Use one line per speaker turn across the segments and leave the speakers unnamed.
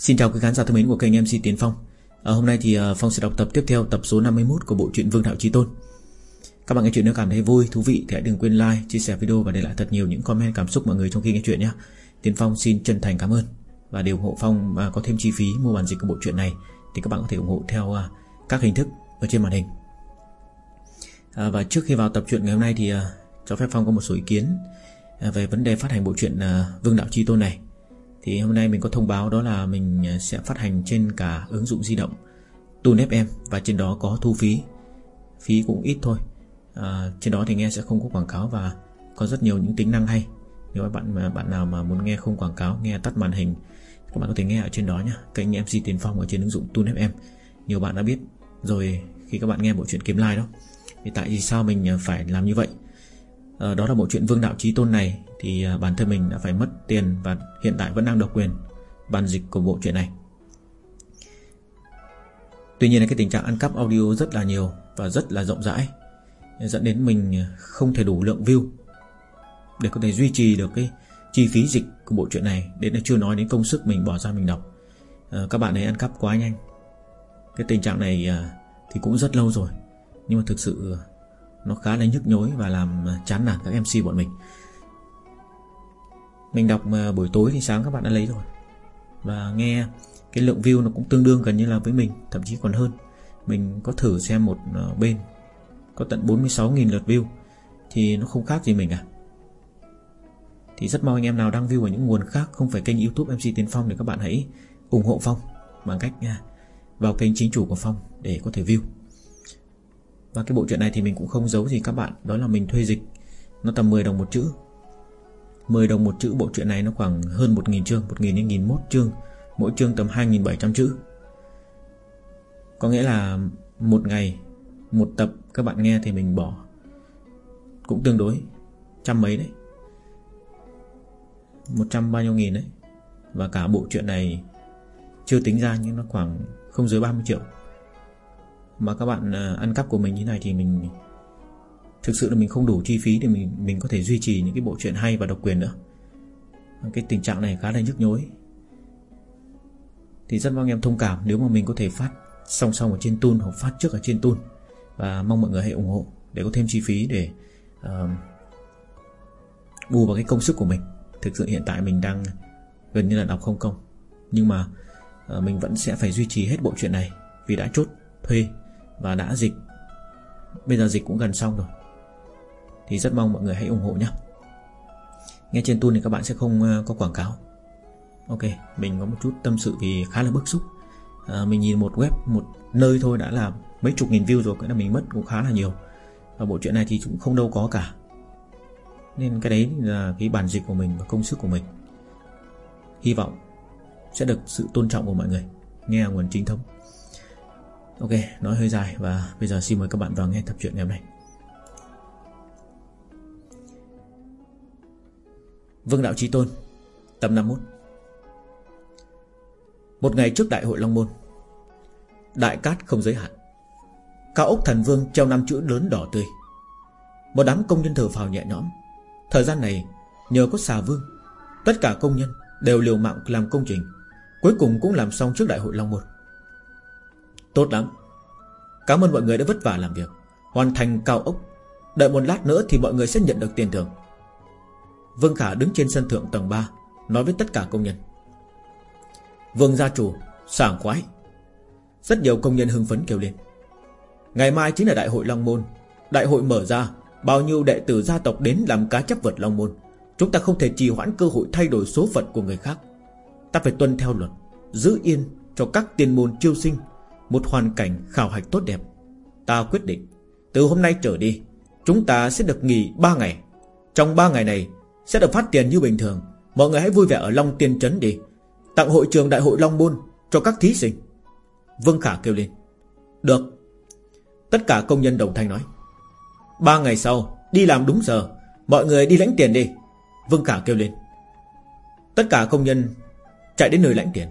Xin chào quý khán giả thân mến của kênh MC Tiến Phong. À, Hôm nay thì uh, Phong sẽ đọc tập tiếp theo tập số 51 của bộ truyện Vương Đạo Trí Tôn. Các bạn nghe chuyện nếu cảm thấy vui, thú vị thì hãy đừng quên like, chia sẻ video và để lại thật nhiều những comment cảm xúc mọi người trong khi nghe chuyện nhé. Tiến Phong xin chân thành cảm ơn. Và để ủng hộ Phong uh, có thêm chi phí mua bản dịch của bộ truyện này Thì các bạn có thể ủng hộ theo uh, các hình thức ở trên màn hình. À, Và trước khi vào tập truyện ngày hôm nay thì uh, cho phép Phong có một số ý kiến uh, Về vấn đề phát hành bộ truyện uh, Vương Đạo Trí Tôn này thì hôm nay mình có thông báo đó là mình à, sẽ phát hành trên cả ứng dụng di động Tune FM Và trên đó có thu phí. Phí cũng ít thôi. À, Trên đó thì nghe sẽ không có quảng cáo Và có rất nhiều những tính năng hay. Nếu các bạn mà bạn nào mà muốn nghe không quảng cáo Nghe tắt màn hình Các bạn có thể nghe ở trên đó nhé Kênh MC Tiền Phong ở trên ứng dụng Tune FM Nhiều bạn đã biết rồi khi các bạn nghe bộ truyện kiếm like đó. Thì tại vì sao mình à, phải làm như vậy? À, Đó là bộ truyện Vương Đạo Trí Tôn này thì à, bản thân mình đã phải mất tiền Và hiện tại vẫn đang độc quyền Bản dịch của bộ truyện này. Tuy nhiên là cái tình trạng ăn cắp audio rất là nhiều Và rất là rộng rãi Dẫn đến mình không thể đủ lượng view Để có thể duy trì được cái chi phí dịch của bộ truyện này Đến là chưa nói đến công sức mình bỏ ra mình đọc. À, Các bạn ấy ăn cắp quá nhanh. Cái tình trạng này à, thì cũng rất lâu rồi Nhưng mà thực sự nó khá là nhức nhối Và làm à, chán nản các MC bọn mình mình đọc mà buổi tối thì sáng các bạn đã lấy rồi. Và nghe cái lượng view nó cũng tương đương gần như là với mình, Thậm chí còn hơn. Mình có thử xem một ờ, bên Có tận 46.000 lượt view, Thì nó không khác gì mình à. Thì rất mong anh em nào đăng view ở những nguồn khác, Không phải kênh youtube MC Tiến Phong Thì các bạn hãy ủng hộ Phong Bằng cách nha vào kênh chính chủ của Phong Để có thể view. Và cái bộ truyện này thì mình cũng không giấu gì các bạn, Đó là mình thuê dịch. Nó tầm 10 đồng một chữ. 10 đồng một chữ, bộ truyện này nó khoảng hơn 1.000 chương 1.000 đến 1.001 chương, Mỗi chương tầm 2.700 chữ. Có nghĩa là Một ngày, Một tập, các bạn nghe thì mình bỏ. Cũng tương đối, Trăm mấy đấy. Một trăm bao nhiêu nghìn đấy. Và cả bộ truyện này Chưa tính ra nhưng nó khoảng không dưới 30 triệu. Mà các bạn à, ăn cắp của mình như này thì mình Thực sự là mình không đủ chi phí Để mình mình có thể duy trì những cái bộ truyện hay và độc quyền nữa. Cái tình trạng này khá là nhức nhối. Thì rất mong em thông cảm Nếu mà mình có thể phát song song ở trên Tun Hoặc phát trước ở trên Tun Và mong mọi người hãy ủng hộ Để có thêm chi phí để uh, Bù vào cái công sức của mình. Thực sự hiện tại mình đang Gần như là đọc không công. Nhưng mà uh, mình vẫn sẽ phải duy trì hết bộ truyện này Vì đã chốt thuê Và đã dịch. Bây giờ dịch cũng gần xong rồi thì rất mong mọi người hãy ủng hộ nhé Nghe trên tune thì các bạn sẽ không ờ, có quảng cáo. Ok Mình có một chút tâm sự vì khá là bức xúc. À, Mình nhìn một web Một nơi thôi đã là mấy chục nghìn view rồi Cái là mình mất cũng khá là nhiều. Và bộ chuyện này thì cũng không đâu có cả. Nên cái đấy là cái bản dịch của mình Và công sức của mình. Hy vọng sẽ được sự tôn trọng của mọi người Nghe nguồn chính thống. Ok, nói hơi dài Và bây giờ xin mời các bạn vào nghe tập truyện ngày hôm nay. Vương Đạo Trí Tôn Tập 51 Một ngày trước đại hội Long Môn, Đại cát không giới hạn. Cao ốc thần vương treo năm chữ lớn đỏ tươi. Một đám công nhân thở phào nhẹ nhõm. Thời gian này, Nhờ có xà vương, Tất cả công nhân đều liều mạng làm công trình, Cuối cùng cũng làm xong trước đại hội Long Môn. Tốt lắm. Cảm ơn mọi người đã vất vả làm việc, Hoàn thành cao ốc. Đợi một lát nữa thì mọi người sẽ nhận được tiền thưởng. Vương Khả đứng trên sân thượng tầng 3 Nói với tất cả công nhân. Vương gia chủ, Sảng khoái. Rất nhiều công nhân hưng phấn kêu lên. Ngày mai chính là đại hội Long Môn. Đại hội mở ra, Bao nhiêu đệ tử gia tộc đến làm cá chấp vật Long Môn. Chúng ta không thể trì hoãn cơ hội thay đổi số phận của người khác. Ta phải tuân theo luật, Giữ yên cho các tiền môn chiêu sinh Một hoàn cảnh khảo hạch tốt đẹp. Ta quyết định, Từ hôm nay trở đi, Chúng ta sẽ được nghỉ 3 ngày. Trong 3 ngày này sẽ được phát tiền như bình thường. Mọi người hãy vui vẻ ở Long Tiên Trấn đi. Tặng hội trường đại hội Long Môn Cho các thí sinh. Vương Khả kêu lên. Được. Tất cả công nhân đồng thanh nói. Ba ngày sau, đi làm đúng giờ. Mọi người đi lãnh tiền đi. Vương Khả kêu lên. Tất cả công nhân chạy đến nơi lãnh tiền.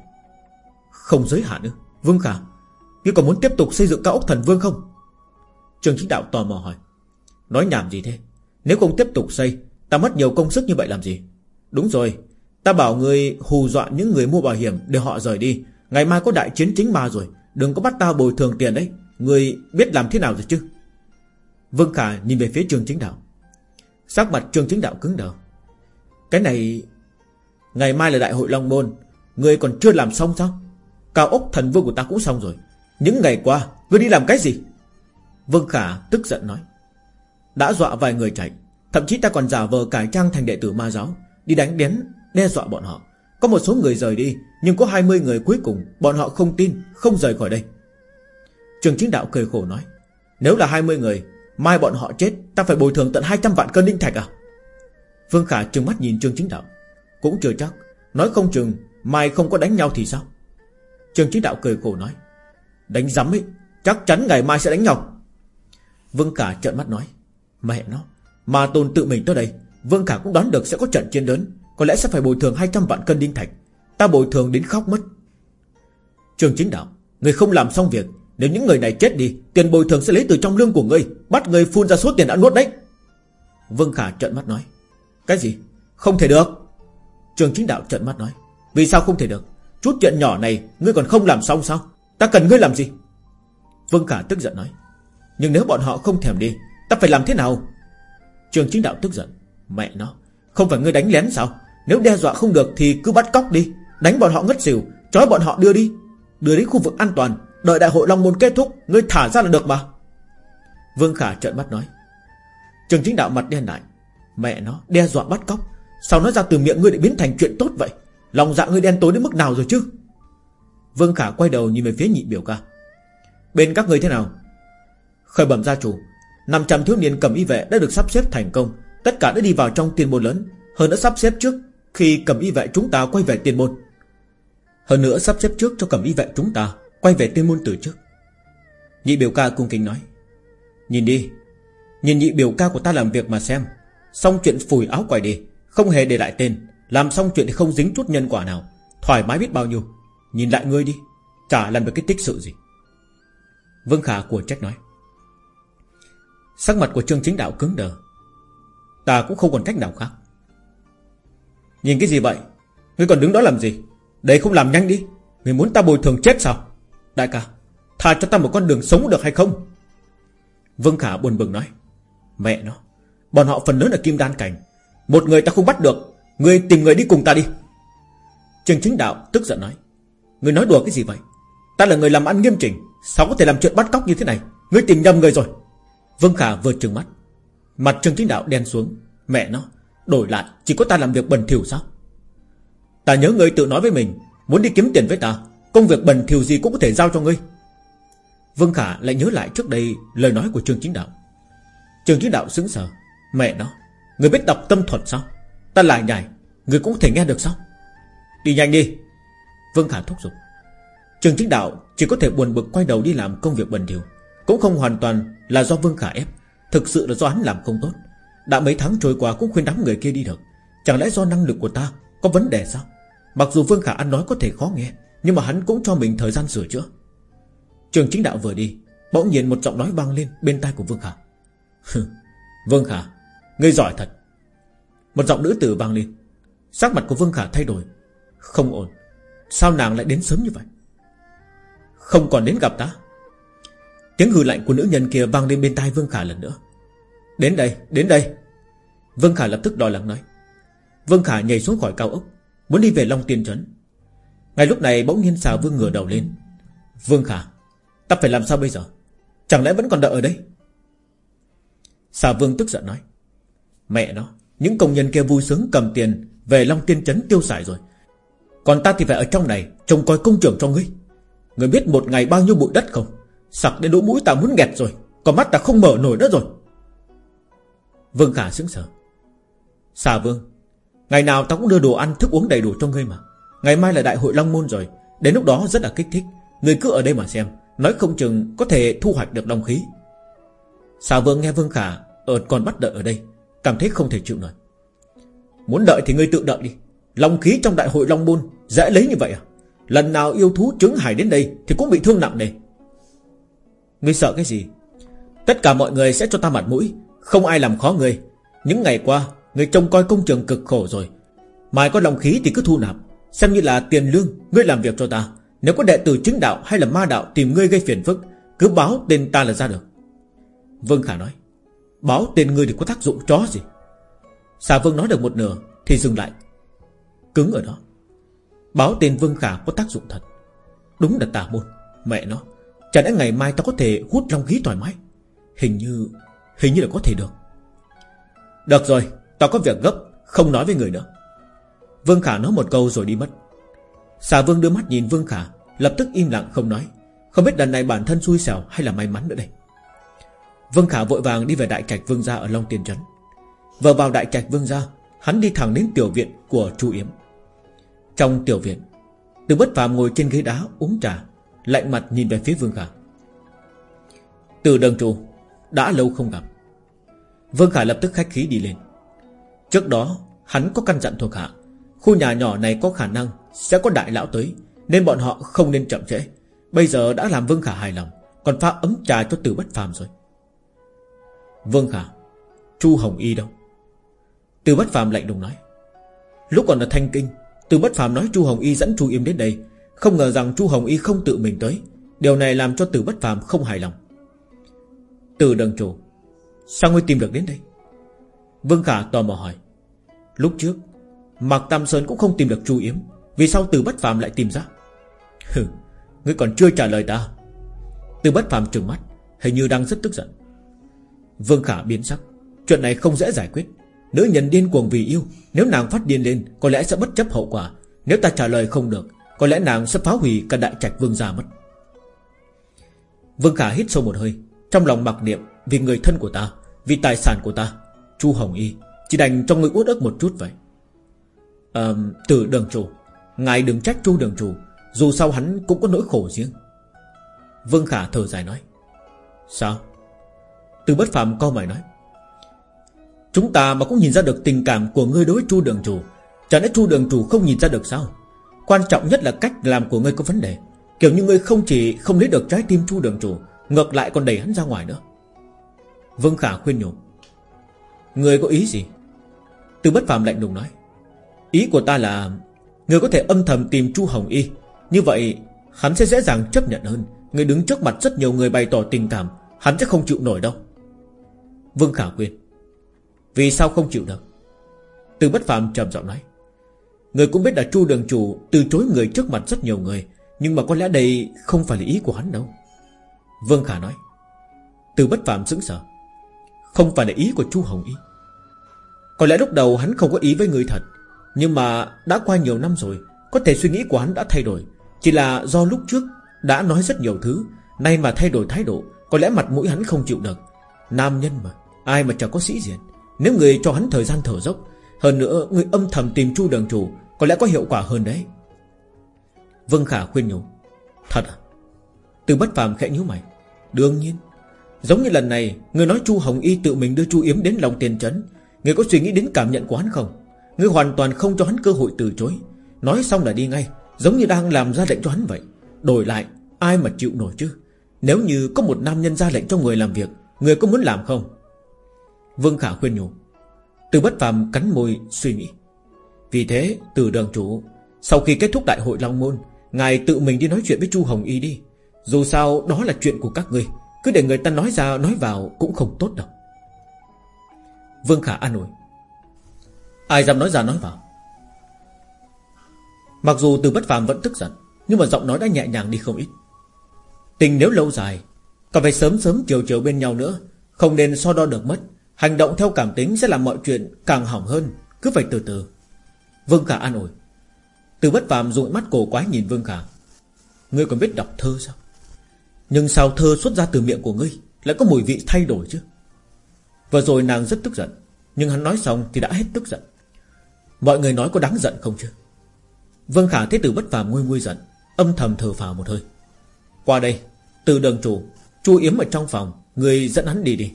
Không giới hạn nữa. Vương Khả, Ngươi còn muốn tiếp tục xây dựng cao ốc thần vương không? Trường chính đạo tò mò hỏi. Nói nhảm gì thế? Nếu không tiếp tục xây Ta mất nhiều công sức như vậy làm gì? Đúng rồi, Ta bảo người hù dọa những người mua bảo hiểm Để họ rời đi. Ngày mai có đại chiến chính ma rồi, Đừng có bắt ta bồi thường tiền đấy. Người biết làm thế nào rồi chứ? Vương Khả nhìn về phía trường chính đạo. Sắc mặt trường chính đạo cứng đờ. Cái này, Ngày mai là đại hội Long Môn, Người còn chưa làm xong sao? Cao ốc thần vương của ta cũng xong rồi. Những ngày qua Người đi làm cái gì? Vương Khả tức giận nói. Đã dọa vài người chạy. Thậm chí ta còn giả vờ cải trang thành đệ tử ma giáo, Đi đánh đén đe dọa bọn họ. Có một số người rời đi, Nhưng có 20 người cuối cùng, Bọn họ không tin, Không rời khỏi đây. Trường chính đạo cười khổ nói, Nếu là 20 người, Mai bọn họ chết, Ta phải bồi thường tận 200 vạn cân linh thạch à? Vương Khả trừng mắt nhìn Trương Chính Đạo, Cũng chưa chắc. Nói không chừng, Mai không có đánh nhau thì sao? Trương Chính Đạo cười khổ nói, Đánh rắm ấy, Chắc chắn ngày mai sẽ đánh nhau. Vương Khả trợn mắt nói, Mẹ nó mà tôn tự mình tới đây, Vương Khả cũng đoán được sẽ có trận chiến lớn. Có lẽ sẽ phải bồi thường 200 vạn cân đinh thạch. Ta bồi thường đến khóc mất. Trường chính đạo, Người không làm xong việc. Nếu những người này chết đi, Tiền bồi thường sẽ lấy từ trong lương của ngươi. Bắt người phun ra số tiền đã nuốt đấy. Vương Khả trợn mắt nói, Cái gì? Không thể được. Trường chính đạo trợn mắt nói, Vì sao không thể được? Chút chuyện nhỏ này, Ngươi còn không làm xong sao? Ta cần ngươi làm gì? Vương Khả tức giận nói, Nhưng nếu bọn họ không thèm đi, Ta phải làm thế nào? Trường chính đạo tức giận. Mẹ nó, Không phải ngươi đánh lén sao? Nếu đe dọa không được thì cứ bắt cóc đi. Đánh bọn họ ngất xỉu, Trói bọn họ đưa đi. Đưa đến khu vực an toàn, Đợi đại hội Long Môn kết thúc, Ngươi thả ra là được mà. Vương Khả trợn mắt nói. Trường chính đạo mặt đen lại. Mẹ nó, đe dọa bắt cóc. Sao nó ra từ miệng ngươi để biến thành chuyện tốt vậy? Lòng dạ ngươi đen tối đến mức nào rồi chứ? Vương Khả quay đầu nhìn về phía nhị biểu ca. Bên các người thế nào? Khởi bẩm gia chủ 500 thiếu niên cầm y vệ đã được sắp xếp thành công. Tất cả đã đi vào trong tiền môn lớn. Hơn đã sắp xếp trước Khi cầm y vệ chúng ta quay về tiền môn. Hơn nữa sắp xếp trước cho cầm y vệ chúng ta Quay về tiền môn từ trước. Nhị biểu ca cung kính nói, Nhìn đi, Nhìn nhị biểu ca của ta làm việc mà xem. Xong chuyện phủi áo quài đi, Không hề để lại tên. Làm xong chuyện thì không dính chút nhân quả nào. Thoải mái biết bao nhiêu. Nhìn lại ngươi đi, Chả làm được cái tích sự gì. Vương Khả của trách nói Sắc mặt của Trương Chính Đạo cứng đờ. Ta cũng không còn cách nào khác. Nhìn cái gì vậy? Ngươi còn đứng đó làm gì? Đấy không làm nhanh đi. Ngươi muốn ta bồi thường chết sao? Đại ca, Tha cho ta một con đường sống được hay không? Vương Khả buồn bừng nói. Mẹ nó, Bọn họ phần lớn là kim đan cảnh. Một người ta không bắt được. Ngươi tìm người đi cùng ta đi. Trương Chính Đạo tức giận nói. Ngươi nói đùa cái gì vậy? Ta là người làm ăn nghiêm chỉnh. Sao có thể làm chuyện bắt cóc như thế này? Ngươi tìm nhầm người rồi. Vương Khả vừa trừng mắt. Mặt Trương Chính Đạo đen xuống. Mẹ nó, Đổi lại, chỉ có ta làm việc bẩn thỉu sao? Ta nhớ ngươi tự nói với mình, Muốn đi kiếm tiền với ta, Công việc bẩn thỉu gì cũng có thể giao cho ngươi. Vương Khả lại nhớ lại trước đây Lời nói của Trương Chính Đạo. Trương Chính Đạo sững sờ. Mẹ nó Người biết đọc tâm thuật sao? Ta lại nhảy Người cũng có thể nghe được sao? Đi nhanh đi. Vương Khả thúc giục. Trương Chính Đạo chỉ có thể buồn bực quay đầu đi làm công việc bẩn thỉu. Cũng không hoàn toàn là do Vương Khả ép. Thực sự là do hắn làm không tốt. Đã mấy tháng trôi qua cũng khuyên đám người kia đi được. Chẳng lẽ do năng lực của ta Có vấn đề sao? Mặc dù Vương Khả ăn nói có thể khó nghe, Nhưng mà hắn cũng cho mình thời gian sửa chữa. Trường chính đạo vừa đi, Bỗng nhiên một giọng nói vang lên bên tai của Vương Khả. Vương Khả, Ngươi giỏi thật. Một giọng nữ tử vang lên. Sắc mặt của Vương Khả thay đổi. Không ổn. Sao nàng lại đến sớm như vậy? Không còn đến gặp ta? Tiếng hư lạnh của nữ nhân kia vang lên bên tai Vương Khả lần nữa. Đến đây, đến đây. Vương Khả lập tức đòi lắng nói. Vương Khả nhảy xuống khỏi cao ốc Muốn đi về Long Tiên Trấn. Ngay lúc này bỗng nhiên xà Vương ngửa đầu lên. Vương Khả Ta phải làm sao bây giờ? Chẳng lẽ vẫn còn đợi ở đây? Xà Vương tức giận nói. Mẹ nó Những công nhân kia vui sướng cầm tiền Về Long Tiên Trấn tiêu xài rồi. Còn ta thì phải ở trong này Trông coi công trưởng cho ngươi. Ngươi biết một ngày bao nhiêu bụi đất không? Sặc đến đỗ mũi ta muốn nghẹt rồi. Còn mắt ta không mở nổi nữa rồi. Vương Khả sững sờ. Xà Vương, Ngày nào ta cũng đưa đồ ăn, thức uống đầy đủ cho ngươi mà. Ngày mai là đại hội Long Môn rồi. Đến lúc đó rất là kích thích. Ngươi cứ ở đây mà xem. Nói không chừng có thể thu hoạch được long khí. Xà Vương nghe Vương Khả ở còn bắt đợi ở đây, Cảm thấy không thể chịu nổi. Muốn đợi thì ngươi tự đợi đi. Long khí trong đại hội Long Môn Dễ lấy như vậy à? Lần nào yêu thú trứng hải đến đây Thì cũng bị thương nặng này. Ngươi sợ cái gì? Tất cả mọi người sẽ cho ta mặt mũi, Không ai làm khó ngươi. Những ngày qua, Ngươi trông coi công trường cực khổ rồi. Mai có lòng khí thì cứ thu nạp, Xem như là tiền lương, Ngươi làm việc cho ta. Nếu có đệ tử chính đạo hay là ma đạo Tìm ngươi gây phiền phức, Cứ báo tên ta là ra được. Vương Khả nói, Báo tên ngươi thì có tác dụng chó gì? Xà Vương nói được một nửa, Thì dừng lại. Cứng ở đó. Báo tên Vương Khả có tác dụng thật. Đúng là tà môn, Mẹ nó. Chả lẽ ngày mai ta có thể hút long khí thoải mái? Hình như Hình như là có thể được. Được rồi Ta có việc gấp, Không nói với người nữa. Vương Khả nói một câu rồi đi mất. Xà Vương đưa mắt nhìn Vương Khả, Lập tức im lặng không nói. Không biết lần này bản thân xui xẻo hay là may mắn nữa đây. Vương Khả vội vàng đi về đại trạch Vương Gia ở Long Tiên Trấn. Vừa vào đại trạch Vương Gia, Hắn đi thẳng đến tiểu viện của Chu Yếm. Trong tiểu viện Từ bất phàm ngồi trên ghế đá uống trà. Lạnh mặt nhìn về phía Vương Khả. Từ đường trù Đã lâu không gặp. Vương Khả lập tức khách khí đi lên. Trước đó, hắn có căn dặn thuộc hạ. Khu nhà nhỏ này có khả năng Sẽ có đại lão tới, Nên bọn họ không nên chậm trễ. Bây giờ đã làm Vương Khả hài lòng, Còn pha ấm trà cho từ bất phàm rồi. Vương Khả, Chu Hồng Y đâu? Từ bất phàm lạnh lùng nói. Lúc còn ở Thanh Kinh, Từ bất phàm nói Chu Hồng Y dẫn Chu yêm đến đây không ngờ rằng Chu Hồng Y không tự mình tới. Điều này làm cho tử bất phàm không hài lòng. Tử đằng chủ, Sao ngươi tìm được đến đây? Vương Khả tò mò hỏi. Lúc trước, Mạc Tam Sơn cũng không tìm được Chu Yếm. Vì sao tử bất phàm lại tìm ra? Hừ, Ngươi còn chưa trả lời ta. Tử bất phàm trừng mắt, Hình như đang rất tức giận. Vương Khả biến sắc. Chuyện này không dễ giải quyết. Nữ nhân điên cuồng vì yêu, Nếu nàng phát điên lên, Có lẽ sẽ bất chấp hậu quả. Nếu ta trả lời không được có lẽ nàng sẽ phá hủy cả đại trạch vương gia mất. Vương Khả hít sâu một hơi Trong lòng mặc niệm Vì người thân của ta Vì tài sản của ta Chu Hồng Y Chỉ đành cho người uất ức một chút vậy. À, Từ đường chủ Ngài đừng trách chu đường chủ Dù sao hắn cũng có nỗi khổ riêng. Vương Khả thở dài nói Sao? Từ bất phạm co mày nói Chúng ta mà cũng nhìn ra được tình cảm của ngươi đối chu đường chủ Chẳng lẽ chu đường chủ không nhìn ra được sao? Quan trọng nhất là cách làm của ngươi có vấn đề. Kiểu như ngươi không chỉ không lấy được trái tim chu đường chủ, Ngược lại còn đẩy hắn ra ngoài nữa. Vương Khả khuyên nhủ. Người có ý gì? Từ bất phàm lạnh lùng nói. Ý của ta là Người có thể âm thầm tìm Chu Hồng Y. Như vậy, hắn sẽ dễ dàng chấp nhận hơn. Người đứng trước mặt rất nhiều người bày tỏ tình cảm, Hắn sẽ không chịu nổi đâu. Vương Khả khuyên. Vì sao không chịu được? Từ bất phàm trầm giọng nói. Người cũng biết là Chu Đường Chủ, Từ chối người trước mặt rất nhiều người, Nhưng mà có lẽ đây không phải là ý của hắn đâu. Vương Khả nói, Từ bất phàm sững sờ Không phải là ý của Chu Hồng Y. Có lẽ lúc đầu hắn không có ý với người thật, Nhưng mà đã qua nhiều năm rồi, Có thể suy nghĩ của hắn đã thay đổi. Chỉ là do lúc trước đã nói rất nhiều thứ, Nay mà thay đổi thái độ, Có lẽ mặt mũi hắn không chịu được. Nam nhân mà, Ai mà chẳng có sĩ diện. Nếu người cho hắn thời gian thở dốc hơn nữa, người âm thầm tìm chu đường chủ Có lẽ có hiệu quả hơn đấy. Vương Khả khuyên nhủ, Thật à? Từ bất phàm khẽ nhíu mày. Đương nhiên, Giống như lần này, Người nói Chu Hồng Y tự mình đưa Chu Yếm đến lòng tiền trấn, Người có suy nghĩ đến cảm nhận của hắn không? Người hoàn toàn không cho hắn cơ hội từ chối. Nói xong là đi ngay, Giống như đang làm ra lệnh cho hắn vậy. Đổi lại, ai mà chịu nổi chứ? Nếu như có một nam nhân ra lệnh cho người làm việc, Người có muốn làm không? Vương Khả khuyên nhủ từ bất phàm cắn môi suy nghĩ. Vì thế, từ đường chủ, Sau khi kết thúc đại hội Long Môn, Ngài tự mình đi nói chuyện với Chu Hồng Y đi. Dù sao, đó là chuyện của các ngươi. Cứ để người ta nói ra, nói vào Cũng không tốt đâu. Vương Khả an ủi. Ai dám nói ra nói vào? Mặc dù từ bất phàm vẫn tức giận, Nhưng mà giọng nói đã nhẹ nhàng đi không ít. Tình nếu lâu dài Còn phải sớm sớm chiều chiều bên nhau nữa, Không nên so đo được mất Hành động theo cảm tính sẽ làm mọi chuyện càng hỏng hơn. Cứ phải từ từ. Vương Khả an ủi. Từ bất phàm dụi mắt cổ quái nhìn Vương Khả. Ngươi còn biết đọc thơ sao? Nhưng sao thơ xuất ra từ miệng của ngươi Lại có mùi vị thay đổi chứ? Vừa rồi nàng rất tức giận, Nhưng hắn nói xong thì đã hết tức giận. Mọi người nói có đáng giận không chứ? Vương Khả thấy từ bất phàm nguôi nguôi giận, Âm thầm thở phào một hơi. Qua đây, Từ đường chủ, Chu Yếm ở trong phòng, Người dẫn hắn đi đi.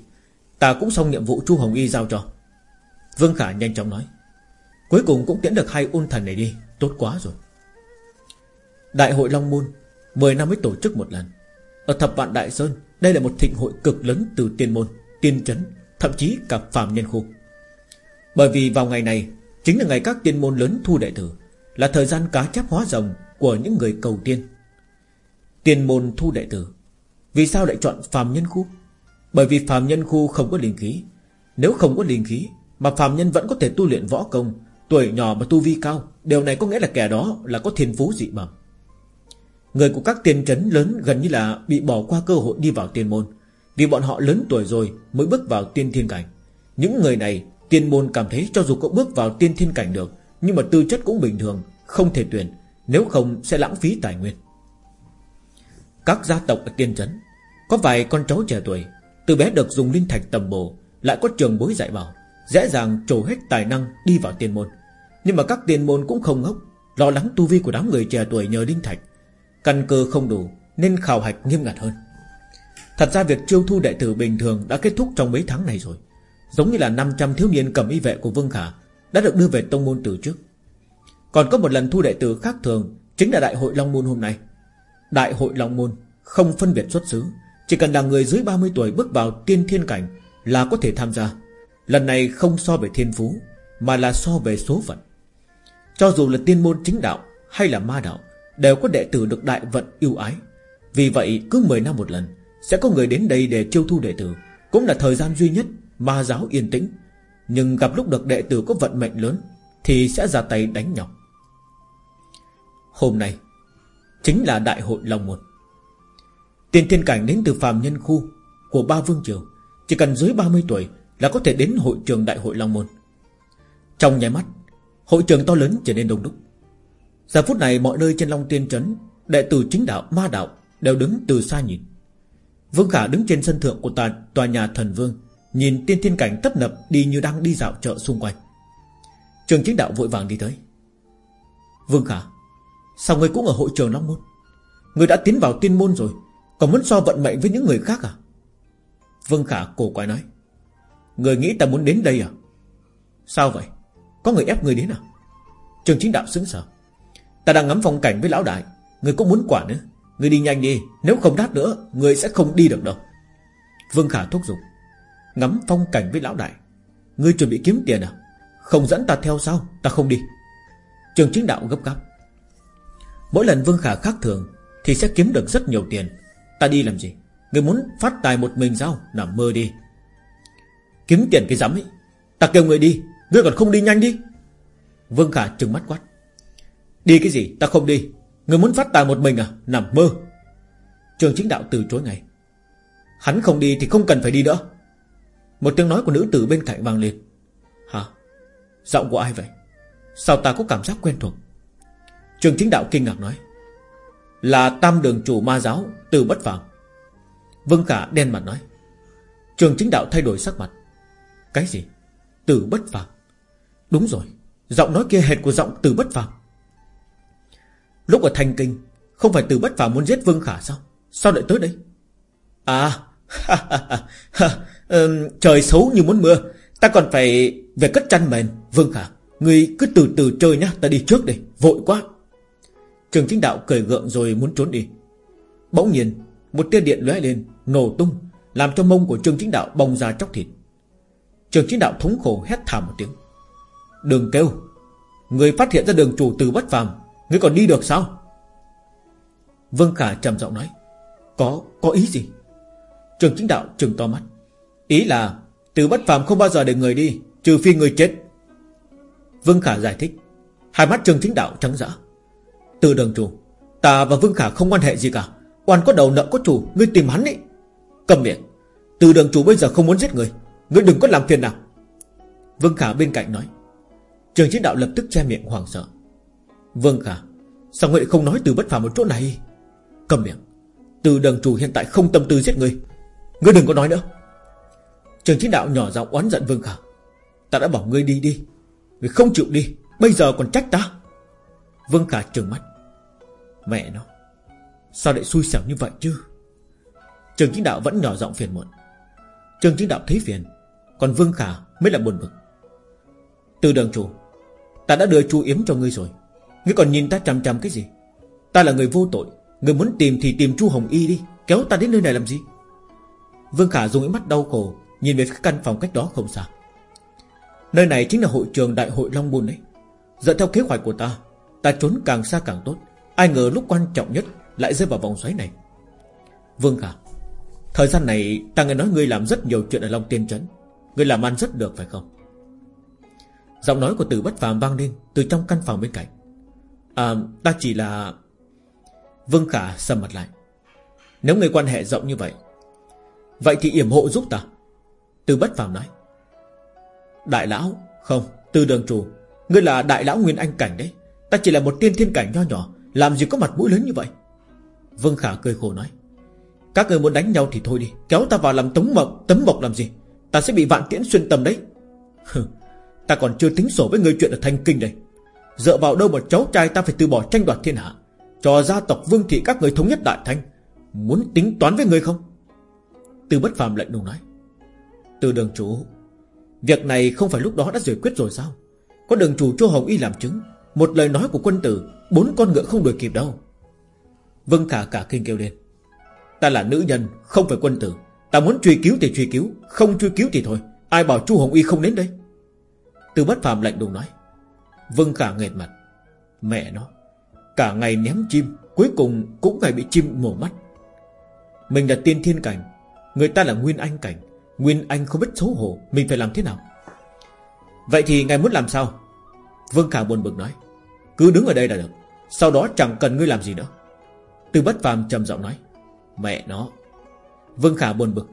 Ta cũng xong nhiệm vụ Chu Hồng Y giao cho. Vương Khả nhanh chóng nói. Cuối cùng cũng tiễn được hai ôn thần này đi. Tốt quá rồi. Đại hội Long Môn 10 năm mới tổ chức một lần. Ở Thập Vạn Đại Sơn, Đây là một thịnh hội cực lớn từ tiên môn, Tiên chấn, Thậm chí cả phàm nhân khu. Bởi vì vào ngày này, Chính là ngày các tiên môn lớn thu đệ tử, Là thời gian cá chép hóa rồng Của những người cầu tiên. Tiên môn thu đệ tử, Vì sao lại chọn phàm nhân khu? Bởi vì phàm nhân khu không có linh khí. Nếu không có linh khí, Mà phàm nhân vẫn có thể tu luyện võ công, Tuổi nhỏ mà tu vi cao, Điều này có nghĩa là kẻ đó là có thiên phú dị bẩm. Người của các tiên trấn lớn gần như là Bị bỏ qua cơ hội đi vào tiên môn. Vì bọn họ lớn tuổi rồi mới bước vào tiên thiên cảnh. Những người này, Tiên môn cảm thấy cho dù có bước vào tiên thiên cảnh được, Nhưng mà tư chất cũng bình thường, Không thể tuyển, Nếu không sẽ lãng phí tài nguyên. Các gia tộc ở tiên trấn, Có vài con cháu trẻ tuổi từ bé được dùng linh thạch tầm bổ, Lại có trường bối dạy bảo, Dễ dàng trổ hết tài năng đi vào tiên môn. Nhưng mà các tiên môn cũng không ngốc, Lo lắng tu vi của đám người trẻ tuổi nhờ linh thạch. Căn cơ không đủ, Nên khảo hạch nghiêm ngặt hơn. Thật ra việc chiêu thu đệ tử bình thường Đã kết thúc trong mấy tháng này rồi. Giống như là 500 thiếu niên cầm y vệ của Vương Khả Đã được đưa về tông môn từ trước. Còn có một lần thu đệ tử khác thường, Chính là đại hội Long Môn hôm nay. Đại hội Long Môn Không phân biệt xuất xứ. Chỉ cần là người dưới 30 tuổi bước vào tiên thiên cảnh Là có thể tham gia. Lần này không so về thiên phú, Mà là so về số phận. Cho dù là tiên môn chính đạo Hay là ma đạo, Đều có đệ tử được đại vận yêu ái. Vì vậy, cứ 10 năm một lần, Sẽ có người đến đây để chiêu thu đệ tử, Cũng là thời gian duy nhất Ma giáo yên tĩnh. Nhưng gặp lúc được đệ tử có vận mệnh lớn, Thì sẽ ra tay đánh nhọc Hôm nay, Chính là đại hội Long Môn. Tiên thiên cảnh đến từ phàm nhân khu Của ba vương triều. Chỉ cần dưới 30 tuổi Là có thể đến hội trường đại hội Long Môn. Trong nháy mắt Hội trường to lớn trở nên đông đúc. Giờ phút này mọi nơi trên Long Tiên Trấn Đệ tử chính đạo, ma đạo Đều đứng từ xa nhìn. Vương Khả đứng trên sân thượng của tòa, tòa nhà thần vương Nhìn tiên thiên cảnh tấp nập Đi như đang đi dạo chợ xung quanh. Trường chính đạo vội vàng đi tới. Vương Khả Sao ngươi cũng ở hội trường Long Môn? Ngươi đã tiến vào tiên môn rồi còn muốn so vận mệnh với những người khác à? Vương Khả cổ quái nói. Người nghĩ ta muốn đến đây à? Sao vậy? Có người ép người đến à? Trường chính đạo xứng sở. Ta đang ngắm phong cảnh với lão đại. Người cũng muốn quả nữa? Người đi nhanh đi. Nếu không đát nữa, Người sẽ không đi được đâu. Vương Khả thúc giục. Ngắm phong cảnh với lão đại. Ngươi chuẩn bị kiếm tiền à? Không dẫn ta theo sao? Ta không đi. Trường chính đạo gấp gáp. Mỗi lần Vương Khả khác thường, Thì sẽ kiếm được rất nhiều tiền. Ta đi làm gì? Người muốn phát tài một mình sao? Nằm mơ đi. Kiếm tiền cái rắm ấy, Ta kêu người đi Ngươi còn không đi nhanh đi. Vương Khả trừng mắt quát. Đi cái gì? Ta không đi. Người muốn phát tài một mình à? Nằm mơ. Trường chính đạo từ chối ngay. Hắn không đi thì không cần phải đi nữa. Một tiếng nói của nữ tử bên cạnh vang lên. Hả? Giọng của ai vậy? Sao ta có cảm giác quen thuộc? Trường chính đạo kinh ngạc nói. Là tam đường chủ ma giáo, Từ bất phàm. Vương Khả đen mặt nói, Trường chính đạo thay đổi sắc mặt. Cái gì? Từ bất phàm? Đúng rồi, Giọng nói kia hệt của giọng từ bất phàm. Lúc ở Thanh Kinh, Không phải từ bất phàm muốn giết Vương Khả sao? Sao lại tới đây? À Trời xấu như muốn mưa, Ta còn phải về cất chăn mền. Vương Khả Người cứ từ từ chơi nhá, Ta đi trước đây, Vội quá. Trường chính đạo cười gượng rồi muốn trốn đi. Bỗng nhiên Một tia điện lóe lên Nổ tung Làm cho mông của trường chính đạo bong ra chóc thịt. Trường chính đạo thống khổ hét thảm một tiếng. Đừng kêu Người phát hiện ra đường chủ từ bất phàm Người còn đi được sao? Vương Khả trầm giọng nói Có, có ý gì? Trường chính đạo trừng to mắt Ý là từ bất phàm không bao giờ để người đi Trừ phi người chết. Vương Khả giải thích Hai mắt trường chính đạo trắng dã. Từ đường chủ, Ta và Vương Khả không quan hệ gì cả. Oan có đầu nợ có chủ, Ngươi tìm hắn đi Cầm miệng. Từ đường chủ bây giờ không muốn giết người. Ngươi đừng có làm phiền nào Vương Khả bên cạnh nói. Trường chính đạo lập tức che miệng hoàng sợ. Vương Khả, Sao ngươi không nói từ bất phàm ở chỗ này? Cầm miệng. Từ đường chủ hiện tại không tâm tư giết người Ngươi đừng có nói nữa. Trường chính đạo nhỏ giọng oán giận Vương Khả. Ta đã bảo ngươi đi đi. Ngươi không chịu đi. Bây giờ còn trách ta. Vương Khả trừng mắt. Mẹ nó, Sao lại xui xẻo như vậy chứ? Trường chính đạo vẫn nhỏ giọng phiền muộn. Trường chính đạo thấy phiền, Còn Vương Khả mới là buồn bực. Từ đường chủ, Ta đã đưa chu yếm cho ngươi rồi. Ngươi còn nhìn ta chằm chằm cái gì? Ta là người vô tội Ngươi muốn tìm thì tìm chu Hồng Y đi, Kéo ta đến nơi này làm gì? Vương Khả dùng ánh mắt đau khổ, Nhìn về phía căn phòng cách đó không xa. Nơi này chính là hội trường đại hội Long Môn đấy Dựa theo kế hoạch của ta Ta trốn càng xa càng tốt. Ai ngờ lúc quan trọng nhất Lại rơi vào vòng xoáy này. Vương Khả Thời gian này ta nghe nói ngươi làm rất nhiều chuyện ở Long Tiên Trấn. Ngươi làm ăn rất được phải không? Giọng nói của từ bất phàm vang lên Từ trong căn phòng bên cạnh. À ta chỉ là Vương Khả sầm mặt lại. Nếu người quan hệ rộng như vậy Vậy thì yểm hộ giúp ta. Từ bất phàm nói. Đại lão, Không Từ đường chủ, Ngươi là đại lão Nguyên Anh Cảnh đấy. Ta chỉ là một tiên thiên cảnh nho nhỏ. Làm gì có mặt mũi lớn như vậy? Vương Khả cười khổ nói, Các người muốn đánh nhau thì thôi đi, Kéo ta vào làm tống mộc, tấm mộc làm gì? Ta sẽ bị vạn tiễn xuyên tâm đấy. Ta còn chưa tính sổ với người chuyện ở Thanh Kinh đây. Dựa vào đâu mà cháu trai ta phải từ bỏ tranh đoạt thiên hạ? Cho gia tộc Vương Thị các người thống nhất Đại Thanh, Muốn tính toán với người không? Từ bất phàm lạnh lùng nói Từ đường chủ, Việc này không phải lúc đó đã giải quyết rồi sao? Có đường chủ Chu Hồng Y làm chứng, Một lời nói của quân tử Bốn con ngựa không đuổi kịp đâu. Vân cả cả kinh kêu lên. Ta là nữ nhân, không phải quân tử. Ta muốn truy cứu thì truy cứu, Không truy cứu thì thôi. Ai bảo Chu Hồng Y không đến đây? Từ bất phàm lạnh đùng nói. Vân cả nghệt mặt. Mẹ nó, Cả ngày ném chim, Cuối cùng cũng phải bị chim mổ mắt. Mình là tiên thiên cảnh, Người ta là nguyên anh cảnh. Nguyên anh không biết xấu hổ, Mình phải làm thế nào? Vậy thì ngài muốn làm sao? Vương Khả buồn bực nói. Cứ đứng ở đây là được. Sau đó chẳng cần ngươi làm gì nữa. Từ bất phàm trầm giọng nói Mẹ nó. Vương Khả buồn bực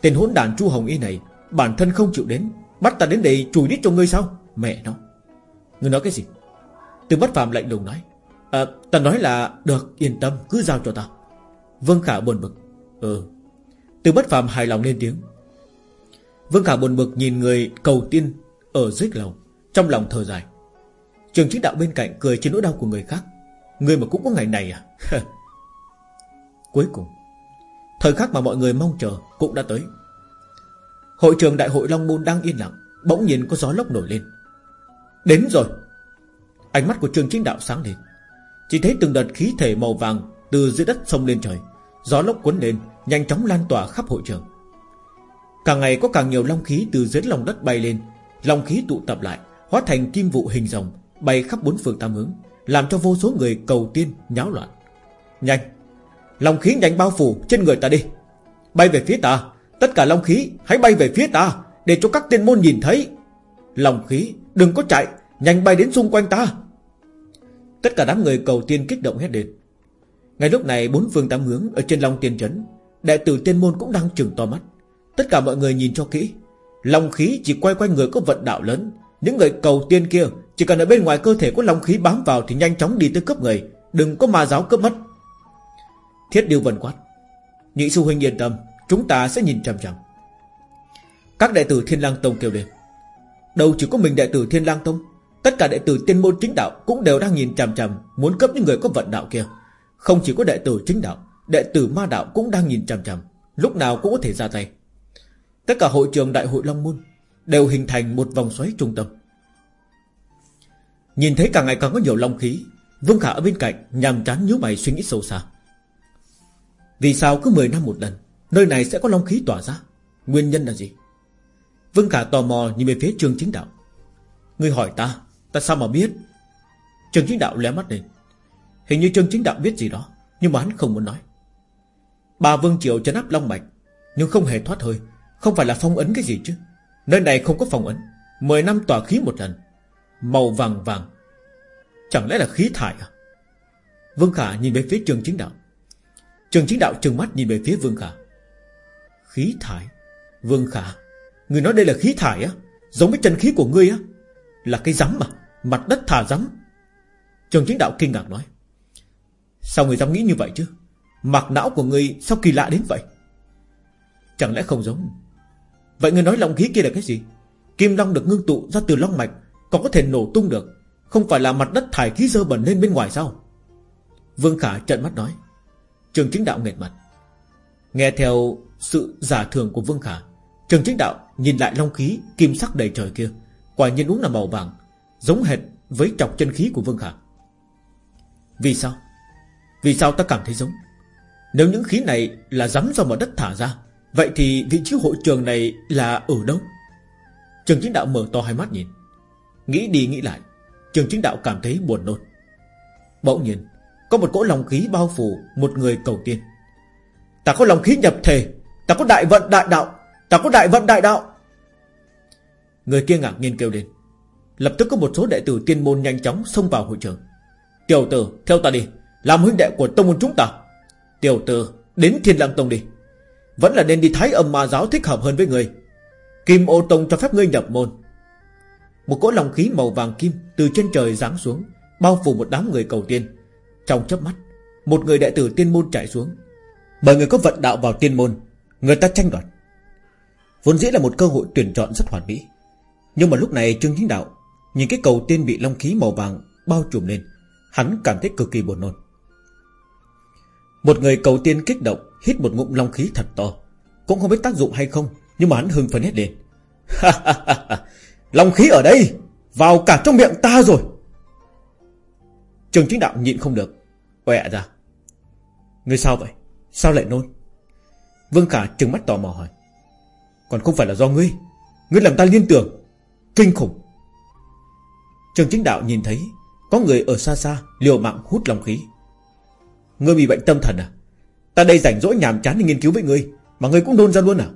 Tên hỗn đàn Chu Hồng Y này Bản thân không chịu đến Bắt ta đến đây chùi đít cho ngươi sao? Mẹ nó. Ngươi nói cái gì? Từ bất phàm lạnh lùng nói à, Ta nói là Được yên tâm cứ giao cho ta. Vương Khả buồn bực Ừ. Từ bất phàm hài lòng lên tiếng Vương Khả buồn bực nhìn người cầu tiên Ở dưới lầu Trong lòng thở dài. Trường chính đạo bên cạnh cười trên nỗi đau của người khác. Người mà cũng có ngày này à? Cuối cùng, Thời khắc mà mọi người mong chờ cũng đã tới. Hội trường đại hội Long Môn đang yên lặng, Bỗng nhiên có gió lốc nổi lên. Đến rồi, Ánh mắt của trường chính đạo sáng lên. Chỉ thấy từng đợt khí thể màu vàng Từ dưới đất sông lên trời. Gió lốc cuốn lên, Nhanh chóng lan tỏa khắp hội trường. Càng ngày có càng nhiều long khí từ dưới lòng đất bay lên. Long khí tụ tập lại, Hóa thành kim vụ hình rồng Bay khắp bốn phương tám hướng, Làm cho vô số người cầu tiên, nháo loạn. Nhanh. Long khí nhanh bao phủ trên người ta đi. Bay về phía ta. Tất cả long khí, hãy bay về phía ta, Để cho các tiên môn nhìn thấy. Long khí, đừng có chạy. Nhanh bay đến xung quanh ta. Tất cả đám người cầu tiên kích động hết lên. Ngay lúc này, bốn phương tám hướng Ở trên Long Tiên Trấn, Đệ tử tiên môn cũng đang trừng to mắt. Tất cả mọi người nhìn cho kỹ. Long khí chỉ quay quanh người có vận đạo lớn những người cầu tiên kia, Chỉ cần ở bên ngoài cơ thể có long khí bám vào Thì nhanh chóng đi tới cướp người. Đừng có ma giáo cướp mất. Thiết điêu vần quát. Nhị sư huynh yên tâm, Chúng ta sẽ nhìn chằm chằm. Các đệ tử Thiên lang Tông kêu lên. Đâu chỉ có mình đệ tử Thiên lang Tông, Tất cả đệ tử tiên môn chính đạo Cũng đều đang nhìn chằm chằm Muốn cướp những người có vận đạo kia. Không chỉ có đệ tử chính đạo, Đệ tử ma đạo cũng đang nhìn chằm chằm, Lúc nào cũng có thể ra tay. Tất cả hội trường đại hội Long Môn Đều hình thành một vòng xoáy trung tâm. Nhìn thấy càng ngày càng có nhiều long khí, Vương Khả ở bên cạnh Nhằm chán nhíu mày suy nghĩ sâu xa. Vì sao cứ 10 năm một lần, Nơi này sẽ có long khí tỏa ra? Nguyên nhân là gì? Vương Khả tò mò nhìn về phía trường chính đạo. Ngươi hỏi ta Ta sao mà biết? Trường chính đạo lé mắt lên. Hình như trường chính đạo biết gì đó, Nhưng mà hắn không muốn nói. Bà Vương Triều chấn áp Long Mạch, Nhưng không hề thoát hơi, Không phải là phong ấn cái gì chứ? Nơi này không có phòng ấn. Mười năm tỏa khí một lần. Màu vàng vàng. Chẳng lẽ là khí thải à? Vương Khả nhìn về phía trường chính đạo. Trường chính đạo trừng mắt nhìn về phía Vương Khả. Khí thải? Vương Khả, Người nói đây là khí thải á? Giống với chân khí của ngươi á? Là cái rắm mà Mặt đất thả rắm. Trường chính đạo kinh ngạc nói. Sao người dám nghĩ như vậy chứ? Mặc não của ngươi sao kỳ lạ đến vậy? Chẳng lẽ không giống? Vậy người nói long khí kia là cái gì? Kim long được ngưng tụ ra từ long mạch, Còn có thể nổ tung được. Không phải là mặt đất thải khí dơ bẩn lên bên ngoài sao? Vương Khả trợn mắt nói. Trường chính đạo nghẹt mặt. Nghe theo sự giả thường của Vương Khả, Trường chính đạo nhìn lại long khí Kim sắc đầy trời kia, Quả nhiên đúng là màu vàng, Giống hệt với chọc chân khí của Vương Khả. Vì sao? Vì sao ta cảm thấy giống? Nếu những khí này là rắm do mặt đất thả ra Vậy thì vị trí hội trường này là ở đâu? Trường chính đạo mở to hai mắt nhìn. Nghĩ đi nghĩ lại, Trường chính đạo cảm thấy buồn nôn. Bỗng nhiên, Có một cỗ lòng khí bao phủ một người cầu tiên. Ta có lòng khí nhập thể, Ta có đại vận đại đạo, Ta có đại vận đại đạo. Người kia ngạc nhiên kêu lên. Lập tức có một số đệ tử tiên môn nhanh chóng xông vào hội trường. Tiểu tử, theo ta đi, Làm huynh đệ của tông môn chúng ta. Tiểu tử, đến thiên lăng tông đi. Vẫn là nên đi thái âm ma giáo thích hợp hơn với người. Kim ô tông cho phép ngươi nhập môn. Một cỗ lòng khí màu vàng kim Từ trên trời giáng xuống, Bao phủ một đám người cầu tiên. Trong chớp mắt, Một người đệ tử tiên môn chạy xuống. Bởi người có vận đạo vào tiên môn, Người ta tranh đoạt. Vốn dĩ là một cơ hội tuyển chọn rất hoàn mỹ. Nhưng mà lúc này Trương Chính Đạo Nhìn cái cầu tiên bị long khí màu vàng Bao trùm lên, Hắn cảm thấy cực kỳ buồn nôn. Một người cầu tiên kích động, Hít một ngụm long khí thật to. Cũng không biết tác dụng hay không, Nhưng mà hắn hưng phấn hết lên. Long khí ở đây, Vào cả trong miệng ta rồi. Trường chính đạo nhịn không được, Quẹ ra. Người sao vậy? Sao lại nôn? Vương Khả trừng mắt tò mò hỏi. Còn không phải là do ngươi. Ngươi làm ta liên tưởng. Kinh khủng. Trường chính đạo nhìn thấy, Có người ở xa xa liều mạng hút lòng khí. Ngươi bị bệnh tâm thần à? Ta đây rảnh rỗi nhàm chán để nghiên cứu với ngươi, Mà ngươi cũng nôn ra luôn à?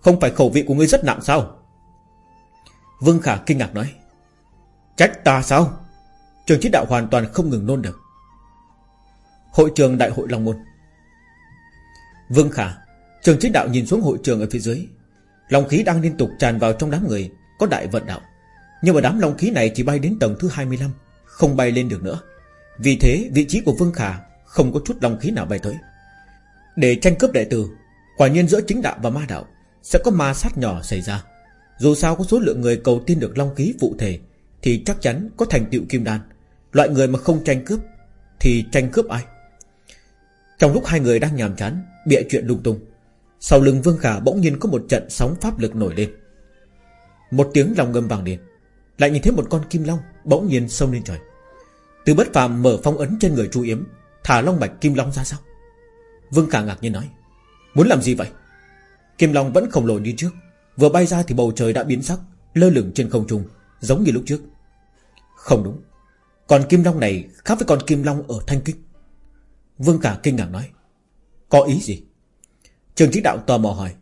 Không phải khẩu vị của ngươi rất nặng sao? Vương Khả kinh ngạc nói. Trách ta sao? Trường chính đạo hoàn toàn không ngừng nôn được. Hội trường đại hội Long Môn. Vương Khả, Trường chính đạo nhìn xuống hội trường ở phía dưới. Long khí đang liên tục tràn vào trong đám người, Có đại vận đạo. Nhưng mà đám long khí này chỉ bay đến tầng thứ 25 Không bay lên được nữa. Vì thế, vị trí của Vương Khả không có chút long khí nào bay tới. Để tranh cướp đệ tử, Quả nhiên giữa chính đạo và ma đạo Sẽ có ma sát nhỏ xảy ra. Dù sao có số lượng người cầu tin được long khí phụ thể, Thì chắc chắn có thành tựu kim đan. Loại người mà không tranh cướp, Thì tranh cướp ai? Trong lúc hai người đang nhàm chán, Bịa chuyện lung tung, Sau lưng Vương Khả bỗng nhiên có một trận sóng pháp lực nổi lên. Một tiếng lòng ngâm vàng điện Lại nhìn thấy một con kim long Bỗng nhiên sông lên trời. Từ bất phàm mở phong ấn trên người Chu Yếm Thả long bạch kim long ra sao? Vương Khả ngạc nhiên nói. Muốn làm gì vậy? Kim long vẫn khổng lồ đi trước. Vừa bay ra thì bầu trời đã biến sắc, Lơ lửng trên không trung, Giống như lúc trước. Không đúng. Còn kim long này khác với con kim long ở thanh kích Vương Khả kinh ngạc nói. Có ý gì? Trường chính đạo tò mò hỏi.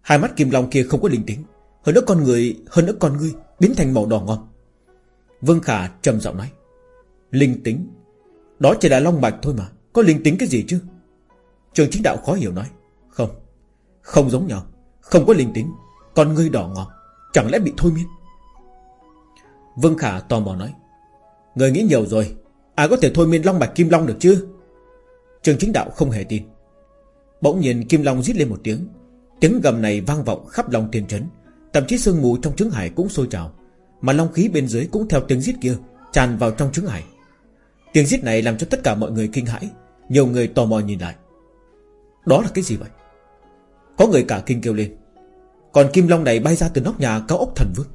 Hai mắt kim long kia không có linh tính. Hơn nữa con người, Hơn nữa con ngươi Biến thành màu đỏ ngon Vương Khả trầm giọng nói. Linh tính đó chỉ là long mạch thôi mà, Có linh tính cái gì chứ? Trường chính đạo khó hiểu nói, Không Không giống nhau, Không có linh tính, Con ngươi đỏ ngọt, Chẳng lẽ bị thôi miên? Vương Khả tò mò nói, Người nghĩ nhiều rồi, Ai có thể thôi miên long mạch kim long được chứ? Trường chính đạo không hề tin. Bỗng nhiên kim long rít lên một tiếng Tiếng gầm này vang vọng khắp lòng thiên trấn, Thậm chí sương mù trong trứng hải cũng sôi trào, Mà long khí bên dưới cũng theo tiếng rít kia Tràn vào trong trứng hải. Tiếng rít này làm cho tất cả mọi người kinh hãi. Nhiều người tò mò nhìn lại. Đó là cái gì vậy? Có người cả kinh kêu lên. Còn kim long này bay ra từ nóc nhà cao ốc thần vương.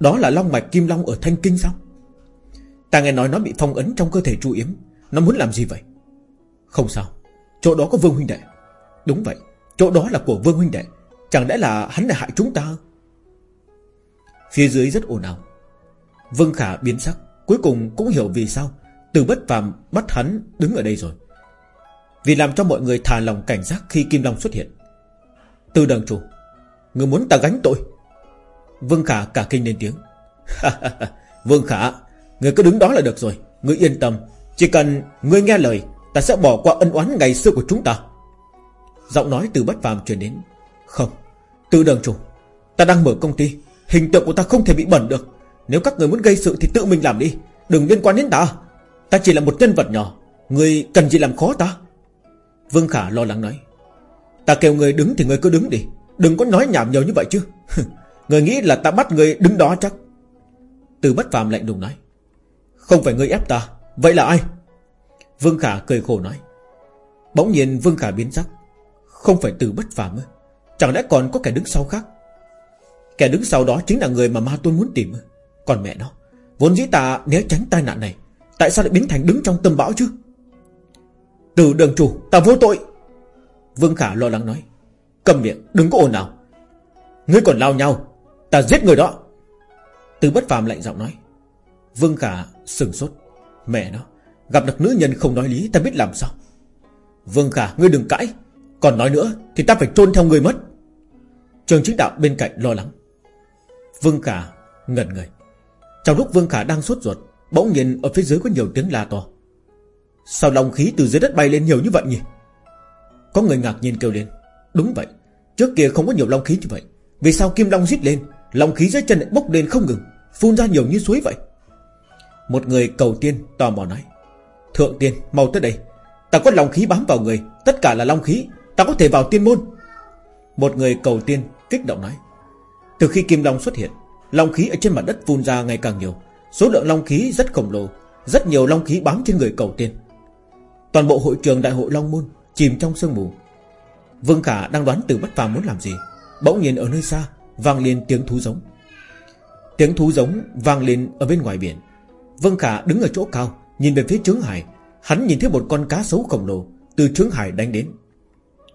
Đó là long mạch kim long ở thanh kinh sao? Ta nghe nói nó bị phong ấn trong cơ thể chu yếm. Nó muốn làm gì vậy? Không sao. Chỗ đó có vương huynh đệ. Đúng vậy. Chỗ đó là của vương huynh đệ. Chẳng lẽ là hắn là hại chúng ta? Phía dưới rất ồn ào. Vương Khả biến sắc, Cuối cùng cũng hiểu vì sao từ bất phàm bắt hắn đứng ở đây rồi. Vì làm cho mọi người thả lòng cảnh giác Khi Kim Long xuất hiện. Từ đằng chủ, Người muốn ta gánh tội. Vương Khả cả kinh lên tiếng. Vương Khả, Người cứ đứng đó là được rồi. Người yên tâm, Chỉ cần người nghe lời, Ta sẽ bỏ qua ân oán ngày xưa của chúng ta. Giọng nói từ bất phàm truyền đến. Không, Từ đường chủ, Ta đang mở công ty. Hình tượng của ta không thể bị bẩn được. Nếu các người muốn gây sự thì tự mình làm đi. Đừng liên quan đến ta. Ta chỉ là một nhân vật nhỏ. Người cần gì làm khó ta? Vương Khả lo lắng nói. Ta kêu người đứng thì người cứ đứng đi. Đừng có nói nhảm nhiều như vậy chứ. Người nghĩ là ta bắt người đứng đó chắc. Từ bất phàm lạnh lùng nói. Không phải người ép ta. Vậy là ai? Vương Khả cười khổ nói. Bỗng nhiên Vương Khả biến sắc. Không phải từ bất phàm ư? Chẳng lẽ còn có kẻ đứng sau khác? Kẻ đứng sau đó chính là người mà ma tôn muốn tìm Còn mẹ nó. Vốn dĩ ta né tránh tai nạn này. Tại sao lại biến thành đứng trong tâm bão chứ? Từ đường chủ, ta vô tội. Vương Khả lo lắng nói. Cầm miệng, đừng có ồn nào Ngươi còn lao nhau, Ta giết người đó. Từ bất phàm lạnh giọng nói. Vương Khả sừng sốt. Mẹ nó, Gặp được nữ nhân không nói lý, ta biết làm sao? Vương Khả, ngươi đừng cãi. Còn nói nữa, thì ta phải trôn theo ngươi mất. Trường chính đạo bên cạnh lo lắng. Vương Khả ngẩn người. Trong lúc Vương Khả đang sốt ruột Bỗng nhìn ở phía dưới có nhiều tiếng la to. Sao lòng khí từ dưới đất bay lên nhiều như vậy nhỉ? Có người ngạc nhiên kêu lên. Đúng vậy, Trước kia không có nhiều long khí như vậy. Vì sao kim long giết lên, Long khí dưới chân lại bốc lên không ngừng, Phun ra nhiều như suối vậy? Một người cầu tiên tò mò nói. Thượng tiên, mau tới đây. Ta có long khí bám vào người, Tất cả là long khí, Ta có thể vào tiên môn. Một người cầu tiên kích động nói. Từ khi kim long xuất hiện, Long khí ở trên mặt đất phun ra ngày càng nhiều Số lượng long khí rất khổng lồ, Rất nhiều long khí bám trên người cầu tiên. Toàn bộ hội trường đại hội Long Môn Chìm trong sương mù. Vương Khả đang đoán từ bất phàm muốn làm gì, Bỗng nhiên ở nơi xa Vang lên tiếng thú giống. Tiếng thú giống vang lên ở bên ngoài biển. Vương Khả đứng ở chỗ cao, Nhìn về phía trướng hải. Hắn nhìn thấy một con cá sấu khổng lồ Từ trướng hải đánh đến.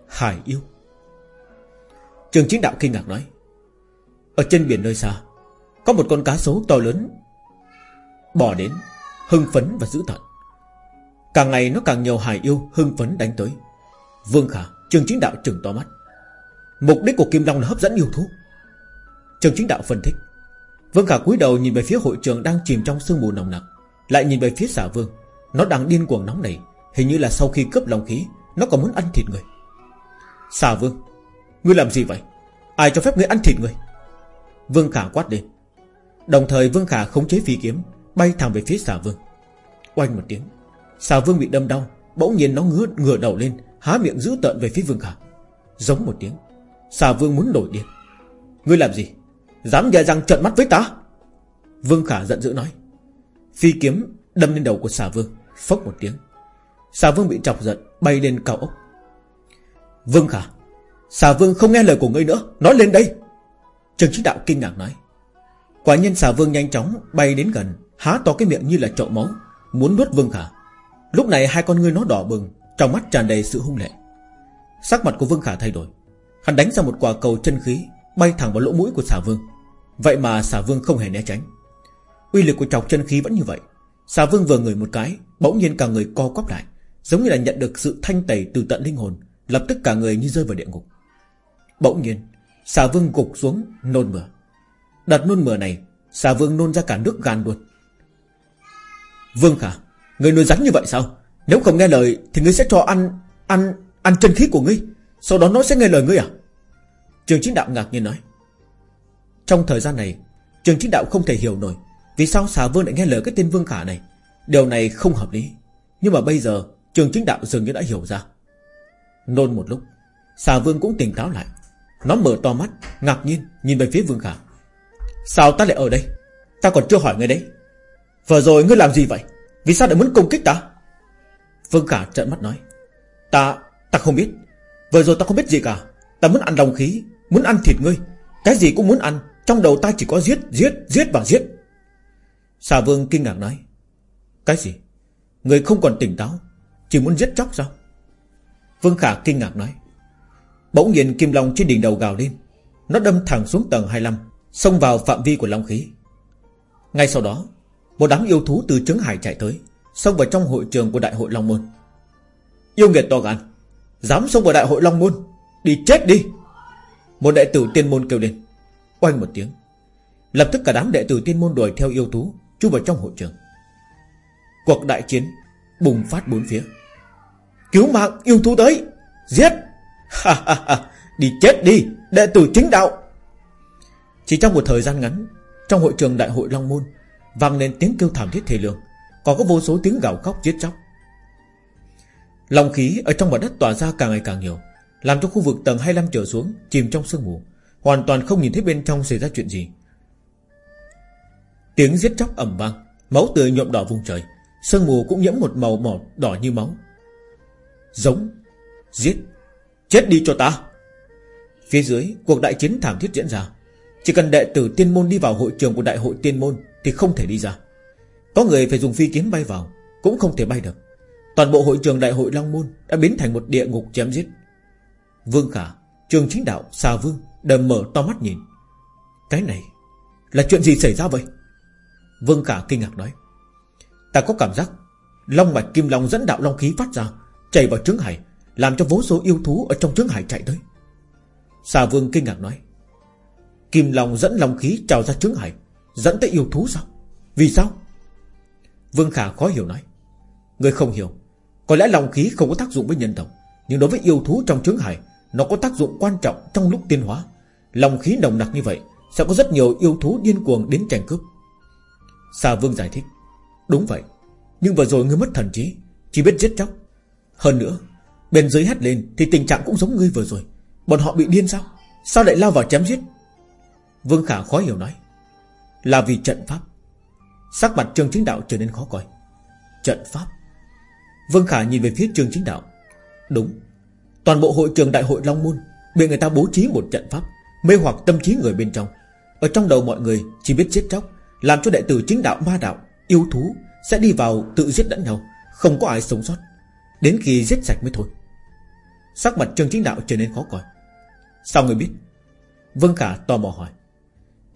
Hải yêu. Trường chính đạo kinh ngạc nói, Ở trên biển nơi xa, Có một con cá sấu to lớn Bỏ đến, Hưng phấn và dữ tợn. Càng ngày nó càng nhiều hải yêu hưng phấn đánh tới. Vương Khả, Trường chính đạo trừng to mắt. Mục đích của Kim Long là hấp dẫn yêu thú. Trường chính đạo phân tích. Vương Khả cúi đầu nhìn về phía hội trường Đang chìm trong sương mù nồng nặc, Lại nhìn về phía xả vương. Nó đang điên cuồng nóng này Hình như là sau khi cướp lòng khí, Nó còn muốn ăn thịt người. Xà vương, Ngươi làm gì vậy? Ai cho phép ngươi ăn thịt người? Vương Khả quát lên. Đồng thời Vương Khả khống chế phi kiếm Bay thẳng về phía xà vương. Oanh một tiếng, Xà vương bị đâm đau, Bỗng nhiên nó ngứa, ngửa đầu lên, Há miệng giữ tợn về phía Vương Khả Giống một tiếng, Xà vương muốn nổi điên. Ngươi làm gì? Dám dè rằng trợn mắt với ta? Vương Khả giận dữ nói. Phi kiếm đâm lên đầu của xà vương, Phốc một tiếng. Xà vương bị chọc giận, bay lên cao ốc. Vương Khả, Xà vương không nghe lời của ngươi nữa, Nói lên đây. Trần Chí Đạo kinh ngạc nói. Quả nhân xà vương nhanh chóng bay đến gần Há to cái miệng như là chậu máu. Muốn nuốt Vương Khả Lúc này hai con ngươi nó đỏ bừng, Trong mắt tràn đầy sự hung lệ. Sắc mặt của Vương Khả thay đổi. Hắn đánh ra một quả cầu chân khí, Bay thẳng vào lỗ mũi của xà vương. Vậy mà xà vương không hề né tránh. Uy lực của chọc chân khí vẫn như vậy. Xà vương vừa ngửi một cái, Bỗng nhiên cả người co quắp lại, Giống như là nhận được sự thanh tẩy từ tận linh hồn, Lập tức cả người như rơi vào địa ngục. Bỗng nhiên, Xà vương gục xuống, nôn mửa. Đặt nôn mửa này, Xà vương nôn ra cả nước gan luôn. Vương Khả Người nuôi rắn như vậy sao? Nếu không nghe lời, thì ngươi sẽ cho ăn Ăn ăn chân khí của ngươi. Sau đó nó sẽ nghe lời ngươi à? Trường chính đạo ngạc nhiên nói. Trong thời gian này, Trường chính đạo không thể hiểu nổi Vì sao xà vương lại nghe lời cái tên Vương Khả này. Điều này không hợp lý. Nhưng mà bây giờ, Trường chính đạo dường như đã hiểu ra. Nôn một lúc, Xà vương cũng tỉnh táo lại. Nó mở to mắt, Ngạc nhiên, nhìn về phía Vương Khả. Sao ta lại ở đây? Ta còn chưa hỏi người đấy. Vừa rồi ngươi làm gì vậy? Vì sao lại muốn công kích ta? Vương Khả trợn mắt nói. Ta, ta không biết. Vừa rồi ta không biết gì cả. Ta muốn ăn lòng khí Muốn ăn thịt ngươi. Cái gì cũng muốn ăn. Trong đầu ta chỉ có giết, giết, giết và giết. Xà vương kinh ngạc nói. Cái gì? Người không còn tỉnh táo Chỉ muốn giết chóc sao? Vương Khả kinh ngạc nói. Bỗng nhiên kim long trên đỉnh đầu gào lên. Nó đâm thẳng xuống tầng 25 Xông vào phạm vi của long khí. Ngay sau đó một đám yêu thú từ trứng hải chạy tới, Xông vào trong hội trường của đại hội Long Môn. Yêu nghiệt to gan, Dám xông vào đại hội Long Môn, Đi chết đi! Một đệ tử tiên môn kêu lên, Oanh một tiếng. Lập tức cả đám đệ tử tiên môn đuổi theo yêu thú, Chui vào trong hội trường. Cuộc đại chiến bùng phát bốn phía. Cứu mạng yêu thú tới, Giết! Đi chết đi, Đệ tử chính đạo! Chỉ trong một thời gian ngắn, Trong hội trường đại hội Long Môn vang lên tiếng kêu thảm thiết thê lương. Còn có vô số tiếng gào khóc giết chóc. Lòng khí ở trong mặt đất tỏa ra càng ngày càng nhiều, Làm cho khu vực tầng 25 trở xuống Chìm trong sương mù, Hoàn toàn không nhìn thấy bên trong xảy ra chuyện gì. Tiếng giết chóc ầm vang, Máu tươi nhuộm đỏ vùng trời, Sương mù cũng nhiễm một màu mỏ đỏ như máu. Giống, Giết, Chết đi cho ta. Phía dưới, cuộc đại chiến thảm thiết diễn ra. Chỉ cần đệ tử tiên môn đi vào hội trường của đại hội tiên môn thì không thể đi ra. Có người phải dùng phi kiếm bay vào, Cũng không thể bay được. Toàn bộ hội trường đại hội Long Môn Đã biến thành một địa ngục chém giết. Vương Khả, Trường chính đạo, Xà Vương Đều mở to mắt nhìn. Cái này Là chuyện gì xảy ra vậy? Vương Khả kinh ngạc nói. Ta có cảm giác Long mạch kim long dẫn đạo long khí phát ra Chảy vào trứng hải, Làm cho vô số yêu thú ở trong trứng hải chạy tới. Xà vương kinh ngạc nói. Kim long dẫn long khí trào ra trứng hải Dẫn tới yêu thú sao? Vì sao? Vương Khả khó hiểu nói. Người không hiểu. Có lẽ lòng khí không có tác dụng với nhân tộc, Nhưng đối với yêu thú trong trướng hải Nó có tác dụng quan trọng trong lúc tiên hóa. Lòng khí nồng nặc như vậy, Sẽ có rất nhiều yêu thú điên cuồng đến tranh cướp. Xà vương giải thích. Đúng vậy, Nhưng vừa rồi ngươi mất thần trí, Chỉ biết giết chóc. Hơn nữa, Bên dưới hét lên Thì tình trạng cũng giống ngươi vừa rồi. Bọn họ bị điên sao? Sao lại lao vào chém giết? Vương Khả khó hiểu nói. Là vì trận pháp. Sắc mặt Trương Chính Đạo trở nên khó coi. Trận pháp? Vương Khả nhìn về phía Trương Chính Đạo. Đúng. Toàn bộ hội trường đại hội Long Môn Bị người ta bố trí một trận pháp, Mê hoặc tâm trí người bên trong. Ở trong đầu mọi người chỉ biết giết chóc, Làm cho đệ tử chính đạo, ma đạo, Yêu thú sẽ đi vào tự giết lẫn nhau, Không có ai sống sót. Đến khi giết sạch mới thôi. Sắc mặt Trương Chính Đạo trở nên khó coi. Sao người biết? Vương Khả tò mò hỏi.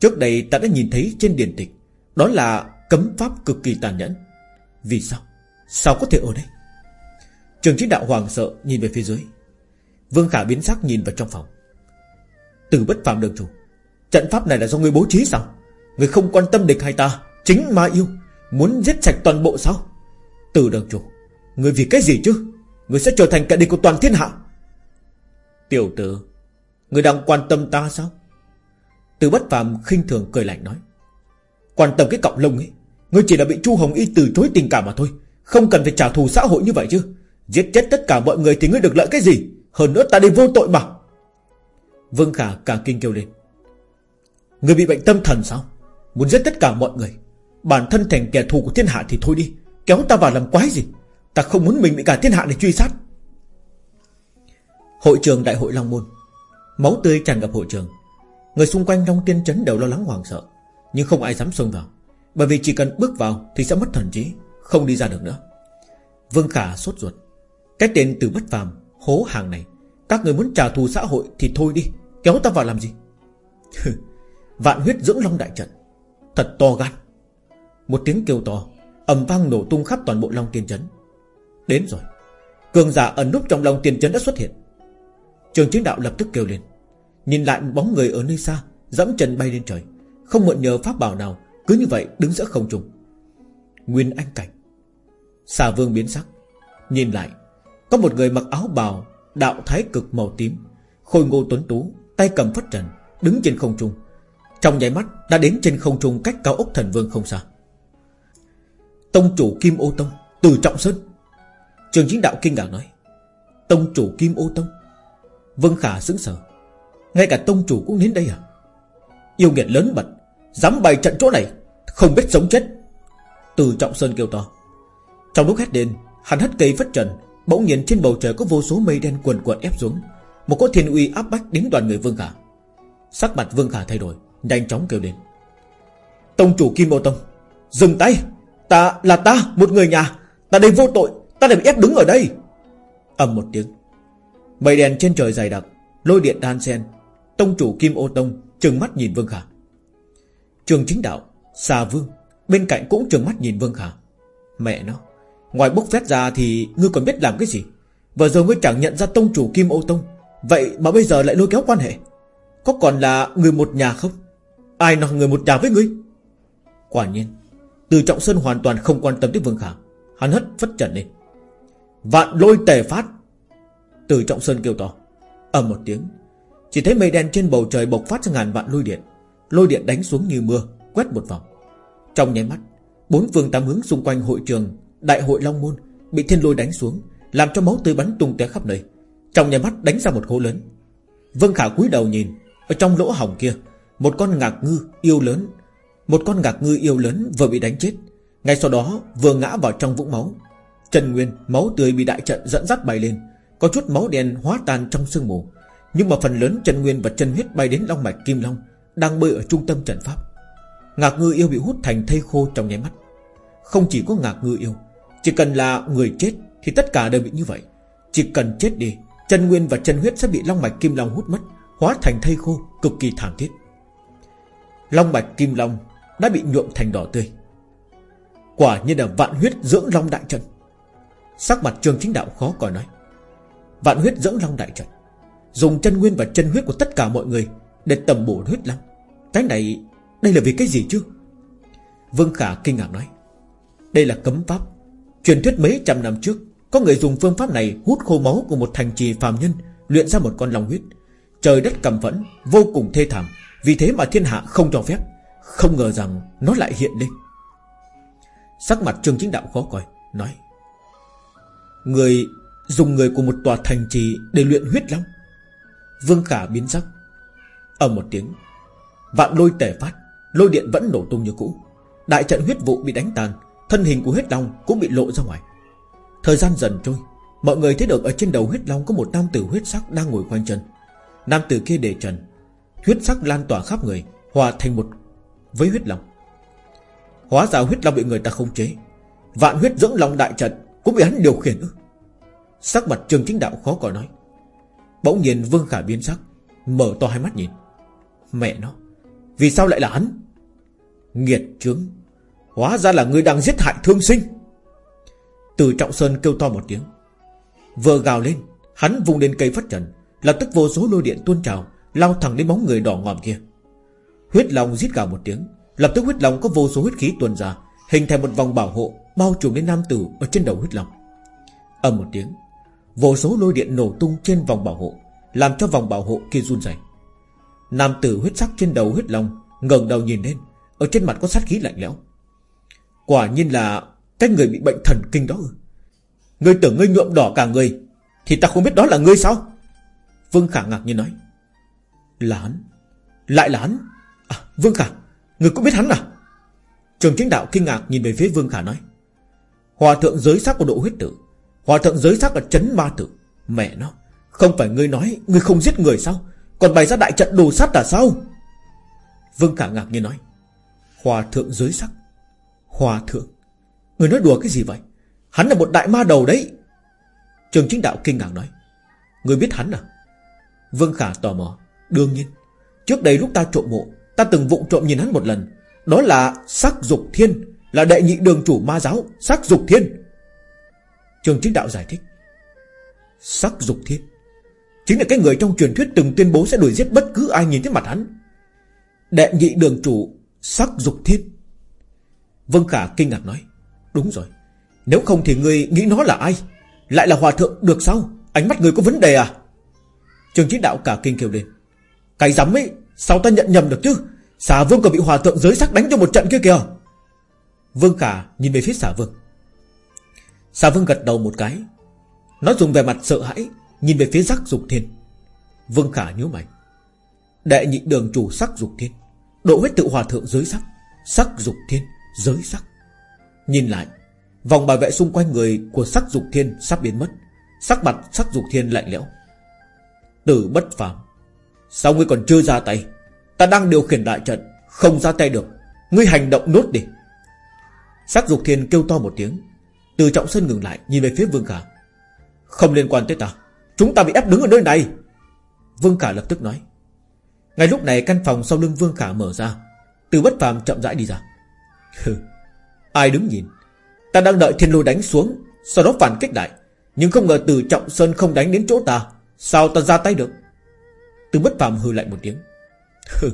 Trước đây ta đã nhìn thấy trên điển tịch, Đó là cấm pháp cực kỳ tàn nhẫn. Vì sao? Sao có thể ở đây? Trường chính đạo hoàng sợ nhìn về phía dưới. Vương Khả biến sắc nhìn vào trong phòng. Từ bất phạm đường chủ, Trận pháp này là do người bố trí sao? Người không quan tâm địch hay ta, Chính ma yêu, Muốn giết sạch toàn bộ sao? Từ đường chủ Người vì cái gì chứ? Người sẽ trở thành kẻ địch của toàn thiên hạ. Tiểu tử Người đang quan tâm ta sao? Từ bất phàm khinh thường cười lạnh nói. Quan tâm cái cọng lông ấy, Ngươi chỉ là bị Chu Hồng Y từ chối tình cảm mà thôi. Không cần phải trả thù xã hội như vậy chứ. Giết chết tất cả mọi người thì ngươi được lợi cái gì? Hơn nữa ta đi vô tội mà. Vương Khả càng kinh kêu lên. Ngươi bị bệnh tâm thần sao? Muốn giết tất cả mọi người. Bản thân thành kẻ thù của thiên hạ thì thôi đi. Kéo ta vào làm quái gì? Ta không muốn mình bị cả thiên hạ này truy sát. Hội trường đại hội Long Môn. Máu tươi tràn ngập hội trường. Người xung quanh trong tiên chấn đều lo lắng hoàng sợ. Nhưng không ai dám xông vào, Bởi vì chỉ cần bước vào thì sẽ mất thần trí, Không đi ra được nữa. Vương Khả sốt ruột. Cái tên từ bất phàm, Hố hàng này, Các người muốn trả thù xã hội thì thôi đi, Kéo ta vào làm gì? Vạn huyết dưỡng long đại trận, Thật to gan. Một tiếng kêu to, ầm vang nổ tung khắp toàn bộ long tiên chấn Đến rồi, Cường giả ẩn núp trong long tiên chấn đã xuất hiện. Trường chiến đạo lập tức kêu lên. Nhìn lại bóng người ở nơi xa, Dẫm chân bay lên trời. Không mượn nhờ pháp bảo nào, Cứ như vậy đứng giữa không trung. Nguyên anh cảnh. Xà vương biến sắc. Nhìn lại, Có một người mặc áo bào, Đạo thái cực màu tím, Khôi ngô tuấn tú, Tay cầm phất trần, Đứng trên không trung. Trong nháy mắt, đã đến trên không trung cách cao ốc thần vương không xa. Tông chủ Kim Ô Tông, Từ Trọng Sơn. Trường chính đạo kinh ngạc nói, Tông chủ Kim Ô Tông. Vương Khả sững sờ. Ngay cả tông chủ cũng đến đây à? Yêu nghiệt lớn mật, Dám bày trận chỗ này, Không biết sống chết. Từ Trọng Sơn kêu to. Trong lúc hét đền Hắn hất cây phất trần, Bỗng nhiên trên bầu trời có vô số mây đen quần quần ép xuống. Một cỗ thiên uy áp bách đến đoàn người Vương Khả. Sắc mặt Vương Khả thay đổi, Nhanh chóng kêu lên. Tông chủ Kim Ô Tông, Dừng tay. Ta là ta, một người nhà. Ta đây vô tội, Ta để bị ép đứng ở đây. Ầm một tiếng. Mây đen trên trời dày đặc, Lôi điện đan sen Tông chủ Kim Ô Tông trừng mắt nhìn Vương Khả Trường chính đạo Xà Vương, Bên cạnh cũng trừng mắt nhìn Vương Khả Mẹ nó, Ngoài bốc phét ra thì ngươi còn biết làm cái gì? Vừa rồi ngươi chẳng nhận ra tông chủ Kim Ô Tông, Vậy mà bây giờ lại lôi kéo quan hệ. Có còn là người một nhà không? Ai nói người một nhà với ngươi? Quả nhiên, Từ Trọng Sơn hoàn toàn không quan tâm tới Vương Khả Hắn hất phất trần lên. Vạn lôi tề phát! Từ Trọng Sơn kêu to. Ầm một tiếng chỉ thấy mây đen trên bầu trời bộc phát ra ngàn vạn lôi điện. Lôi điện đánh xuống như mưa, Quét một vòng. Trong nháy mắt, Bốn phương tám hướng xung quanh hội trường, Đại hội Long Môn Bị thiên lôi đánh xuống, Làm cho máu tươi bắn tung tóe khắp nơi. Trong nháy mắt đánh ra một hố lớn. Vân Khả cúi đầu nhìn, Ở trong lỗ hổng kia, Một con ngạc ngư yêu lớn, Một con ngạc ngư yêu lớn vừa bị đánh chết. Ngay sau đó, vừa ngã vào trong vũng máu. Trần Nguyên, máu tươi bị đại trận dẫn dắt bay lên, Có chút máu đen hóa tan trong sương mù. Nhưng mà phần lớn chân Nguyên và chân Huyết bay đến Long Mạch Kim Long Đang bơi ở trung tâm trận pháp. Ngạc ngư yêu bị hút thành thây khô trong nháy mắt. Không chỉ có ngạc ngư yêu, Chỉ cần là người chết Thì tất cả đều bị như vậy. Chỉ cần chết đi, chân Nguyên và chân Huyết sẽ bị Long Mạch Kim Long hút mất, Hóa thành thây khô cực kỳ thảm thiết. Long Mạch Kim Long đã bị nhuộm thành đỏ tươi. Quả nhiên là vạn huyết dưỡng long đại trận. Sắc mặt trường chính đạo khó coi nói. Vạn huyết dưỡng long đại trận. Dùng chân nguyên và chân huyết của tất cả mọi người Để tầm bổ huyết long Cái này, Đây là vì cái gì chứ? Vương Khả kinh ngạc nói. Đây là cấm pháp. Truyền thuyết mấy trăm năm trước, Có người dùng phương pháp này hút khô máu của một thành trì phàm nhân, Luyện ra một con lòng huyết. Trời đất cầm vẫn Vô cùng thê thảm. Vì thế mà thiên hạ không cho phép. Không ngờ rằng nó lại hiện lên. Sắc mặt Trương Chính Đạo khó coi, Nói. Người dùng người của một tòa thành trì Để luyện huyết long Vương Khả biến sắc. Ở một tiếng, Vạn lôi tề phát, Lôi điện vẫn nổ tung như cũ. Đại trận huyết vụ bị đánh tàn Thân hình của huyết long cũng bị lộ ra ngoài. Thời gian dần trôi, Mọi người thấy được ở trên đầu huyết long Có một nam tử huyết sắc đang ngồi khoanh chân. Nam tử kia để trần, Huyết sắc lan tỏa khắp người, Hòa thành một với huyết long. Hóa ra huyết long bị người ta không chế, Vạn huyết dưỡng long đại trận Cũng bị hắn điều khiển ư. Sắc mặt trường chính đạo khó có nói. Bỗng nhiên Vương Khả biến sắc, Mở to hai mắt nhìn. Mẹ nó, Vì sao lại là hắn? Nghiệt trướng Hóa ra là người đang giết hại thương sinh. Từ Trọng Sơn kêu to một tiếng. Vừa gào lên, Hắn vùng lên cây phát trần, Lập tức vô số lôi điện tuôn trào, Lao thẳng đến bóng người đỏ ngòm kia. Huyết Long giết gào một tiếng, Lập tức huyết Long có vô số huyết khí tuôn ra, Hình thành một vòng bảo hộ, Bao trùm đến nam tử ở trên đầu huyết Long. Âm một tiếng Vô số lôi điện nổ tung trên vòng bảo hộ Làm cho vòng bảo hộ kia run rẩy. Nam tử huyết sắc trên đầu huyết Long ngẩng đầu nhìn lên Ở trên mặt có sát khí lạnh lẽo. Quả nhiên là Cái người bị bệnh thần kinh đó Ngươi tưởng ngươi nhuộm đỏ cả người Thì ta không biết đó là ngươi sao? Vương Khả ngạc nhiên nói. Là hắn Lại là hắn? À, Vương Khả Người cũng biết hắn à? Trường chính đạo kinh ngạc nhìn về phía Vương Khả nói. Hòa thượng giới sắc của độ huyết tử Hòa thượng giới sắc ở chấn ma tử. Mẹ nó, Không phải ngươi nói Ngươi không giết người sao? Còn bày ra đại trận đồ sát là sao? Vương Khả ngạc nhiên nói. Hòa thượng giới sắc. Hòa thượng. Người nói đùa cái gì vậy? Hắn là một đại ma đầu đấy. Trường chính đạo kinh ngạc nói. Người biết hắn à? Vương Khả tò mò. Đương nhiên. Trước đây lúc ta trộm mộ, Ta từng vụng trộm nhìn hắn một lần. Đó là sắc dục thiên, Là đệ nhị đường chủ ma giáo Sắc dục thiên. Trường chính đạo giải thích. Sắc dục thiết. Chính là cái người trong truyền thuyết từng tuyên bố Sẽ đuổi giết bất cứ ai nhìn thấy mặt hắn. Đệ nhị đường chủ, Sắc dục thiết. Vân Khả kinh ngạc nói, Đúng rồi, Nếu không thì người nghĩ nó là ai? Lại là hòa thượng, được sao? Ánh mắt người có vấn đề à? Trường chính đạo cả kinh kêu lên, Cái dám ấy, Sao ta nhận nhầm được chứ? Xà vương còn bị hòa thượng giới sắc đánh cho một trận kia kìa. Vương Khả nhìn về phía xà vương Xà vương gật đầu một cái. Nó dùng về mặt sợ hãi, Nhìn về phía sắc dục thiên. Vương Khả nhíu mày. Đệ nhị đường chủ sắc dục thiên. Độ huyết tự hòa thượng giới sắc Sắc dục thiên, giới sắc Nhìn lại, Vòng bảo vệ xung quanh người của sắc dục thiên sắp biến mất. Sắc mặt sắc dục thiên lạnh lẽo. Tử bất phàm. Sao ngươi còn chưa ra tay? Ta đang điều khiển đại trận, Không ra tay được. Ngươi hành động nốt đi. Sắc dục thiên kêu to một tiếng. Từ trọng sơn ngừng lại, nhìn về phía Vương Khả. Không liên quan tới ta, Chúng ta bị ép đứng ở nơi này. Vương Khả lập tức nói. Ngay lúc này, căn phòng sau lưng Vương Khả mở ra. Từ bất phàm chậm rãi đi ra. Ai đứng nhìn? Ta đang đợi thiên lôi đánh xuống, Sau đó phản kích đại. Nhưng không ngờ từ trọng sơn không đánh đến chỗ ta, Sao ta ra tay được? Từ bất phàm hư lại một tiếng. Hừ,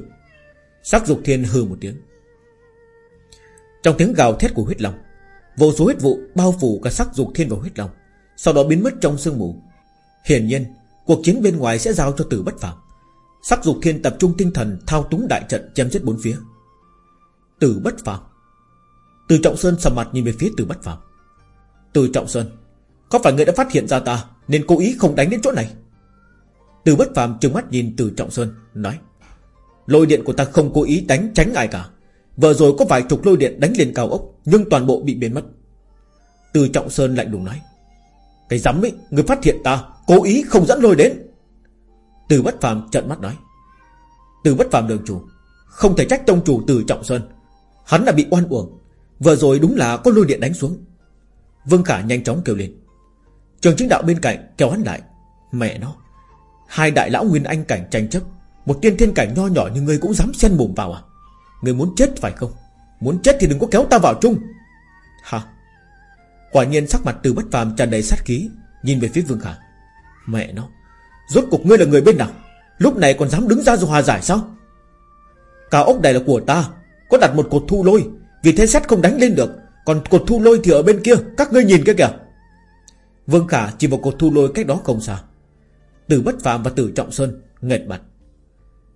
Sắc dục thiên hư một tiếng. Trong tiếng gào thét của huyết lòng Vô số huyết vụ bao phủ cả sắc dục thiên và huyết long Sau đó biến mất trong sương mù. Hiển nhiên, Cuộc chiến bên ngoài sẽ giao cho tử bất phàm. Sắc dục thiên tập trung tinh thần Thao túng đại trận chém giết bốn phía. Tử bất phàm. Từ trọng sơn sầm mặt nhìn về phía tử bất phàm. Từ trọng sơn, Có phải người đã phát hiện ra ta Nên cố ý không đánh đến chỗ này? Từ bất phàm trừng mắt nhìn từ trọng sơn, Nói, Lôi điện của ta không cố ý đánh tránh ai cả. Vừa rồi có vài chục lôi điện đánh lên cao ốc, Nhưng toàn bộ bị biến mất. Từ trọng sơn lạnh lùng nói, Cái rắm ấy, Người phát hiện ta, Cố ý không dẫn lôi đến. Từ bất phàm trợn mắt nói, Từ bất phàm đường chủ, Không thể trách tông chủ từ trọng sơn. Hắn là bị oan uổng, Vừa rồi đúng là có lôi điện đánh xuống. Vương Khả nhanh chóng kêu lên, Trường chính đạo bên cạnh kéo hắn lại. Mẹ nó, Hai đại lão nguyên anh cảnh tranh chấp, Một tiên thiên cảnh nho nhỏ như ngươi cũng dám xen mồm vào à? Người muốn chết phải không? Muốn chết thì đừng có kéo ta vào chung. Hả? Quả nhiên sắc mặt từ bất phàm tràn đầy sát khí, Nhìn về phía Vương Khả. Mẹ nó, Rốt cục ngươi là người bên nào? Lúc này còn dám đứng ra dù hòa giải sao? Cả ốc này là của ta, Có đặt một cột thu lôi, Vì thế xét không đánh lên được. Còn cột thu lôi thì ở bên kia, Các ngươi nhìn kia kìa. Vương Khả chỉ một cột thu lôi cách đó không xa. Từ bất phàm và từ trọng sơn Nghệt mặt.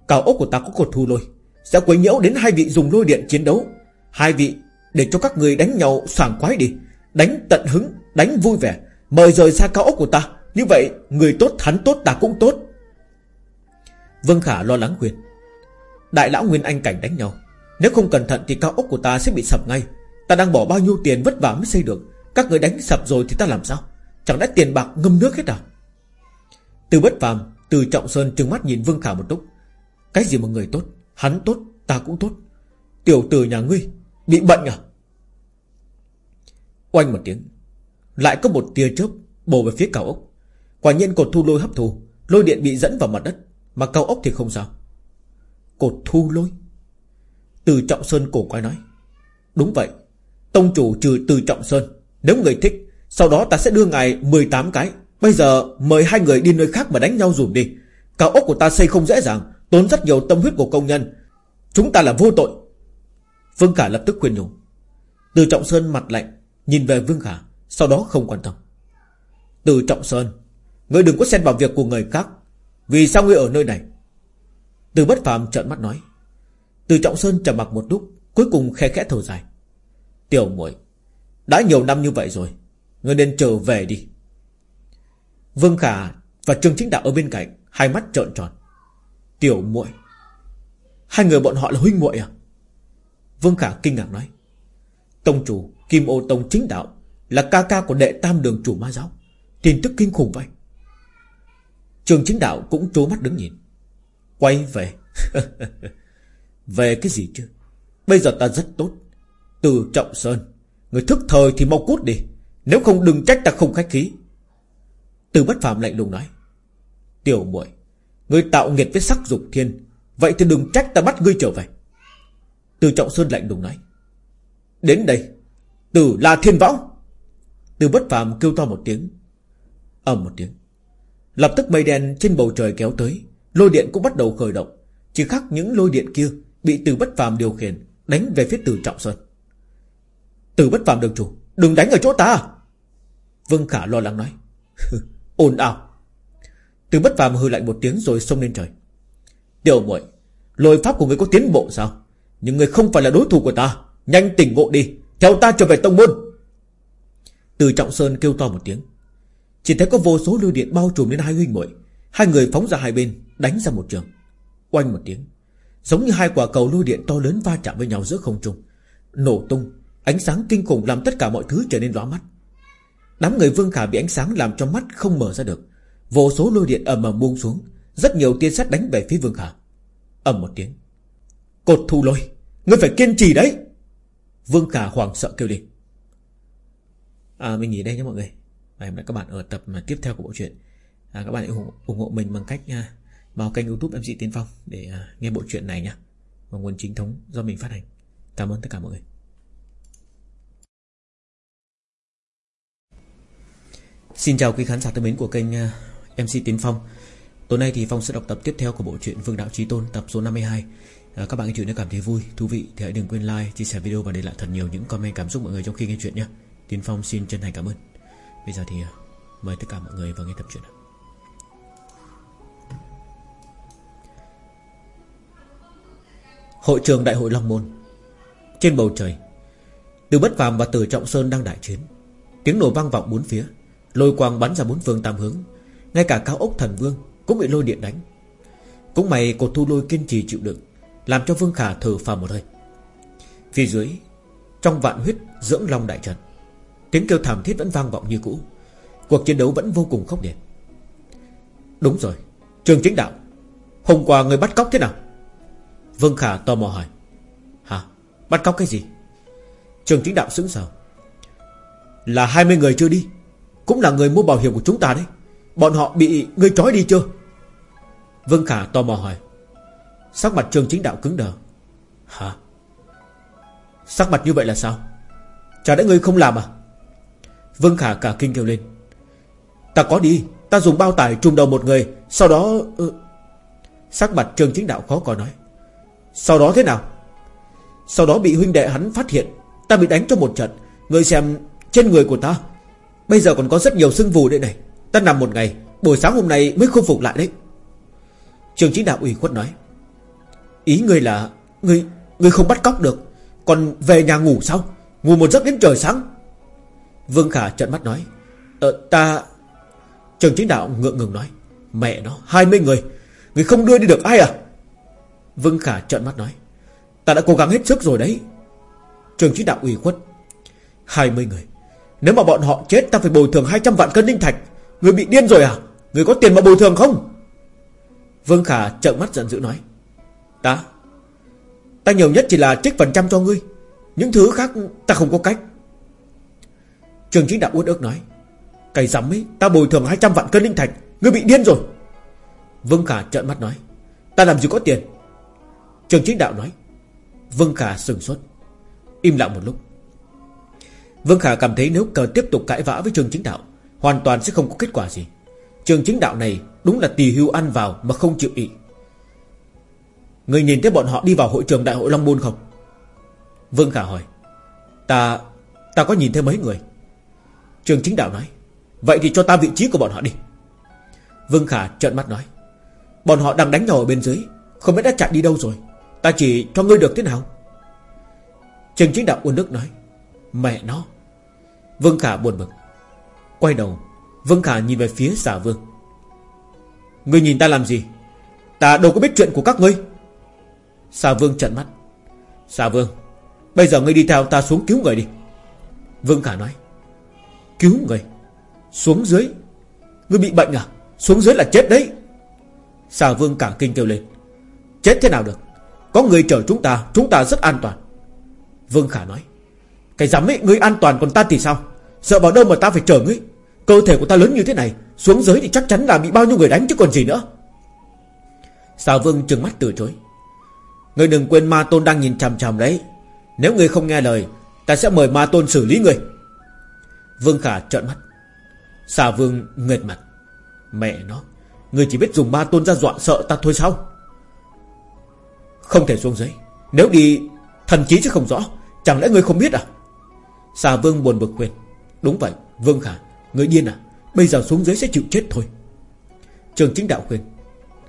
Cả ốc của ta có cột thu lôi sẽ quấy nhiễu đến hai vị dùng lôi điện chiến đấu. Hai vị, để cho các người đánh nhau sảng khoái đi. Đánh tận hứng, Đánh vui vẻ. Mời rời xa cao ốc của ta. Như vậy, người tốt, hắn tốt, ta cũng tốt. Vương Khả lo lắng khuyên. Đại lão Nguyên Anh cảnh đánh nhau. Nếu không cẩn thận thì cao ốc của ta sẽ bị sập ngay. Ta đang bỏ bao nhiêu tiền vất vả mới xây được? Các người đánh sập rồi thì ta làm sao? Chẳng lẽ tiền bạc ngâm nước hết à? Từ bất phàm, Từ trọng sơn trừng mắt nhìn Vương Khả một lúc. Cái gì mà người tốt? Hắn tốt, ta cũng tốt. Tiểu tử nhà ngươi Bị bệnh à? Oanh một tiếng. Lại có một tia chớp bổ về phía cao ốc. Quả nhiên cột thu lôi hấp thù Lôi điện bị dẫn vào mặt đất, Mà cao ốc thì không sao. Cột thu lôi? Từ Trọng Sơn cổ quái nói. Đúng vậy, Tông chủ trừ từ Trọng Sơn. Nếu người thích, Sau đó ta sẽ đưa ngài 18 cái. Bây giờ mời hai người đi nơi khác mà đánh nhau dùm đi. Cao ốc của ta xây không dễ dàng. Tốn rất nhiều tâm huyết của công nhân. Chúng ta là vô tội. Vương Khả lập tức khuyên nhủ. Từ Trọng Sơn mặt lạnh, Nhìn về Vương Khả, Sau đó không quan tâm. Từ Trọng Sơn, Ngươi đừng có xen vào việc của người khác, Vì sao ngươi ở nơi này? Từ bất phàm trợn mắt nói. Từ Trọng Sơn trầm mặc một lúc, Cuối cùng khe khẽ thở dài. Tiểu muội, Đã nhiều năm như vậy rồi, Ngươi nên trở về đi. Vương Khả và Trương Chính Đạo ở bên cạnh, Hai mắt trợn tròn. Tiểu muội. Hai người bọn họ là huynh muội à? Vương Khả kinh ngạc nói. Tông chủ Kim ô tông chính đạo Là ca ca của đệ tam đường chủ ma giáo. Tin tức kinh khủng vậy. Trường chính đạo cũng trố mắt đứng nhìn. Quay về. Về cái gì chứ? Bây giờ ta rất tốt. Từ trọng sơn, Người thức thời thì mau cút đi. Nếu không đừng trách ta không khách khí. Từ bất phàm lạnh lùng nói. Tiểu muội Người tạo nghiệt với sắc dục thiên. Vậy thì đừng trách ta bắt ngươi trở về. Từ trọng sơn lạnh lùng nói. Đến đây Tử là thiên võ. Từ bất phàm kêu to một tiếng. Ầm một tiếng. Lập tức mây đen trên bầu trời kéo tới. Lôi điện cũng bắt đầu khởi động. Chỉ khác những lôi điện kia Bị từ bất phàm điều khiển, Đánh về phía từ trọng sơn. Từ bất phàm đường chủ, Đừng đánh ở chỗ ta. Vương Khả lo lắng nói. Ồn ào. Từ bất phàm hư lạnh một tiếng rồi xông lên trời. Tiểu muội, Lôi pháp của người có tiến bộ sao? Nhưng người không phải là đối thủ của ta. Nhanh tỉnh ngộ đi. Theo ta trở về tông môn. Từ Trọng Sơn kêu to một tiếng. Chỉ thấy có vô số lưu điện bao trùm lên hai huynh muội. Hai người phóng ra hai bên, Đánh ra một trường. Oanh một tiếng. Giống như hai quả cầu lưu điện to lớn va chạm với nhau giữa không trung. Nổ tung. Ánh sáng kinh khủng làm tất cả mọi thứ trở nên lóa mắt. Đám người Vương Khả bị ánh sáng làm cho mắt không mở ra được. Vô số lôi điện ầm ầm buông xuống Rất nhiều tia sét đánh về phía Vương Khả ầm một tiếng. Cột thu lôi Ngươi phải kiên trì đấy. Vương Khả hoảng sợ kêu đi à, Mình nghỉ đây nhé mọi người. Và hẹn gặp các bạn ở tập tiếp theo của bộ truyện. À, Các bạn hãy ủng, ủng hộ mình bằng cách nha vào kênh youtube MC Tiến Phong Để à, nghe bộ truyện này nhé. Và nguồn chính thống do mình phát hành. Cảm ơn tất cả mọi người. Xin chào quý khán giả thân mến của kênh à, MC Tiến Phong. Tối nay thì Phong sẽ đọc tập tiếp theo của bộ truyện Vương Đạo Trí Tôn tập số 52 à, Các bạn nghe chuyện nếu cảm thấy vui, thú vị Thì hãy đừng quên like, chia sẻ video và để lại thật nhiều những comment cảm xúc mọi người trong khi nghe chuyện nhé. Tiến Phong xin chân thành cảm ơn. Bây giờ thì à, mời tất cả mọi người vào nghe tập truyện Hội trường đại hội Long Môn. Trên bầu trời Từ Bất Phàm và Từ Trọng Sơn đang đại chiến. Tiếng nổ vang vọng bốn phía Lôi quang bắn ra bốn phương tam hướng. Ngay cả cao ốc thần vương cũng bị lôi điện đánh. Cũng may cột thu lôi kiên trì chịu đựng, Làm cho Vương Khả thở phào một hơi. Phía dưới, Trong vạn huyết dưỡng long đại trận, Tiếng kêu thảm thiết vẫn vang vọng như cũ. Cuộc chiến đấu vẫn vô cùng khốc liệt. Đúng rồi, Trường chính đạo, Hôm qua người bắt cóc thế nào? Vương Khả tò mò hỏi. Hả? Bắt cóc cái gì? Trường chính đạo sững sờ. Là 20 người chưa đi, Cũng là người mua bảo hiểm của chúng ta đấy. Bọn họ bị ngươi trói đi chưa? Vương Khả tò mò hỏi. Sắc mặt trường chính đạo cứng đờ. Hả? Sắc mặt như vậy là sao? Chả lẽ ngươi không làm à? Vương Khả cả kinh kêu lên. Ta có đi, Ta dùng bao tải trùm đầu một người, Sau đó ừ... Sắc mặt Trương Chính Đạo khó coi nói. Sau đó thế nào? Sau đó bị huynh đệ hắn phát hiện, Ta bị đánh cho một trận. Người xem trên người của ta, Bây giờ còn có rất nhiều sưng vù đây này. Ta nằm một ngày Buổi sáng hôm nay mới khôi phục lại đấy. Trường chính đạo ủy khuất nói Ý ngươi là Ngươi, người không bắt cóc được Còn về nhà ngủ sao? Ngủ một giấc đến trời sáng. Vương Khả trợn mắt nói Ờ ta Trường chính đạo ngượng ngừng nói Mẹ nó hai mươi người Người không đưa đi được ai à? Vương Khả trợn mắt nói Ta đã cố gắng hết sức rồi đấy. Trường chính đạo ủy khuất hai mươi người Nếu mà bọn họ chết ta phải bồi thường 200 vạn cân linh thạch Người bị điên rồi à? Người có tiền mà bồi thường không? Vương Khả trợn mắt giận dữ nói, Ta Ta nhiều nhất chỉ là trích phần trăm cho ngươi, Những thứ khác ta không có cách. Trường chính đạo uất ức nói, Cày rắm ấy, Ta bồi thường 200 vạn cân linh thạch, Ngươi bị điên rồi. Vương Khả trợn mắt nói, Ta làm gì có tiền? Trường chính đạo nói, Vương Khả sừng sốt, Im lặng một lúc. Vương Khả cảm thấy nếu cờ tiếp tục cãi vã với trường chính đạo Hoàn toàn sẽ không có kết quả gì. Trường chính đạo này đúng là tỳ hưu ăn vào Mà không chịu ị. Người nhìn thấy bọn họ đi vào hội trường đại hội Long Môn không? Vương Khả hỏi. Ta Ta có nhìn thấy mấy người? Trường chính đạo nói. Vậy thì cho ta vị trí của bọn họ đi. Vương Khả trợn mắt nói. Bọn họ đang đánh nhau ở bên dưới, Không biết đã chạy đi đâu rồi. Ta chỉ cho ngươi được thế nào? Trường chính đạo uôn đức nói. Mẹ nó. Vương Khả buồn bực. Quay đầu, Vương Khả nhìn về phía xà vương. Ngươi nhìn ta làm gì? Ta đâu có biết chuyện của các ngươi. Xà vương trận mắt. Xà vương, Bây giờ ngươi đi theo ta xuống cứu người đi. Vương Khả nói. Cứu người? Xuống dưới? Ngươi bị bệnh à? Xuống dưới là chết đấy. Xà vương cả kinh kêu lên. Chết thế nào được? Có người chở chúng ta Chúng ta rất an toàn. Vương Khả nói. Cái dám ấy, ngươi an toàn còn ta thì sao? Sợ vào đâu mà ta phải chở ngươi? Cơ thể của ta lớn như thế này, Xuống dưới thì chắc chắn là bị bao nhiêu người đánh chứ còn gì nữa. Xà vương trừng mắt từ chối. Ngươi đừng quên ma tôn đang nhìn chằm chằm đấy. Nếu ngươi không nghe lời, Ta sẽ mời ma tôn xử lý ngươi. Vương Khả trợn mắt. Xà vương nghệt mặt. Mẹ nó, Ngươi chỉ biết dùng ma tôn ra dọa sợ ta thôi sao? Không thể xuống dưới. Nếu đi, Thần chí chứ không rõ. Chẳng lẽ ngươi không biết à? Xà vương buồn bực khuyên Đúng vậy, Vương Khả. Người điên à Bây giờ xuống dưới sẽ chịu chết thôi. Trường chính đạo khuyên,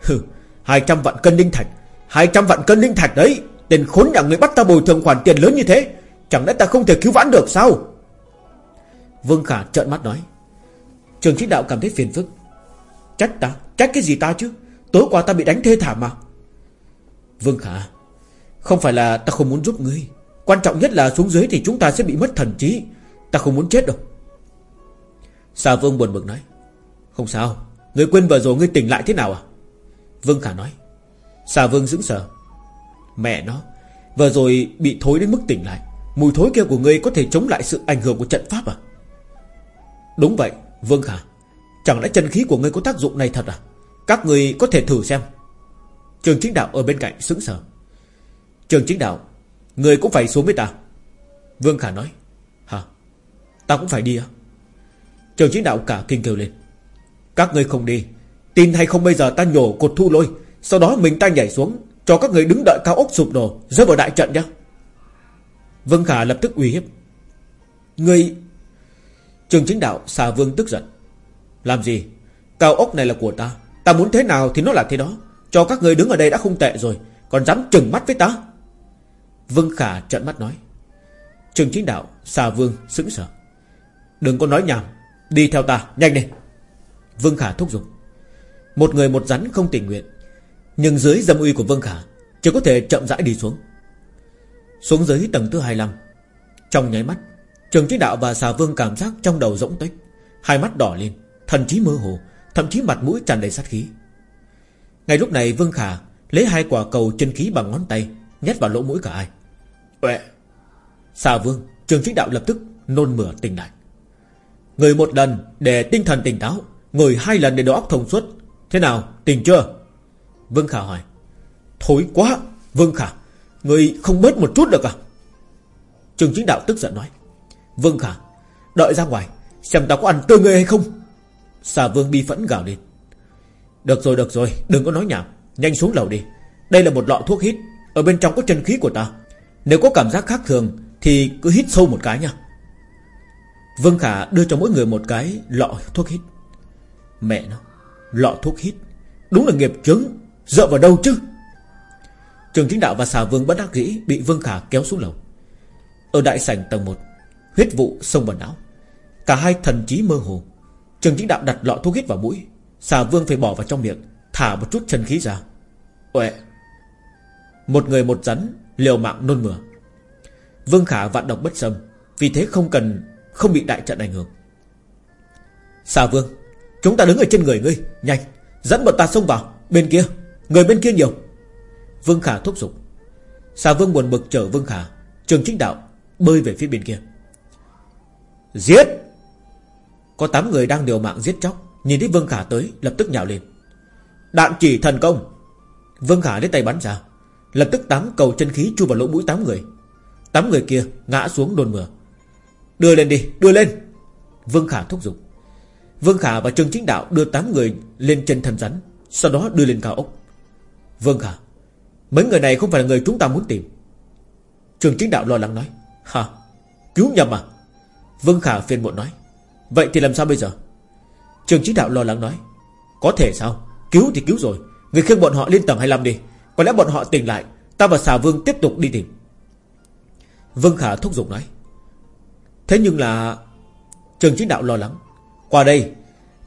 Hừ 200 vạn cân linh thạch 200 vạn cân linh thạch đấy, Tên khốn nhà người bắt ta bồi thường khoản tiền lớn như thế, Chẳng lẽ ta không thể cứu vãn được sao? Vương Khả trợn mắt nói, Trường chính đạo cảm thấy phiền phức. Trách ta, Trách cái gì ta chứ? Tối qua ta bị đánh thê thảm mà. Vương Khả, Không phải là ta không muốn giúp ngươi. Quan trọng nhất là xuống dưới thì chúng ta sẽ bị mất thần trí. Ta không muốn chết đâu. Xà Vương buồn bực nói? Không sao, Người quên vừa rồi ngươi tỉnh lại thế nào à? Vương Khả nói Xà Vương dững sờ. Mẹ nó, Vừa rồi bị thối đến mức tỉnh lại, Mùi thối kia của ngươi có thể chống lại sự ảnh hưởng của trận pháp à? Đúng vậy, Vương Khả, Chẳng lẽ chân khí của ngươi có tác dụng này thật à? Các người có thể thử xem. Trường chính đạo ở bên cạnh sững sờ. Trường chính đạo Người cũng phải xuống với ta. Vương Khả nói, Hả? Ta cũng phải đi à? Trường chính đạo cả kinh kêu lên. Các ngươi không đi, Tin hay không bây giờ ta nhổ cột thu lôi, Sau đó mình ta nhảy xuống, Cho các người đứng đợi cao ốc sụp đổ, Rơi vào đại trận nhá. Vương Khả lập tức uy hiếp. Người Trường chính đạo xà vương tức giận. Làm gì? Cao ốc này là của ta Ta muốn thế nào thì nó là thế đó, Cho các người đứng ở đây đã không tệ rồi, Còn dám trừng mắt với ta? Vương Khả trợn mắt nói. Trường chính đạo xà vương sững sờ. Đừng có nói nhảm Đi theo ta, nhanh lên. Vương Khả thúc giục. Một người một rắn không tình nguyện, Nhưng dưới dâm uy của Vương Khả, Chỉ có thể chậm rãi đi xuống. Xuống dưới tầng thứ 25 Trong nháy mắt, Trường trí đạo và xà vương cảm giác trong đầu rỗng tích Hai mắt đỏ lên Thần trí mơ hồ, Thậm chí mặt mũi tràn đầy sát khí. Ngay lúc này, Vương Khả Lấy hai quả cầu chân khí bằng ngón tay, Nhét vào lỗ mũi cả ai Uệ! Xà vương, Trường trí đạo lập tức nôn mửa tỉnh lại. Người một lần để tinh thần tỉnh táo, Người hai lần để đầu óc thông suốt. Thế nào? Tỉnh chưa? Vương Khả hỏi. Thối quá, Vương Khả. Người không bớt một chút được à? Trường chính đạo tức giận nói. Vương Khả, Đợi ra ngoài, Xem ta có ăn tươi người hay không. Xà vương bi phẫn gào lên. Được rồi được rồi, Đừng có nói nhảm. Nhanh xuống lầu đi. Đây là một lọ thuốc hít. Ở bên trong có chân khí của ta. Nếu có cảm giác khác thường Thì cứ hít sâu một cái nha Vương Khả đưa cho mỗi người một cái lọ thuốc hít. Mẹ nó, Lọ thuốc hít, Đúng là nghiệp chứng Dựa vào đâu chứ? Trường chính đạo và xà vương bất đắc dĩ Bị Vương Khả kéo xuống lầu. Ở đại sảnh tầng 1 Huyết vụ sông vào não, Cả hai thần trí mơ hồ. Trường chính đạo đặt lọ thuốc hít vào mũi, Xà vương phải bỏ vào trong miệng, Thả một chút chân khí ra. Uệ! Một người một rắn liều mạng nôn mửa. Vương Khả vạn độc bất xâm, Vì thế không cần không bị đại trận ảnh hưởng. Xà vương, Chúng ta đứng ở trên người ngươi, Nhanh, Dẫn bọn ta xông vào, Bên kia, Người bên kia nhiều. Vương Khả thúc giục. Xà vương buồn bực chở Vương Khả, Trường chính đạo, Bơi về phía bên kia. Giết! Có 8 người đang điều mạng giết chóc, Nhìn thấy Vương Khả tới, lập tức nhào lên. Đạn chỉ thần công! Vương Khả lấy tay bắn ra, Lập tức tám cầu chân khí chui vào lỗ mũi tám người. Tám người kia ngã xuống đồn mửa. Đưa lên đi, đưa lên. Vương Khả thúc giục. Vương Khả và Trương Chính Đạo đưa tám người lên chân thần rắn, Sau đó đưa lên cao ốc. Vương Khả, Mấy người này không phải là người chúng ta muốn tìm. Trường Chính Đạo lo lắng nói Hả Cứu nhầm à? Vương Khả phiền muộn nói, Vậy thì làm sao bây giờ? Trường Chính Đạo lo lắng nói, Có thể sao? Cứu thì cứu rồi, Người khiêng bọn họ lên tầng 25 đi. Có lẽ bọn họ tỉnh lại, Ta và xà vương tiếp tục đi tìm. Vương Khả thúc giục nói Thế nhưng là Trường Chính Đạo lo lắng. Qua đây,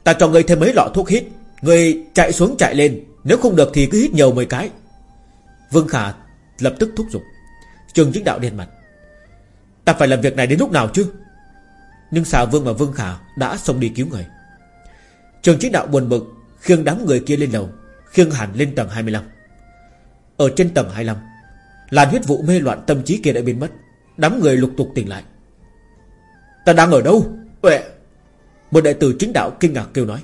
Ta cho ngươi thêm mấy lọ thuốc hít. Ngươi chạy xuống chạy lên. Nếu không được thì cứ hít nhiều 10 cái. Vương Khả lập tức thúc giục. Trường Chính Đạo đen mặt. Ta phải làm việc này đến lúc nào chứ? Nhưng xà vương và Vương Khả đã xông đi cứu người. Trường Chính Đạo buồn bực, Khiêng đám người kia lên lầu, Khiêng hẳn lên tầng 25 Ở trên tầng 25 Làn huyết vụ mê loạn tâm trí kia đã biến mất. Đám người lục tục tỉnh lại. Ta đang ở đâu? Uệ. Một đại tử chính đạo kinh ngạc kêu nói.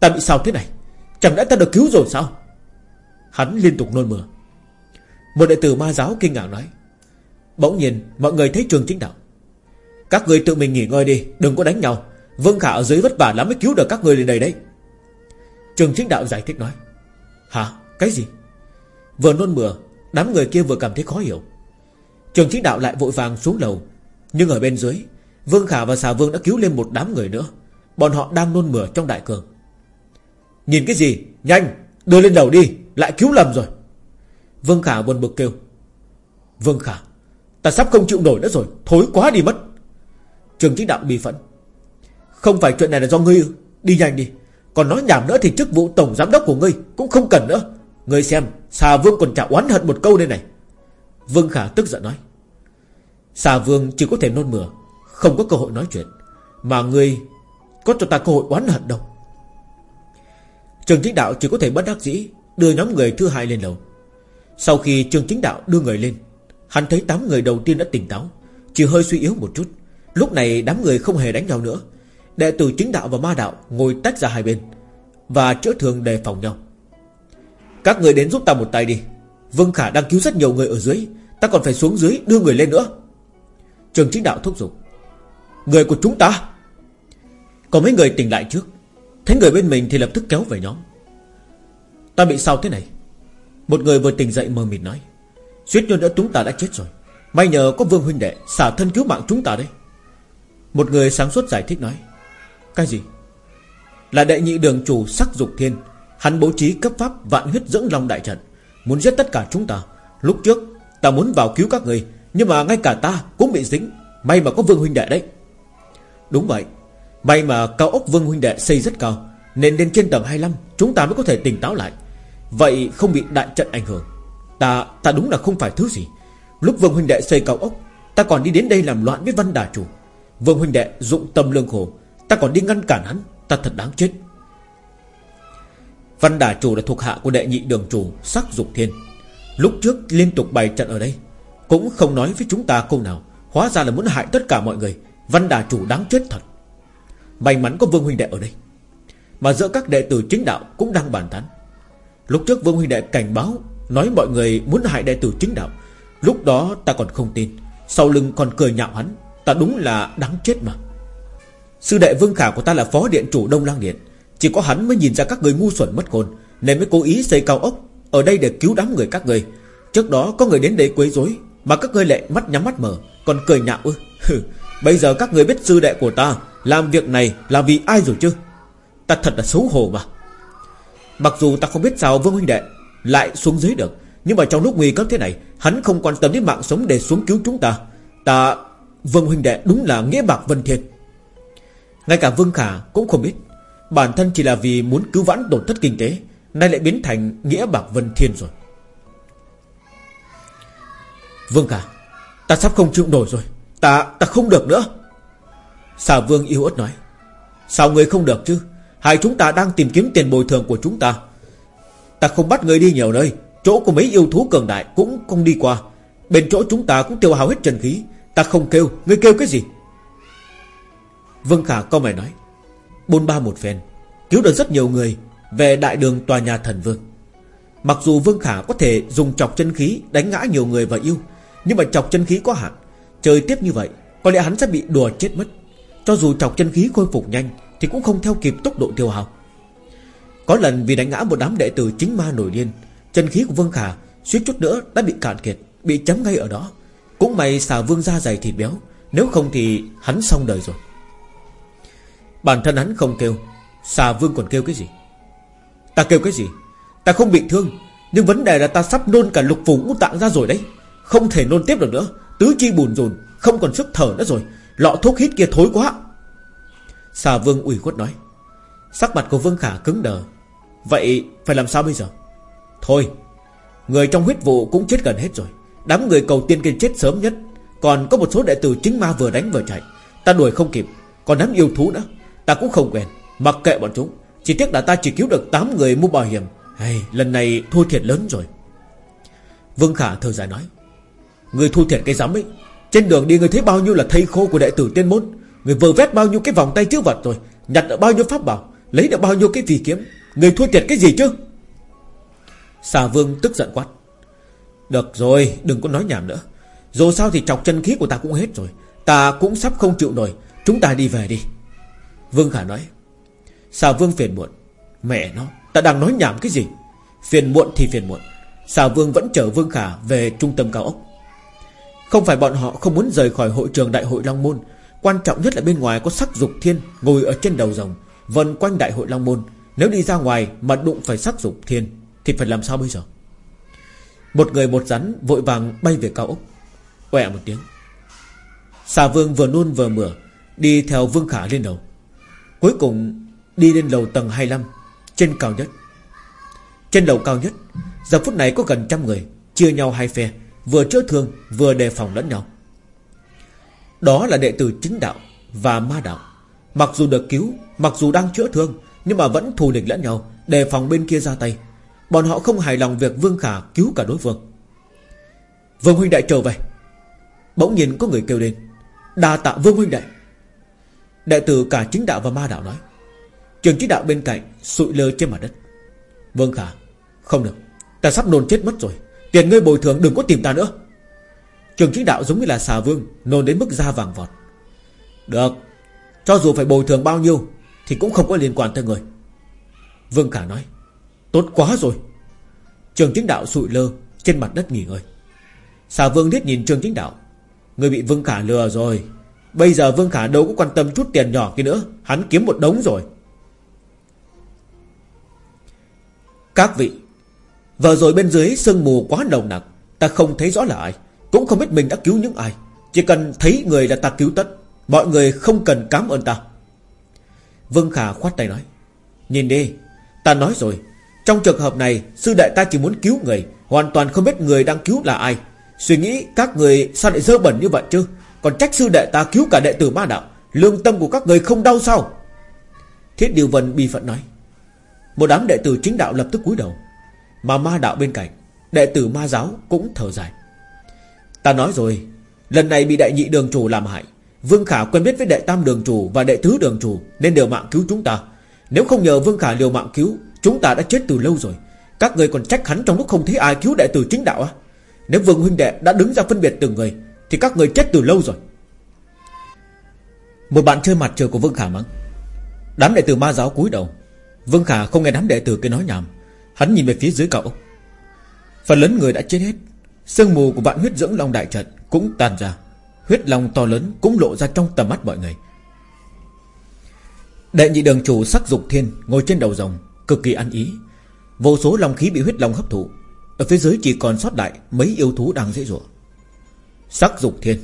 Ta bị sao thế này? Chẳng lẽ ta được cứu rồi sao? Hắn liên tục nôn mửa. Một đại tử ma giáo kinh ngạc nói. Bỗng nhiên, mọi người thấy trường chính đạo. Các người tự mình nghỉ ngơi đi, Đừng có đánh nhau. Vương Khả ở dưới vất vả lắm mới cứu được các người lên đây đấy. Trường chính đạo giải thích nói. Hả? Cái gì? Vừa nôn mửa, Đám người kia vừa cảm thấy khó hiểu. Trường chính đạo lại vội vàng xuống lầu. Nhưng ở bên dưới Vương Khả và xà Vương đã cứu lên một đám người nữa. Bọn họ đang nôn mửa trong đại cường. Nhìn cái gì? Nhanh, đưa lên đầu đi, Lại cứu lầm rồi. Vương Khả buồn bực kêu. Vương Khả, Ta sắp không chịu nổi nữa rồi, Thối quá đi mất. Trường chính đạo bi phẫn. Không phải chuyện này là do ngươi, Đi nhanh đi. Còn nói nhảm nữa thì chức vụ tổng giám đốc của ngươi Cũng không cần nữa. Ngươi xem, Xà Vương còn chả oán hận một câu đây này. Vương Khả tức giận nói. Xà Vương chỉ có thể nôn mửa. Không có cơ hội nói chuyện, Mà ngươi có cho ta cơ hội oán hận đâu. Trường chính đạo chỉ có thể bất đắc dĩ Đưa nhóm người thứ hai lên lầu. Sau khi trường chính đạo đưa người lên, Hắn thấy 8 người đầu tiên đã tỉnh táo, Chỉ hơi suy yếu một chút. Lúc này đám người không hề đánh nhau nữa. Đệ tử chính đạo và ma đạo ngồi tách ra hai bên Và chữa thường đề phòng nhau. Các người đến giúp ta một tay đi. Vương Khả đang cứu rất nhiều người ở dưới, Ta còn phải xuống dưới đưa người lên nữa. Trường chính đạo thúc giục. Người của chúng ta? Có mấy người tỉnh lại trước, Thấy người bên mình thì lập tức kéo về nhóm. Ta bị sao thế này? Một người vừa tỉnh dậy mơ mịt nói Suýt nữa nữa chúng ta đã chết rồi. May nhờ có vương huynh đệ xả thân cứu mạng chúng ta đây Một người sáng suốt giải thích nói, Cái gì? Là đệ nhị đường chủ sắc dục thiên. Hắn bố trí cấp pháp vạn huyết dưỡng long đại trận, Muốn giết tất cả chúng ta. Lúc trước, ta muốn vào cứu các người, Nhưng mà ngay cả ta cũng bị dính. May mà có vương huynh đệ đấy. Đúng vậy. May mà cao ốc vương huynh đệ xây rất cao, Nên lên trên tầng 25 Chúng ta mới có thể tỉnh táo lại. Vậy không bị đại trận ảnh hưởng. Ta ta đúng là không phải thứ gì. Lúc vương huynh đệ xây cao ốc, Ta còn đi đến đây làm loạn với văn đà chủ. Vương huynh đệ dụng tâm lương khổ, Ta còn đi ngăn cản hắn, Ta thật đáng chết. Văn đà chủ là thuộc hạ của đệ nhị đường chủ Sắc dục thiên. Lúc trước liên tục bày trận ở đây, Cũng không nói với chúng ta câu nào. Hóa ra là muốn hại tất cả mọi người. Văn đà chủ đáng chết thật. May mắn có Vương Huynh Đệ ở đây. Mà giữa các đệ tử chính đạo cũng đang bàn tán. Lúc trước Vương Huynh Đệ cảnh báo, Nói mọi người muốn hại đệ tử chính đạo. Lúc đó ta còn không tin. Sau lưng còn cười nhạo hắn. Ta đúng là đáng chết mà. Sư đệ Vương Khả của ta là phó điện chủ Đông Lang Điện. Chỉ có hắn mới nhìn ra các người ngu xuẩn mất hồn, Nên mới cố ý xây cao ốc, Ở đây để cứu đám người các người. Trước đó có người đến đây quấy rối, Mà các ngươi lại mắt nhắm mắt mở, Còn cười nhạo ư. Bây giờ các người biết sư đệ của ta, Làm việc này là vì ai rồi chứ? Ta thật là xấu hổ mà. Mặc dù ta không biết sao Vương huynh đệ Lại xuống dưới được, Nhưng mà trong lúc nguy cấp thế này, Hắn không quan tâm đến mạng sống để xuống cứu chúng ta. Ta, Vương huynh đệ đúng là nghĩa bạc vân thiên. Ngay cả Vương Khả cũng không biết. Bản thân chỉ là vì muốn cứu vãn tổn thất kinh tế, Nay lại biến thành nghĩa bạc vân thiên rồi. Vương Khả, Ta sắp không chịu nổi rồi. Ta ta không được nữa. Xà Vương yêu ớt nói Sao người không được chứ? Hai chúng ta đang tìm kiếm tiền bồi thường của chúng ta. Ta không bắt người đi nhiều nơi Chỗ của mấy yêu thú cường đại cũng không đi qua. Bên chỗ chúng ta cũng tiêu hao hết chân khí. Ta không kêu, ngươi kêu cái gì? Vương Khả câu mày nói Bôn ba một phen Cứu được rất nhiều người Về đại đường tòa nhà thần vương. Mặc dù Vương Khả có thể dùng chọc chân khí Đánh ngã nhiều người và yêu Nhưng mà chọc chân khí có hạn. Chơi tiếp như vậy, Có lẽ hắn sẽ bị đùa chết mất. Cho dù chọc chân khí khôi phục nhanh, Thì cũng không theo kịp tốc độ tiêu hao. Có lần vì đánh ngã một đám đệ tử chính ma nổi điên, Chân khí của Vương Khả suýt chút nữa đã bị cạn kiệt, Bị chấm ngay ở đó. Cũng may xà Vương da dày thịt béo, Nếu không thì hắn xong đời rồi. Bản thân hắn không kêu, Xà Vương còn kêu cái gì? Ta kêu cái gì? Ta không bị thương, Nhưng vấn đề là ta sắp nôn cả lục phủ ngũ tạng ra rồi đấy, Không thể nôn tiếp được nữa. Tứ chi bùn rùn, Không còn sức thở nữa rồi. Lọ thuốc hít kia thối quá. Xà Vương ủy khuất nói, Sắc mặt của Vương Khả cứng đờ. Vậy phải làm sao bây giờ? Thôi, Người trong huyết vụ cũng chết gần hết rồi. Đám người cầu tiên kia chết sớm nhất. Còn có một số đệ tử chính ma vừa đánh vừa chạy. Ta đuổi không kịp, Còn đám yêu thú nữa. Ta cũng không quen, Mặc kệ bọn chúng. Chỉ tiếc là ta chỉ cứu được 8 người mua bảo hiểm. Hay, Lần này thua thiệt lớn rồi. Vương Khả thở dài nói Người thu thiệt cái giám ấy. Trên đường đi người thấy bao nhiêu là thây khô của đệ tử tiên môn. Người vừa vét bao nhiêu cái vòng tay chữ vật rồi, Nhặt được bao nhiêu pháp bảo, Lấy được bao nhiêu cái vì kiếm. Người thua thiệt cái gì chứ? Xà vương tức giận quát. Được rồi, đừng có nói nhảm nữa. Dù sao thì chọc chân khí của ta cũng hết rồi. Ta cũng sắp không chịu nổi. Chúng ta đi về đi. Vương Khả nói. Xà vương phiền muộn. Mẹ nó, ta đang nói nhảm cái gì? Phiền muộn thì phiền muộn. Xà vương vẫn chở Vương Khả về trung tâm cao ốc. Không phải bọn họ không muốn rời khỏi hội trường đại hội Long Môn. Quan trọng nhất là bên ngoài có sắc dục thiên Ngồi ở trên đầu rồng, Vần quanh đại hội Long Môn. Nếu đi ra ngoài mà đụng phải sắc dục thiên, Thì phải làm sao bây giờ? Một người một rắn vội vàng bay về cao ốc. Quẹ một tiếng. Xà vương vừa nôn vừa mửa, Đi theo Vương Khả lên đầu Cuối cùng, đi lên lầu tầng 25 Trên cao nhất. Trên lầu cao nhất, Giờ phút này có gần trăm người, Chia nhau hai phe. Vừa chữa thương, vừa đề phòng lẫn nhau. Đó là đệ tử chính đạo Và ma đạo. Mặc dù được cứu, Mặc dù đang chữa thương, Nhưng mà vẫn thù địch lẫn nhau, Đề phòng bên kia ra tay. Bọn họ không hài lòng việc Vương Khả cứu cả đối phương. Vương huynh đại trở về. Bỗng nhiên có người kêu lên. Đa tạ Vương huynh đại. Đệ tử cả chính đạo và ma đạo nói. Trường chính đạo bên cạnh sụi lơ trên mặt đất. Vương Khả, Không được. Ta sắp nôn chết mất rồi. Tiền ngươi bồi thường đừng có tìm ta nữa. Trường chính đạo giống như là xà vương, Nôn đến mức da vàng vọt. Được, Cho dù phải bồi thường bao nhiêu Thì cũng không có liên quan tới người Vương Khả nói, Tốt quá rồi. Trường chính đạo sụi lơ, Trên mặt đất nghỉ ngơi. Xà vương liếc nhìn trường chính đạo Người bị Vương Khả lừa rồi. Bây giờ Vương Khả đâu có quan tâm chút tiền nhỏ kia nữa, Hắn kiếm một đống rồi. Các vị Vừa rồi bên dưới sương mù quá nồng nặc, Ta không thấy rõ là ai, Cũng không biết mình đã cứu những ai. Chỉ cần thấy người là ta cứu tất, Mọi người không cần cảm ơn ta. Vương Khả khoát tay nói, Nhìn đi, Ta nói rồi, Trong trường hợp này, Sư đệ ta chỉ muốn cứu người, Hoàn toàn không biết người đang cứu là ai. Suy nghĩ các người sao lại dơ bẩn như vậy chứ? Còn trách sư đệ ta cứu cả đệ tử ma đạo, Lương tâm của các người không đau sao? Thiết Điều Vân bi phận nói, Một đám đệ tử chính đạo lập tức cúi đầu mà ma đạo bên cạnh, Đệ tử ma giáo cũng thở dài. Ta nói rồi, Lần này bị đại nhị đường chủ làm hại, Vương Khả quen biết với đệ tam đường chủ Và đệ tứ đường chủ Nên đều mạng cứu chúng ta. Nếu không nhờ Vương Khả liều mạng cứu, Chúng ta đã chết từ lâu rồi. Các người còn trách hắn trong lúc không thấy ai cứu đệ tử chính đạo á. Nếu Vương huynh đệ đã đứng ra phân biệt từng người, Thì các người chết từ lâu rồi. Một bạn chơi mặt trời của Vương Khả mắng. Đám đệ tử ma giáo cúi đầu. Vương Khả không nghe đám đệ tử kia nói nhảm. Hắn nhìn về phía dưới cậu. Phần lớn người đã chết hết. Sương mù của vạn huyết dưỡng long đại trận Cũng tan ra. Huyết long to lớn cũng lộ ra trong tầm mắt mọi người. Đệ nhị đường chủ sắc dục thiên Ngồi trên đầu rồng Cực kỳ ăn ý. Vô số long khí bị huyết long hấp thụ. Ở phía dưới chỉ còn sót lại Mấy yêu thú đang dễ dụa. Sắc dục thiên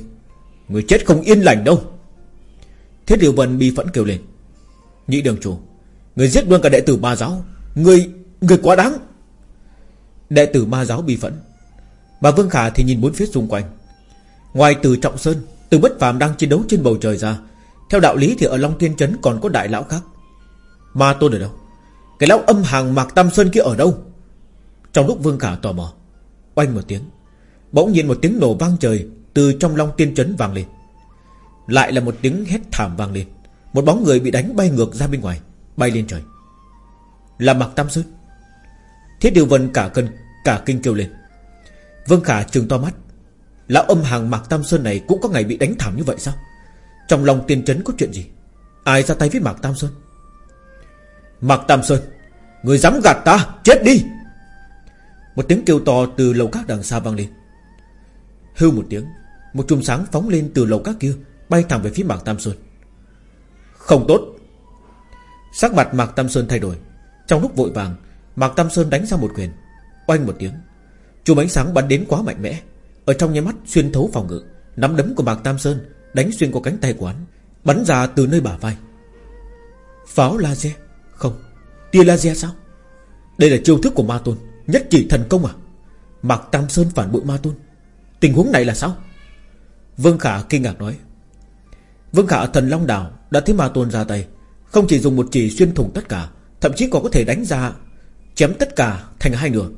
Người chết không yên lành đâu. Thiết điều vân bi phẫn kêu lên. Nhị đường chủ Người giết luôn cả đệ tử ba giáo. Người, người quá đáng. Đệ tử ma giáo bi phẫn. Bà Vương Khả thì nhìn bốn phía xung quanh. Ngoài từ Trọng Sơn, Từ Bất Phàm đang chiến đấu trên bầu trời ra, Theo đạo lý thì ở Long Tiên Trấn còn có đại lão khác. Ma Tôn ở đâu? Cái lão âm hàng Mạc Tam Sơn kia ở đâu? Trong lúc Vương Khả tò mò, Oanh một tiếng, Bỗng nhiên một tiếng nổ vang trời Từ trong Long Tiên Trấn vang lên. Lại là một tiếng hét thảm vang lên. Một bóng người bị đánh bay ngược ra bên ngoài, Bay lên trời. Là Mạc Tam Sơn. Thiết Điều Vân cả cân, cả kinh kêu lên. Vương Khả trừng to mắt. Lão âm hàng Mạc Tam Sơn này cũng có ngày bị đánh thảm như vậy sao? Trong lòng tiên trấn có chuyện gì? Ai ra tay với Mạc Tam Sơn? Mạc Tam Sơn, Người dám gạt ta, chết đi! Một tiếng kêu to từ lầu các đằng xa vang lên. Hưu một tiếng, Một chùm sáng phóng lên từ lầu các kia, Bay thẳng về phía Mạc Tam Sơn. Không tốt! Sắc mặt Mạc Tam Sơn thay đổi, Trong lúc vội vàng Mạc Tam Sơn đánh ra một quyền. Oanh một tiếng. Chùm ánh sáng bắn đến quá mạnh mẽ. Ở trong nháy mắt xuyên thấu phòng ngự, Nắm đấm của Mạc Tam Sơn Đánh xuyên qua cánh tay của hắn, Bắn ra từ nơi bả vai. Pháo laser? Không. Tia laser sao? Đây là chiêu thức của Ma Tôn, Nhất chỉ thần công à? Mạc Tam Sơn phản bội Ma Tôn. Tình huống này là sao? Vương Khả kinh ngạc nói. Vương Khả thần Long Đảo Đã thấy Ma Tôn ra tay, Không chỉ dùng một chỉ xuyên thủng tất cả, Thậm chí còn có thể đánh ra Chém tất cả thành hai nửa.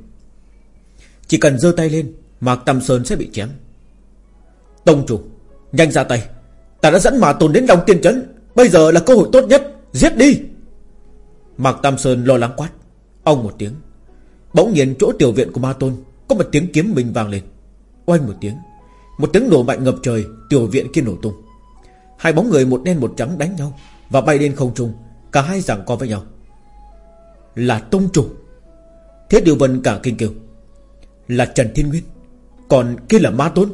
Chỉ cần giơ tay lên, Mạc Tam Sơn sẽ bị chém. Tông chủ, Nhanh ra tay. Ta đã dẫn Ma Tôn đến Long Tiên Trấn. Bây giờ là cơ hội tốt nhất. Giết đi. Mạc Tam Sơn lo lắng quát. Ông một tiếng. Bỗng nhiên chỗ tiểu viện của Ma Tôn Có một tiếng kiếm mình vang lên. Oanh một tiếng. Một tiếng nổ mạnh ngập trời, Tiểu viện kia nổ tung. Hai bóng người một đen một trắng đánh nhau Và bay lên không trung, Cả hai giằng co với nhau. Là tông chủ. Thiết Điều Vân cả kinh kêu, Là Trần Thiên Nguyên, Còn kia là Ma Tôn.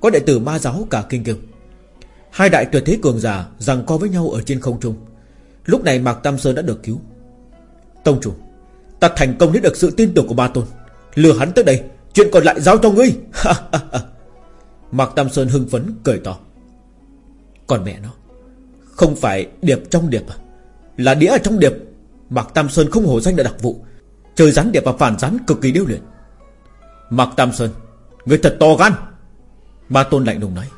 Có đệ tử ma giáo cả kinh kêu, Hai đại tuyệt thế cường giả Rằng co với nhau ở trên không trung. Lúc này Mạc Tam Sơn đã được cứu. Tông chủ, Ta thành công lấy được sự tin tưởng của Ma Tôn. Lừa hắn tới đây, Chuyện còn lại giao cho ngươi. Mạc Tam Sơn hưng phấn, cười to, Còn mẹ nó, Không phải điệp trong điệp à? Là đĩa ở trong điệp. Mạc Tam Sơn không hổ danh là đặc vụ Chơi rắn điệp và phản rắn cực kỳ điêu luyện. Mạc Tam Sơn, Người thật to gan. Ma Tôn lạnh lùng nói.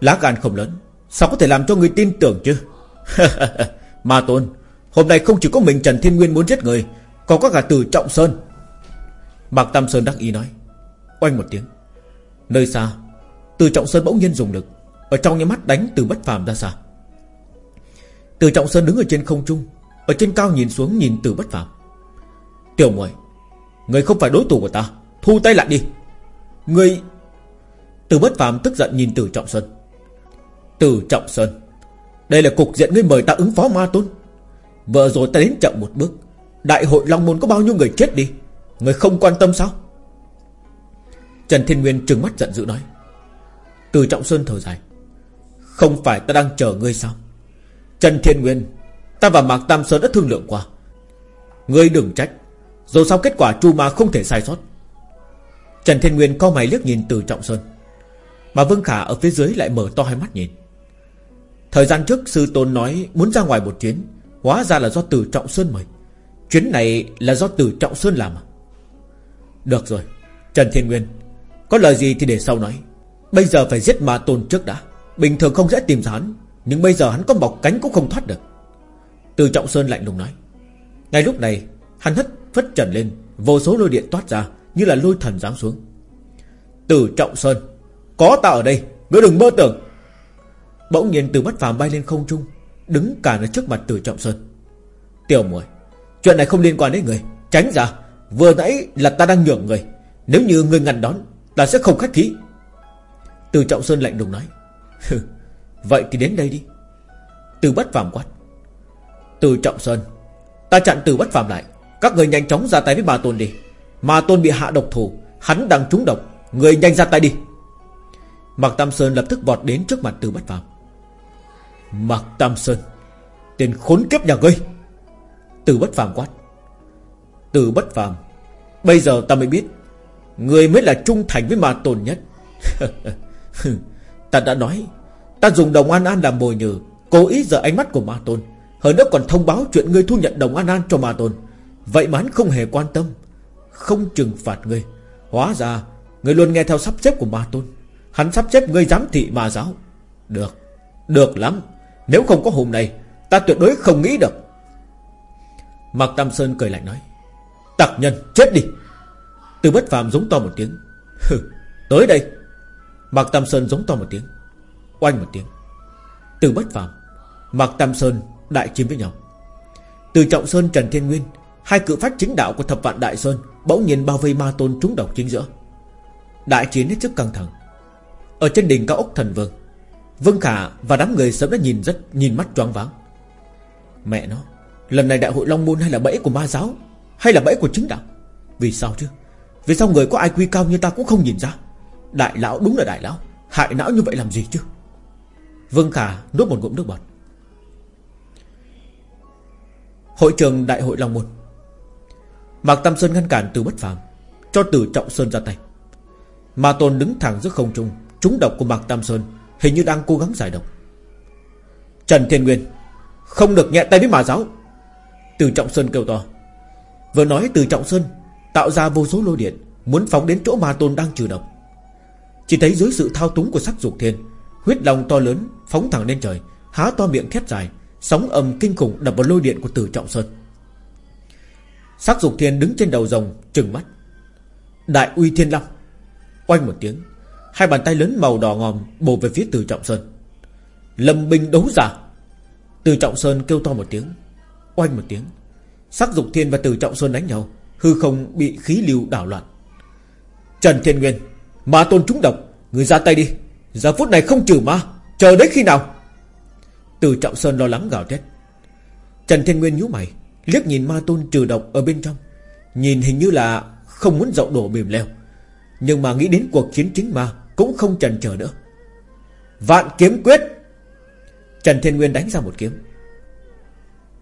Lá gan không lớn, Sao có thể làm cho người tin tưởng chứ? Ma Tôn, Hôm nay không chỉ có mình Trần Thiên Nguyên muốn giết người, Còn có cả từ Trọng Sơn. Mạc Tam Sơn đắc ý nói. Oanh một tiếng. Nơi xa, Từ Trọng Sơn bỗng nhiên dùng lực, Ở trong những mắt đánh từ bất phàm ra xa. Từ Trọng Sơn đứng ở trên không trung, Ở trên cao nhìn xuống nhìn từ bất phàm. Tiểu muội, Người không phải đối thủ của ta, Thu tay lại đi. Người Từ bất phàm tức giận nhìn từ Trọng Sơn. Từ Trọng Sơn, Đây là cục diện ngươi mời ta ứng phó ma tôn. Vừa rồi ta đến chậm một bước, Đại hội Long Môn có bao nhiêu người chết đi, Người không quan tâm sao? Trần Thiên Nguyên trừng mắt giận dữ nói. Từ Trọng Sơn thở dài. Không phải ta đang chờ ngươi sao? Trần Thiên Nguyên, Ta và Mạc Tam Sơn đã thương lượng qua. Ngươi đừng trách dù sao kết quả chu ma không thể sai sót. Trần Thiên Nguyên co mày liếc nhìn từ Trọng Sơn. Mà Vương Khả ở phía dưới lại mở to hai mắt nhìn. Thời gian trước sư tôn nói Muốn ra ngoài một chuyến, Hóa ra là do từ Trọng Sơn mời. Chuyến này là do từ Trọng Sơn làm à? Được rồi, Trần Thiên Nguyên. Có lời gì thì để sau nói. Bây giờ phải giết ma tôn trước đã. Bình thường không dễ tìm ra hắn Nhưng bây giờ hắn có bọc cánh cũng không thoát được. Từ Trọng Sơn lạnh lùng nói. Ngay lúc này, Hắn hất phất trần lên, Vô số lôi điện toát ra, Như là lôi thần giáng xuống. Từ Trọng Sơn, Có ta ở đây, Ngươi đừng mơ tưởng. Bỗng nhiên từ bất phàm bay lên không trung, Đứng cả ở trước mặt từ Trọng Sơn. Tiểu muội, Chuyện này không liên quan đến người. Tránh ra, Vừa nãy là ta đang nhường người. Nếu như người ngăn đón, Ta sẽ không khách khí. Từ Trọng Sơn lạnh lùng nói. Vậy thì đến đây đi. Từ bất phàm quát. Từ trọng sơn, Ta chặn từ bất phàm lại. Các người nhanh chóng ra tay với ma tôn đi. Ma tôn bị hạ độc thủ, Hắn đang trúng độc. Người nhanh ra tay đi. Mạc Tam Sơn lập tức vọt đến trước mặt từ bất phàm. Mạc Tam Sơn, Tên khốn kiếp nhà ngươi. Từ bất phàm quát. Từ bất phàm, Bây giờ ta mới biết Người mới là trung thành với ma tôn nhất. Ta đã nói, Ta dùng đồng an an làm bồi nhử, Cố ý giờ ánh mắt của ma tôn. Hơn nữa còn thông báo chuyện ngươi thu nhận đồng an an cho ma tôn. Vậy mà hắn không hề quan tâm, Không trừng phạt ngươi Hóa ra Ngươi luôn nghe theo sắp xếp của ma tôn. Hắn sắp xếp ngươi giám thị ma giáo. Được Được lắm. Nếu không có hôm nay, Ta tuyệt đối không nghĩ được. Mạc Tam Sơn cười lạnh nói, Tặc nhân, chết đi. Từ bất phàm giống to một tiếng, Hừ, tới đây. Mạc Tam Sơn giống to một tiếng, Oanh một tiếng. Từ bất phàm, Mạc Tam Sơn đại chiến với nhau. Từ Trọng Sơn, Trần Thiên Nguyên Hai cự phách chính đạo của thập vạn Đại Sơn Bỗng nhiên bao vây ma tôn trúng độc chính giữa. Đại chiến hết sức căng thẳng. Ở trên đỉnh cao ốc thần vương Vương Khả và đám người sớm đã nhìn rất, nhìn mắt choáng váng. Mẹ nó, Lần này đại hội Long Môn hay là bẫy của ma giáo, Hay là bẫy của chính đạo? Vì sao chứ? Vì sao người có ai quy cao như ta cũng không nhìn ra? Đại lão đúng là đại lão, Hại não như vậy làm gì chứ? Vương Khả nuốt một ngụm nước bọt. Hội trường đại hội Long Môn Mạc Tam Sơn ngăn cản từ bất phàm, Cho từ Trọng Sơn ra tay. Ma Tôn đứng thẳng giữa không trung, Trúng độc của Mạc Tam Sơn, Hình như đang cố gắng giải độc. Trần Thiên Nguyên, Không được nhẹ tay với mà giáo. Từ Trọng Sơn kêu to. Vừa nói từ Trọng Sơn, Tạo ra vô số lôi điện, Muốn phóng đến chỗ Ma Tôn đang trừ độc. Chỉ thấy dưới sự thao túng của sắc dục thiên, Huyết lòng to lớn phóng thẳng lên trời, Há to miệng thét dài, Sóng âm kinh khủng đập vào lôi điện của từ Trọng Sơn. Sắc dục thiên đứng trên đầu rồng, Trừng mắt. Đại uy thiên long, Oanh một tiếng, Hai bàn tay lớn màu đỏ ngòm bổ về phía từ Trọng Sơn. Lâm binh đấu giả. Từ Trọng Sơn kêu to một tiếng, Oanh một tiếng. Sắc dục thiên và từ Trọng Sơn đánh nhau, Hư không bị khí lưu đảo loạn. Trần Thiên Nguyên, Ma tôn trúng độc, Người ra tay đi. Giờ phút này không trừ ma, Chờ đấy khi nào? Từ Trọng Sơn lo lắng gào thét. Trần Thiên Nguyên nhíu mày liếc nhìn ma tôn trừ độc ở bên trong, Nhìn hình như là không muốn dậu đổ bìm leo. Nhưng mà nghĩ đến cuộc chiến chính ma Cũng không chần chờ nữa. Vạn kiếm quyết! Trần Thiên Nguyên đánh ra một kiếm.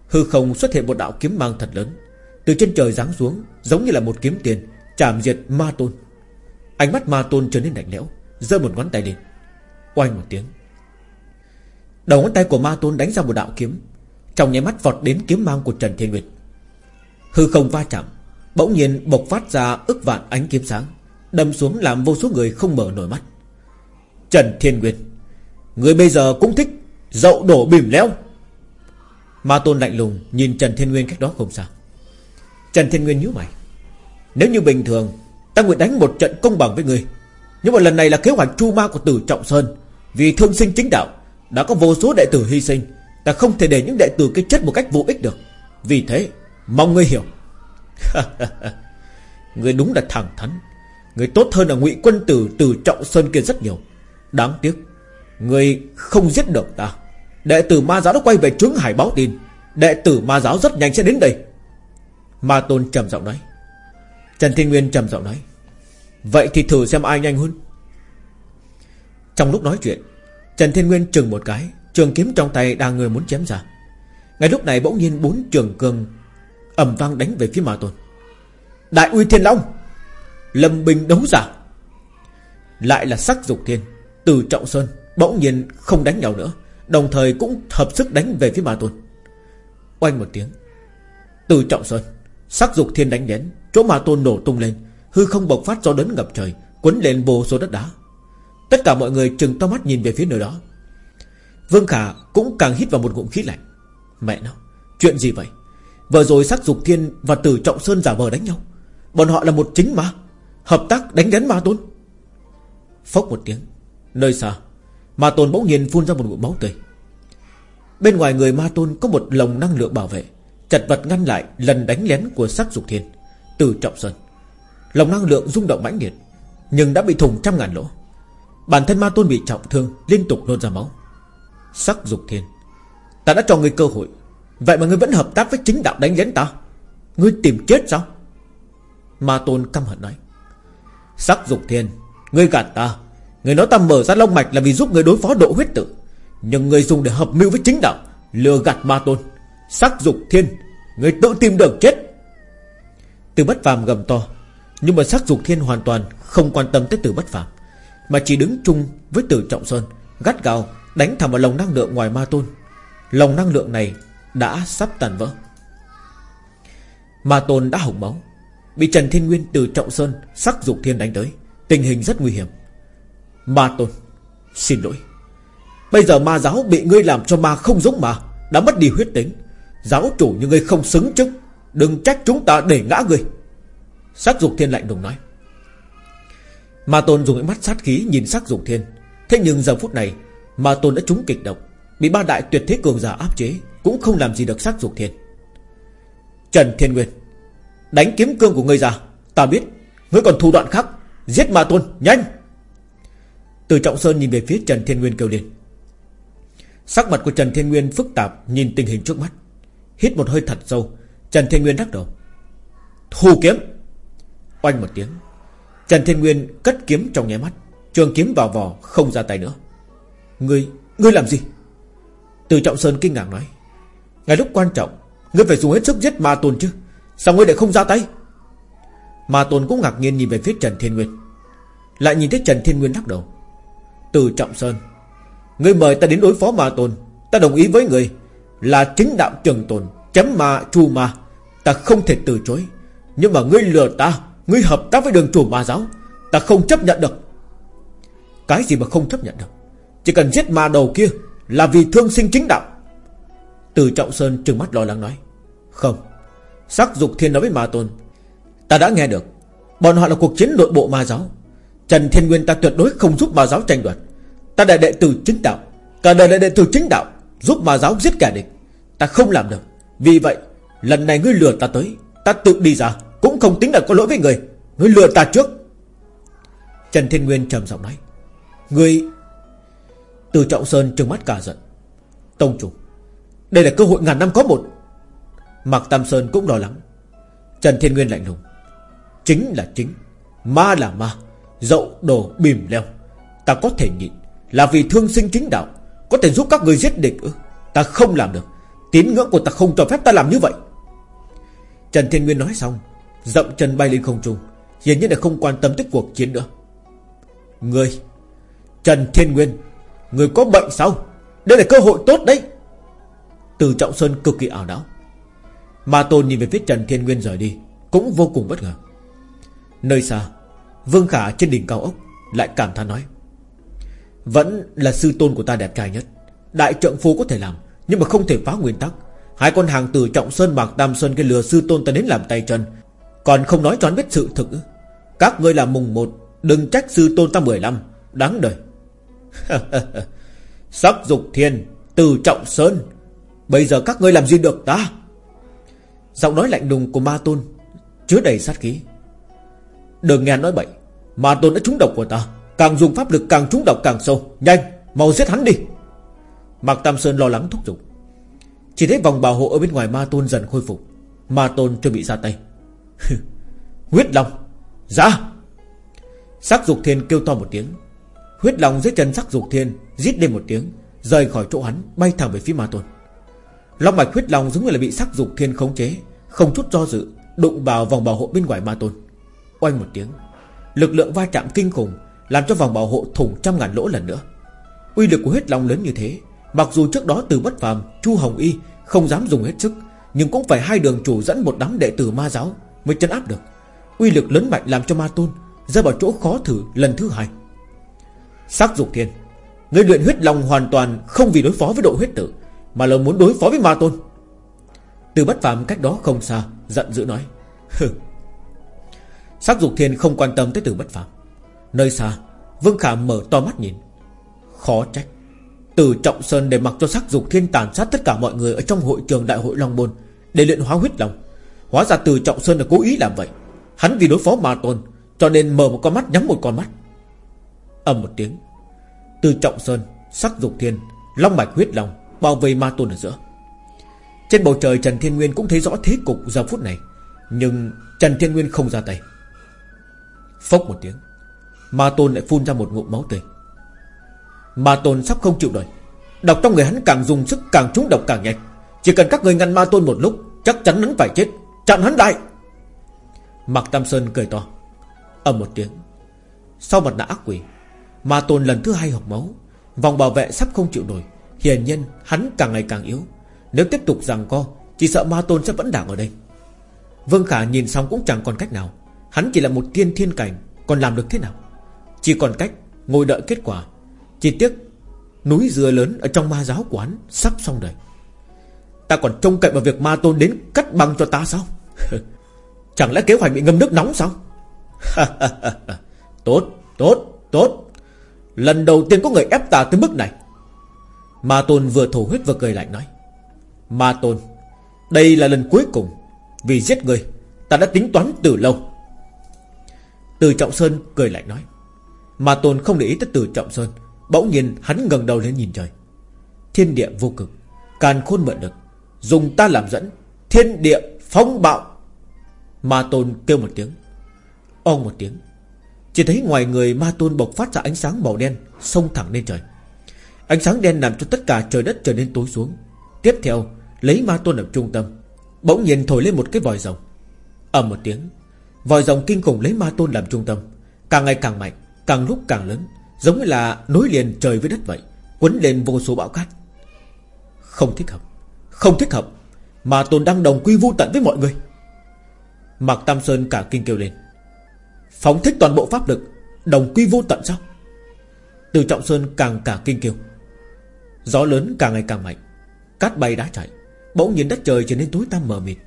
Hư không xuất hiện một đạo kiếm mang thật lớn. Từ trên trời giáng xuống, Giống như là một kiếm tiền Chảm diệt ma tôn. Ánh mắt ma tôn trở nên lạnh lẽo, giơ một ngón tay lên. Oanh một tiếng. Đầu ngón tay của ma tôn đánh ra một đạo kiếm trong nháy mắt vọt đến kiếm mang của Trần Thiên Nguyệt. Hư không va chạm, Bỗng nhiên bộc phát ra ức vạn ánh kiếm sáng, Đâm xuống làm vô số người không mở nổi mắt. Trần Thiên Nguyệt, Người bây giờ cũng thích Dậu đổ bìm leo. Ma Tôn lạnh lùng nhìn Trần Thiên Nguyên cách đó không xa. Trần Thiên Nguyên nhíu mày. Nếu như bình thường, Ta nguyện đánh một trận công bằng với người. Nhưng mà lần này là kế hoạch chu ma của tử Trọng Sơn, Vì thương sinh chính đạo, Đã có vô số đệ tử hy sinh. Ta không thể để những đệ tử cái chết một cách vô ích được. Vì thế, Mong ngươi hiểu. Ngươi đúng là thẳng thắn. Người tốt hơn là ngụy quân tử từ Trọng Sơn kia rất nhiều. Đáng tiếc Người không giết được ta. Đệ tử ma giáo đã quay về trướng hải báo tin. Đệ tử ma giáo rất nhanh sẽ đến đây. Ma Tôn trầm giọng nói. Trần Thiên Nguyên trầm giọng nói. Vậy thì thử xem ai nhanh hơn. Trong lúc nói chuyện, Trần Thiên Nguyên chừng một cái. Trường kiếm trong tay đang người muốn chém ra. Ngay lúc này bỗng nhiên bốn trường cường ầm vang đánh về phía Ma Tôn. Đại uy thiên long, Lâm Bình đấu giả. Lại là sắc dục thiên, Từ trọng sơn Bỗng nhiên không đánh nhau nữa, Đồng thời cũng hợp sức đánh về phía ma tôn. Oanh một tiếng, Từ trọng sơn, Sắc dục thiên đánh đến Chỗ ma tôn nổ tung lên, Hư không bộc phát do đớn ngập trời Quấn lên vô số đất đá. Tất cả mọi người chừng to mắt nhìn về phía nơi đó. Vương Khả cũng càng hít vào một ngụm khí lạnh. Mẹ nó, Chuyện gì vậy? Vừa rồi sắc dục thiên và tử trọng sơn giả vờ đánh nhau. Bọn họ là một chính mà Hợp tác đánh đến ma tôn. Phốc một tiếng, Nơi xa, Ma tôn bỗng nhiên phun ra một ngụm máu tươi. Bên ngoài người ma tôn có một lồng năng lượng bảo vệ Chặt vật ngăn lại lần đánh lén của sắc dục thiên Từ trọng sơn. Lồng năng lượng rung động mãnh liệt, Nhưng đã bị thủng trăm ngàn lỗ. Bản thân ma tôn bị trọng thương, Liên tục nôn ra máu. Sắc dục thiên. Ta đã cho ngươi cơ hội. Vậy mà ngươi vẫn hợp tác với chính đạo đánh lén ta. Ngươi tìm chết sao? Ma tôn căm hận nói. Sắc dục thiên Ngươi gạt ta. Ngươi nói ta mở ra long mạch là vì giúp ngươi đối phó độ huyết tử, Nhưng ngươi dùng để hợp mưu với chính đạo Lừa gạt ma tôn. Sắc dục thiên Ngươi tự tìm đường chết. Từ bất phàm gầm to. Nhưng mà sắc dục thiên hoàn toàn Không quan tâm tới từ bất phàm Mà chỉ đứng chung với từ trọng sơn Gắt gao đánh thẳng vào lồng năng lượng ngoài ma tôn. Lồng năng lượng này Đã sắp tàn vỡ. Ma tôn đã hỏng máu, Bị Trần Thiên Nguyên từ Trọng Sơn Sắc dục thiên đánh tới. Tình hình rất nguy hiểm. Ma tôn, Xin lỗi. Bây giờ ma giáo bị ngươi làm cho ma không giống mà Đã mất đi huyết tính. Giáo chủ như ngươi không xứng chức, Đừng trách chúng ta để ngã ngươi. Sắc dục thiên lạnh lùng nói. Ma tôn dùng ánh mắt sát khí nhìn sắc dục thiên. Thế nhưng giờ phút này Ma tôn đã trúng kịch độc, Bị ba đại tuyệt thế cường giả áp chế, Cũng không làm gì được sắc dục thiên. Trần Thiên Nguyên, Đánh kiếm cương của ngươi ra, Ta biết, Ngươi còn thủ đoạn khác, Giết ma tôn, Nhanh! Từ Trọng Sơn nhìn về phía Trần Thiên Nguyên kêu lên. Sắc mặt của Trần Thiên Nguyên phức tạp, Nhìn tình hình trước mắt. Hít một hơi thật sâu, Trần Thiên Nguyên đắc đầu. Thu kiếm! Oanh một tiếng, Trần Thiên Nguyên cất kiếm trong nháy mắt, Trường kiếm vào vò không ra tay nữa. Ngươi, ngươi làm gì? Từ Trọng Sơn kinh ngạc nói. Ngay lúc quan trọng Ngươi phải dùng hết sức giết ma tôn chứ. Sao ngươi lại không ra tay? Ma tôn cũng ngạc nhiên nhìn về phía Trần Thiên Nguyên. Lại nhìn thấy Trần Thiên Nguyên lắc đầu. Từ Trọng Sơn Ngươi mời ta đến đối phó ma tôn. Ta đồng ý với ngươi Là chính đạo trường tồn Chấm ma chu ma. Ta không thể từ chối. Nhưng mà ngươi lừa ta Ngươi hợp tác với đường chủ ma giáo Ta không chấp nhận được. Cái gì mà không chấp nhận được? Chỉ cần giết ma đầu kia Là vì thương sinh chính đạo. Từ Trọng Sơn trừng mắt lo lắng nói, Không, Sắc dục thiên nói với ma tôn, Ta đã nghe được, Bọn họ là cuộc chiến nội bộ ma giáo. Trần Thiên Nguyên ta tuyệt đối không giúp ma giáo tranh đoạt. Ta đại đệ tử chính đạo, Cả đời đại đệ tử chính đạo Giúp ma giáo giết kẻ địch. Ta không làm được, Vì vậy lần này ngươi lừa ta tới, Ta tự đi ra, Cũng không tính là có lỗi với người. Ngươi lừa ta trước. Trần Thiên Nguyên trầm giọng nói, Ngươi từ Trọng Sơn trừng mắt cả giận. Tông chủ, Đây là cơ hội ngàn năm có một. Mạc Tam Sơn cũng lo lắng. Trần Thiên Nguyên lạnh lùng. Chính là chính, Ma là ma, Dậu đồ bìm leo. Ta có thể nhịn, Là vì thương sinh chính đạo, Có thể giúp các người giết địch ư? Ta không làm được, Tín ngưỡng của ta không cho phép ta làm như vậy. Trần Thiên Nguyên nói xong, Dậm chân bay lên không trung, Hiển nhiên là không quan tâm tới cuộc chiến nữa. Người Trần Thiên Nguyên Người có bệnh sao? Đây là cơ hội tốt đấy. Từ Trọng Sơn cực kỳ ảo não. Ma Tôn nhìn về phía Trần Thiên Nguyên rời đi, Cũng vô cùng bất ngờ. Nơi xa, Vương Khả trên đỉnh cao ốc Lại cảm thán nói, Vẫn là sư tôn của ta đẹp trai nhất. Đại trượng phu có thể làm, Nhưng mà không thể phá nguyên tắc. Hai con hàng từ Trọng Sơn, Mạc Tam Sơn, Cái lừa sư tôn ta đến làm tay chân. Còn không nói cho anh biết sự thực Các ngươi là mùng một, Đừng trách sư tôn ta 15 Đáng đời. Sắc dục thiên, Từ Trọng Sơn. Bây giờ các ngươi làm gì được ta? Giọng nói lạnh lùng của ma tôn Chứa đầy sát khí. Đừng nghe nói bậy, Ma tôn đã trúng độc của ta. Càng dùng pháp lực càng trúng độc càng sâu. Nhanh, mau giết hắn đi. Mạc Tam Sơn lo lắng thúc giục. Chỉ thấy vòng bảo hộ ở bên ngoài ma tôn dần khôi phục. Ma tôn chuẩn bị ra tay. Huyết Long, Ra! Sắc dục thiên kêu to một tiếng. Huyết Long dưới chân sắc dục thiên Giết lên một tiếng, Rời khỏi chỗ hắn, bay thẳng về phía ma tôn. Long mạch huyết long giống như là bị sắc dục thiên khống chế, Không chút do dự, Đụng vào vòng bảo hộ bên ngoài ma tôn. Oanh một tiếng, Lực lượng va chạm kinh khủng, Làm cho vòng bảo hộ thủng trăm ngàn lỗ lần nữa. Uy lực của huyết long lớn như thế, Mặc dù trước đó từ bất phàm, Chu Hồng Y không dám dùng hết sức, Nhưng cũng phải hai đường chủ dẫn một đám đệ tử ma giáo Mới chân áp được. Uy lực lớn mạnh làm cho ma tôn Ra vào chỗ khó thử lần thứ hai. Sắc dục thiên. Người luyện huyết long hoàn toàn không vì đối phó với độ huyết tử, mà là muốn đối phó với ma tôn. Từ bất phàm cách đó không xa, Giận dữ nói Sắc dục thiên không quan tâm tới từ bất phàm. Nơi xa, Vương Khả mở to mắt nhìn. Khó trách, Từ Trọng Sơn để mặc cho sắc dục thiên tàn sát tất cả mọi người Ở trong hội trường đại hội Long Bôn Để luyện hóa huyết lòng Hóa ra từ Trọng Sơn là cố ý làm vậy. Hắn vì đối phó ma tôn, Cho nên mở một con mắt, nhắm một con mắt ầm một tiếng. Từ Trọng Sơn, Sắc dục thiên, Long mạch huyết long Bao vây ma tôn ở giữa. Trên bầu trời Trần Thiên Nguyên cũng thấy rõ thế cục giờ phút này, Nhưng Trần Thiên Nguyên không ra tay. Phốc một tiếng, Ma tôn lại phun ra một ngụm máu tươi. Ma tôn sắp không chịu nổi. Độc trong người hắn càng dùng sức càng trúng độc càng nhanh. Chỉ cần các người ngăn ma tôn một lúc, Chắc chắn hắn phải chết. Chặn hắn lại! Mạc Tam Sơn cười to. Ầm một tiếng. Sau mặt nạ ác quỷ Ma tôn lần thứ hai học máu, Vòng bảo vệ sắp không chịu nổi, Hiển nhiên hắn càng ngày càng yếu. Nếu tiếp tục rằng co, Chỉ sợ ma tôn sẽ vẫn đảng ở đây. Vương Khả nhìn xong cũng chẳng còn cách nào. Hắn chỉ là một tiên thiên cảnh, Còn làm được thế nào? Chỉ còn cách ngồi đợi kết quả. Chỉ tiếc Núi dừa lớn ở trong ma giáo quán Sắp xong đời. Ta còn trông cậy vào việc ma tôn đến cắt băng cho ta sao? Chẳng lẽ kế hoạch bị ngâm nước nóng sao? Tốt Tốt Tốt. Lần đầu tiên có người ép ta tới mức này. Ma tôn vừa thổ huyết vừa cười lạnh nói. Ma tôn, Đây là lần cuối cùng Vì giết người, Ta đã tính toán từ lâu. Từ Trọng Sơn cười lạnh nói. Ma tôn không để ý tới từ Trọng Sơn, Bỗng nhiên hắn ngẩng đầu lên nhìn trời. Thiên địa vô cực, Càn khôn mượn được Dùng ta làm dẫn, Thiên địa phong bạo. Ma tôn kêu một tiếng Ông một tiếng. Chỉ thấy ngoài người ma tôn bộc phát ra ánh sáng màu đen, Xông thẳng lên trời. Ánh sáng đen làm cho tất cả trời đất trở nên tối xuống. Tiếp theo, Lấy ma tôn ở trung tâm, Bỗng nhiên thổi lên một cái vòi rồng. Ầm một tiếng, Vòi rồng kinh khủng lấy ma tôn làm trung tâm. Càng ngày càng mạnh, Càng lúc càng lớn, Giống như là nối liền trời với đất vậy, Quấn lên vô số bão cát. Không thích hợp, Không thích hợp. Ma tôn đang đồng quy vu tận với mọi người. Mạc Tam Sơn cả kinh kêu lên. Phóng thích toàn bộ pháp lực, Đồng quy vô tận sao? Từ Trọng Sơn càng cả kinh kêu Gió lớn càng ngày càng mạnh, Cát bay đá chạy, Bỗng nhìn đất trời trở nên tối tăm mờ mịt,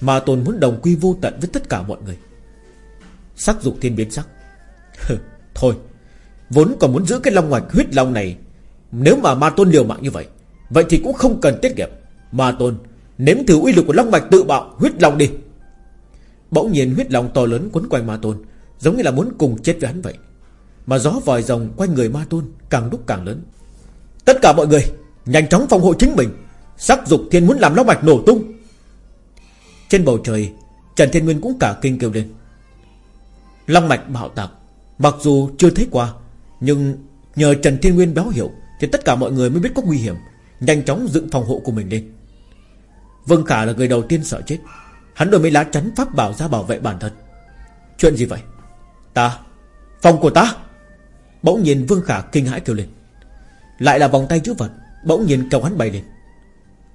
Mà tồn muốn đồng quy vô tận với tất cả mọi người. Sắc dục thiên biến sắc. Thôi, Vốn còn muốn giữ cái long ngoạch huyết long này, Nếu mà ma tôn liều mạng như vậy Vậy thì cũng không cần tiết kiệm. Ma tôn, Nếm thử uy lực của long mạch tự bạo huyết long đi. Bỗng nhiên huyết long to lớn quấn quanh ma tôn Giống như là muốn cùng chết với hắn vậy. Mà gió vòi rồng quanh người ma tôn Càng lúc càng lớn. Tất cả mọi người, Nhanh chóng phòng hộ chính mình. Sắc dục thiên muốn làm long mạch nổ tung. Trên bầu trời, Trần Thiên Nguyên cũng cả kinh kêu lên. Long mạch bạo tạc, Mặc dù chưa thấy qua, Nhưng nhờ Trần Thiên Nguyên báo hiệu Thì tất cả mọi người mới biết có nguy hiểm, Nhanh chóng dựng phòng hộ của mình lên. Vương Khả là người đầu tiên sợ chết. Hắn đổi mấy lá chắn pháp bảo ra bảo vệ bản thân. Chuyện gì vậy? Ta, Phòng của ta. Bỗng nhiên Vương Khả kinh hãi kêu lên. Lại là vòng tay chữ vật, Bỗng nhiên cầu hắn bay lên.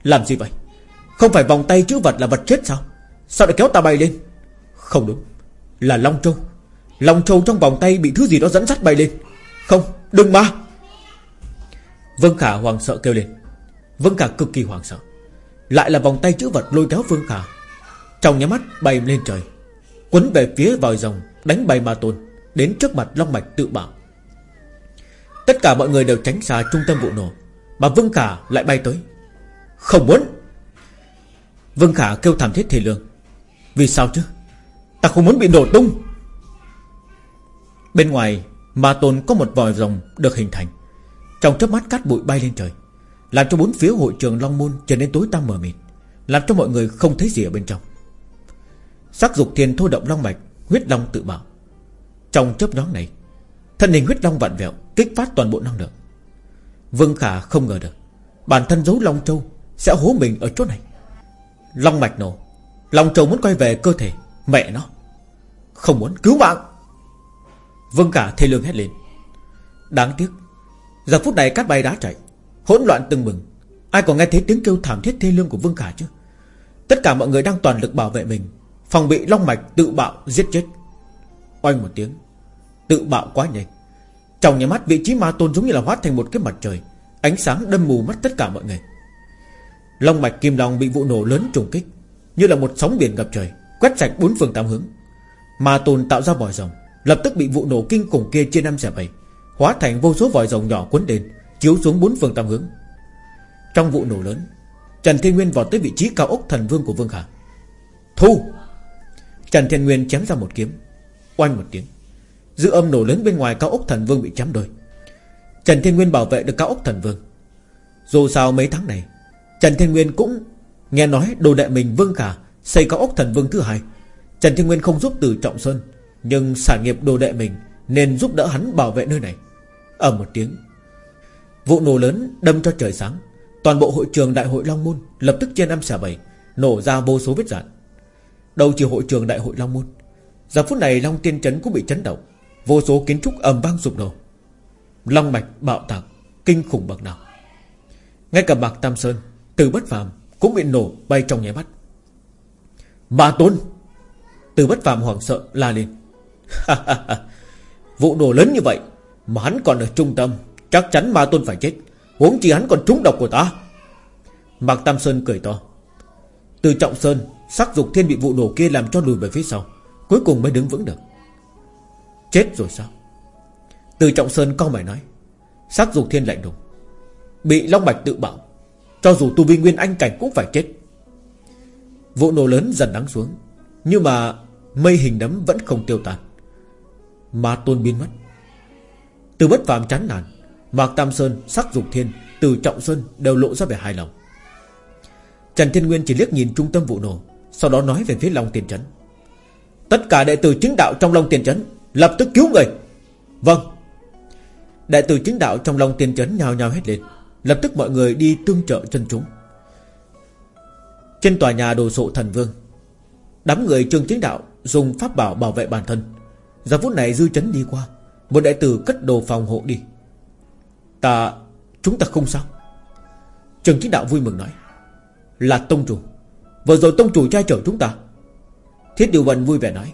Làm gì vậy? Không phải vòng tay chữ vật là vật chết sao? Sao lại kéo ta bay lên? Không đúng, Là Long Châu. Long Châu trong vòng tay bị thứ gì đó dẫn dắt bay lên. Không, đừng mà. Vương Khả hoàng sợ kêu lên. Vương Khả cực kỳ hoàng sợ. Lại là vòng tay chữ vật lôi kéo Vương Khả. Trong nhà mắt bay lên trời, Quấn về phía vòi rồng. Đánh bay ma tôn, Đến trước mặt Long Mạch tự bảo. Tất cả mọi người đều tránh xa trung tâm vụ nổ, Mà Vương Khả lại bay tới. Không muốn! Vương Khả kêu thảm thiết thể lương. Vì sao chứ? Ta không muốn bị nổ tung. Bên ngoài, Ma tôn có một vòi rồng được hình thành. Trong chớp mắt cát bụi bay lên trời, Làm cho bốn phía hội trường Long Môn trở nên tối tăm mờ mịt, Làm cho mọi người không thấy gì ở bên trong. Sắc dục thiên thôi động long mạch Huyết long tự bảo. Trong chớp nhoáng này, Thân hình huyết long vặn vẹo, Kích phát toàn bộ năng lượng. Vương Khả không ngờ được, Bản thân giấu Long Châu Sẽ hố mình ở chỗ này. Long mạch nổ, Long Châu muốn quay về cơ thể Mẹ nó. Không muốn cứu mạng. Vương Khả thê lương hét lên. Đáng tiếc, Giờ phút này cát bay đá chạy, Hỗn loạn từng mừng Ai còn nghe thấy tiếng kêu thảm thiết thê lương của Vương Khả chứ? Tất cả mọi người đang toàn lực bảo vệ mình Phòng bị long mạch tự bạo giết chết. Oanh một tiếng, Tự bạo quá nhanh. Trong nhà mắt vị trí ma tôn giống như là hóa thành một cái mặt trời, Ánh sáng đâm mù mắt tất cả mọi người. Long mạch kim long bị vụ nổ lớn trùng kích, Như là một sóng biển ngập trời, Quét sạch bốn phương tám hướng. Ma tôn tạo ra vòi rồng, Lập tức bị vụ nổ kinh khủng kia trên năm xẻ bảy, Hóa thành vô số vòi rồng nhỏ cuốn đến Chiếu xuống bốn phương tám hướng. Trong vụ nổ lớn, Trần Thiên Nguyên vọt tới vị trí cao ốc thần vương của Vương Khả Thu! Trần Thiên Nguyên chém ra một kiếm. Oanh một tiếng. Dư âm nổ lớn bên ngoài cao ốc thần vương bị chém đôi. Trần Thiên Nguyên bảo vệ được cao ốc thần vương. Dù sao mấy tháng này, Trần Thiên Nguyên cũng nghe nói đồ đệ mình Vương Khả Xây cao ốc thần vương thứ hai. Trần Thiên Nguyên không giúp từ Trọng Sơn, Nhưng sản nghiệp đồ đệ mình Nên giúp đỡ hắn bảo vệ nơi này. Ở một tiếng, Vụ nổ lớn đâm cho trời sáng. Toàn bộ hội trường đại hội Long Môn Lập tức trên âm xả bảy, Nổ ra vô số vết dạn. Đầu chỉ hội trường đại hội Long Môn. Giờ phút này Long Tiên Trấn cũng bị chấn động. Vô số kiến trúc ầm vang sụp đổ. Long mạch, bạo tạc, Kinh khủng bậc nào. Ngay cả bạc Tam Sơn, Từ bất phàm cũng bị nổ bay trong nháy mắt. Ma Tôn, Từ bất phàm hoảng sợ la lên. Vụ nổ lớn như vậy Mà hắn còn ở trung tâm, Chắc chắn Ma Tôn phải chết. Huống chi hắn còn trúng độc của ta. Mạc Tam Sơn cười to. Từ Trọng Sơn Sắc dục thiên bị vụ nổ kia làm cho lùi về phía sau Cuối cùng mới đứng vững được. Chết rồi sao? Từ Trọng Sơn cao mày nói Sắc dục thiên lạnh lùng Bị Long Bạch tự bảo Cho dù tu vi nguyên anh cảnh cũng phải chết. Vụ nổ lớn dần lắng xuống Nhưng mà Mây hình nấm vẫn không tiêu tan. Ma tôn biến mất. Từ bất phàm chán nản Mạc Tam Sơn, Sắc Dục Thiên Từ Trọng Sơn đều lộ ra vẻ hài lòng. Trần Thiên Nguyên chỉ liếc nhìn trung tâm vụ nổ sau đó nói về phía Long Tiền Trấn. Tất cả đệ tử chính đạo trong Long Tiền Trấn Lập tức cứu người. Vâng. Đệ tử chính đạo trong Long Tiền Trấn nhào nhào hết lên. Lập tức mọi người đi tương trợ chân chúng. Trên tòa nhà đồ sộ thần vương, Đám người trường chính đạo Dùng pháp bảo bảo vệ bản thân. Giờ phút này dư chấn đi qua, Một đệ tử cất đồ phòng hộ đi. Ta, Chúng ta không sao. Trường chính đạo vui mừng nói, Là tông trùng Vừa rồi tông chủ trai chở chúng ta. Thiết điều vân vui vẻ nói.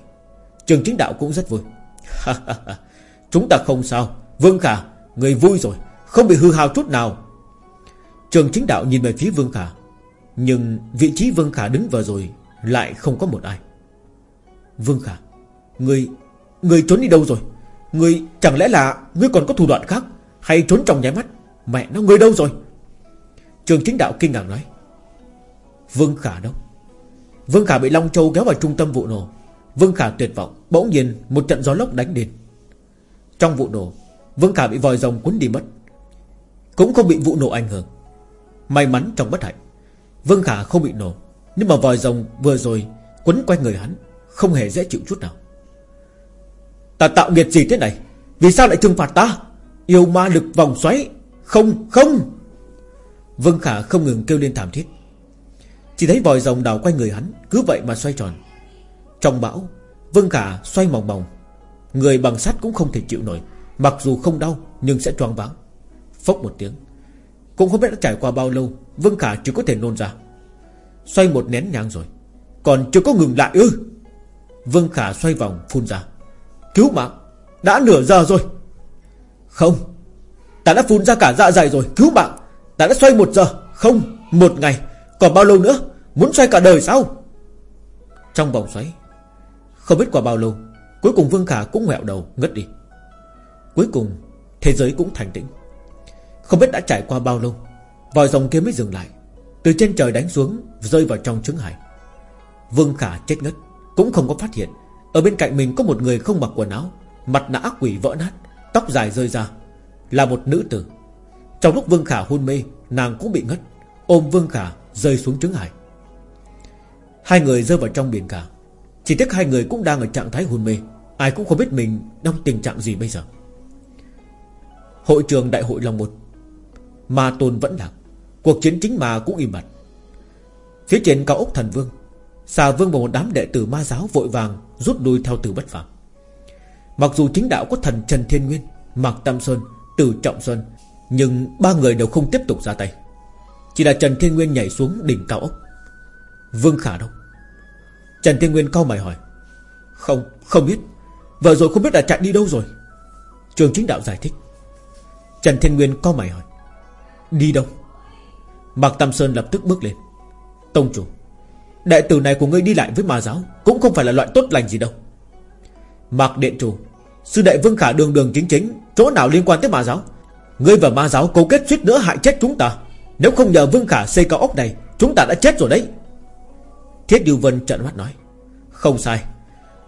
Trường chính đạo cũng rất vui. Chúng ta không sao. Vương Khả, Người vui rồi. Không bị hư hao chút nào. Trường chính đạo nhìn về phía Vương Khả. Nhưng vị trí Vương Khả đứng vừa rồi Lại không có một ai. Vương Khả, Người Người trốn đi đâu rồi? Người, chẳng lẽ là Người còn có thủ đoạn khác? Hay trốn trong nháy mắt? Mẹ nó, người đâu rồi? Trường chính đạo kinh ngạc nói. Vương Khả đâu? Vương Khả bị Long Châu kéo vào trung tâm vụ nổ. Vương Khả tuyệt vọng, Bỗng nhiên một trận gió lốc đánh đến. Trong vụ nổ, Vương Khả bị vòi rồng cuốn đi mất. Cũng không bị vụ nổ ảnh hưởng. May mắn trong bất hạnh, Vương Khả không bị nổ. Nhưng mà vòi rồng vừa rồi Quấn quanh người hắn, Không hề dễ chịu chút nào. Ta tạo nghiệt gì thế này? Vì sao lại trừng phạt ta? Yêu ma lực vòng xoáy, Không không! Vương Khả không ngừng kêu lên thảm thiết. Chỉ thấy vòi rồng đảo quanh người hắn, Cứ vậy mà xoay tròn. Trong bão, Vương Khả xoay mòng mòng. Người bằng sắt cũng không thể chịu nổi, Mặc dù không đau nhưng sẽ choáng váng. Phốc một tiếng, Cũng không biết đã trải qua bao lâu, Vương Khả chỉ có thể nôn ra. Xoay một nén nhang rồi, Còn chưa có ngừng lại ư. Vương Khả xoay vòng phun ra. Cứu mạng, Đã nửa giờ rồi. Không, Ta đã phun ra cả dạ dày rồi, Cứu mạng, Ta đã xoay một giờ, Không, Một ngày. Còn bao lâu nữa? Muốn xoay cả đời sao? Trong vòng xoáy, Không biết qua bao lâu, Cuối cùng Vương Khả cũng ngẹo đầu, ngất đi. Cuối cùng, Thế giới cũng thành tĩnh. Không biết đã trải qua bao lâu, Vòi rồng kia mới dừng lại. Từ trên trời đánh xuống, Rơi vào trong trứng hải. Vương Khả chết ngất, Cũng không có phát hiện. Ở bên cạnh mình có một người không mặc quần áo, Mặt nạ ác quỷ vỡ nát, Tóc dài rơi ra. Là một nữ tử. Trong lúc Vương Khả hôn mê, Nàng cũng bị ngất. Ôm Vương Khả rơi xuống trứng hải Hai người rơi vào trong biển cả. Chỉ tiếc hai người cũng đang ở trạng thái hôn mê. Ai cũng không biết mình đang tình trạng gì bây giờ. Hội trường đại hội Long Một. Ma Tôn vẫn lạc. Cuộc chiến chính mà cũng im bặt. Phía trên cao ốc thần vương Xà vương và một đám đệ tử ma giáo vội vàng Rút lui theo từ bất phạm Mặc dù chính đạo có thần Trần Thiên Nguyên Mạc Tam Sơn, Từ Trọng Sơn Nhưng ba người đều không tiếp tục ra tay. Chỉ là Trần Thiên Nguyên nhảy xuống đỉnh cao ốc. Vương Khả đâu? Trần Thiên Nguyên cau mày hỏi. Không, không biết. Vợ rồi không biết là chạy đi đâu rồi. Trường chính đạo giải thích. Trần Thiên Nguyên cau mày hỏi. Đi đâu? Mạc Tam Sơn lập tức bước lên. Tông chủ đại tử này của ngươi đi lại với ma giáo Cũng không phải là loại tốt lành gì đâu. Mạc Điện Chủ Sư đệ Vương Khả đường đường chính chính Chỗ nào liên quan tới ma giáo? Ngươi và ma giáo cấu kết suýt nữa hại chết chúng ta. Nếu không nhờ Vương Khả xây cao ốc này, Chúng ta đã chết rồi đấy. Thiết Điều Vân trận mắt nói, Không sai.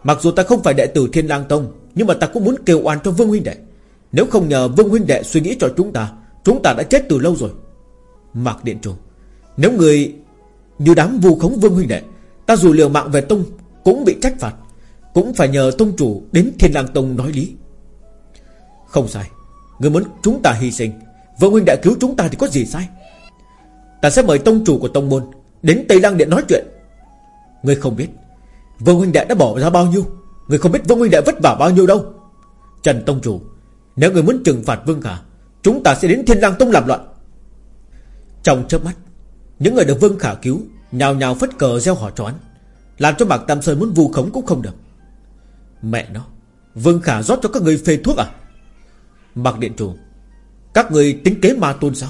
Mặc dù ta không phải đệ tử Thiên Lang Tông, Nhưng mà ta cũng muốn kêu oan cho Vương Huynh Đệ. Nếu không nhờ Vương Huynh Đệ suy nghĩ cho chúng ta Chúng ta đã chết từ lâu rồi. Mạc Điện Chủ Nếu người như đám vu khống vương huynh đệ, Ta dù liều mạng về tông Cũng bị trách phạt, Cũng phải nhờ tông chủ đến thiên lang tông nói lý. Không sai, Người muốn chúng ta hy sinh, Vương huynh đệ cứu chúng ta thì có gì sai? Ta sẽ mời tông chủ của tông môn Đến Tây Lăng Điện nói chuyện. Người không biết Vương huynh đệ đã bỏ ra bao nhiêu. Người không biết Vương huynh đệ vất vả bao nhiêu đâu. Trần tông chủ, Nếu người muốn trừng phạt Vương Khả, Chúng ta sẽ đến Thiên Lang Tông làm loạn. Trong chớp mắt, Những người được Vương Khả cứu Nhào nhào phất cờ gieo hò choán, Làm cho Mạc Tam Sơn muốn vu khống cũng không được. Mẹ nó, Vương Khả rót cho các người phê thuốc à? Mạc Điện Chủ, Các người tính kế ma tôn sao?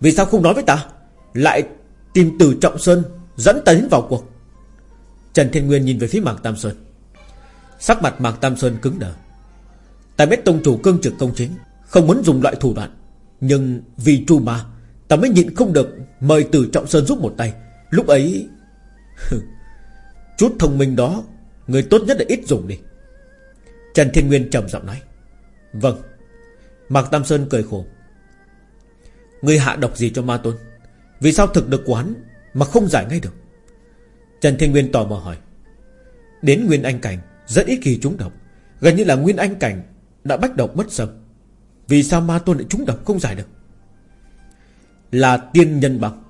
Vì sao không nói với ta? Lại tìm từ Trọng Sơn Dẫn ta đến vào cuộc. Trần Thiên Nguyên nhìn về phía Mạc Tam Sơn. Sắc mặt Mạc Tam Sơn cứng đờ. Ta biết tông chủ cương trực công chính, Không muốn dùng loại thủ đoạn, Nhưng vì tru ma, Ta mới nhịn không được Mời từ Trọng Sơn giúp một tay. Lúc ấy Chút thông minh đó, Người tốt nhất là ít dùng đi. Trần Thiên Nguyên trầm giọng nói. Vâng. Mạc Tam Sơn cười khổ. Người hạ độc gì cho ma tôn? Vì sao thực được quán Mà không giải ngay được? Trần Thiên Nguyên tò mò hỏi. Đến Nguyên Anh Cảnh, Rất ít khi trúng độc. Gần như là Nguyên Anh Cảnh Đã bách độc mất sâm. Vì sao ma tôn lại trúng độc không giải được? Là tiên nhân băng.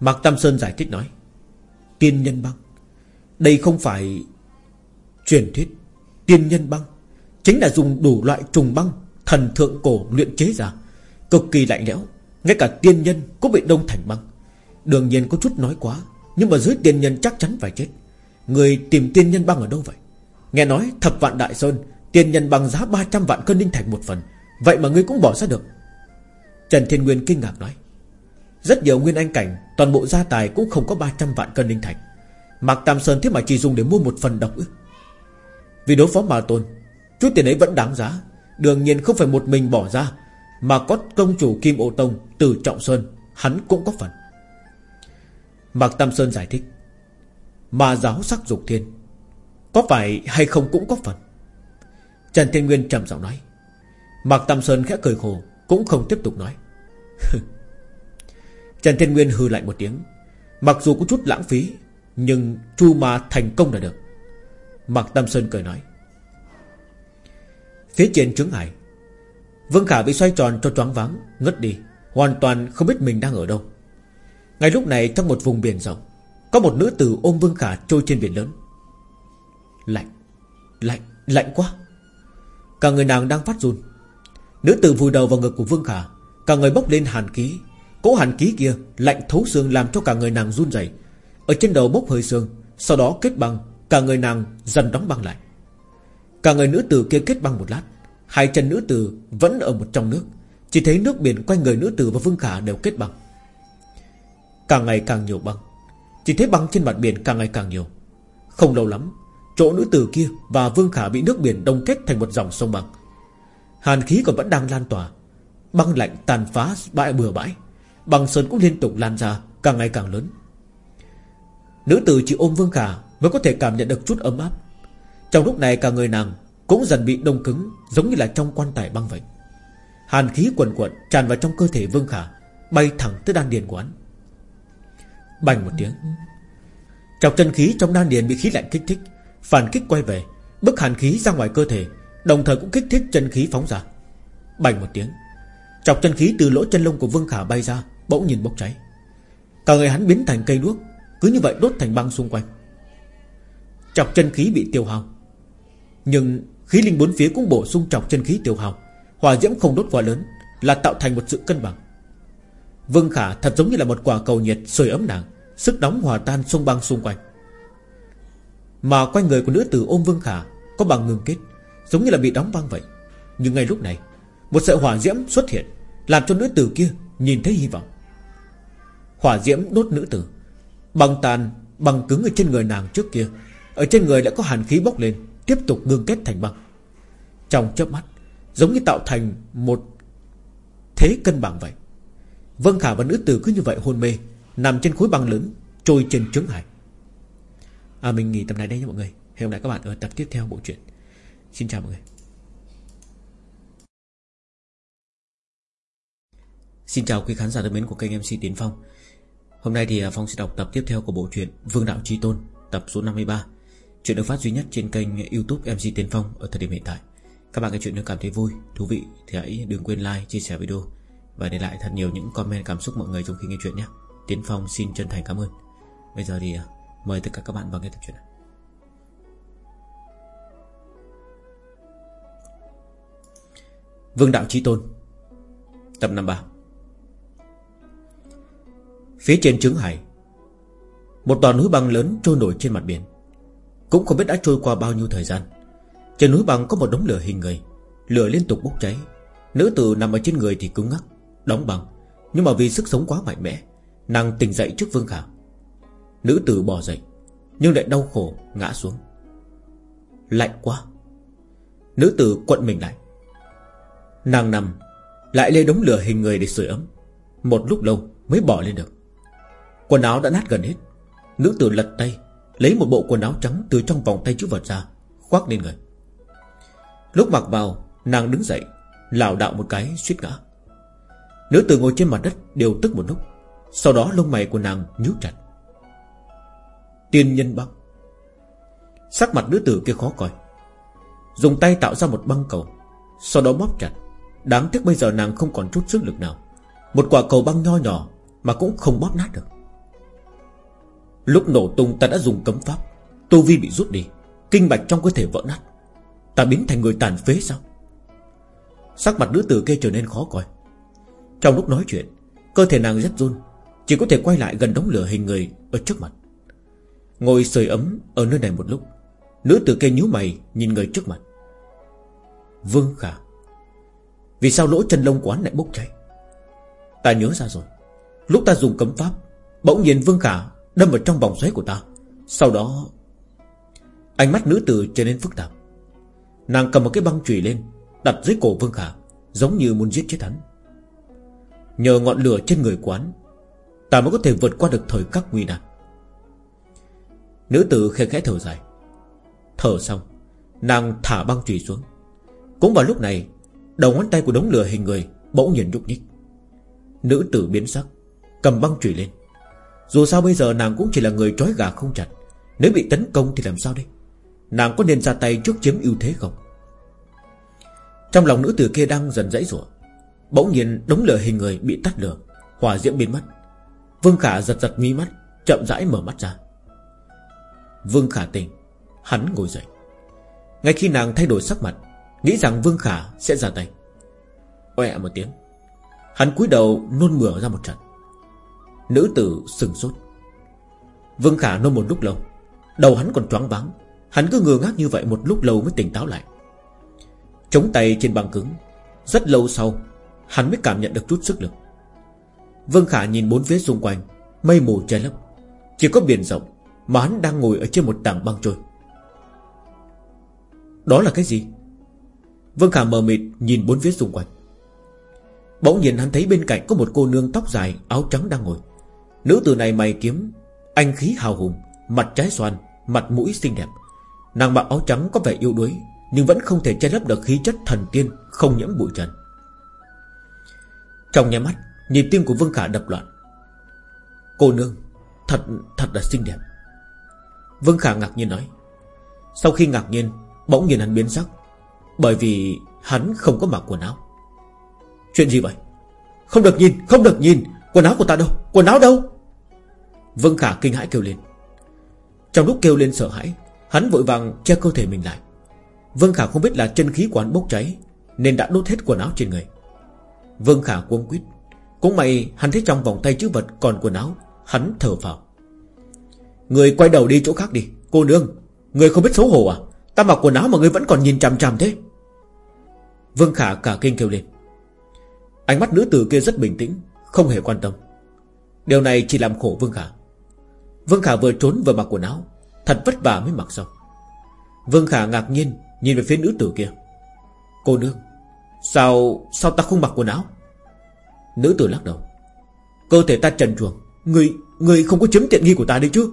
Mạc Tam Sơn giải thích nói. Tiên nhân băng? Đây không phải Truyền thuyết. Tiên nhân băng Chính là dùng đủ loại trùng băng Thần thượng cổ luyện chế ra. Cực kỳ lạnh lẽo. Ngay cả tiên nhân cũng bị đông thành băng. Đương nhiên có chút nói quá, Nhưng mà dưới tiên nhân chắc chắn phải chết. Người tìm tiên nhân băng ở đâu vậy? Nghe nói thập vạn đại sơn, Tiên nhân băng giá 300 vạn cân ninh thành một phần. Vậy mà ngươi cũng bỏ ra được. Trần Thiên Nguyên kinh ngạc nói, Rất nhiều nguyên anh cảnh, Toàn bộ gia tài cũng không có 300 vạn cân ninh thành Mạc Tam Sơn thế mà chỉ dùng để mua một phần độc ư? Vì đối phó Ma Tôn Chút tiền ấy vẫn đáng giá. Đương nhiên không phải một mình bỏ ra mà có công chủ Kim Ô Tông Từ Trọng Sơn, Hắn cũng có phần. Mạc Tam Sơn giải thích, mà giáo sắc dục thiên, Có phải hay không cũng có phần? Trần Thiên Nguyên trầm giọng nói, Mạc Tam Sơn khẽ cười khổ, Cũng không tiếp tục nói. Trần Thiên Nguyên hư lại một tiếng, Mặc dù có chút lãng phí, Nhưng Chu Ma thành công là được. Mạc Tam Sơn cười nói, Phía trên trứng hải Vương Khả bị xoay tròn cho choáng váng, Ngất đi, Hoàn toàn không biết mình đang ở đâu. Ngay lúc này, trong một vùng biển rộng, Có một nữ tử ôm Vương Khả trôi trên biển lớn. Lạnh Lạnh Lạnh quá. Cả người nàng đang phát run. Nữ tử vùi đầu vào ngực của Vương Khả, Cả người bốc lên hàn khí. Cỗ hàn khí kia lạnh thấu xương làm cho cả người nàng run rẩy. Ở trên đầu bốc hơi xương, Sau đó kết băng, Cả người nàng dần đóng băng lại. Cả người nữ tử kia kết băng một lát Hai chân nữ tử vẫn ở một trong nước. Chỉ thấy nước biển quanh người nữ tử và Vương Khả đều kết băng Càng ngày càng nhiều băng. Chỉ thấy băng trên mặt biển càng ngày càng nhiều. Không lâu lắm, Chỗ nữ tử kia và Vương Khả bị nước biển đông kết thành một dòng sông băng. Hàn khí còn vẫn đang lan tỏa. Băng lạnh tàn phá bãi bừa bãi. Băng sơn cũng liên tục lan ra, Càng ngày càng lớn. Nữ tử chỉ ôm Vương Khả Mới có thể cảm nhận được chút ấm áp. Trong lúc này cả người nàng cũng dần bị đông cứng, Giống như là trong quan tài băng vậy. Hàn khí quần quận tràn vào trong cơ thể Vương Khả, Bay thẳng tới đan điền của hắn. Bành một tiếng. Chọc chân khí trong đan điền bị khí lạnh kích thích, Phản kích quay về, Bức hàn khí ra ngoài cơ thể, Đồng thời cũng kích thích chân khí phóng ra. Bành một tiếng. Chọc chân khí từ lỗ chân lông của Vương Khả bay ra, Bỗng nhìn bốc cháy. Cả người hắn biến thành cây đuốc, Cứ như vậy đốt thành băng xung quanh. Chọc chân khí bị tiêu hao. Nhưng khí linh bốn phía cũng bổ sung trọng chân khí tiêu hao. Hỏa diễm không đốt quá lớn Là tạo thành một sự cân bằng. Vương Khả thật giống như là một quả cầu nhiệt sưởi ấm nàng, Sức nóng hòa tan sông băng xung quanh. Mà quanh người của nữ tử ôm Vương Khả Có bằng ngừng kết, Giống như là bị đóng băng vậy. Nhưng ngay lúc này, Một sợi hỏa diễm xuất hiện, Làm cho nữ tử kia nhìn thấy hy vọng. Hỏa diễm đốt nữ tử, Băng tàn bằng cứng ở trên người nàng trước kia. Ở trên người đã có hàn khí bốc lên Tiếp tục ngưng kết thành băng. Trong chớp mắt, Giống như tạo thành một Thế cân bằng vậy. Vân Khả và nữ tử cứ như vậy hôn mê, Nằm trên khối băng lớn, Trôi trên trứng hải À mình nghỉ tập này đây nha mọi người. Hẹn gặp lại các bạn ở tập tiếp theo bộ truyện. Xin chào mọi người. Xin chào quý khán giả thân mến của kênh MC Tiến Phong. Hôm nay thì à, Phong sẽ đọc tập tiếp theo của bộ truyện Vương Đạo Chi Tôn, Tập số 53 Chuyện được phát duy nhất trên kênh youtube MC Tiến Phong Ở thời điểm hiện tại. Các bạn nghe chuyện nếu cảm thấy vui, thú vị Thì hãy đừng quên like, chia sẻ video Và để lại thật nhiều những comment cảm xúc mọi người trong khi nghe chuyện nhé. Tiến Phong xin chân thành cảm ơn. Bây giờ thì à, mời tất cả các bạn vào nghe tập truyện này Vương Đạo Chí Tôn Tập 53 Phía trên trứng hải Một tòa núi băng lớn trôi nổi trên mặt biển. Cũng không biết đã trôi qua bao nhiêu thời gian. Trên núi băng có một đống lửa hình người. Lửa liên tục bốc cháy. Nữ tử nằm ở trên người thì cứng ngắc, Đóng băng. Nhưng mà vì sức sống quá mạnh mẽ, Nàng tỉnh dậy trước Vương Khả Nữ tử bò dậy, Nhưng lại đau khổ ngã xuống. Lạnh quá. Nữ tử quận mình lại. Nàng nằm, Lại lê đống lửa hình người để sưởi ấm. Một lúc lâu mới bỏ lên được. Quần áo đã nát gần hết. Nữ tử lật tay Lấy một bộ quần áo trắng từ trong vòng tay chữ vật ra, Khoác lên người. Lúc mặc vào, nàng đứng dậy, lảo đạo một cái, suýt ngã. Nữ tử ngồi trên mặt đất đều tức một lúc. Sau đó lông mày của nàng nhíu chặt. Tiên nhân băng. Sắc mặt nữ tử kia khó coi. Dùng tay tạo ra một băng cầu, Sau đó bóp chặt. Đáng tiếc bây giờ nàng không còn chút sức lực nào. Một quả cầu băng nho nhỏ Mà cũng không bóp nát được. Lúc nổ tung ta đã dùng cấm pháp. Tu vi bị rút đi, Kinh mạch trong cơ thể vỡ nát. Ta biến thành người tàn phế sao? Sắc mặt nữ tử kia trở nên khó coi. Trong lúc nói chuyện, Cơ thể nàng rất run, Chỉ có thể quay lại gần đống lửa hình người Ở trước mặt. Ngồi sưởi ấm ở nơi này một lúc, Nữ tử kia nhíu mày nhìn người trước mặt. Vương Khả, Vì sao lỗ chân lông quán lại bốc cháy? Ta nhớ ra rồi, Lúc ta dùng cấm pháp, Bỗng nhiên Vương Khả Đâm vào trong vòng xoáy của ta. Sau đó, Ánh mắt nữ tử trở nên phức tạp. Nàng cầm một cái băng chùy lên, Đặt dưới cổ Vương Khả, Giống như muốn giết chết hắn. Nhờ ngọn lửa trên người quán Ta mới có thể vượt qua được thời khắc nguy nan. Nữ tử khẽ khẽ thở dài. Thở xong, Nàng thả băng chùy xuống. Cũng vào lúc này, Đầu ngón tay của đống lửa hình người Bỗng nhiên nhúc nhích. Nữ tử biến sắc, Cầm băng chùy lên dù sao bây giờ nàng cũng chỉ là người trói gà không chặt. Nếu bị tấn công thì làm sao đây? Nàng có nên ra tay trước chiếm ưu thế không? Trong lòng nữ tử kia đang dần dãy rủa, Bỗng nhiên đống lửa hình người bị tắt lửa hòa diễm biến mất. Vương Khả giật giật mi mắt, Chậm rãi mở mắt ra. Vương Khả tỉnh, Hắn ngồi dậy. Ngay khi nàng thay đổi sắc mặt, Nghĩ rằng Vương Khả sẽ ra tay. Oẹ một tiếng, Hắn cúi đầu nôn mửa ra một trận. Nữ tử sừng sốt. Vương Khả nôn một lúc lâu. Đầu hắn còn choáng váng. Hắn cứ ngơ ngác như vậy một lúc lâu mới tỉnh táo lại. Chống tay trên băng cứng. Rất lâu sau, Hắn mới cảm nhận được chút sức lực. Vương Khả nhìn bốn phía xung quanh, Mây mù che lấp. Chỉ có biển rộng Mà hắn đang ngồi ở trên một tảng băng trôi. Đó là cái gì? Vương Khả mờ mịt nhìn bốn phía xung quanh. Bỗng nhiên hắn thấy bên cạnh có một cô nương tóc dài, Áo trắng đang ngồi. Nữ tử này mày kiếm, Anh khí hào hùng, Mặt trái xoan, Mặt mũi xinh đẹp. Nàng mặc áo trắng có vẻ yếu đuối, Nhưng vẫn không thể che lấp được khí chất thần tiên, Không nhiễm bụi trần. Trong nhà mắt, Nhịp tim của Vương Khả đập loạn. Cô nương, Thật thật là xinh đẹp. Vương Khả ngạc nhiên nói. Sau khi ngạc nhiên, Bỗng nhiên hắn biến sắc, Bởi vì hắn không có mặc quần áo. Chuyện gì vậy? Không được nhìn, Không được nhìn, Quần áo của ta đâu, Quần áo đâu? Vương Khả kinh hãi kêu lên. Trong lúc kêu lên sợ hãi, Hắn vội vàng che cơ thể mình lại. Vương Khả không biết là chân khí quán bốc cháy Nên đã đốt hết quần áo trên người. Vương Khả cuống quýt, Cũng may hắn thấy trong vòng tay chữ vật còn quần áo, Hắn thở phào. Người quay đầu đi chỗ khác đi, Cô nương, Người không biết xấu hổ à? Ta mặc quần áo mà người vẫn còn nhìn chằm chằm thế. Vương Khả cả kinh kêu lên. Ánh mắt nữ tử kia rất bình tĩnh, Không hề quan tâm. Điều này chỉ làm khổ Vương Khả. Vương Khả vừa trốn vừa mặc quần áo, Thật vất vả mới mặc xong. Vương Khả ngạc nhiên Nhìn về phía nữ tử kia. Cô nương, Sao sao ta không mặc quần áo? Nữ tử lắc đầu. Cơ thể ta trần truồng, Người người không có chiếm tiện nghi của ta đấy chứ?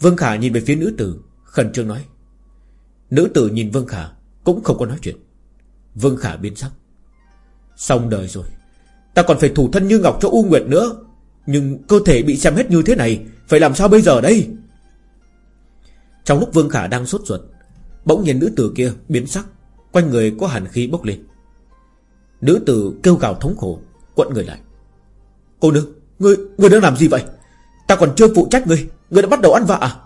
Vương Khả nhìn về phía nữ tử, Khẩn trương nói. Nữ tử nhìn Vương Khả, Cũng không có nói chuyện. Vương Khả biến sắc. Xong đời rồi, Ta còn phải thủ thân như ngọc cho U Nguyệt nữa. Nhưng cơ thể bị xem hết như thế này Phải làm sao bây giờ đây? Trong lúc Vương Khả đang sốt ruột Bỗng nhiên nữ tử kia biến sắc Quanh người có hàn khí bốc lên. Nữ tử kêu gào thống khổ Quận người lại. Cô nương Ngươi, ngươi đang làm gì vậy? Ta còn chưa phụ trách ngươi Ngươi đã bắt đầu ăn vạ à?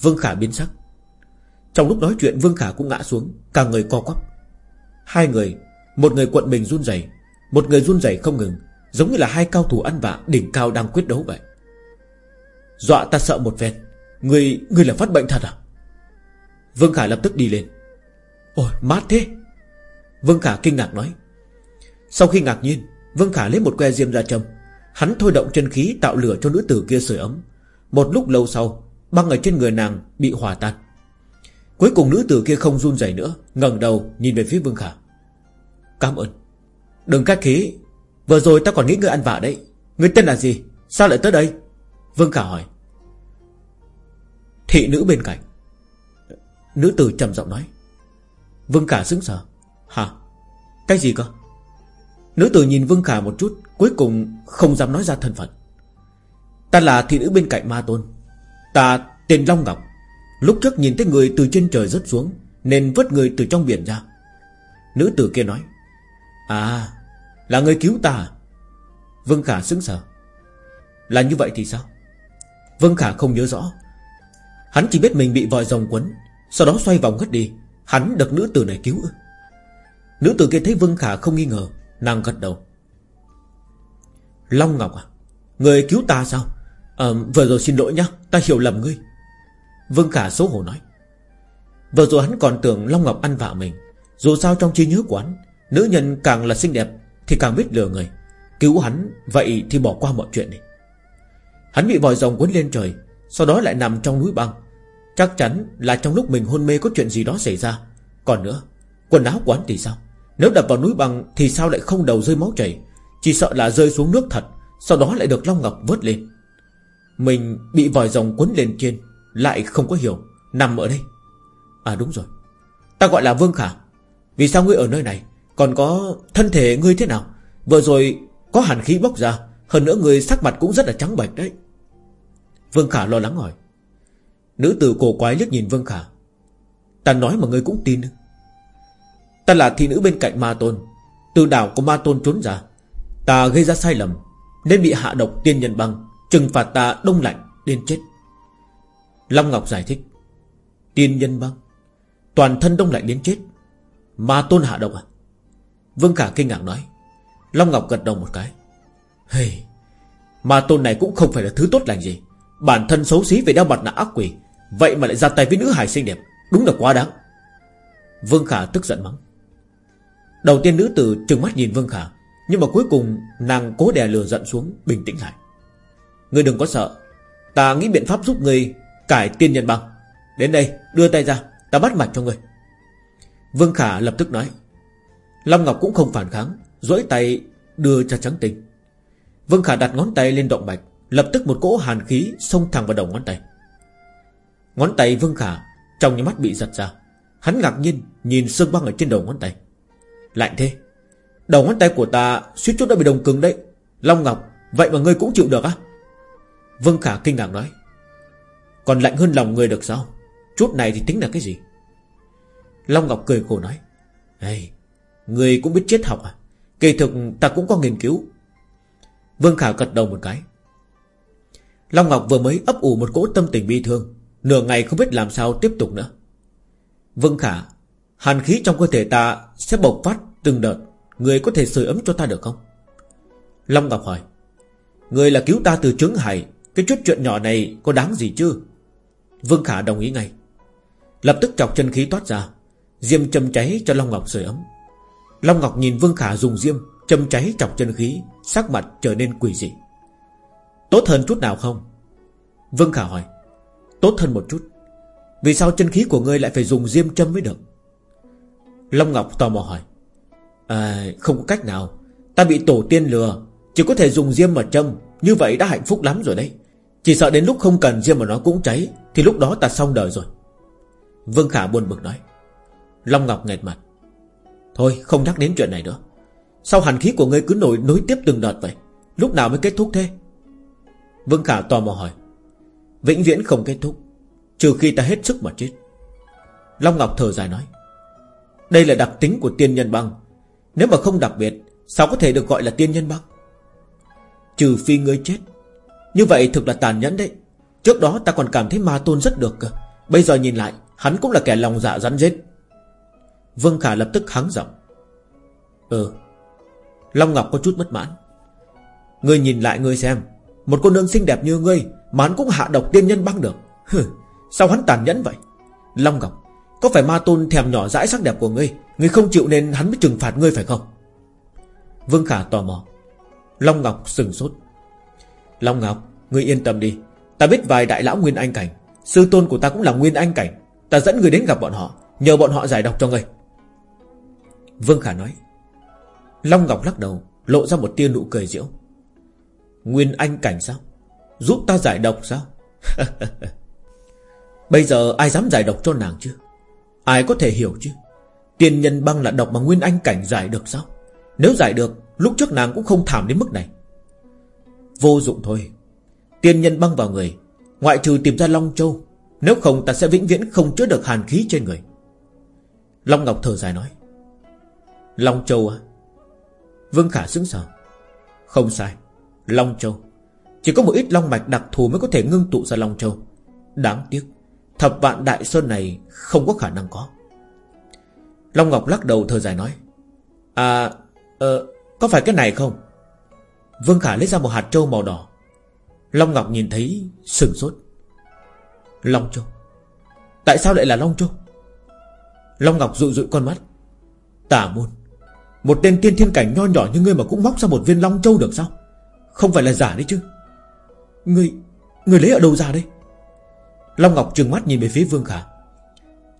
Vương Khả biến sắc. Trong lúc nói chuyện Vương Khả cũng ngã xuống Cả người co quắp. Hai người Một người quận mình run rẩy Một người run rẩy không ngừng. Giống như là hai cao thủ ăn vạ đỉnh cao đang quyết đấu vậy. Dọa ta sợ một ven Người, người là phát bệnh thật à? Vương Khả lập tức đi lên. Ôi mát thế. Vương Khả kinh ngạc nói. Sau khi ngạc nhiên Vương Khả lấy một que diêm ra châm. Hắn thôi động chân khí tạo lửa cho nữ tử kia sưởi ấm. Một lúc lâu sau Băng ở trên người nàng bị hòa tan. Cuối cùng nữ tử kia không run rẩy nữa ngẩng đầu nhìn về phía Vương Khả. Cảm ơn. Đừng cách khí Vừa rồi ta còn nghĩ ngươi ăn vạ đấy. Ngươi tên là gì? Sao lại tới đây? Vương Khả hỏi. Thị nữ bên cạnh. Nữ tử trầm giọng nói. Vương Khả sững sờ. Hả? Cái gì cơ? Nữ tử nhìn Vương Khả một chút, Cuối cùng không dám nói ra thân phận. Ta là thị nữ bên cạnh Ma Tôn. Ta tên Long Ngọc. Lúc trước nhìn thấy người từ trên trời rớt xuống, Nên vớt người từ trong biển ra. Nữ tử kia nói. À là người cứu ta? Vương Khả sững sờ. Là như vậy thì sao? Vương Khả không nhớ rõ. Hắn chỉ biết mình bị vòi rồng quấn Sau đó xoay vòng ngất đi. Hắn được nữ tử này cứu Nữ tử kia thấy Vương Khả không nghi ngờ Nàng gật đầu. Long Ngọc à Người cứu ta sao? À, Vừa rồi xin lỗi nhá Ta hiểu lầm ngươi. Vương Khả xấu hổ nói. Vừa rồi hắn còn tưởng Long Ngọc ăn vạ mình Dù sao trong trí nhớ của hắn Nữ nhân càng là xinh đẹp thì càng biết lừa người. Cứu hắn, Vậy thì bỏ qua mọi chuyện đi. Hắn bị vòi rồng cuốn lên trời, Sau đó lại nằm trong núi băng. Chắc chắn là trong lúc mình hôn mê có chuyện gì đó xảy ra. Còn nữa, Quần áo của hắn thì sao? Nếu đập vào núi băng thì sao lại không đầu rơi máu chảy? Chỉ sợ là rơi xuống nước thật, Sau đó lại được Long Ngọc vớt lên. Mình bị vòi rồng cuốn lên trên, Lại không có hiểu, Nằm ở đây. À đúng rồi, Ta gọi là Vương Khả. Vì sao ngươi ở nơi này? Còn có thân thể ngươi thế nào? Vừa rồi có hàn khí bốc ra, Hơn nữa ngươi sắc mặt cũng rất là trắng bệch đấy. Vương Khả lo lắng hỏi. Nữ tử cổ quái liếc nhìn Vương Khả. Ta nói mà ngươi cũng tin. Ta là thị nữ bên cạnh Ma Tôn. Từ đảo của Ma Tôn trốn ra. Ta gây ra sai lầm, Nên bị hạ độc tiên nhân băng, Trừng phạt ta đông lạnh đến chết. Long Ngọc giải thích. Tiên nhân băng? Toàn thân đông lạnh đến chết. Ma Tôn hạ độc à? Vương Khả kinh ngạc nói. Long Ngọc gật đầu một cái. Hey, mà Tôn này cũng không phải là thứ tốt lành gì. Bản thân xấu xí về đeo mặt nạ ác quỷ Vậy mà lại ra tay với nữ hài xinh đẹp Đúng là quá đáng. Vương Khả tức giận mắng. Đầu tiên nữ tử trừng mắt nhìn Vương Khả Nhưng mà cuối cùng nàng cố đè lừa giận xuống Bình tĩnh lại. Ngươi đừng có sợ Ta nghĩ biện pháp giúp ngươi cải tiên nhân băng. Đến đây đưa tay ra Ta bắt mạch cho ngươi. Vương Khả lập tức nói. Long Ngọc cũng không phản kháng, duỗi tay đưa cho trắng tinh. Vương Khả đặt ngón tay lên động mạch, Lập tức một cỗ hàn khí xông thẳng vào đầu ngón tay. Ngón tay Vương Khả Trong những mắt bị giật ra. Hắn ngạc nhiên nhìn sương băng ở trên đầu ngón tay. Lạnh thế, Đầu ngón tay của ta suýt chút đã bị đồng cứng đấy. Long Ngọc, Vậy mà ngươi cũng chịu được á? Vương Khả kinh ngạc nói. Còn lạnh hơn lòng người được sao? Chút này thì tính là cái gì? Long Ngọc cười khổ nói. Ê Người cũng biết chết học à? Kỳ thực ta cũng có nghiên cứu. Vương Khả gật đầu một cái. Long Ngọc vừa mới ấp ủ một cỗ tâm tình bi thương, Nửa ngày không biết làm sao tiếp tục nữa. Vương Khả, Hàn khí trong cơ thể ta sẽ bộc phát từng đợt, Người có thể sưởi ấm cho ta được không? Long Ngọc hỏi. Người là cứu ta từ trứng hải Cái chút chuyện nhỏ này có đáng gì chứ? Vương Khả đồng ý ngay. Lập tức chọc chân khí toát ra, Diêm châm cháy cho Long Ngọc sưởi ấm. Long Ngọc nhìn Vương Khả dùng diêm, Châm cháy chọc chân khí, Sắc mặt trở nên quỷ dị. Tốt hơn chút nào không? Vương Khả hỏi. Tốt hơn một chút. Vì sao chân khí của ngươi lại phải dùng diêm châm mới được? Long Ngọc tò mò hỏi. À không có cách nào. Ta bị tổ tiên lừa, Chỉ có thể dùng diêm mà châm. Như vậy đã hạnh phúc lắm rồi đấy. Chỉ sợ đến lúc không cần diêm mà nó cũng cháy, Thì lúc đó ta xong đời rồi. Vương Khả buồn bực nói. Long Ngọc nghẹt mặt. Thôi, không nhắc đến chuyện này nữa. Sao hàn khí của ngươi cứ nổi nối tiếp từng đợt vậy? Lúc nào mới kết thúc thế? Vương Khả tò mò hỏi. Vĩnh viễn không kết thúc, Trừ khi ta hết sức mà chết. Long Ngọc thở dài nói. Đây là đặc tính của tiên nhân băng. Nếu mà không đặc biệt, Sao có thể được gọi là tiên nhân băng? Trừ phi ngươi chết. Như vậy thực là tàn nhẫn đấy. Trước đó ta còn cảm thấy ma tôn rất được cơ. Bây giờ nhìn lại, Hắn cũng là kẻ lòng dạ rắn rết. Vương Khả lập tức hắng giọng. Ừ Long Ngọc có chút bất mãn. Ngươi nhìn lại ngươi xem Một cô nương xinh đẹp như ngươi Mà hắn cũng hạ độc tiên nhân băng được. Hừ, Sao hắn tàn nhẫn vậy? Long Ngọc Có phải ma tôn thèm nhỏ dãi sắc đẹp của ngươi Ngươi không chịu nên hắn mới trừng phạt ngươi phải không? Vương Khả tò mò. Long Ngọc sừng sốt. Long Ngọc Ngươi yên tâm đi. Ta biết vài đại lão Nguyên Anh Cảnh Sư tôn của ta cũng là Nguyên Anh Cảnh. Ta dẫn người đến gặp bọn họ Nhờ bọn họ giải độc cho ngươi. Vương Khả nói. Long Ngọc lắc đầu, Lộ ra một tia nụ cười diễu. Nguyên Anh Cảnh sao? Giúp ta giải độc sao? Bây giờ ai dám giải độc cho nàng chứ? Ai có thể hiểu chứ? Tiền nhân băng là độc mà Nguyên Anh Cảnh giải được sao? Nếu giải được, Lúc trước nàng cũng không thảm đến mức này. Vô dụng thôi. Tiên nhân băng vào người, Ngoại trừ tìm ra Long Châu, Nếu không ta sẽ vĩnh viễn không chứa được hàn khí trên người. Long Ngọc thở dài nói. Long Châu à Vương Khả sững sờ. Không sai, Long Châu. Chỉ có một ít long mạch đặc thù mới có thể ngưng tụ ra Long Châu. Đáng tiếc, Thập vạn đại sơn này không có khả năng có. Long Ngọc lắc đầu thở dài nói À Ờ Có phải cái này không? Vương Khả lấy ra một hạt trâu màu đỏ. Long Ngọc nhìn thấy, sừng sốt. Long Châu? Tại sao lại là Long Châu? Long Ngọc dụi dụi con mắt. Tả môn. Một tên tiên thiên cảnh nho nhỏ như ngươi mà cũng móc ra một viên Long Châu được sao? Không phải là giả đấy chứ. Ngươi Ngươi lấy ở đâu ra đây Long Ngọc trừng mắt nhìn về phía Vương Khả.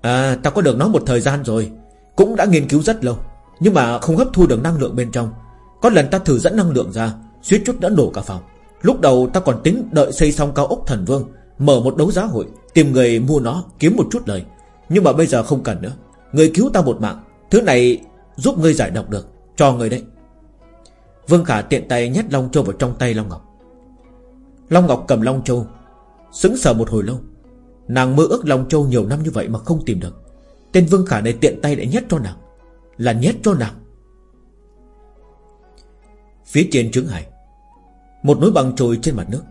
À ta có được nó một thời gian rồi, Cũng đã nghiên cứu rất lâu, Nhưng mà không hấp thu được năng lượng bên trong. Có lần ta thử dẫn năng lượng ra, Suýt chút đã nổ cả phòng. Lúc đầu ta còn tính đợi xây xong cao ốc thần vương, Mở một đấu giá hội, Tìm người mua nó, kiếm một chút lời. Nhưng mà bây giờ không cần nữa. Người cứu ta một mạng, Thứ này giúp ngươi giải độc được. Cho người đấy. Vương Khả tiện tay nhét Long Châu vào trong tay Long Ngọc. Long Ngọc cầm Long Châu, Sững sờ một hồi lâu. Nàng mơ ước Long Châu nhiều năm như vậy mà không tìm được. Tên Vương Khả này tiện tay lại nhét cho nàng, Là nhét cho nàng. Phía trên trứng hải, Một núi băng trôi trên mặt nước.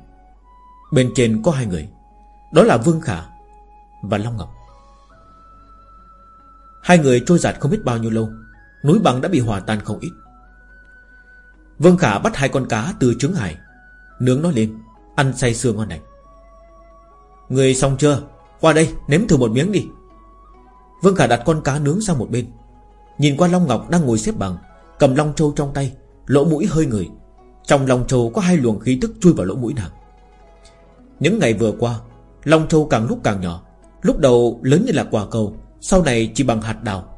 Bên trên có hai người, Đó là Vương Khả Và Long Ngọc. Hai người trôi giạt không biết bao nhiêu lâu Núi băng đã bị hòa tan không ít. Vương Khả bắt hai con cá từ trứng hải, Nướng nó lên, Ăn say sưa ngon lành. Người xong chưa? Qua đây, nếm thử một miếng đi. Vương Khả đặt con cá nướng sang một bên, Nhìn qua Long Ngọc đang ngồi xếp bằng, Cầm Long Châu trong tay, Lỗ mũi hơi người. Trong Long Châu có hai luồng khí tức chui vào lỗ mũi nàng. Những ngày vừa qua, Long Châu càng lúc càng nhỏ, Lúc đầu lớn như là quả cầu, Sau này chỉ bằng hạt đào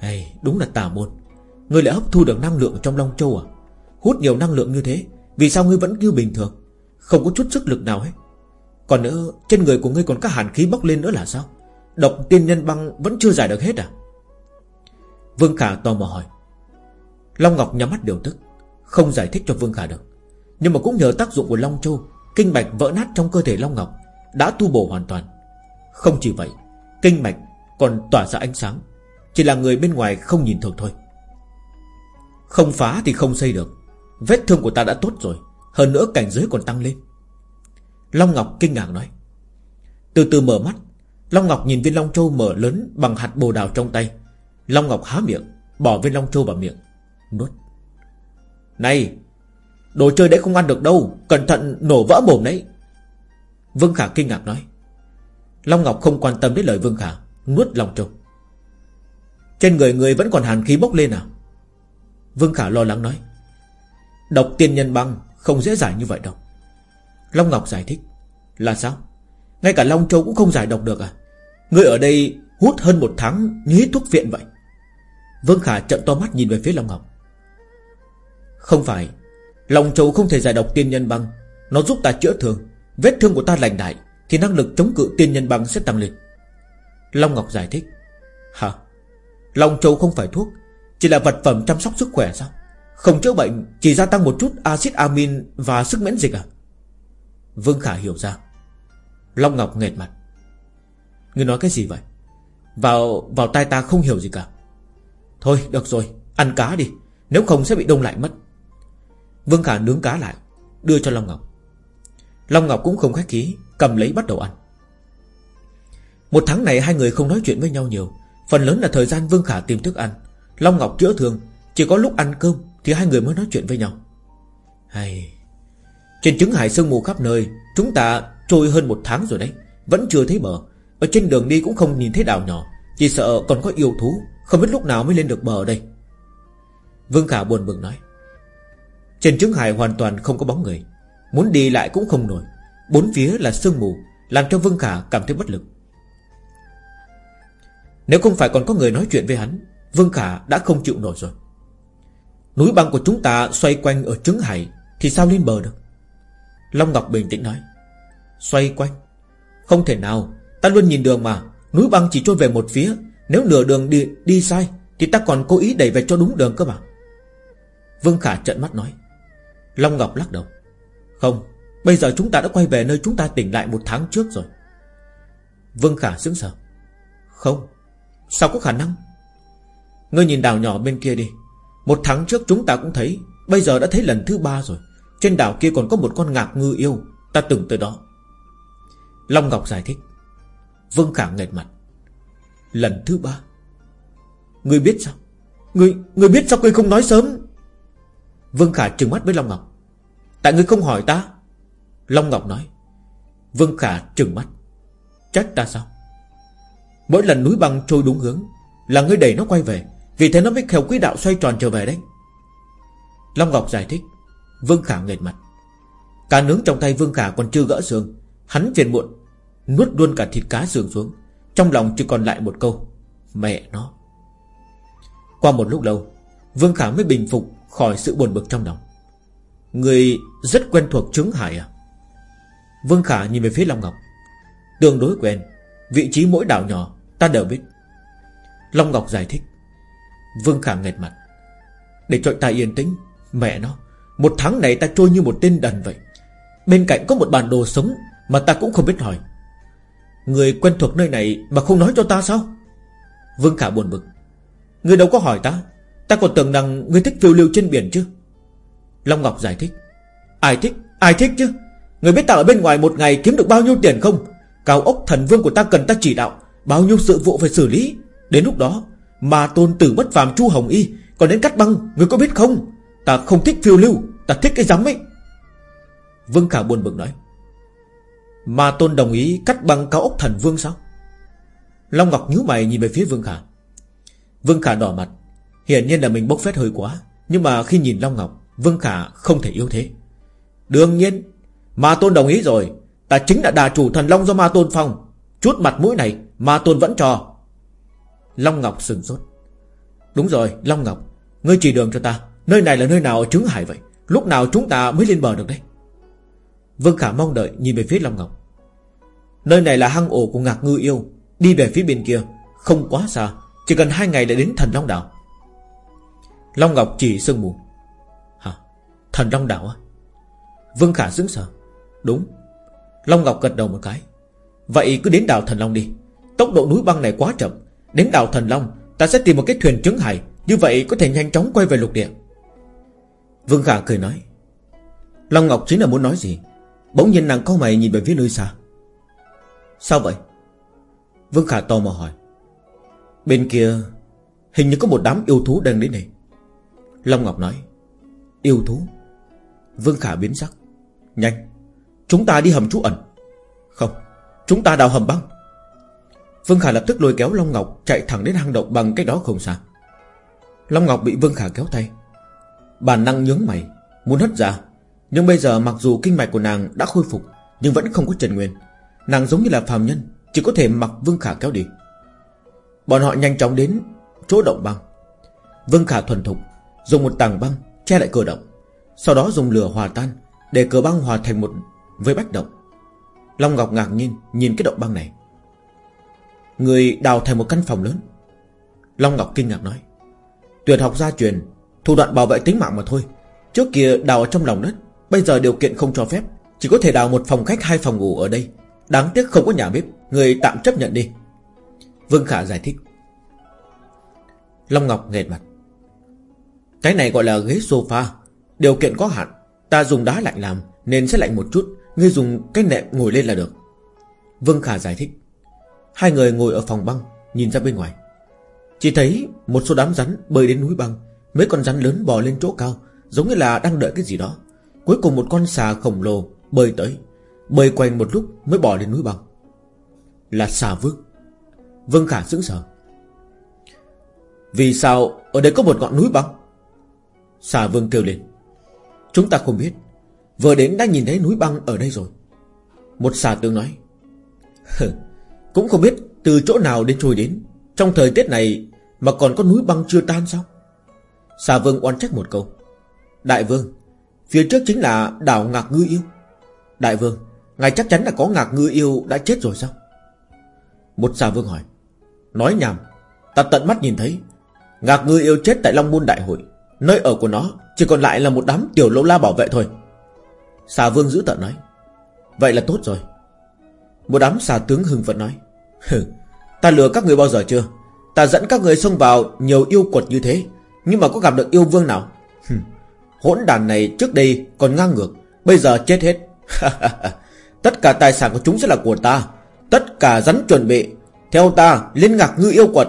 hey, Đúng là tà môn. Ngươi lại hấp thu được năng lượng trong Long Châu à? Hút nhiều năng lượng như thế Vì sao ngươi vẫn như bình thường? Không có chút sức lực nào hết. Còn nữa trên người của ngươi còn các hàn khí bốc lên nữa là sao? Độc tiên nhân băng vẫn chưa giải được hết à? Vương Khả tò mò hỏi. Long Ngọc nhắm mắt điều tức Không giải thích cho Vương Khả được. Nhưng mà cũng nhờ tác dụng của Long Châu Kinh mạch vỡ nát trong cơ thể Long Ngọc Đã tu bổ hoàn toàn. Không chỉ vậy Kinh mạch còn tỏa ra ánh sáng. Chỉ là người bên ngoài không nhìn thường thôi. Không phá thì không xây được. Vết thương của ta đã tốt rồi. Hơn nữa cảnh giới còn tăng lên. Long Ngọc kinh ngạc nói. Từ từ mở mắt. Long Ngọc nhìn viên Long Châu mở lớn Bằng hạt bồ đào trong tay. Long Ngọc há miệng, Bỏ viên Long Châu vào miệng, Nuốt. Này, Đồ chơi đấy không ăn được đâu. Cẩn thận nổ vỡ mồm đấy. Vương Khả kinh ngạc nói. Long Ngọc không quan tâm đến lời Vương Khả, Nuốt Long Châu. Trên người người vẫn còn hàn khí bốc lên à? Vương Khả lo lắng nói. Độc tiên nhân băng Không dễ giải như vậy đâu. Long Ngọc giải thích. Là sao? Ngay cả Long Châu cũng không giải độc được à? Người ở đây hút hơn một tháng Như hít thuốc viện vậy. Vương Khả trận to mắt nhìn về phía Long Ngọc. Không phải. Long Châu không thể giải độc tiên nhân băng. Nó giúp ta chữa thương. Vết thương của ta lành đại, Thì năng lực chống cự tiên nhân băng sẽ tăng lên. Long Ngọc giải thích. Hả? Long Châu không phải thuốc, Chỉ là vật phẩm chăm sóc sức khỏe sao? Không chữa bệnh, Chỉ gia tăng một chút axit amin Và sức miễn dịch à? Vương Khả hiểu ra. Long Ngọc nghẹt mặt. Ngươi nói cái gì vậy? Vào vào tai ta không hiểu gì cả. Thôi, được rồi, Ăn cá đi, Nếu không sẽ bị đông lại mất. Vương Khả nướng cá lại, Đưa cho Long Ngọc. Long Ngọc cũng không khách khí, Cầm lấy bắt đầu ăn. Một tháng này hai người không nói chuyện với nhau nhiều Phần lớn là thời gian Vương Khả tìm thức ăn. Long Ngọc chữa thương. Chỉ có lúc ăn cơm Thì hai người mới nói chuyện với nhau. Hay. Trên trứng hải sương mù khắp nơi, Chúng ta trôi hơn một tháng rồi đấy. Vẫn chưa thấy bờ. Ở trên đường đi cũng không nhìn thấy đảo nhỏ. Chỉ sợ còn có yêu thú. Không biết lúc nào mới lên được bờ đây. Vương Khả buồn bực nói. Trên trứng hải hoàn toàn không có bóng người. Muốn đi lại cũng không nổi. Bốn phía là sương mù, Làm cho Vương Khả cảm thấy bất lực. Nếu không phải còn có người nói chuyện với hắn Vương Khả đã không chịu nổi rồi. Núi băng của chúng ta xoay quanh ở trứng hải Thì sao lên bờ được? Long Ngọc bình tĩnh nói. Xoay quanh? Không thể nào Ta luôn nhìn đường mà. Núi băng chỉ trôi về một phía. Nếu nửa đường đi, đi sai Thì ta còn cố ý đẩy về cho đúng đường cơ mà. Vương Khả trợn mắt nói. Long Ngọc lắc đầu. Không Bây giờ chúng ta đã quay về nơi chúng ta tỉnh lại một tháng trước rồi. Vương Khả sững sờ. Không Sao có khả năng? Ngươi nhìn đảo nhỏ bên kia đi. Một tháng trước chúng ta cũng thấy Bây giờ đã thấy lần thứ ba rồi. Trên đảo kia còn có một con ngạc ngư yêu. Ta từng tới đó. Long Ngọc giải thích. Vương Khả nghệt mặt. Lần thứ ba? Ngươi biết sao? Ngươi, ngươi biết sao ngươi không nói sớm? Vương Khả trừng mắt với Long Ngọc. Tại ngươi không hỏi ta? Long Ngọc nói. Vương Khả trừng mắt. Trách ta sao? Mỗi lần núi băng trôi đúng hướng, Là ngươi đẩy nó quay về, Vì thế nó mới theo quỹ đạo xoay tròn trở về đấy. Long Ngọc giải thích, Vương Khả nghệt mặt. Cá nướng trong tay Vương Khả còn chưa gỡ xương, Hắn phiền muộn, Nuốt luôn cả thịt cá xương xuống, Trong lòng chỉ còn lại một câu, Mẹ nó. Qua một lúc lâu, Vương Khả mới bình phục khỏi sự buồn bực trong lòng. Người rất quen thuộc trứng hải à? Vương Khả nhìn về phía Long Ngọc, Tương đối quen, Vị trí mỗi đảo nhỏ ta đều biết. Long Ngọc giải thích. Vương Khả nghẹt mặt. Để cho ta yên tĩnh Mẹ nó. Một tháng này ta trôi như một tên đần vậy. Bên cạnh có một bản đồ sống Mà ta cũng không biết hỏi. Người quen thuộc nơi này mà không nói cho ta sao? Vương Khả buồn bực. Người đâu có hỏi ta? Ta còn tưởng rằng người thích phiêu lưu trên biển chứ. Long Ngọc giải thích. Ai thích, ai thích chứ? Người biết ta ở bên ngoài một ngày kiếm được bao nhiêu tiền không? Cao ốc thần vương của ta cần ta chỉ đạo. Bao nhiêu sự vụ phải xử lý? Đến lúc đó Mà tôn tử bất phàm Chu Hồng Y Còn đến cắt băng, Người có biết không? Ta không thích phiêu lưu, Ta thích cái giấm ấy. Vương Khả buồn bực nói Mà tôn đồng ý cắt băng cao ốc thần vương sao? Long Ngọc nhíu mày nhìn về phía Vương Khả. Vương Khả đỏ mặt, Hiển nhiên là mình bốc phét hơi quá, Nhưng mà khi nhìn Long Ngọc, Vương Khả không thể yêu thế. Đương nhiên, Ma Tôn đồng ý rồi, Ta chính là đà chủ thần Long do Ma Tôn phong. Chút mặt mũi này Ma Tôn vẫn cho. Long Ngọc sừng sốt. Đúng rồi, Long Ngọc, Ngươi chỉ đường cho ta. Nơi này là nơi nào ở trứng hải vậy? Lúc nào chúng ta mới lên bờ được đây? Vương Khả mong đợi nhìn về phía Long Ngọc. Nơi này là hang ổ của ngạc ngư yêu. Đi về phía bên kia, Không quá xa, Chỉ cần hai ngày đã đến thần Long Đảo. Long Ngọc chỉ sương mù. Hả? Thần Long Đảo á? Vương Khả sững sờ. Đúng. Long Ngọc gật đầu một cái. Vậy cứ đến đảo Thần Long đi. Tốc độ núi băng này quá chậm. Đến đảo Thần Long, Ta sẽ tìm một cái thuyền trứng hải. Như vậy có thể nhanh chóng quay về lục địa. Vương Khả cười nói. Long Ngọc chính là muốn nói gì? Bỗng nhiên nàng cau mày nhìn về phía nơi xa. Sao vậy? Vương Khả tò mò hỏi. Bên kia, Hình như có một đám yêu thú đang đến đây. Long Ngọc nói. Yêu thú? Vương Khả biến sắc. Nhanh, Chúng ta đi hầm trú ẩn. Không, Chúng ta đào hầm băng. Vương Khả lập tức lôi kéo Long Ngọc Chạy thẳng đến hang động bằng cách đó không xa. Long Ngọc bị Vương Khả kéo tay. Bản năng nhướng mày, Muốn hất ra. Nhưng bây giờ mặc dù kinh mạch của nàng đã khôi phục, Nhưng vẫn không có trần nguyên. Nàng giống như là phàm nhân, Chỉ có thể mặc Vương Khả kéo đi. Bọn họ nhanh chóng đến chỗ động băng. Vương Khả thuần thục, Dùng một tảng băng che lại cửa động. Sau đó dùng lửa hòa tan, Để cửa băng hòa thành một với bách động. Long Ngọc ngạc nhiên nhìn cái động băng này. Người đào thành một căn phòng lớn. Long Ngọc kinh ngạc nói, Tuyệt học gia truyền, Thủ đoạn bảo vệ tính mạng mà thôi. Trước kia đào ở trong lòng đất, Bây giờ điều kiện không cho phép, Chỉ có thể đào một phòng khách, hai phòng ngủ ở đây. Đáng tiếc không có nhà bếp, Người tạm chấp nhận đi. Vương Khả giải thích. Long Ngọc nghẹt mặt, Cái này gọi là ghế sofa, Điều kiện có hạn. Ta dùng đá lạnh làm, Nên sẽ lạnh một chút. Ngươi dùng cái nệm ngồi lên là được. Vương Khả giải thích Hai người ngồi ở phòng băng, Nhìn ra bên ngoài. Chỉ thấy một số đám rắn bơi đến núi băng, Mấy con rắn lớn bò lên chỗ cao, Giống như là đang đợi cái gì đó. Cuối cùng một con xà khổng lồ bơi tới, Bơi quanh một lúc mới bò lên núi băng. Là xà vương. Vương Khả sững sờ. Vì sao ở đây có một ngọn núi băng? Xà vương kêu lên. Chúng ta không biết. Vừa đến đã nhìn thấy núi băng ở đây rồi. Một xà tướng nói. Cũng không biết từ chỗ nào đến trôi đến. Trong thời tiết này Mà còn có núi băng chưa tan sao? Xà vương oan trách một câu. Đại vương, Phía trước chính là đảo Ngạc Ngư Yêu. Đại vương, Ngài chắc chắn là có Ngạc Ngư Yêu đã chết rồi sao? Một xà vương hỏi. Nói nhảm, Ta tận mắt nhìn thấy, Ngạc Ngư Yêu chết tại Long Môn Đại Hội. Nơi ở của nó chỉ còn lại là một đám tiểu lâu la bảo vệ thôi. Xà vương giữ tận nói. Vậy là tốt rồi. Một đám xà tướng hưng vẫn nói. Ta lừa các người bao giờ chưa? Ta dẫn các người xông vào nhiều yêu quật như thế, Nhưng mà có gặp được yêu vương nào? Hỗn đàn này trước đây còn ngang ngược, Bây giờ chết hết. Tất cả tài sản của chúng sẽ là của ta, Tất cả rắn chuẩn bị, Theo ta lên ngạc ngư yêu quật,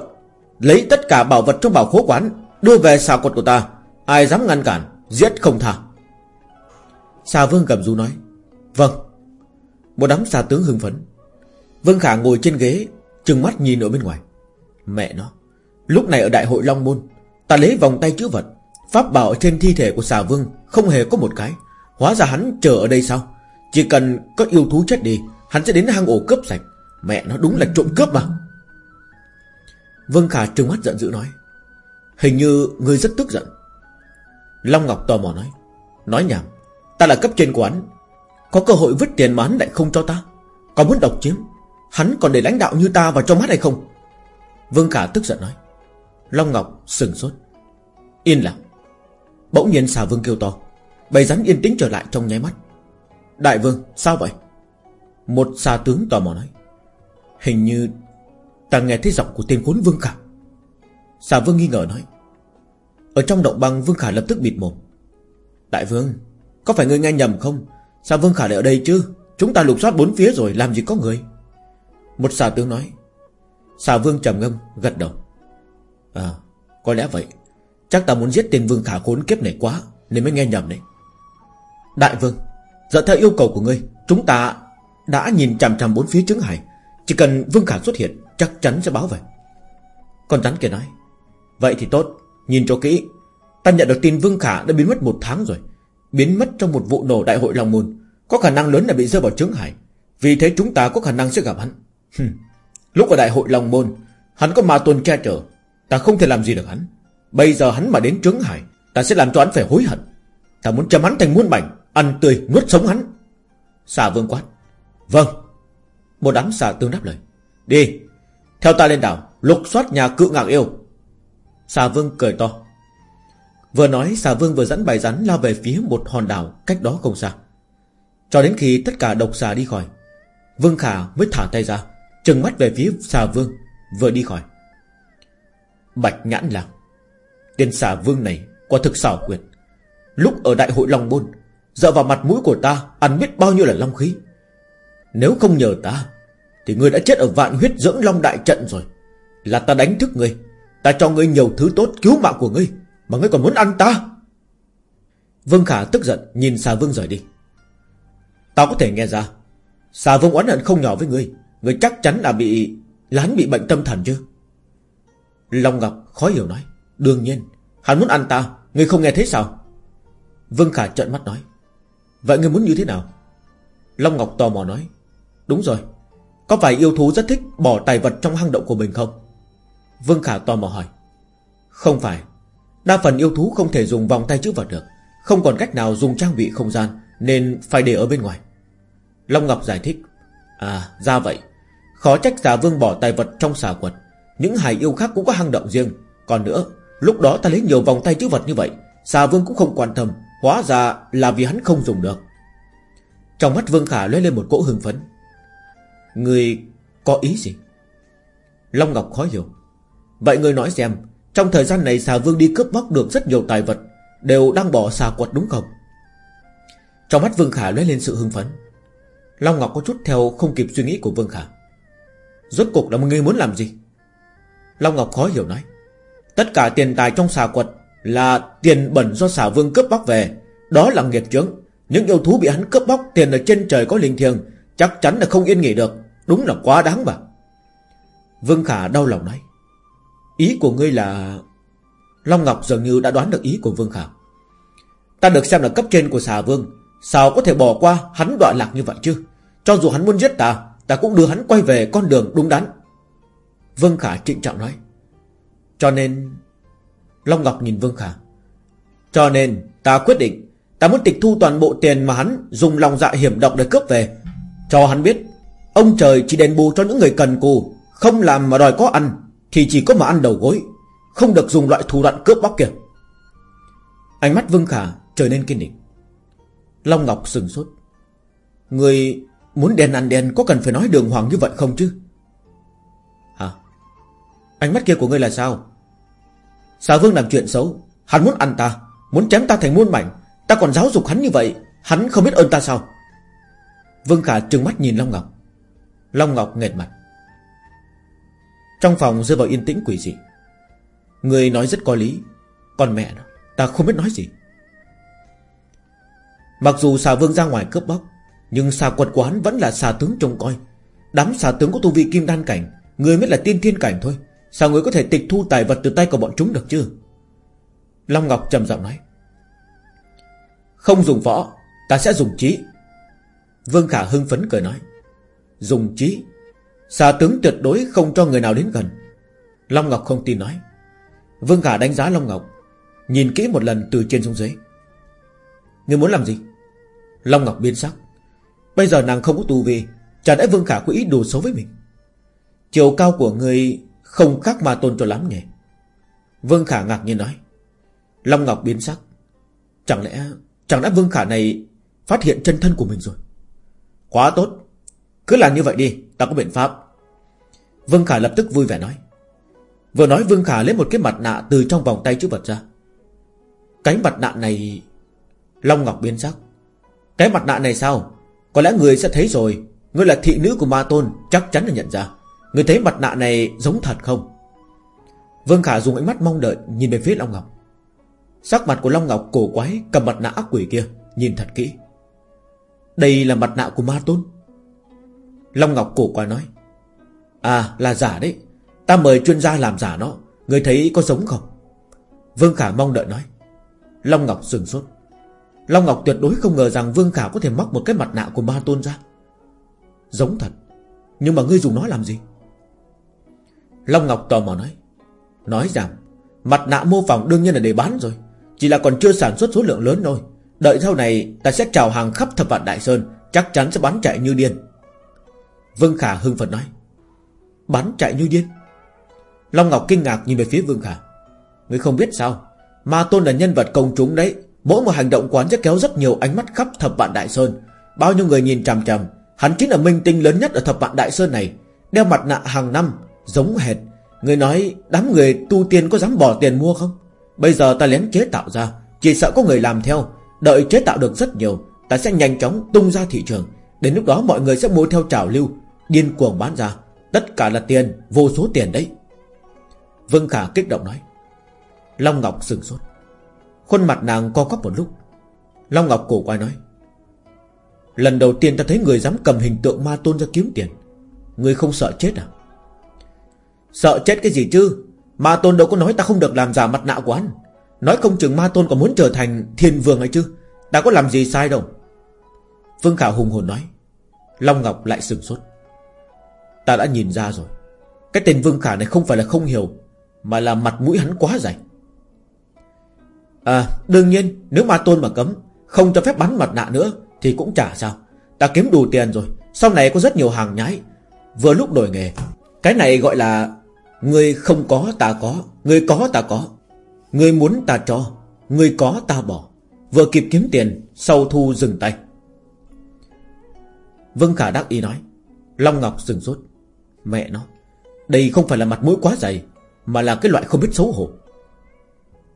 Lấy tất cả bảo vật trong bảo khố quán, Đưa về xà quật của ta, Ai dám ngăn cản, Giết không tha. Xà vương cầm du nói Vâng. Một đám xà tướng hưng phấn Vương Khả ngồi trên ghế, Trừng mắt nhìn ở bên ngoài. Mẹ nó, Lúc này ở đại hội Long Môn, Ta lấy vòng tay chữ vật, Pháp bảo trên thi thể của xà vương Không hề có một cái. Hóa ra hắn chờ ở đây sao? Chỉ cần có yêu thú chết đi, Hắn sẽ đến hang ổ cướp sạch. Mẹ nó đúng là trộm cướp mà. Vương Khả trừng mắt giận dữ nói. Hình như ngươi rất tức giận. Long Ngọc tò mò nói. Nói nhảm, Ta là cấp trên của hắn. Có cơ hội vứt tiền mà hắn lại không cho ta. Có muốn độc chiếm Hắn còn để lãnh đạo như ta vào trong mắt hay không? Vương Khả tức giận nói. Long Ngọc sừng sốt. Yên lặng. Bỗng nhiên xà vương kêu to. Bầy rắn yên tĩnh trở lại trong nháy mắt. Đại vương, sao vậy? Một xà tướng tò mò nói. Hình như Ta nghe thấy giọng của tên khốn vương khả. Xà vương nghi ngờ nói. Ở trong động băng, vương khả lập tức bịt mồm. Đại vương, Có phải ngươi nghe nhầm không? Sao vương khả lại ở đây chứ? Chúng ta lục soát bốn phía rồi, làm gì có người? Một xà tướng nói. Xà vương trầm ngâm, gật đầu. À có lẽ vậy. Chắc ta muốn giết tên vương khả khốn kiếp này quá, Nên mới nghe nhầm đấy. Đại vương, Dựa theo yêu cầu của ngươi, Chúng ta đã nhìn chằm chằm bốn phía trứng hải. Chỉ cần vương khả xuất hiện, Chắc chắn sẽ báo về. Con rắn kia nói. Vậy thì tốt, Nhìn cho kỹ. Ta nhận được tin vương khả đã biến mất một tháng rồi. Biến mất trong một vụ nổ đại hội Long Môn. Có khả năng lớn là bị rơi vào trứng hải. Vì thế chúng ta có khả năng sẽ gặp hắn. Lúc ở đại hội Long Môn, Hắn có ma tôn che chở, Ta không thể làm gì được hắn. Bây giờ hắn mà đến trướng hải, Ta sẽ làm cho hắn phải hối hận. Ta muốn chấm hắn thành muôn mảnh Ăn tươi, nuốt sống hắn. Xà vương quát Vâng. Một đám xà tương đáp lời, Đi, Theo ta lên đảo, Lục soát nhà cự ngạc yêu. Xà vương cười to, Vừa nói xà vương vừa dẫn bài rắn lao về phía một hòn đảo cách đó không xa. Cho đến khi tất cả độc xà đi khỏi, Vương Khả mới thả tay ra. Trừng mắt về phía xà vương, Vừa đi khỏi. Bạch nhãn lạc Tên xà vương này quả thực xảo quyệt. Lúc ở đại hội Long Môn, Dựa vào mặt mũi của ta Ăn biết bao nhiêu là long khí. Nếu không nhờ ta, Thì ngươi đã chết ở vạn huyết dưỡng long đại trận rồi. Là ta đánh thức ngươi, Ta cho ngươi nhiều thứ tốt cứu mạng của ngươi, Mà ngươi còn muốn ăn ta? Vương Khả tức giận nhìn xà vương rời đi. Tao có thể nghe ra Xà vương oán hận không nhỏ với ngươi người chắc chắn là bị Lán bị bệnh tâm thần chứ? Long Ngọc khó hiểu nói, Đương nhiên, Hắn muốn ăn ta Ngươi không nghe thấy sao? Vương Khả trợn mắt nói, Vậy ngươi muốn như thế nào? Long Ngọc tò mò nói, Đúng rồi, Có phải yêu thú rất thích bỏ tài vật trong hang động của mình không? Vương Khả tò mò hỏi, Không phải, Đa phần yêu thú không thể dùng vòng tay chữ vật được, Không còn cách nào dùng trang bị không gian, Nên phải để ở bên ngoài. Long Ngọc giải thích À ra vậy Khó trách giả vương bỏ tài vật trong xà quật. Những hài yêu khác cũng có hang động riêng. Còn nữa, Lúc đó ta lấy nhiều vòng tay chữ vật như vậy, Xà vương cũng không quan tâm. Hóa ra là vì hắn không dùng được. Trong mắt Vương Khả lóe lên một cỗ hưng phấn. Người có ý gì? Long Ngọc khó hiểu. Vậy người nói xem, Trong thời gian này xà vương đi cướp bóc được rất nhiều tài vật, Đều đang bỏ xà quật đúng không? Trong mắt Vương Khả lóe lên sự hưng phấn. Long Ngọc có chút theo không kịp suy nghĩ của Vương Khả. Rốt cuộc là một người muốn làm gì? Long Ngọc khó hiểu nói. Tất cả tiền tài trong xà quật Là tiền bẩn do xà vương cướp bóc về. Đó là nghiệp chướng. Những yêu thú bị hắn cướp bóc, Tiền ở trên trời có linh thiêng, Chắc chắn là không yên nghỉ được. Đúng là quá đáng mà. Vương Khả đau lòng nói. Ý của ngươi là Long Ngọc dường như đã đoán được ý của Vương Khả. Ta được xem là cấp trên của xà vương. Sao có thể bỏ qua hắn đoạn lạc như vậy chứ? Cho dù hắn muốn giết ta Ta cũng đưa hắn quay về con đường đúng đắn. Vương Khả trịnh trọng nói. Cho nên, Long Ngọc nhìn Vương Khả. Cho nên, ta quyết định, Ta muốn tịch thu toàn bộ tiền mà hắn Dùng lòng dạ hiểm độc để cướp về. Cho hắn biết, Ông trời chỉ đền bù cho những người cần cù, Không làm mà đòi có ăn, Thì chỉ có mà ăn đầu gối, Không được dùng loại thủ đoạn cướp bóc kìa Ánh mắt Vương Khả trở nên kiên định. Long Ngọc sừng sốt. Người muốn đen ăn đen, Có cần phải nói đường hoàng như vậy không chứ? Hả? Ánh mắt kia của ngươi là sao? Xà Vương làm chuyện xấu, Hắn muốn ăn ta, Muốn chém ta thành muôn mảnh. Ta còn giáo dục hắn như vậy, Hắn không biết ơn ta sao? Vương Khả trừng mắt nhìn Long Ngọc. Long Ngọc nghẹt mặt. Trong phòng rơi vào yên tĩnh quỷ dị. Người nói rất có lý, Còn mẹ nó, Ta không biết nói gì. Mặc dù xà vương ra ngoài cướp bóc nhưng xà quật quán vẫn là xà tướng trông coi. Đám xà tướng có tu vi kim đan cảnh, Người mới là tiên thiên cảnh thôi. Sao người có thể tịch thu tài vật từ tay của bọn chúng được chứ? Long Ngọc trầm giọng nói. Không dùng võ, Ta sẽ dùng trí. Vương Khả hưng phấn cười nói. Dùng trí, Xà tướng tuyệt đối không cho người nào đến gần. Long Ngọc không tin nói. Vương Khả đánh giá Long Ngọc, Nhìn kỹ một lần từ trên xuống dưới. Người muốn làm gì? Long Ngọc biến sắc. Bây giờ nàng không có tu vi Chả lẽ Vương Khả có ý đồ xấu với mình. Chiều cao của người Không khác mà tôn cho lắm nhỉ? Vương Khả ngạc nhiên nói. Long Ngọc biến sắc. Chẳng lẽ Chẳng lẽ Vương Khả này Phát hiện chân thân của mình rồi? Quá tốt. Cứ làm như vậy đi, Ta có biện pháp. Vương Khả lập tức vui vẻ nói. Vừa nói Vương Khả lấy một cái mặt nạ Từ trong vòng tay chữ vật ra. Cái mặt nạ này, Long Ngọc biến sắc. Cái mặt nạ này sao? Có lẽ người sẽ thấy rồi. Ngươi là thị nữ của Ma Tôn, Chắc chắn là nhận ra. Người thấy mặt nạ này giống thật không? Vương Khả dùng ánh mắt mong đợi Nhìn về phía Long Ngọc. Sắc mặt của Long Ngọc cổ quái, Cầm mặt nạ ác quỷ kia, Nhìn thật kỹ. Đây là mặt nạ của Ma Tôn. Long Ngọc cổ quái nói. À là giả đấy. Ta mời chuyên gia làm giả nó Người thấy có giống không? Vương Khả mong đợi nói. Long Ngọc sừng sốt. Long Ngọc tuyệt đối không ngờ rằng Vương Khả có thể móc một cái mặt nạ của Ma Tôn ra. Giống thật. Nhưng mà ngươi dùng nó làm gì? Long Ngọc tò mò nói. Nói rằng, Mặt nạ mô phỏng đương nhiên là để bán rồi. Chỉ là còn chưa sản xuất số lượng lớn thôi. Đợi sau này, ta sẽ chào hàng khắp thập vạn Đại Sơn. Chắc chắn sẽ bán chạy như điên. Vương Khả hưng phấn nói. Bán chạy như điên? Long Ngọc kinh ngạc nhìn về phía Vương Khả. Ngươi không biết sao? Ma Tôn là nhân vật công chúng đấy. Mỗi một hành động quán sẽ kéo rất nhiều ánh mắt khắp thập vạn Đại Sơn. Bao nhiêu người nhìn chằm chằm, Hắn chính là minh tinh lớn nhất ở thập vạn Đại Sơn này, Đeo mặt nạ hàng năm, Giống hệt. Người nói, đám người tu tiên có dám bỏ tiền mua không? Bây giờ ta lén chế tạo ra, Chỉ sợ có người làm theo, Đợi chế tạo được rất nhiều, Ta sẽ nhanh chóng tung ra thị trường. Đến lúc đó mọi người sẽ mua theo trào lưu, Điên cuồng bán ra. Tất cả là tiền, Vô số tiền đấy. Vương Khả kích động nói. Long Ngọc sừng sốt. Khuôn mặt nàng co quắp một lúc. Long Ngọc cổ quay nói, Lần đầu tiên ta thấy người dám cầm hình tượng ma tôn ra kiếm tiền. Người không sợ chết à? Sợ chết cái gì chứ? Ma tôn đâu có nói ta không được làm giả mặt nạ của hắn. Nói không chừng ma tôn còn muốn trở thành thiên vương ấy chứ. Ta có làm gì sai đâu? Vương Khả hùng hồn nói. Long Ngọc lại sừng sốt. Ta đã nhìn ra rồi. Cái tên Vương Khả này không phải là không hiểu, Mà là mặt mũi hắn quá dày. À đương nhiên, Nếu ma tôn mà cấm, Không cho phép bắn mặt nạ nữa, Thì cũng chả sao. Ta kiếm đủ tiền rồi, Sau này có rất nhiều hàng nhái. Vừa lúc đổi nghề, Cái này gọi là, Người không có ta có, Người có ta có. Người muốn ta cho, Người có ta bỏ. Vừa kịp kiếm tiền, Sau thu dừng tay. Vương Khả đắc ý nói. Long Ngọc dừng rốt Mẹ nó, Đây không phải là mặt mũi quá dày, Mà là cái loại không biết xấu hổ.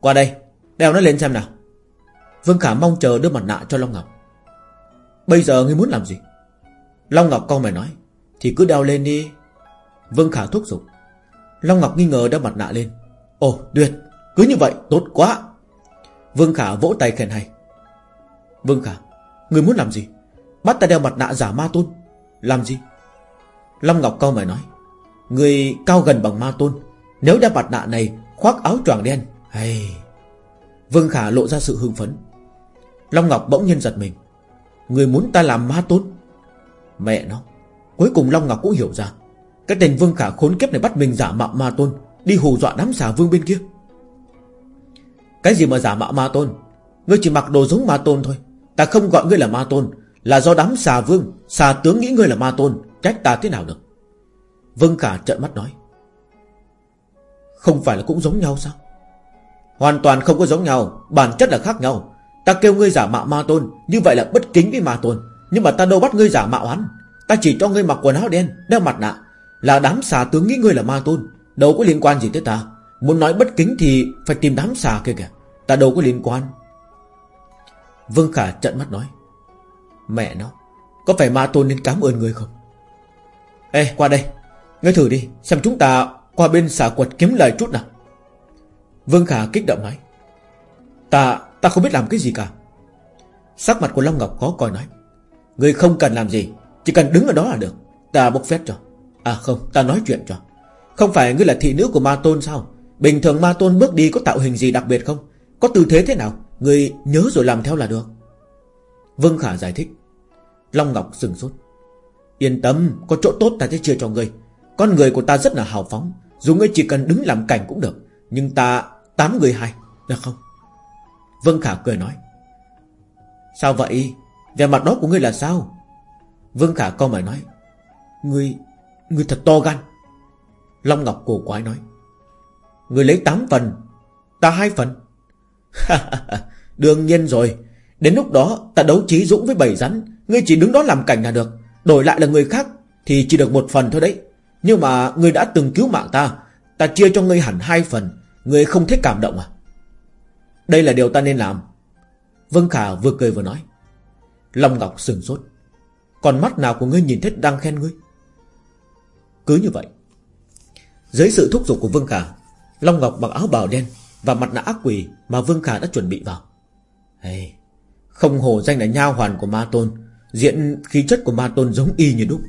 Qua đây. Đeo nó lên xem nào. Vương Khả mong chờ đưa mặt nạ cho Long Ngọc. Bây giờ ngươi muốn làm gì? Long Ngọc con mày nói. Thì cứ đeo lên đi. Vương Khả thúc giục. Long Ngọc nghi ngờ đeo mặt nạ lên. Ồ tuyệt Cứ như vậy, tốt quá. Vương Khả vỗ tay khen hay. Vương Khả Người muốn làm gì? Bắt ta đeo mặt nạ giả ma tôn. Làm gì? Long Ngọc cao mày nói. Người cao gần bằng ma tôn. Nếu đeo mặt nạ này, khoác áo choàng đen. Hay. Vương Khả lộ ra sự hưng phấn. Long Ngọc bỗng nhiên giật mình. Người muốn ta làm ma tôn? Mẹ nó, Cuối cùng Long Ngọc cũng hiểu ra. Cái tên Vương Khả khốn kiếp này bắt mình giả mạo ma tôn, Đi hù dọa đám xà vương bên kia. Cái gì mà giả mạo ma tôn? Ngươi chỉ mặc đồ giống ma tôn thôi. Ta không gọi ngươi là ma tôn, Là do đám xà vương, Xà tướng nghĩ ngươi là ma tôn. Trách ta thế nào được? Vương Khả trợn mắt nói. Không phải là cũng giống nhau sao? Hoàn toàn không có giống nhau, Bản chất là khác nhau. Ta kêu ngươi giả mạo ma tôn, Như vậy là bất kính với ma tôn. Nhưng mà ta đâu bắt ngươi giả mạo hắn. Ta chỉ cho ngươi mặc quần áo đen, Đeo mặt nạ. Là đám xà tướng nghĩ ngươi là ma tôn, Đâu có liên quan gì tới ta. Muốn nói bất kính thì phải tìm đám xà kia kìa. Ta đâu có liên quan. Vương Khả trận mắt nói, Mẹ nó, Có phải ma tôn nên cảm ơn ngươi không? Ê, qua đây, Ngươi thử đi, Xem chúng ta qua bên xà quật kiếm lời chút nào. Vương Khả kích động nói. Ta Ta không biết làm cái gì cả. Sắc mặt của Long Ngọc khó coi nói. Người không cần làm gì, Chỉ cần đứng ở đó là được. Ta bốc phép cho. À không, ta nói chuyện cho. Không phải ngươi là thị nữ của ma tôn sao? Bình thường ma tôn bước đi có tạo hình gì đặc biệt không? Có tư thế thế nào? Ngươi nhớ rồi làm theo là được. Vương Khả giải thích. Long Ngọc sừng sốt. Yên tâm, có chỗ tốt ta sẽ chia cho ngươi. Con người của ta rất là hào phóng, Dù ngươi chỉ cần đứng làm cảnh cũng được. Nhưng ta tám người hai Được không? Vương Khả cười nói. Sao vậy? Về mặt đó của ngươi là sao? Vương Khả câu mày nói. Ngươi Ngươi thật to gan. Long Ngọc cổ quái nói. Ngươi lấy tám phần, Ta hai phần. Đương nhiên rồi. Đến lúc đó, ta đấu trí dũng với bảy rắn. Ngươi chỉ đứng đó làm cảnh là được. Đổi lại là người khác, Thì chỉ được một phần thôi đấy. Nhưng mà ngươi đã từng cứu mạng ta. Ta chia cho ngươi hẳn hai phần. Người không thích cảm động à? Đây là điều ta nên làm. Vân Khả vừa cười vừa nói. Long Ngọc sừng sốt. Còn mắt nào của ngươi nhìn thấy đang khen ngươi? Cứ như vậy Dưới sự thúc giục của Vương Khả Long Ngọc mặc áo bào đen Và mặt nạ ác quỷ mà Vương Khả đã chuẩn bị vào. Hey, Không hồ danh là nha hoàn của Ma Tôn Diện khí chất của Ma Tôn giống y như đúc.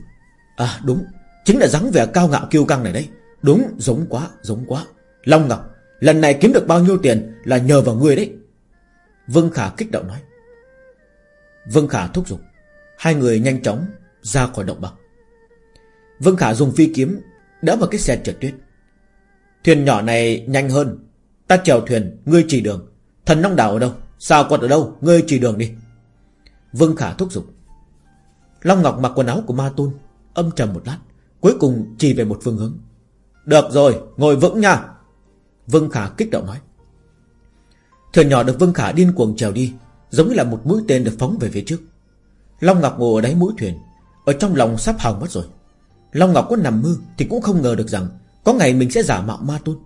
À đúng Chính là dáng vẻ cao ngạo kiêu căng này đấy. Đúng giống quá giống quá. Long Ngọc Lần này kiếm được bao nhiêu tiền Là nhờ vào ngươi đấy. Vương Khả kích động nói. Vương Khả thúc giục. Hai người nhanh chóng ra khỏi động bằng Vương Khả dùng phi kiếm Đỡ vào cái xe trượt tuyết. Thuyền nhỏ này nhanh hơn. Ta chèo thuyền, ngươi chỉ đường. Thần Long Đảo ở đâu, sao quật ở đâu? Ngươi chỉ đường đi. Vương Khả thúc giục. Long Ngọc mặc quần áo của Ma Tôn Âm trầm một lát Cuối cùng chỉ về một phương hướng. Được rồi, ngồi vững nha. Vương Khả kích động nói. Thuyền nhỏ được Vương Khả điên cuồng trèo đi, Giống như là một mũi tên được phóng về phía trước. Long Ngọc ngồi ở đáy mũi thuyền, Ở trong lòng sắp hỏng mất rồi. Long Ngọc có nằm mơ thì cũng không ngờ được rằng Có ngày mình sẽ giả mạo ma tôn.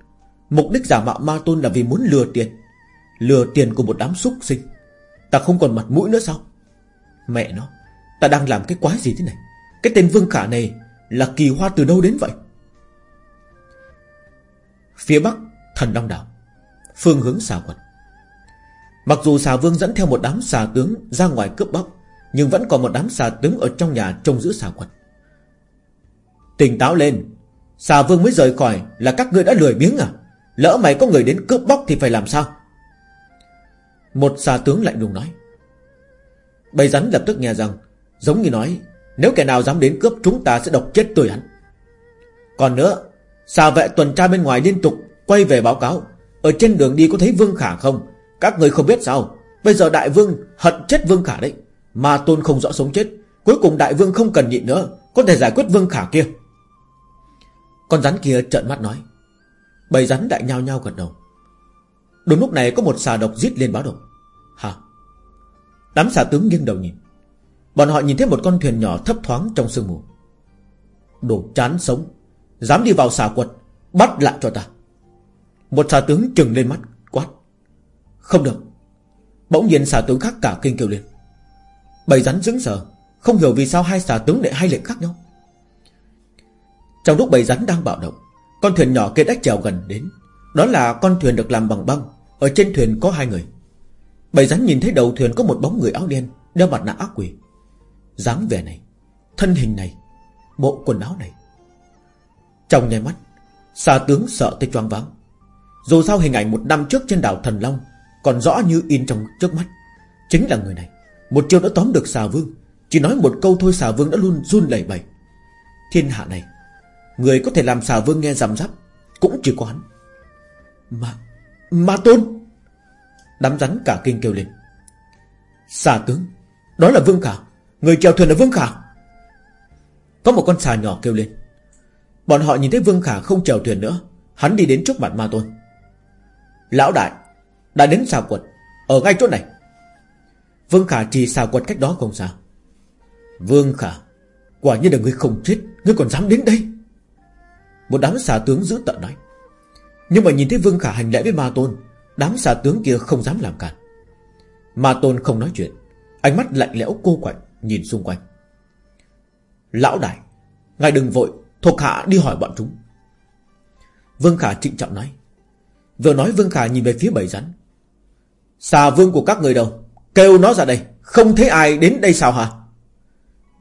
Mục đích giả mạo ma tôn là vì muốn lừa tiền Lừa tiền của một đám súc sinh. Ta không còn mặt mũi nữa sao? Mẹ nó, Ta đang làm cái quái gì thế này? Cái tên Vương Khả này Là kỳ hoa từ đâu đến vậy? Phía bắc Thần Long Đảo Phương hướng xà quật. Mặc dù xà vương dẫn theo một đám xà tướng Ra ngoài cướp bóc, Nhưng vẫn còn một đám xà tướng ở trong nhà trông giữ xà quật. Tỉnh táo lên. Xà vương mới rời khỏi Là các ngươi đã lười biếng à? Lỡ mày có người đến cướp bóc thì phải làm sao? Một xà tướng lạnh lùng nói. Bầy rắn lập tức nghe rằng, Giống như nói, Nếu kẻ nào dám đến cướp chúng ta sẽ độc chết tươi hắn Còn nữa, Xà vệ tuần tra bên ngoài liên tục Quay về báo cáo. Ở trên đường đi có thấy Vương Khả không? Các người không biết sao? Bây giờ đại vương hận chết Vương Khả đấy. Mà tôn không rõ sống chết. Cuối cùng đại vương không cần nhịn nữa. Có thể giải quyết Vương Khả kia. Con rắn kia trợn mắt nói. Bầy rắn đại nhao nhao gật đầu. Đúng lúc này có một xà độc giết lên báo động. Hả? Đám xà tướng nghiêng đầu nhìn. Bọn họ nhìn thấy một con thuyền nhỏ thấp thoáng trong sương mù. Đồ chán sống. Dám đi vào xà quật, Bắt lại cho ta. Một xà tướng trừng lên mắt, Quát. Không được. Bỗng nhiên xà tướng khác cả kinh kêu lên. Bầy rắn dững sờ, Không hiểu vì sao hai xà tướng lại hai lệnh khác nhau. Trong lúc bầy rắn đang bạo động, Con thuyền nhỏ kia đã trèo gần đến. Đó là con thuyền được làm bằng băng. Ở trên thuyền có hai người. Bầy rắn nhìn thấy đầu thuyền có một bóng người áo đen Đeo mặt nạ ác quỷ. Dáng vẻ này, Thân hình này, Bộ quần áo này. Trong nháy mắt, Xà tướng sợ tới choáng váng. Dù sao hình ảnh một năm trước trên đảo Thần Long Còn rõ như in trong trước mắt. Chính là người này. Một chiêu đã tóm được xà vương. Chỉ nói một câu thôi xà vương đã luôn run lẩy bẩy. Thiên hạ này, Người có thể làm xà vương nghe rằm rắp Cũng chỉ có hắn. Mà Ma tôn! Đám rắn cả kinh kêu lên. Xà tướng, Đó là Vương Khả. Người chèo thuyền là Vương Khả. Có một con xà nhỏ kêu lên. Bọn họ nhìn thấy Vương Khả không chèo thuyền nữa, Hắn đi đến trước mặt Ma Tôn. Lão đại, Đã đến xà quật, Ở ngay chỗ này. Vương Khả chỉ xà quật cách đó không xa. Vương Khả, Quả nhiên là người không chết Ngươi còn dám đến đây. Một đám xà tướng giữ tận nói. Nhưng mà nhìn thấy Vương Khả hành lễ với Ma Tôn, Đám xà tướng kia không dám làm cản Ma Tôn không nói chuyện, Ánh mắt lạnh lẽo cô quạnh Nhìn xung quanh. Lão đại, Ngài đừng vội, Thuộc hạ đi hỏi bọn chúng. Vương Khả trịnh trọng nói. Vừa nói Vương Khả nhìn về phía bầy rắn. Xà vương của các người đâu? Kêu nó ra đây. Không thấy ai đến đây sao hả?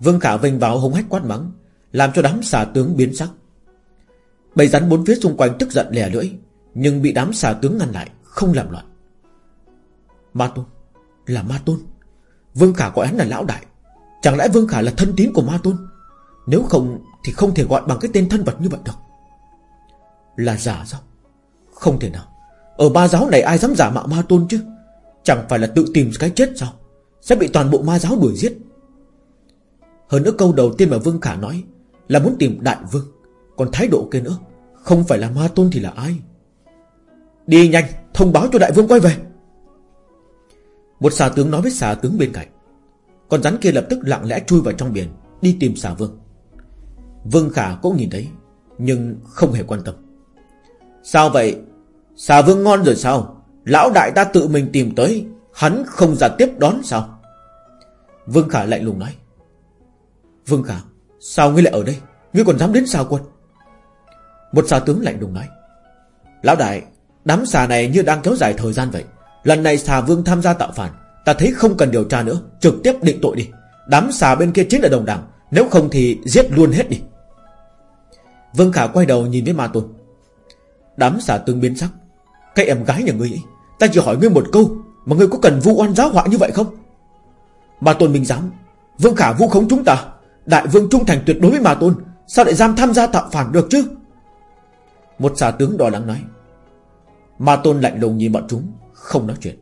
Vương Khả vinh vào hống hách quát mắng, Làm cho đám xà tướng biến sắc. Bầy rắn bốn phía xung quanh tức giận lè lưỡi, Nhưng bị đám xà tướng ngăn lại, Không làm loạn. Ma Tôn, Là Ma Tôn. Vương Khả gọi hắn là lão đại. Chẳng lẽ Vương Khả là thân tín của Ma Tôn? Nếu không thì không thể gọi bằng cái tên thân vật như vậy được. Là giả sao? Không thể nào. Ở ma giáo này ai dám giả mạo Ma Tôn chứ? Chẳng phải là tự tìm cái chết sao? Sẽ bị toàn bộ ma giáo đuổi giết. Hơn nữa câu đầu tiên mà Vương Khả nói Là muốn tìm Đại Vương. Còn thái độ kia nữa, Không phải là Ma Tôn thì là ai? Đi nhanh, thông báo cho Đại Vương quay về. Một xà tướng nói với xà tướng bên cạnh. Con rắn kia lập tức lặng lẽ chui vào trong biển, Đi tìm xà vương. Vương Khả cũng nhìn thấy, Nhưng không hề quan tâm. Sao vậy? Xà vương ngon rồi sao? Lão đại ta tự mình tìm tới, Hắn không ra tiếp đón sao? Vương Khả lạnh lùng nói. Vương Khả, Sao ngươi lại ở đây? Ngươi còn dám đến xà quân Một xà tướng lạnh lùng nói. Lão đại, Đám xà này như đang kéo dài thời gian vậy. Lần này xà vương tham gia tạo phản, Ta thấy không cần điều tra nữa, Trực tiếp định tội đi. Đám xà bên kia chính là đồng đảng, Nếu không thì giết luôn hết đi. Vương Khả quay đầu nhìn với Ma Tôn. Đám xà tướng biến sắc. Cái em gái nhà ngươi ấy, Ta chỉ hỏi ngươi một câu, Mà ngươi có cần vu oan giáo họa như vậy không? Mà Tôn mình dám Vương Khả vu khống chúng ta, Đại vương trung thành tuyệt đối với mà Tôn, Sao lại dám tham gia tạo phản được chứ? Một xà tướng đỏ lắng nói. Ma Tôn lạnh lùng nhìn bọn chúng, Không nói chuyện.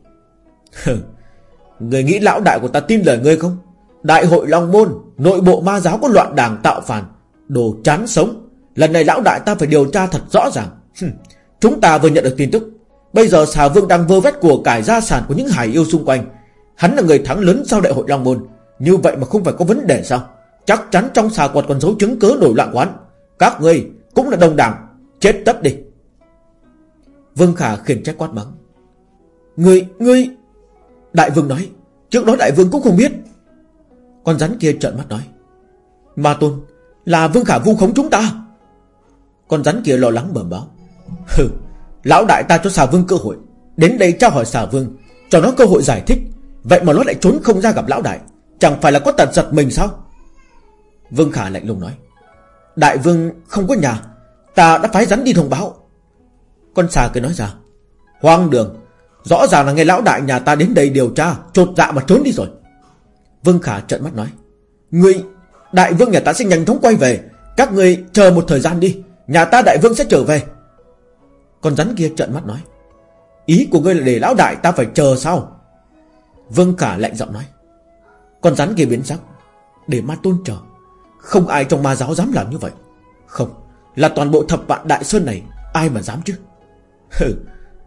Người nghĩ lão đại của ta tin lời ngươi không? Đại hội Long Môn, Nội bộ ma giáo có loạn đảng tạo phản, Đồ chán sống. Lần này lão đại ta phải điều tra thật rõ ràng. Chúng ta vừa nhận được tin tức Bây giờ xà vương đang vơ vét của cải gia sản của những hải yêu xung quanh. Hắn là người thắng lớn sau đại hội Long Môn. Như vậy mà không phải có vấn đề sao? Chắc chắn trong xà quật còn giấu chứng cớ nổi loạn quán. Các ngươi cũng là đồng đảng Chết tất đi. Vương Khả khiển trách quát mắng. Ngươi, ngươi Đại vương nói Trước đó đại vương cũng không biết. Con rắn kia trợn mắt nói Ma tôn Là vương khả vu khống chúng ta. Con rắn kia lo lắng bẩm báo. Hừ Lão đại ta cho xà vương cơ hội. Đến đây trao hỏi xà vương, Cho nó cơ hội giải thích. Vậy mà nó lại trốn không ra gặp lão đại. Chẳng phải là có tật giật mình sao? Vương khả lạnh lùng nói. Đại vương không có nhà. Ta đã phái rắn đi thông báo. Con xà cười nói ra. Hoang đường. Rõ ràng là nghe lão đại nhà ta đến đây điều tra, Chột dạ mà trốn đi rồi. Vương Khả trợn mắt nói. Ngươi, Đại vương nhà ta sẽ nhanh chóng quay về. Các ngươi chờ một thời gian đi. Nhà ta đại vương sẽ trở về. Con rắn kia trợn mắt nói, Ý của ngươi là để lão đại ta phải chờ sao? Vương Khả lạnh giọng nói, Con rắn kia biến sắc, Để ma tôn chờ. Không ai trong ma giáo dám làm như vậy. Không, Là toàn bộ thập vạn đại sơn này, Ai mà dám chứ? Hừ,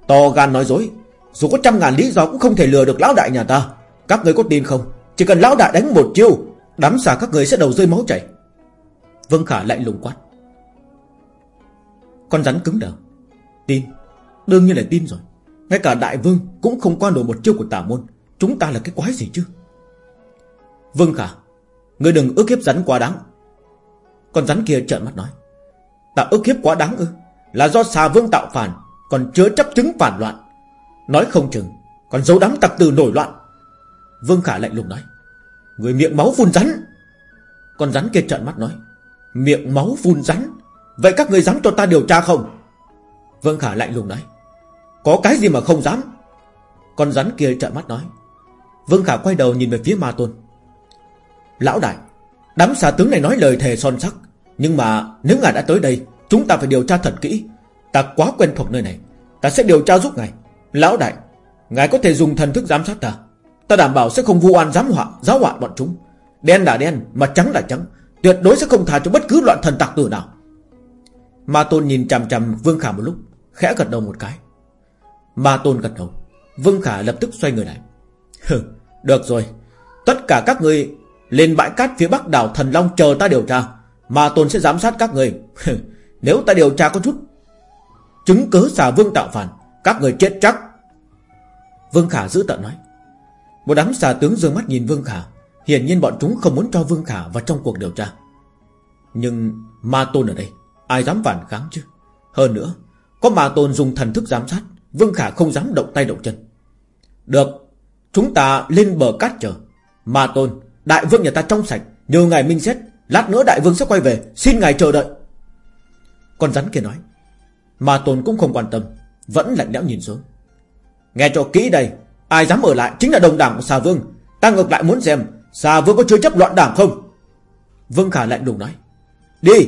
To gan nói dối,
Dù có trăm ngàn lý do cũng không thể lừa được lão đại nhà ta. Các người có tin không? Chỉ cần lão đại đánh một chiêu, Đám xà các người sẽ đầu rơi máu chảy.
Vương Khả lạnh lùng quát. Con rắn cứng đờ. Tin. Đương nhiên là tin rồi. Ngay cả đại vương cũng không qua nổi một chiêu của tả môn. Chúng ta là cái quái gì chứ? Vương Khả, Ngươi đừng ước hiếp rắn quá đáng. Con rắn kia trợn mắt nói, Ta ước hiếp quá đáng ư? Là do xà vương tạo phản, Còn chứa chấp chứng phản loạn. Nói không chừng, Còn giấu đám tặc từ nổi loạn. Vương Khả lạnh lùng nói, Người miệng máu phun rắn. Con rắn kia trợn mắt nói, Miệng máu phun rắn? Vậy các người dám cho ta điều tra không? Vương Khả lạnh lùng nói. Có cái gì mà không dám? Con rắn kia trợn mắt nói. Vương Khả quay đầu nhìn về phía Ma Tôn. Lão đại, Đám xà tướng này nói lời thề son sắc. Nhưng mà nếu ngài đã tới đây, Chúng ta phải điều tra thật kỹ. Ta quá quen thuộc nơi này. Ta sẽ điều tra giúp ngài. Lão đại, Ngài có thể dùng thần thức giám sát ta. Ta đảm bảo sẽ không vu oan giám họa, Giáo họa bọn chúng. Đen là đen, mà trắng là trắng. Tuyệt đối sẽ không tha cho bất cứ loạn thần tặc tử nào. Ma Tôn nhìn chằm chằm Vương Khả một lúc. Khẽ gật đầu một cái. Ma Tôn gật đầu. Vương Khả lập tức xoay người lại. Hừ, được rồi. Tất cả các người lên bãi cát phía bắc đảo Thần Long chờ ta điều tra. Ma Tôn sẽ giám sát các người. Nếu ta điều tra có chút Chứng cứ xà vương tạo phản Các người chết chắc. Vương Khả giữ tận nói. Một đám xà tướng dương mắt nhìn Vương Khả. Hiển nhiên bọn chúng không muốn cho Vương Khả vào trong cuộc điều tra. Nhưng Ma Tôn ở đây Ai dám phản kháng chứ? Hơn nữa có Ma Tôn dùng thần thức giám sát, Vương Khả không dám động tay động chân. Được, Chúng ta lên bờ cát chờ. Ma Tôn, Đại vương nhà ta trong sạch, Nhờ ngài minh xét, Lát nữa đại vương sẽ quay về, Xin ngài chờ đợi. Con rắn kia nói. Ma Tôn cũng không quan tâm, Vẫn lạnh lẽo nhìn xuống. Nghe cho kỹ đây, Ai dám ở lại chính là đồng đảng của xà vương. Ta ngược lại muốn xem Xà vương có chứa chấp loạn đảng không? Vương Khả lạnh lùng nói. Đi!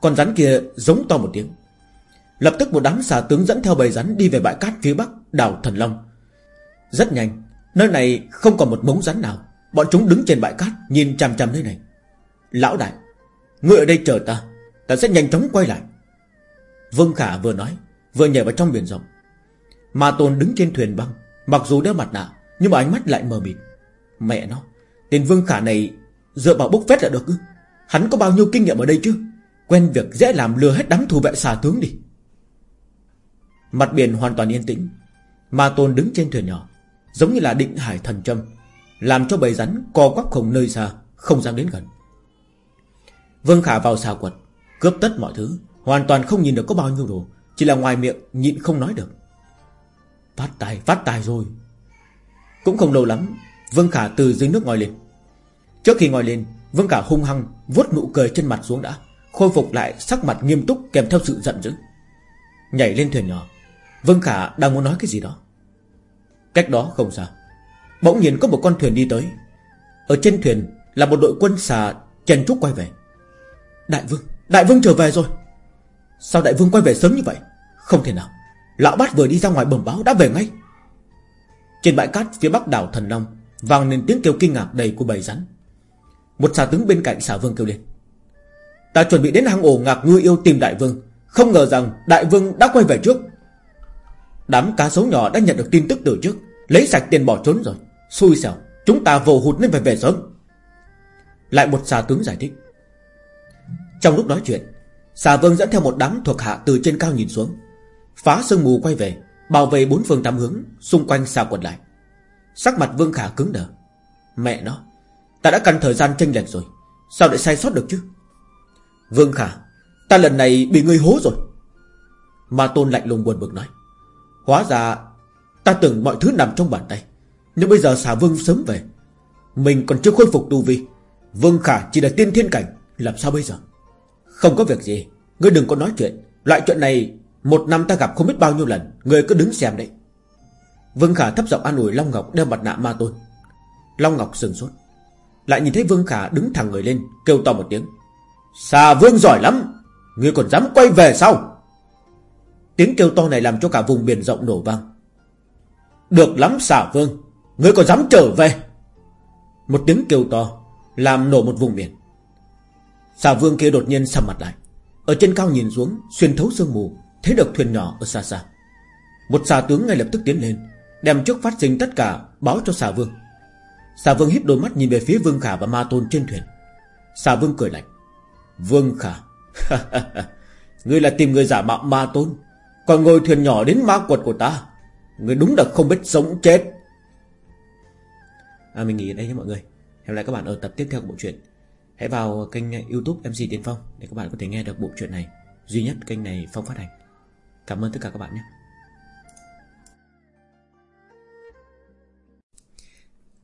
Con rắn kia giống to một tiếng. Lập tức một đám xà tướng dẫn theo bầy rắn Đi về bãi cát phía bắc, đảo Thần Long. Rất nhanh, Nơi này không còn một mống rắn nào. Bọn chúng đứng trên bãi cát, Nhìn chằm chằm nơi này. Lão đại, Ngươi ở đây chờ ta. Ta sẽ nhanh chóng quay lại. Vương Khả vừa nói, Vừa nhảy vào trong biển rộng. Ma Tôn đứng trên thuyền băng, Mặc dù đeo mặt nạ, Nhưng mà ánh mắt lại mờ mịt. Mẹ nó, Tên Vương Khả này Dựa vào bốc phét là được ư? Hắn có bao nhiêu kinh nghiệm ở đây chứ? Quen việc dễ làm lừa hết đám thù vệ xà tướng đi. Mặt biển hoàn toàn yên tĩnh. Ma Tôn đứng trên thuyền nhỏ, Giống như là định hải thần châm, Làm cho bầy rắn co quắp không nơi xa, Không dám đến gần. Vương Khả vào xà quật, Cướp tất mọi thứ, Hoàn toàn không nhìn được có bao nhiêu đồ, Chỉ là ngoài miệng nhịn không nói được. Phát tài phát tài rồi. Cũng không lâu lắm, Vương Khả từ dưới nước ngồi lên. Trước khi ngồi lên, Vương Khả hung hăng vuốt nụ cười trên mặt xuống đã, Khôi phục lại sắc mặt nghiêm túc kèm theo sự giận dữ. Nhảy lên thuyền nhỏ Vương Khả đang muốn nói cái gì đó. Cách đó không xa. Bỗng nhiên có một con thuyền đi tới. Ở trên thuyền là một đội quân xà Chèn trúc quay về. Đại vương, đại vương trở về rồi. Sao đại vương quay về sớm như vậy? Không thể nào. Lão bát vừa đi ra ngoài bẩm báo đã về ngay. Trên bãi cát phía bắc đảo Thần Long Vang lên tiếng kêu kinh ngạc đầy của bầy rắn. Một xà tướng bên cạnh xà vương kêu lên. Ta chuẩn bị đến hang ổ ngạc ngư yêu tìm đại vương. Không ngờ rằng đại vương đã quay về trước. Đám cá sấu nhỏ đã nhận được tin tức từ trước. Lấy sạch tiền bỏ trốn rồi. Xui xẻo, Chúng ta vồ hụt nên phải về sớm. Lại một xà tướng giải thích. Trong lúc nói chuyện, Xà vương dẫn theo một đám thuộc hạ từ trên cao nhìn xuống. Phá sương mù quay về, Bảo vệ bốn phương tám hướng, Xung quanh xà quật lại. Sắc mặt Vương Khả cứng đờ. Mẹ nó, Ta đã cần thời gian tranh lệch rồi. Sao lại sai sót được chứ? Vương Khả, Ta lần này bị ngươi hố rồi. Ma Tôn lạnh lùng buồn bực nói. Hóa ra, Ta tưởng mọi thứ nằm trong bàn tay. Nhưng bây giờ xà vương sớm về. Mình còn chưa khôi phục tu vi. Vương Khả chỉ là tiên thiên cảnh, Làm sao bây giờ? Không có việc gì, Ngươi đừng có nói chuyện. Loại chuyện này, Một năm ta gặp không biết bao nhiêu lần, Ngươi cứ đứng xem đấy. Vương Khả thấp giọng an ủi Long Ngọc đeo mặt nạ ma tôn. Long Ngọc sừng sốt. Lại nhìn thấy Vương Khả đứng thẳng người lên, Kêu to một tiếng. Xà Vương giỏi lắm, Ngươi còn dám quay về sao? Tiếng kêu to này làm cho cả vùng biển rộng nổ vang. Được lắm xà Vương. Ngươi còn dám trở về? Một tiếng kêu to Làm nổ một vùng biển. Xà Vương kia đột nhiên sầm mặt lại. Ở trên cao nhìn xuống, Xuyên thấu sương mù, Thấy được thuyền nhỏ ở xa xa.
Một xà tướng ngay lập tức tiến lên, Đem trước phát sinh tất cả báo cho xà vương. Xà vương híp đôi mắt nhìn về phía Vương Khả và Ma Tôn trên thuyền. Xà vương cười lạnh. Vương Khả? Ngươi là tìm người giả mạo Ma Tôn. Còn ngồi thuyền nhỏ đến ma quật của ta người đúng là không biết sống chết.
À, Mình nghỉ ở đây nhé mọi người. Hẹn lại các bạn ở tập tiếp theo của bộ truyện. Hãy vào kênh youtube MC Tiến Phong Để các bạn có thể nghe được bộ truyện này Duy nhất kênh này Phong phát hành. Cảm ơn tất cả các bạn nhé.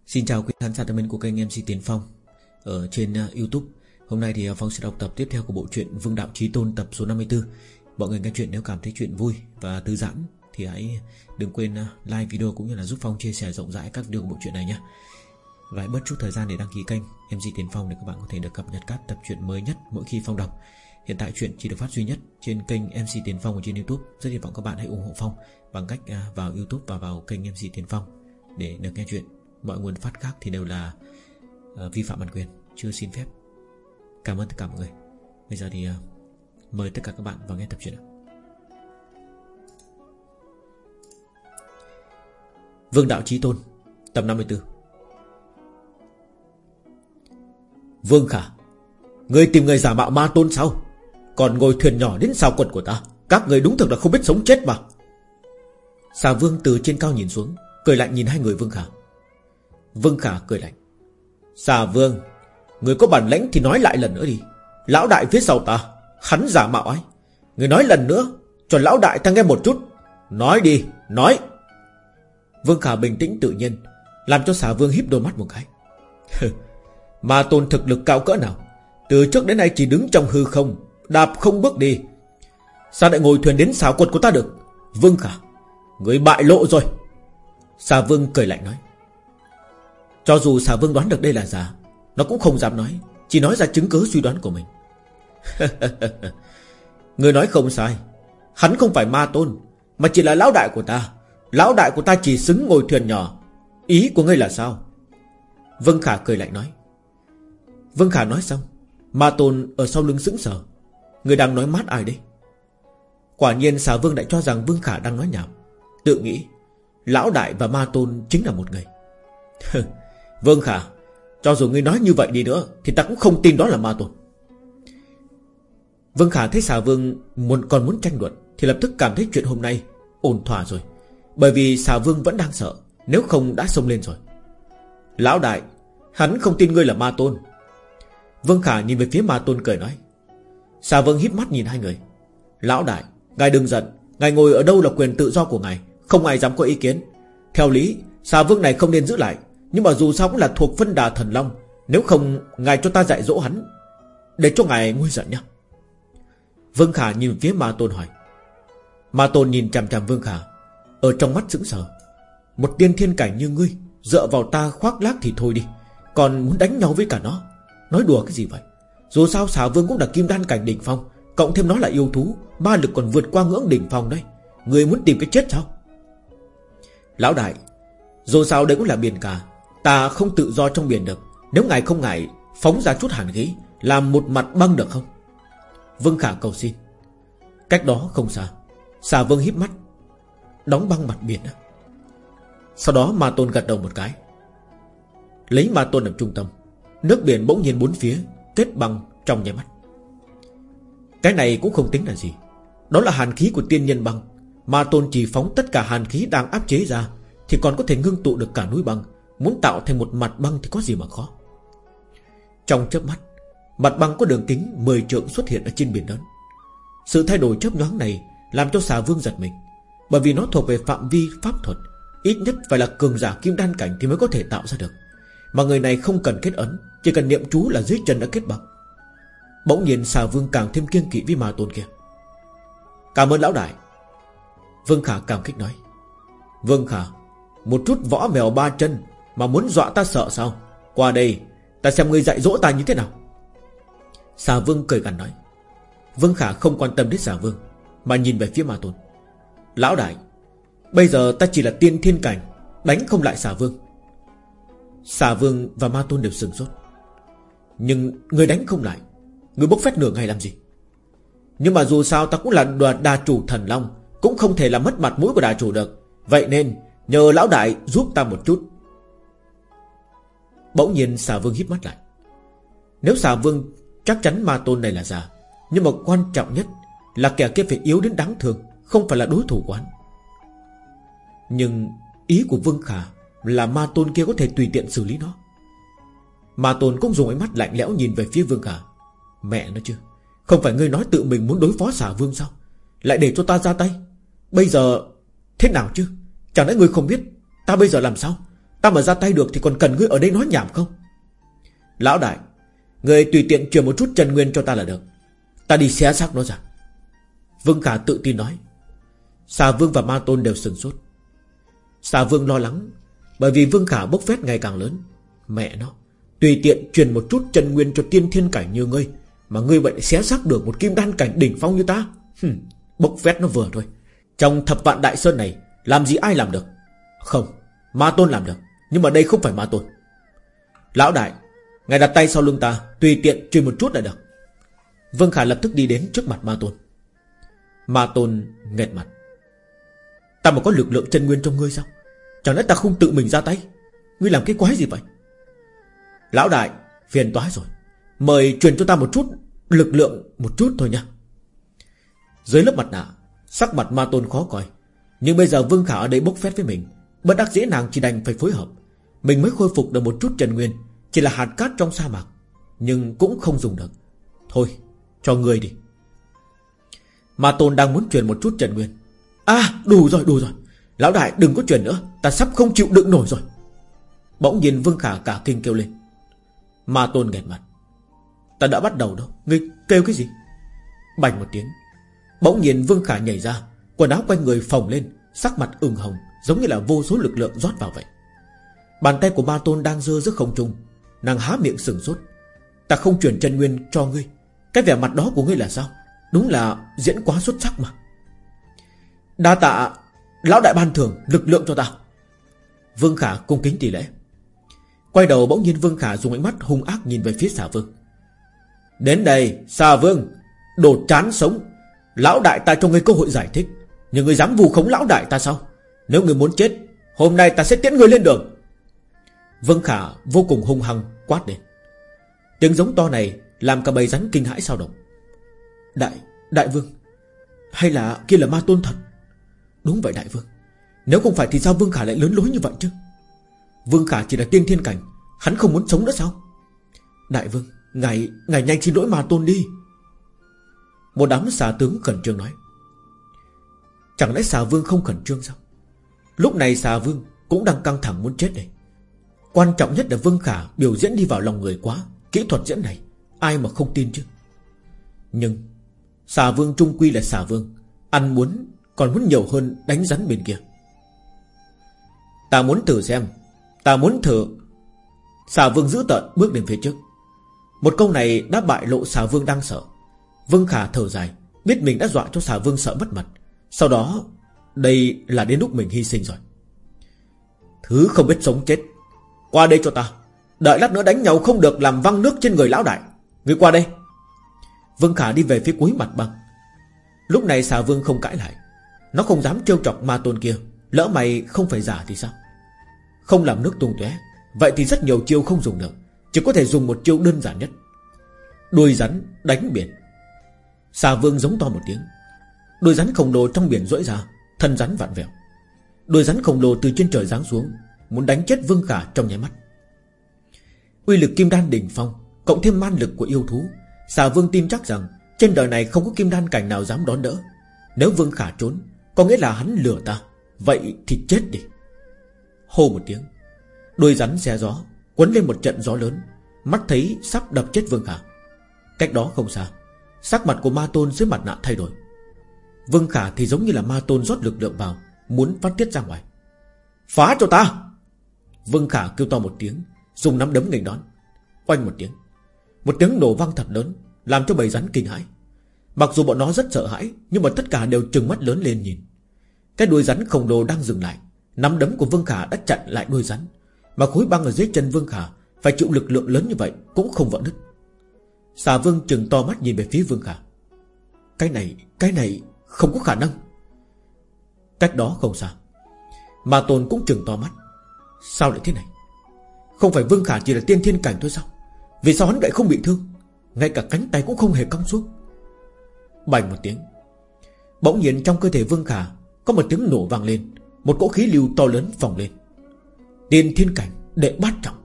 Xin chào quý khán giả thân mến của kênh MC Tiến Phong. Ở trên uh, Youtube Hôm nay thì uh, Phong sẽ đọc tập tiếp theo của bộ truyện Vương Đạo Trí Tôn tập số 54 Mọi người nghe chuyện nếu cảm thấy chuyện vui và thư giãn Thì hãy đừng quên à, like video cũng như là giúp Phong chia sẻ rộng rãi các video của bộ truyện này nhé. Và hãy bớt chút thời gian để đăng ký kênh MC Tiến Phong Để các bạn có thể được cập nhật các tập truyện mới nhất mỗi khi Phong đọc. Hiện tại chuyện chỉ được phát duy nhất trên kênh MC Tiến Phong ở trên Youtube. Rất hy vọng các bạn hãy ủng hộ Phong Bằng cách à, vào Youtube và vào kênh MC Tiến Phong Để được nghe chuyện. Mọi nguồn phát khác thì đều là à, vi phạm bản quyền, Chưa xin phép. Cảm ơn tất cả mọi người. Bây giờ thì mời tất cả các bạn vào nghe tập truyện Vương Đạo Trí Tôn, Tập 54 Vương Khả, Người tìm người giả mạo ma tôn sao? Còn ngồi thuyền nhỏ đến sao quật của ta? Các người đúng thực là không biết sống chết mà. Xà Vương từ trên cao nhìn xuống, Cười lạnh nhìn hai người Vương Khả. Vương Khả cười lạnh. Xà Vương, Người có bản lãnh thì nói lại lần nữa đi. Lão đại phía sau ta Hắn giả mạo ấy. Người nói lần nữa, Cho lão đại ta nghe một chút. Nói đi, Nói. Vương Khả bình tĩnh tự nhiên, Làm cho xà vương híp đôi mắt một cái. Mà tôn thực lực cao cỡ nào? Từ trước đến nay chỉ đứng trong hư không, Đạp không bước đi. Sao lại ngồi thuyền đến xảo quật của ta được? Vương Khả, Người bại lộ rồi. Xà vương cười lạnh nói. Cho dù xà vương đoán được đây là giả, Nó cũng không dám nói, Chỉ nói ra chứng cứ suy đoán của mình. Người nói không sai. Hắn không phải ma tôn, Mà chỉ là lão đại của ta. Lão đại của ta chỉ xứng ngồi thuyền nhỏ. Ý của ngươi là sao? Vân Khả cười lạnh nói. Vân Khả nói xong, Ma tôn ở sau lưng sững sờ. Người đang nói mát ai đây Quả nhiên xà vương lại cho rằng Vương Khả đang nói nhảm. Tự nghĩ, Lão đại và ma tôn chính là một người. Vương Khả, Cho dù ngươi nói như vậy đi nữa, Thì ta cũng không tin đó là ma tôn. Vương Khả thấy xà vương muốn, còn muốn tranh luận, Thì lập tức cảm thấy chuyện hôm nay ổn thỏa rồi. Bởi vì xà vương vẫn đang sợ, Nếu không đã xông lên rồi. Lão đại, Hắn không tin ngươi là ma tôn. Vương Khả nhìn về phía ma tôn cười nói, Xà vương híp mắt nhìn hai người. Lão đại, Ngài đừng giận, Ngài ngồi ở đâu là quyền tự do của ngài, Không ai dám có ý kiến. Theo lý, Xà vương này không nên giữ lại, nhưng mà dù sao cũng là thuộc phân đà thần long, Nếu không ngài cho ta dạy dỗ hắn, Để cho ngài nguôi giận nhá. Vương Khả nhìn phía Ma Tôn hỏi. Ma Tôn nhìn chằm chằm Vương Khả, Ở trong mắt sững sờ. Một tiên thiên cảnh như ngươi, Dựa vào ta khoác lác thì thôi đi, Còn muốn đánh nhau với cả nó, Nói đùa cái gì vậy? Dù sao xà vương cũng là kim đan cảnh đỉnh phong, Cộng thêm nó là yêu thú, Ma lực còn vượt qua ngưỡng đỉnh phong đấy. Người muốn tìm cái chết sao? Lão đại, Dù sao đây cũng là biển cả, Ta không tự do trong biển được. Nếu ngài không ngại, Phóng ra chút hàn khí, Làm một mặt băng được không? Vương Khả cầu xin. Cách đó không xa, Xà Vương híp mắt, Đóng băng mặt biển. Sau đó Ma Tôn gật đầu một cái. Lấy Ma Tôn làm trung tâm, Nước biển bỗng nhiên bốn phía, Kết băng trong nháy mắt. Cái này cũng không tính là gì. Đó là hàn khí của tiên nhân băng. Ma Tôn chỉ phóng tất cả hàn khí đang áp chế ra, Thì còn có thể ngưng tụ được cả núi băng. Muốn tạo thành một mặt băng thì có gì mà khó. Trong chớp mắt Mặt băng có đường kính 10 trượng xuất hiện ở trên biển lớn. Sự thay đổi chớp nhoáng này Làm cho xà vương giật mình, Bởi vì nó thuộc về phạm vi pháp thuật, Ít nhất phải là cường giả kim đan cảnh Thì mới có thể tạo ra được. Mà người này không cần kết ấn, Chỉ cần niệm chú là dưới chân đã kết băng Bỗng nhiên xà vương càng thêm kiên kỵ với ma tôn kia. Cảm ơn lão đại. Vương Khả cảm kích nói. Vương Khả, Một chút võ mèo ba chân mà muốn dọa ta sợ sao? Qua đây, Ta xem ngươi dạy dỗ ta như thế nào. Xà vương cười gần nói Vương Khả không quan tâm đến xà vương Mà nhìn về phía ma tôn. Lão đại Bây giờ ta chỉ là tiên thiên cảnh Đánh không lại xà vương. Xà vương và ma tôn đều sừng sốt. Nhưng người đánh không lại Người bốc phép nửa ngày làm gì? Nhưng mà dù sao ta cũng là đà, đà chủ thần long
Cũng không thể làm mất mặt mũi của đà chủ được. Vậy nên nhờ lão đại giúp ta một chút. Bỗng nhiên xà vương híp mắt lại. Nếu xà vương chắc chắn ma tôn này là giả Nhưng mà quan trọng nhất Là kẻ kia phải yếu đến đáng thương, Không phải là đối thủ quán Nhưng ý của Vương Khả Là ma tôn kia có thể tùy tiện xử lý nó. Ma tôn cũng dùng ánh mắt lạnh lẽo nhìn về phía Vương Khả. Mẹ nó chứ, Không phải ngươi nói tự mình muốn đối phó xả vương sao? Lại để cho ta ra tay. Bây giờ thế nào chứ? Chẳng lẽ ngươi không biết? Ta bây giờ làm sao? Ta mà ra tay được thì còn cần ngươi ở đây nói nhảm không? Lão đại người tùy tiện truyền một chút chân nguyên cho ta là được. Ta đi xé xác nó ra. Vương Khả tự tin nói. Xà Vương và Ma Tôn đều sừng sốt. Xà Vương lo lắng Bởi vì Vương Khả bốc phét ngày càng lớn. Mẹ nó Tùy tiện truyền một chút chân nguyên cho tiên thiên cảnh như ngươi Mà ngươi vậy xé xác được một kim đan cảnh đỉnh phong như ta. Hừm, Bốc phét nó vừa thôi. Trong thập vạn đại sơn này Làm gì ai làm được? Không Ma Tôn làm được Nhưng mà đây không phải Ma Tôn. Lão đại Ngài đặt tay sau lưng ta, Tùy tiện truyền một chút là được. Vương Khả lập tức đi đến trước mặt Ma Tôn. Ma Tôn nghẹt mặt. Ta mà có lực lượng chân nguyên trong ngươi sao? Chẳng lẽ ta không tự mình ra tay? Ngươi làm cái quái gì vậy? Lão đại, phiền toái rồi. Mời truyền cho ta một chút Lực lượng một chút thôi nha. Dưới lớp mặt nạ, Sắc mặt ma tôn khó coi. Nhưng bây giờ Vương Khả ở đây bốc phét với mình. Bất đắc dĩ nàng chỉ đành phải phối hợp. Mình mới khôi phục được một chút trần nguyên. Chỉ là hạt cát trong sa mạc, Nhưng cũng không dùng được. Thôi, cho người đi. Ma tôn đang muốn truyền một chút trần nguyên. À đủ rồi đủ rồi. Lão đại, đừng có truyền nữa. Ta sắp không chịu đựng nổi rồi. Bỗng nhìn Vương Khả cả kinh kêu lên. Ma tôn nghẹt mặt. Ta đã bắt đầu đâu Ngươi kêu cái gì? Bành một tiếng. Bỗng nhiên Vương Khả nhảy ra, Quần áo quanh người phồng lên, Sắc mặt ửng hồng, Giống như là vô số lực lượng rót vào vậy. Bàn tay của ma tôn đang dơ giữa không trung Nàng há miệng sừng sốt. Ta không chuyển chân nguyên cho ngươi. Cái vẻ mặt đó của ngươi là sao? Đúng là diễn quá xuất sắc mà. Đa tạ Lão đại ban thưởng lực lượng cho ta. Vương Khả cung kính tỷ lễ Quay đầu bỗng nhiên Vương Khả dùng ánh mắt hung ác nhìn về phía xà vương. Đến đây, xà vương, Đồ chán sống. Lão đại ta cho ngươi cơ hội giải thích. Nhưng ngươi dám vù khống lão đại ta sao? Nếu ngươi muốn chết, Hôm nay ta sẽ tiễn ngươi lên đường. Vương Khả vô cùng hung hăng quát lên. Tiếng giống to này Làm cả bầy rắn kinh hãi sao động. Đại, đại vương Hay là kia là ma tôn thật? Đúng vậy đại vương Nếu không phải thì sao Vương Khả lại lớn lối như vậy chứ? Vương Khả chỉ là tiên thiên cảnh Hắn không muốn sống nữa sao? Đại vương Ngài, ngài nhanh xin lỗi ma tôn đi. Một đám xà tướng khẩn trương nói. Chẳng lẽ xà vương không khẩn trương sao? Lúc này xà vương Cũng đang căng thẳng muốn chết đây. Quan trọng nhất là Vương Khả biểu diễn đi vào lòng người quá, Kỹ thuật diễn này, Ai mà không tin chứ? Nhưng, Xà vương trung quy là xà vương, Ăn muốn, còn muốn nhiều hơn đánh rắn bên kia. Ta muốn thử xem, Ta muốn thử. Xà vương giữ tận bước đến phía trước. Một câu này đã bại lộ xà vương đang sợ. Vương Khả thở dài, Biết mình đã dọa cho xà vương sợ mất mặt. Sau đó, Đây là đến lúc mình hy sinh rồi. Thứ không biết sống chết qua đây cho ta. Đợi lát nữa đánh nhau không được làm văng nước trên người lão đại. Người qua đây. Vương Khả đi về phía cuối mặt băng. Lúc này xà vương không cãi lại. Nó không dám trêu chọc ma tôn kia. Lỡ mày không phải giả thì sao? Không làm nước tung tóe. Vậy thì rất nhiều chiêu không dùng được. Chỉ có thể dùng một chiêu đơn giản nhất. Đuôi rắn đánh biển. Xà vương giống to một tiếng. Đuôi rắn khổng lồ trong biển rỗi ra. Thân rắn vặn vẹo. Đuôi rắn khổng lồ từ trên trời giáng xuống. Muốn đánh chết vương khả trong nháy mắt. Uy lực kim đan đỉnh phong, Cộng thêm man lực của yêu thú, Xà vương tin chắc rằng Trên đời này không có kim đan cảnh nào dám đón đỡ. Nếu vương khả trốn, Có nghĩa là hắn lừa ta, Vậy thì chết đi. Hô một tiếng Đuôi rắn xe gió, Quấn lên một trận gió lớn, Mắt thấy sắp đập chết vương khả. Cách đó không xa, Sắc mặt của ma tôn dưới mặt nạ thay đổi. Vương khả thì giống như là ma tôn rót lực lượng vào, Muốn phát tiết ra ngoài. Phá cho ta! Vương khả kêu to một tiếng Dùng nắm đấm nghênh đón. Oanh một tiếng. Một tiếng nổ vang thật lớn Làm cho bầy rắn kinh hãi. Mặc dù bọn nó rất sợ hãi Nhưng mà tất cả đều trừng mắt lớn lên nhìn. Cái đuôi rắn khổng lồ đang dừng lại Nắm đấm của Vương Khả đã chặn lại đuôi rắn. Mà khối băng ở dưới chân Vương Khả Phải chịu lực lượng lớn như vậy Cũng không vỡ nứt. Xà Vương trừng to mắt nhìn về phía Vương Khả. Cái này, cái này không có khả năng.
Cách đó không xa Ma Tôn cũng chừng to mắt. Sao lại thế này? Không phải Vương Khả chỉ là tiên thiên cảnh thôi sao? Vì sao hắn lại không bị thương? Ngay cả cánh tay cũng không hề cong xuống. Bành một tiếng. Bỗng nhiên trong cơ thể Vương Khả Có một tiếng nổ vang lên, Một cỗ khí lưu to lớn phồng lên. Tiên thiên cảnh đệ bát trọng.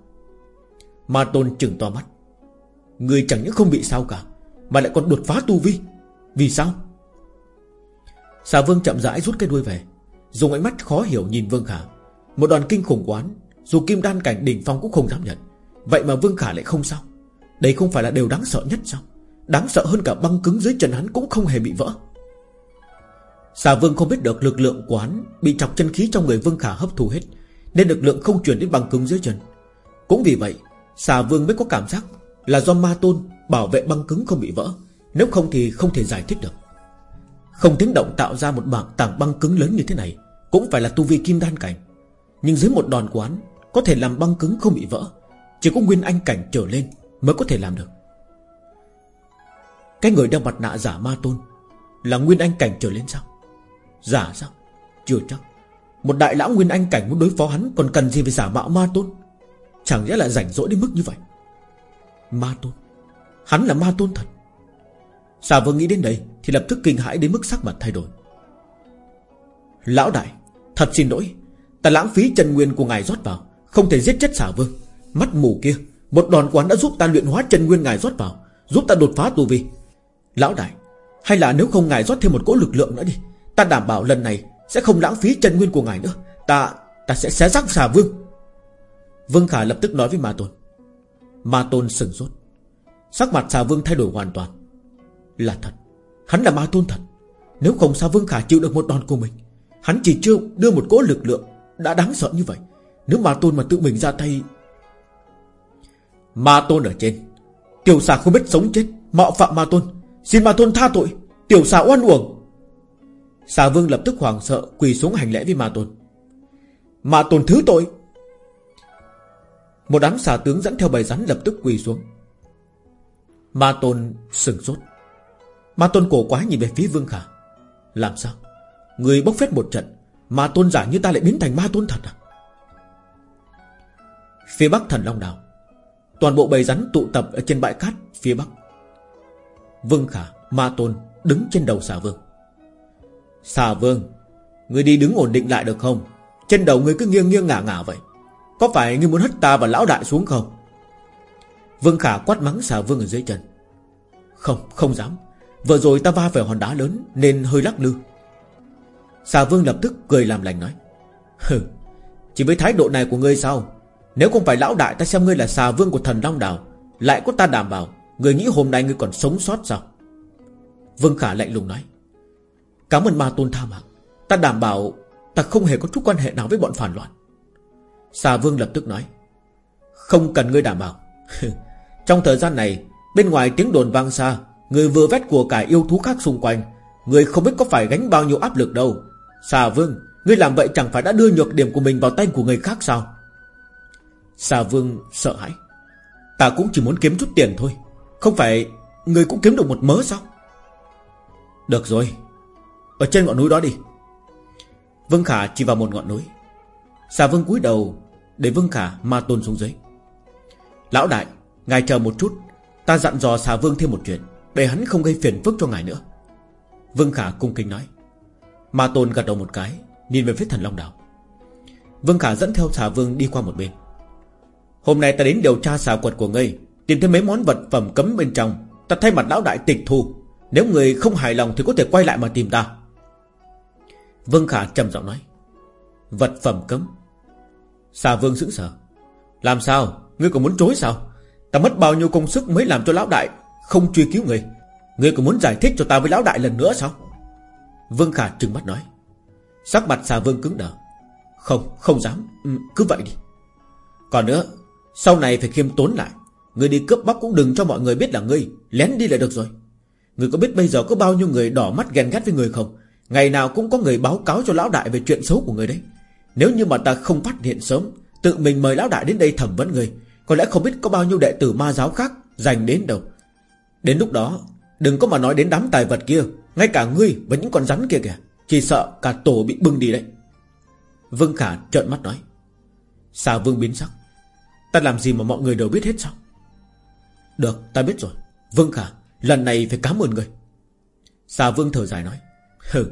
Ma Tôn chừng to mắt. Người chẳng những không bị sao cả, Mà lại còn đột phá tu vi. Vì sao? Xà Vương chậm rãi rút cái đuôi về, Dùng ánh mắt khó hiểu nhìn Vương Khả. Một đoàn kinh khủng quán, Dù kim đan cảnh đỉnh phong cũng không dám nhận. Vậy mà Vương Khả lại không sao. Đây không phải là điều đáng sợ nhất sao? Đáng sợ hơn cả băng cứng dưới chân hắn cũng không hề bị vỡ. Xà Vương không biết được lực lượng quán Bị chọc chân khí trong người Vương Khả hấp thu hết, Nên lực lượng không truyền đến băng cứng dưới chân. Cũng vì vậy, Xà Vương mới có cảm giác Là do ma tôn bảo vệ băng cứng không bị vỡ, Nếu không thì không thể giải thích được. Không tiếng động tạo ra một bảng tảng băng cứng lớn như thế này Cũng phải là tu vi kim đan cảnh. Nhưng dưới một đòn quán, Có thể làm băng cứng không bị vỡ. Chỉ có nguyên anh cảnh trở lên Mới có thể làm được. Cái người đeo mặt nạ giả ma tôn Là nguyên anh cảnh trở lên sao? Giả sao? Chưa chắc. Một đại lão nguyên anh cảnh muốn đối phó hắn Còn cần gì phải giả mạo ma tôn? Chẳng lẽ là rảnh rỗi đến mức như vậy? Ma tôn. Hắn là ma tôn thật. Xà vương nghĩ đến đây Thì lập tức kinh hãi đến mức sắc mặt thay đổi. Lão đại, Thật xin lỗi. Ta lãng phí chân nguyên của ngài rót vào, Không thể giết chết xà vương. Mắt mù kia, Một đòn quán đã giúp ta luyện hóa chân nguyên ngài rót vào, Giúp ta đột phá tu vi. Lão đại, Hay là nếu không ngài rót thêm một cỗ lực lượng nữa đi, Ta đảm bảo lần này Sẽ không lãng phí chân nguyên của ngài nữa. Ta Ta sẽ xé rác xà vương. Vương Khả lập tức nói với Ma Tôn. Ma Tôn sừng sốt. Sắc mặt xà vương thay đổi hoàn toàn. Là thật, Hắn là Ma Tôn thật. Nếu không sao Vương Khả chịu được một đòn của mình, Hắn chỉ chưa đưa một cỗ lực lượng đã đáng sợ như vậy. Nếu Ma Tôn mà tự mình ra tay, Ma Tôn ở trên, Tiểu xà không biết sống chết, Mạo phạm Ma Tôn. Xin Ma Tôn tha tội, Tiểu xà oan uổng. Xà vương lập tức hoảng sợ, Quỳ xuống hành lễ với Ma Tôn. Ma Tôn thứ tội. Một đám xà tướng dẫn theo bầy rắn lập tức quỳ xuống. Ma Tôn sừng sốt. Ma Tôn cổ quá nhìn về phía Vương Khả. Làm sao? Người bốc phét một trận. Ma Tôn giả như ta lại biến thành Ma Tôn thật à? Phía bắc thần Long Đảo Toàn bộ bầy rắn tụ tập ở trên bãi cát phía bắc. Vương Khả Ma Tôn đứng trên đầu xà vương. Xà vương Người đi đứng ổn định lại được không? Trên đầu người cứ nghiêng nghiêng ngả ngả vậy. Có phải ngươi muốn hất ta và lão đại xuống không? Vương Khả quát mắng xà vương ở dưới chân. Không, không dám. Vừa rồi ta va phải hòn đá lớn Nên hơi lắc lư. Xà vương lập tức cười làm lành nói Hừ, chỉ với thái độ này của ngươi sao? Nếu không phải lão đại ta xem ngươi là xà vương của thần Long Đào Lại có ta đảm bảo Người nghĩ hôm nay ngươi còn sống sót sao? Vương Khả lạnh lùng nói Cảm ơn ma tôn tha mạng Ta đảm bảo Ta không hề có chút quan hệ nào với bọn phản loạn. Xà vương lập tức nói Không cần ngươi đảm bảo. Trong thời gian này Bên ngoài tiếng đồn vang xa Người vừa vét của cải yêu thú khác xung quanh Người không biết có phải gánh bao nhiêu áp lực đâu. Xà vương, Ngươi làm vậy chẳng phải đã đưa nhược điểm của mình vào tay của người khác sao? Xà vương sợ hãi. Ta cũng chỉ muốn kiếm chút tiền thôi. Không phải Người cũng kiếm được một mớ sao? Được rồi. Ở trên ngọn núi đó đi. Vương Khả chỉ vào một ngọn núi. Xà vương cúi đầu Để Vương Khả ma tôn xuống dưới. Lão đại, Ngài chờ một chút. Ta dặn dò xà vương thêm một chuyện, Để hắn không gây phiền phức cho ngài nữa. Vương Khả cung kính nói. Ma tôn gật đầu một cái, Nhìn về phía thần Long Đảo Vương Khả dẫn theo xà vương đi qua một bên. Hôm nay ta đến điều tra xà quật của ngươi, Tìm thấy mấy món vật phẩm cấm bên trong, Ta thay mặt lão đại tịch thu. Nếu người không hài lòng thì có thể quay lại mà tìm ta. Vương Khả trầm giọng nói. Vật phẩm cấm? Xà vương sững sờ. Làm sao? Ngươi còn muốn chối sao? Ta mất bao nhiêu công sức mới làm cho lão đại Không truy cứu ngươi Ngươi còn muốn giải thích cho ta với lão đại lần nữa sao? Vương Khả trừng mắt nói. Sắc mặt xà vương cứng đờ. Không, không dám. Ừ, Cứ vậy đi. Còn nữa Sau này phải khiêm tốn lại. Người đi cướp bóc cũng đừng cho mọi người biết là ngươi. Lén đi là được rồi. Người có biết bây giờ có bao nhiêu người đỏ mắt ghen ghét với người không? Ngày nào cũng có người báo cáo cho lão đại về chuyện xấu của người đấy. Nếu như mà ta không phát hiện sớm Tự mình mời lão đại đến đây thẩm vấn người Có lẽ không biết có bao nhiêu đệ tử ma giáo khác Dành đến đâu. Đến lúc đó Đừng có mà nói đến đám tài vật kia. Ngay cả ngươi và những con rắn kia kìa,
Chỉ sợ cả tổ bị bưng đi đấy. Vương Khả trợn mắt nói Xà Vương biến sắc. Ta làm gì mà mọi người đều biết hết sao? Được, ta biết rồi. Vương Khả, lần này phải cảm ơn người Xà Vương thở dài nói, Hừ,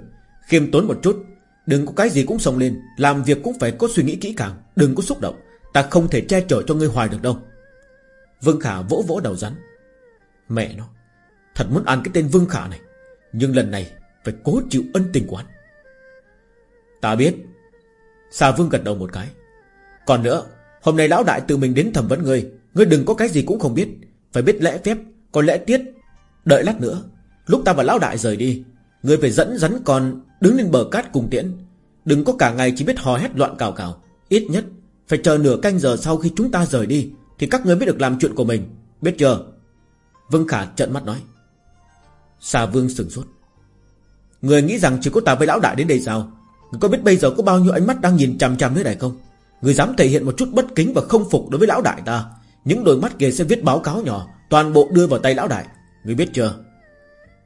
khiêm tốn một chút. Đừng có cái gì cũng sống lên, Làm việc cũng phải có suy nghĩ kỹ càng, Đừng có xúc động. Ta không thể che chở cho ngươi hoài được đâu. Vương Khả vỗ vỗ đầu rắn. Mẹ nó, Thật muốn ăn cái tên Vương Khả này. Nhưng lần này phải cố chịu ân tình của hắn. Ta biết Xà Vương gật đầu một cái. Còn nữa, Hôm nay lão đại tự mình đến thẩm vấn ngươi Ngươi đừng có cái gì cũng không biết. Phải biết lễ phép, Có lễ tiết. Đợi lát nữa, Lúc ta và lão đại rời đi, Ngươi phải dẫn rắn con đứng lên bờ cát cùng tiễn. Đừng có cả ngày chỉ biết hò hét loạn cào cào. Ít nhất, Phải chờ nửa canh giờ sau khi chúng ta rời đi, Thì các ngươi mới được làm chuyện của mình. Biết chưa? Vâng Khả trợn mắt nói. Xà Vương sừng sốt. Người nghĩ rằng chỉ có ta với lão đại đến đây sao? Người có biết bây giờ có bao nhiêu ánh mắt đang nhìn chằm chằm nơi này không? Người dám thể hiện một chút bất kính và không phục đối với lão đại ta. Những đôi mắt kia sẽ viết báo cáo nhỏ, Toàn bộ đưa vào tay lão đại. Người biết chưa?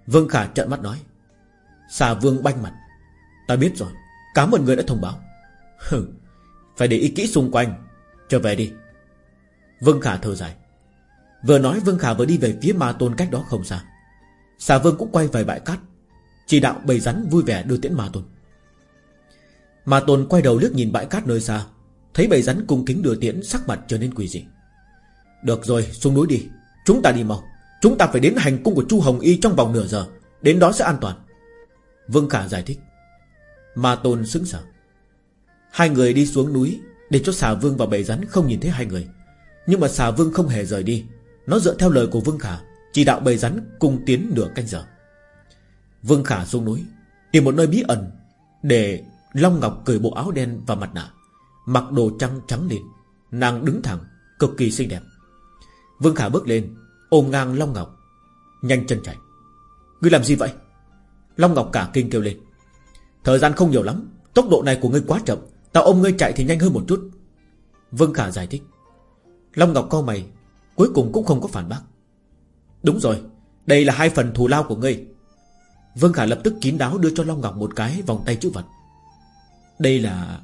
Vương Khả trợn mắt nói. Xà Vương banh mặt. Ta biết rồi. Cảm ơn người đã thông báo. Hừ, Phải để ý kỹ xung quanh. Trở về đi. Vương Khả thở dài. Vừa nói, Vương Khả vừa đi về phía Ma Tôn cách đó không xa. Xà Vương cũng quay về bãi cát, Chỉ đạo bầy rắn vui vẻ đưa tiễn Ma Tôn. Ma Tôn quay đầu liếc nhìn bãi cát nơi xa, Thấy bầy rắn cung kính đưa tiễn Sắc mặt trở nên quỷ dị. Được rồi, xuống núi đi, Chúng ta đi mau. Chúng ta phải đến hành cung của Chu Hồng Y trong vòng nửa giờ, Đến đó sẽ an toàn. Vương Khả giải thích. Ma Tôn sững sờ. Hai người đi xuống núi Để cho xà vương và bầy rắn không nhìn thấy hai người. Nhưng mà xà vương không hề rời đi, Nó dựa theo lời của Vương Khả. Chỉ đạo bầy rắn cùng tiến nửa canh giờ. Vương Khả xuống núi, Tìm một nơi bí ẩn Để Long Ngọc cởi bộ áo đen và mặt nạ, Mặc đồ trắng trắng lên. Nàng đứng thẳng, Cực kỳ xinh đẹp. Vương Khả bước lên, Ôm ngang Long Ngọc, Nhanh chân chạy. Ngươi làm gì vậy? Long Ngọc cả kinh kêu lên. Thời gian không nhiều lắm, Tốc độ này của ngươi quá chậm Tao ôm ngươi chạy thì nhanh hơn một chút. Vương Khả giải thích. Long Ngọc co mày, Cuối cùng cũng không có phản bác. Đúng rồi, Đây là hai phần thù lao của ngươi. Vương Khả lập tức kín đáo đưa cho Long Ngọc một cái vòng tay chữ vật. Đây là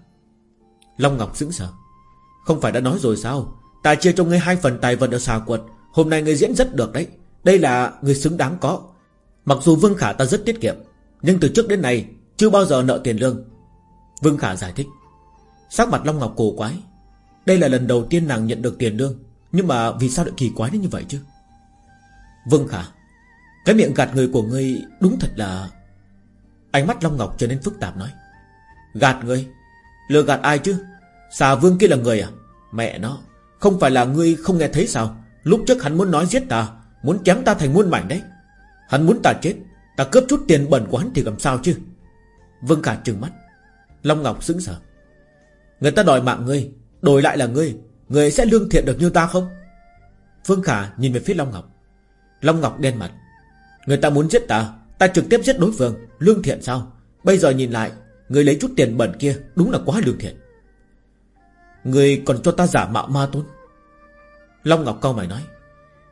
Long Ngọc sững sờ. Không phải đã nói rồi sao? Ta chia cho ngươi hai phần tài vật ở xà quật, Hôm nay ngươi diễn rất được đấy. Đây là người xứng đáng có. Mặc dù Vương Khả ta rất tiết kiệm, Nhưng từ trước đến nay Chưa bao giờ nợ tiền lương. Vương Khả giải thích. Sắc mặt Long Ngọc cổ quái. Đây là lần đầu tiên nàng nhận được tiền lương, Nhưng mà vì sao lại kỳ quái đến như vậy chứ? Vương Khả Cái miệng gạt người của ngươi đúng thật là Ánh mắt Long Ngọc trở nên phức tạp nói. Gạt ngươi Lừa gạt ai chứ? Xà vương kia là người à? Mẹ nó, Không phải là ngươi không nghe thấy sao? Lúc trước hắn muốn nói giết ta, Muốn chém ta thành muôn mảnh đấy. Hắn muốn ta chết, Ta cướp chút tiền bẩn của hắn thì làm sao chứ? Vương Khả trừng mắt. Long Ngọc sững sờ. Người ta đòi mạng ngươi, Đổi lại là ngươi ngươi sẽ lương thiện được như ta không? Vương Khả nhìn về phía Long Ngọc. Long Ngọc đen mặt. Người ta muốn giết ta Ta trực tiếp giết đối phương. Lương thiện sao? Bây giờ nhìn lại, Người lấy chút tiền bẩn kia Đúng là quá lương thiện. Người còn cho ta giả mạo ma tôn? Long Ngọc cao mày nói,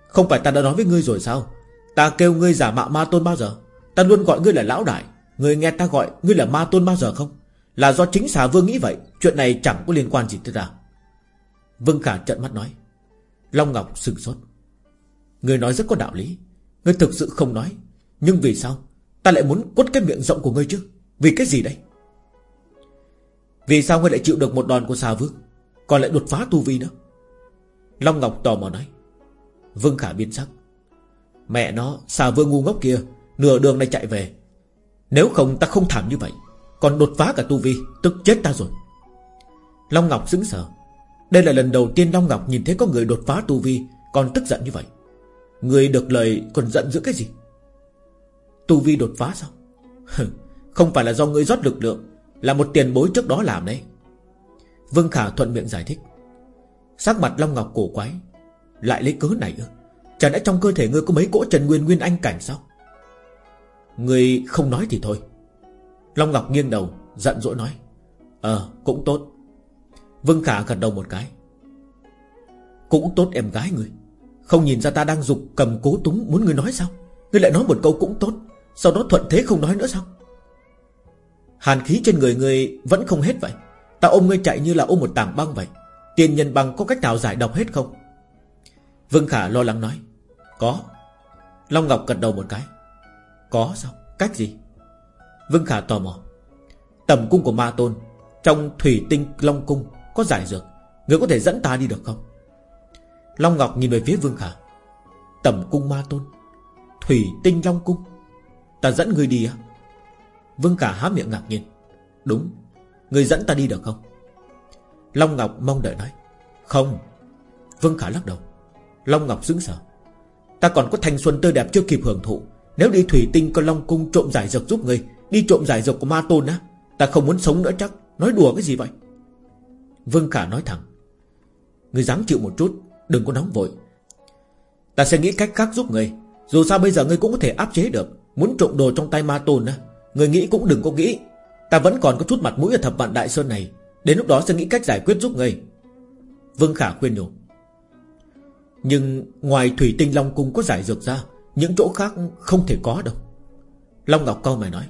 Không phải ta đã nói với ngươi rồi sao? Ta kêu ngươi giả mạo ma tôn bao giờ? Ta luôn gọi ngươi là lão đại. Ngươi nghe ta gọi ngươi là ma tôn bao giờ không? Là do chính xà vương nghĩ vậy, Chuyện này chẳng có liên quan gì tới ta. Vương Khả trận mắt nói. Long Ngọc sừng sốt người nói rất có đạo lý. Người thực sự không nói. Nhưng vì sao? Ta lại muốn quất cái miệng rộng của ngươi chứ? Vì cái gì đây? Vì sao ngươi lại chịu được một đòn của xà vương? Còn lại đột phá tu vi nữa. Long Ngọc tò mò nói. Vương Khả biến sắc. Mẹ nó, xà vương ngu ngốc kia, Nửa đường này chạy về. Nếu không ta không thảm như vậy, Còn đột phá cả tu vi, Tức chết ta rồi. Long Ngọc sững sờ. Đây là lần đầu tiên Long Ngọc nhìn thấy có người đột phá tu vi, Còn tức giận như vậy. Người được lời còn giận dữ cái gì? Tu vi đột phá sao? Không phải là do người rót lực lượng, Là một tiền bối trước đó làm đấy. Vương Khả thuận miệng giải thích. Sắc mặt Long Ngọc cổ quái. Lại lấy cớ này ư? Chẳng lẽ trong cơ thể ngươi có mấy cỗ Trần Nguyên Nguyên Anh cảnh sao? Ngươi không nói thì thôi. Long Ngọc nghiêng đầu, Giận dỗi nói. Ờ cũng tốt. Vương Khả gật đầu một cái. Cũng tốt em gái ngươi. Không nhìn ra ta đang dục cầm cố túng, Muốn ngươi nói sao? Ngươi lại nói một câu cũng tốt, Sau đó thuận thế không nói nữa sao?
Hàn khí trên người ngươi vẫn không hết vậy. Ta ôm ngươi chạy như là ôm một tảng băng vậy. Tiền nhân băng có cách nào giải độc hết không? Vương Khả lo lắng nói. Có. Long Ngọc gật đầu một cái. Có sao? Cách gì? Vương Khả tò mò. Tầm cung của Ma Tôn Trong thủy tinh Long Cung Có giải dược. Người có thể dẫn ta đi được không? Long Ngọc nhìn về phía Vương Khả Tầm cung Ma Tôn, Thủy tinh Long Cung, Ta dẫn người đi á. Vương Khả há miệng ngạc nhiên. Đúng Người dẫn ta đi được không? Long Ngọc mong đợi nói. Không. Vương Khả lắc đầu. Long Ngọc sững sờ. Ta còn có thanh xuân tươi đẹp chưa kịp hưởng thụ. Nếu đi thủy tinh con Long Cung trộm giải dược giúp người Đi trộm giải dược của ma tôn á, Ta không muốn sống nữa chắc. Nói đùa cái gì vậy? Vương Khả nói thẳng. Người dám chịu một chút Đừng có nóng vội. Ta sẽ nghĩ cách khác giúp người. Dù sao bây giờ ngươi cũng có thể áp chế được. Muốn trộm đồ trong tay ma tôn á, Người nghĩ cũng đừng có nghĩ. Ta vẫn còn có chút mặt mũi ở thập vạn đại sơn này. Đến lúc đó sẽ nghĩ cách giải quyết giúp người. Vương Khả khuyên nhủ. Nhưng ngoài thủy tinh Long Cung có giải dược ra, Những chỗ khác không thể có đâu. Long Ngọc câu mày nói.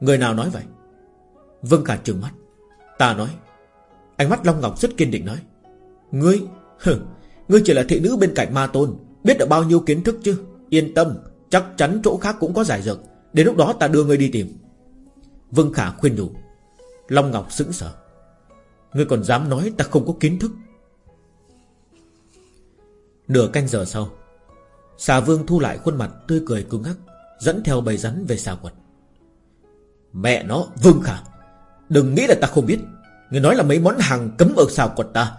Người nào nói vậy? Vương Khả trừng mắt. Ta nói. Ánh mắt Long Ngọc rất kiên định nói. Ngươi hừ, Ngươi chỉ là thị nữ bên cạnh ma tôn Biết được bao nhiêu kiến thức chứ? Yên tâm Chắc chắn chỗ khác cũng có giải dược Đến lúc đó ta đưa ngươi đi tìm. Vương Khả khuyên nhủ. Long Ngọc sững sờ. Ngươi còn dám nói ta không có kiến thức. Nửa canh giờ sau Xà Vương thu lại khuôn mặt tươi cười cứng ngắc Dẫn theo bầy rắn về xà quật. Mẹ nó Vương Khả Đừng nghĩ là ta không biết. Người nói là mấy món hàng cấm ở xào quật ta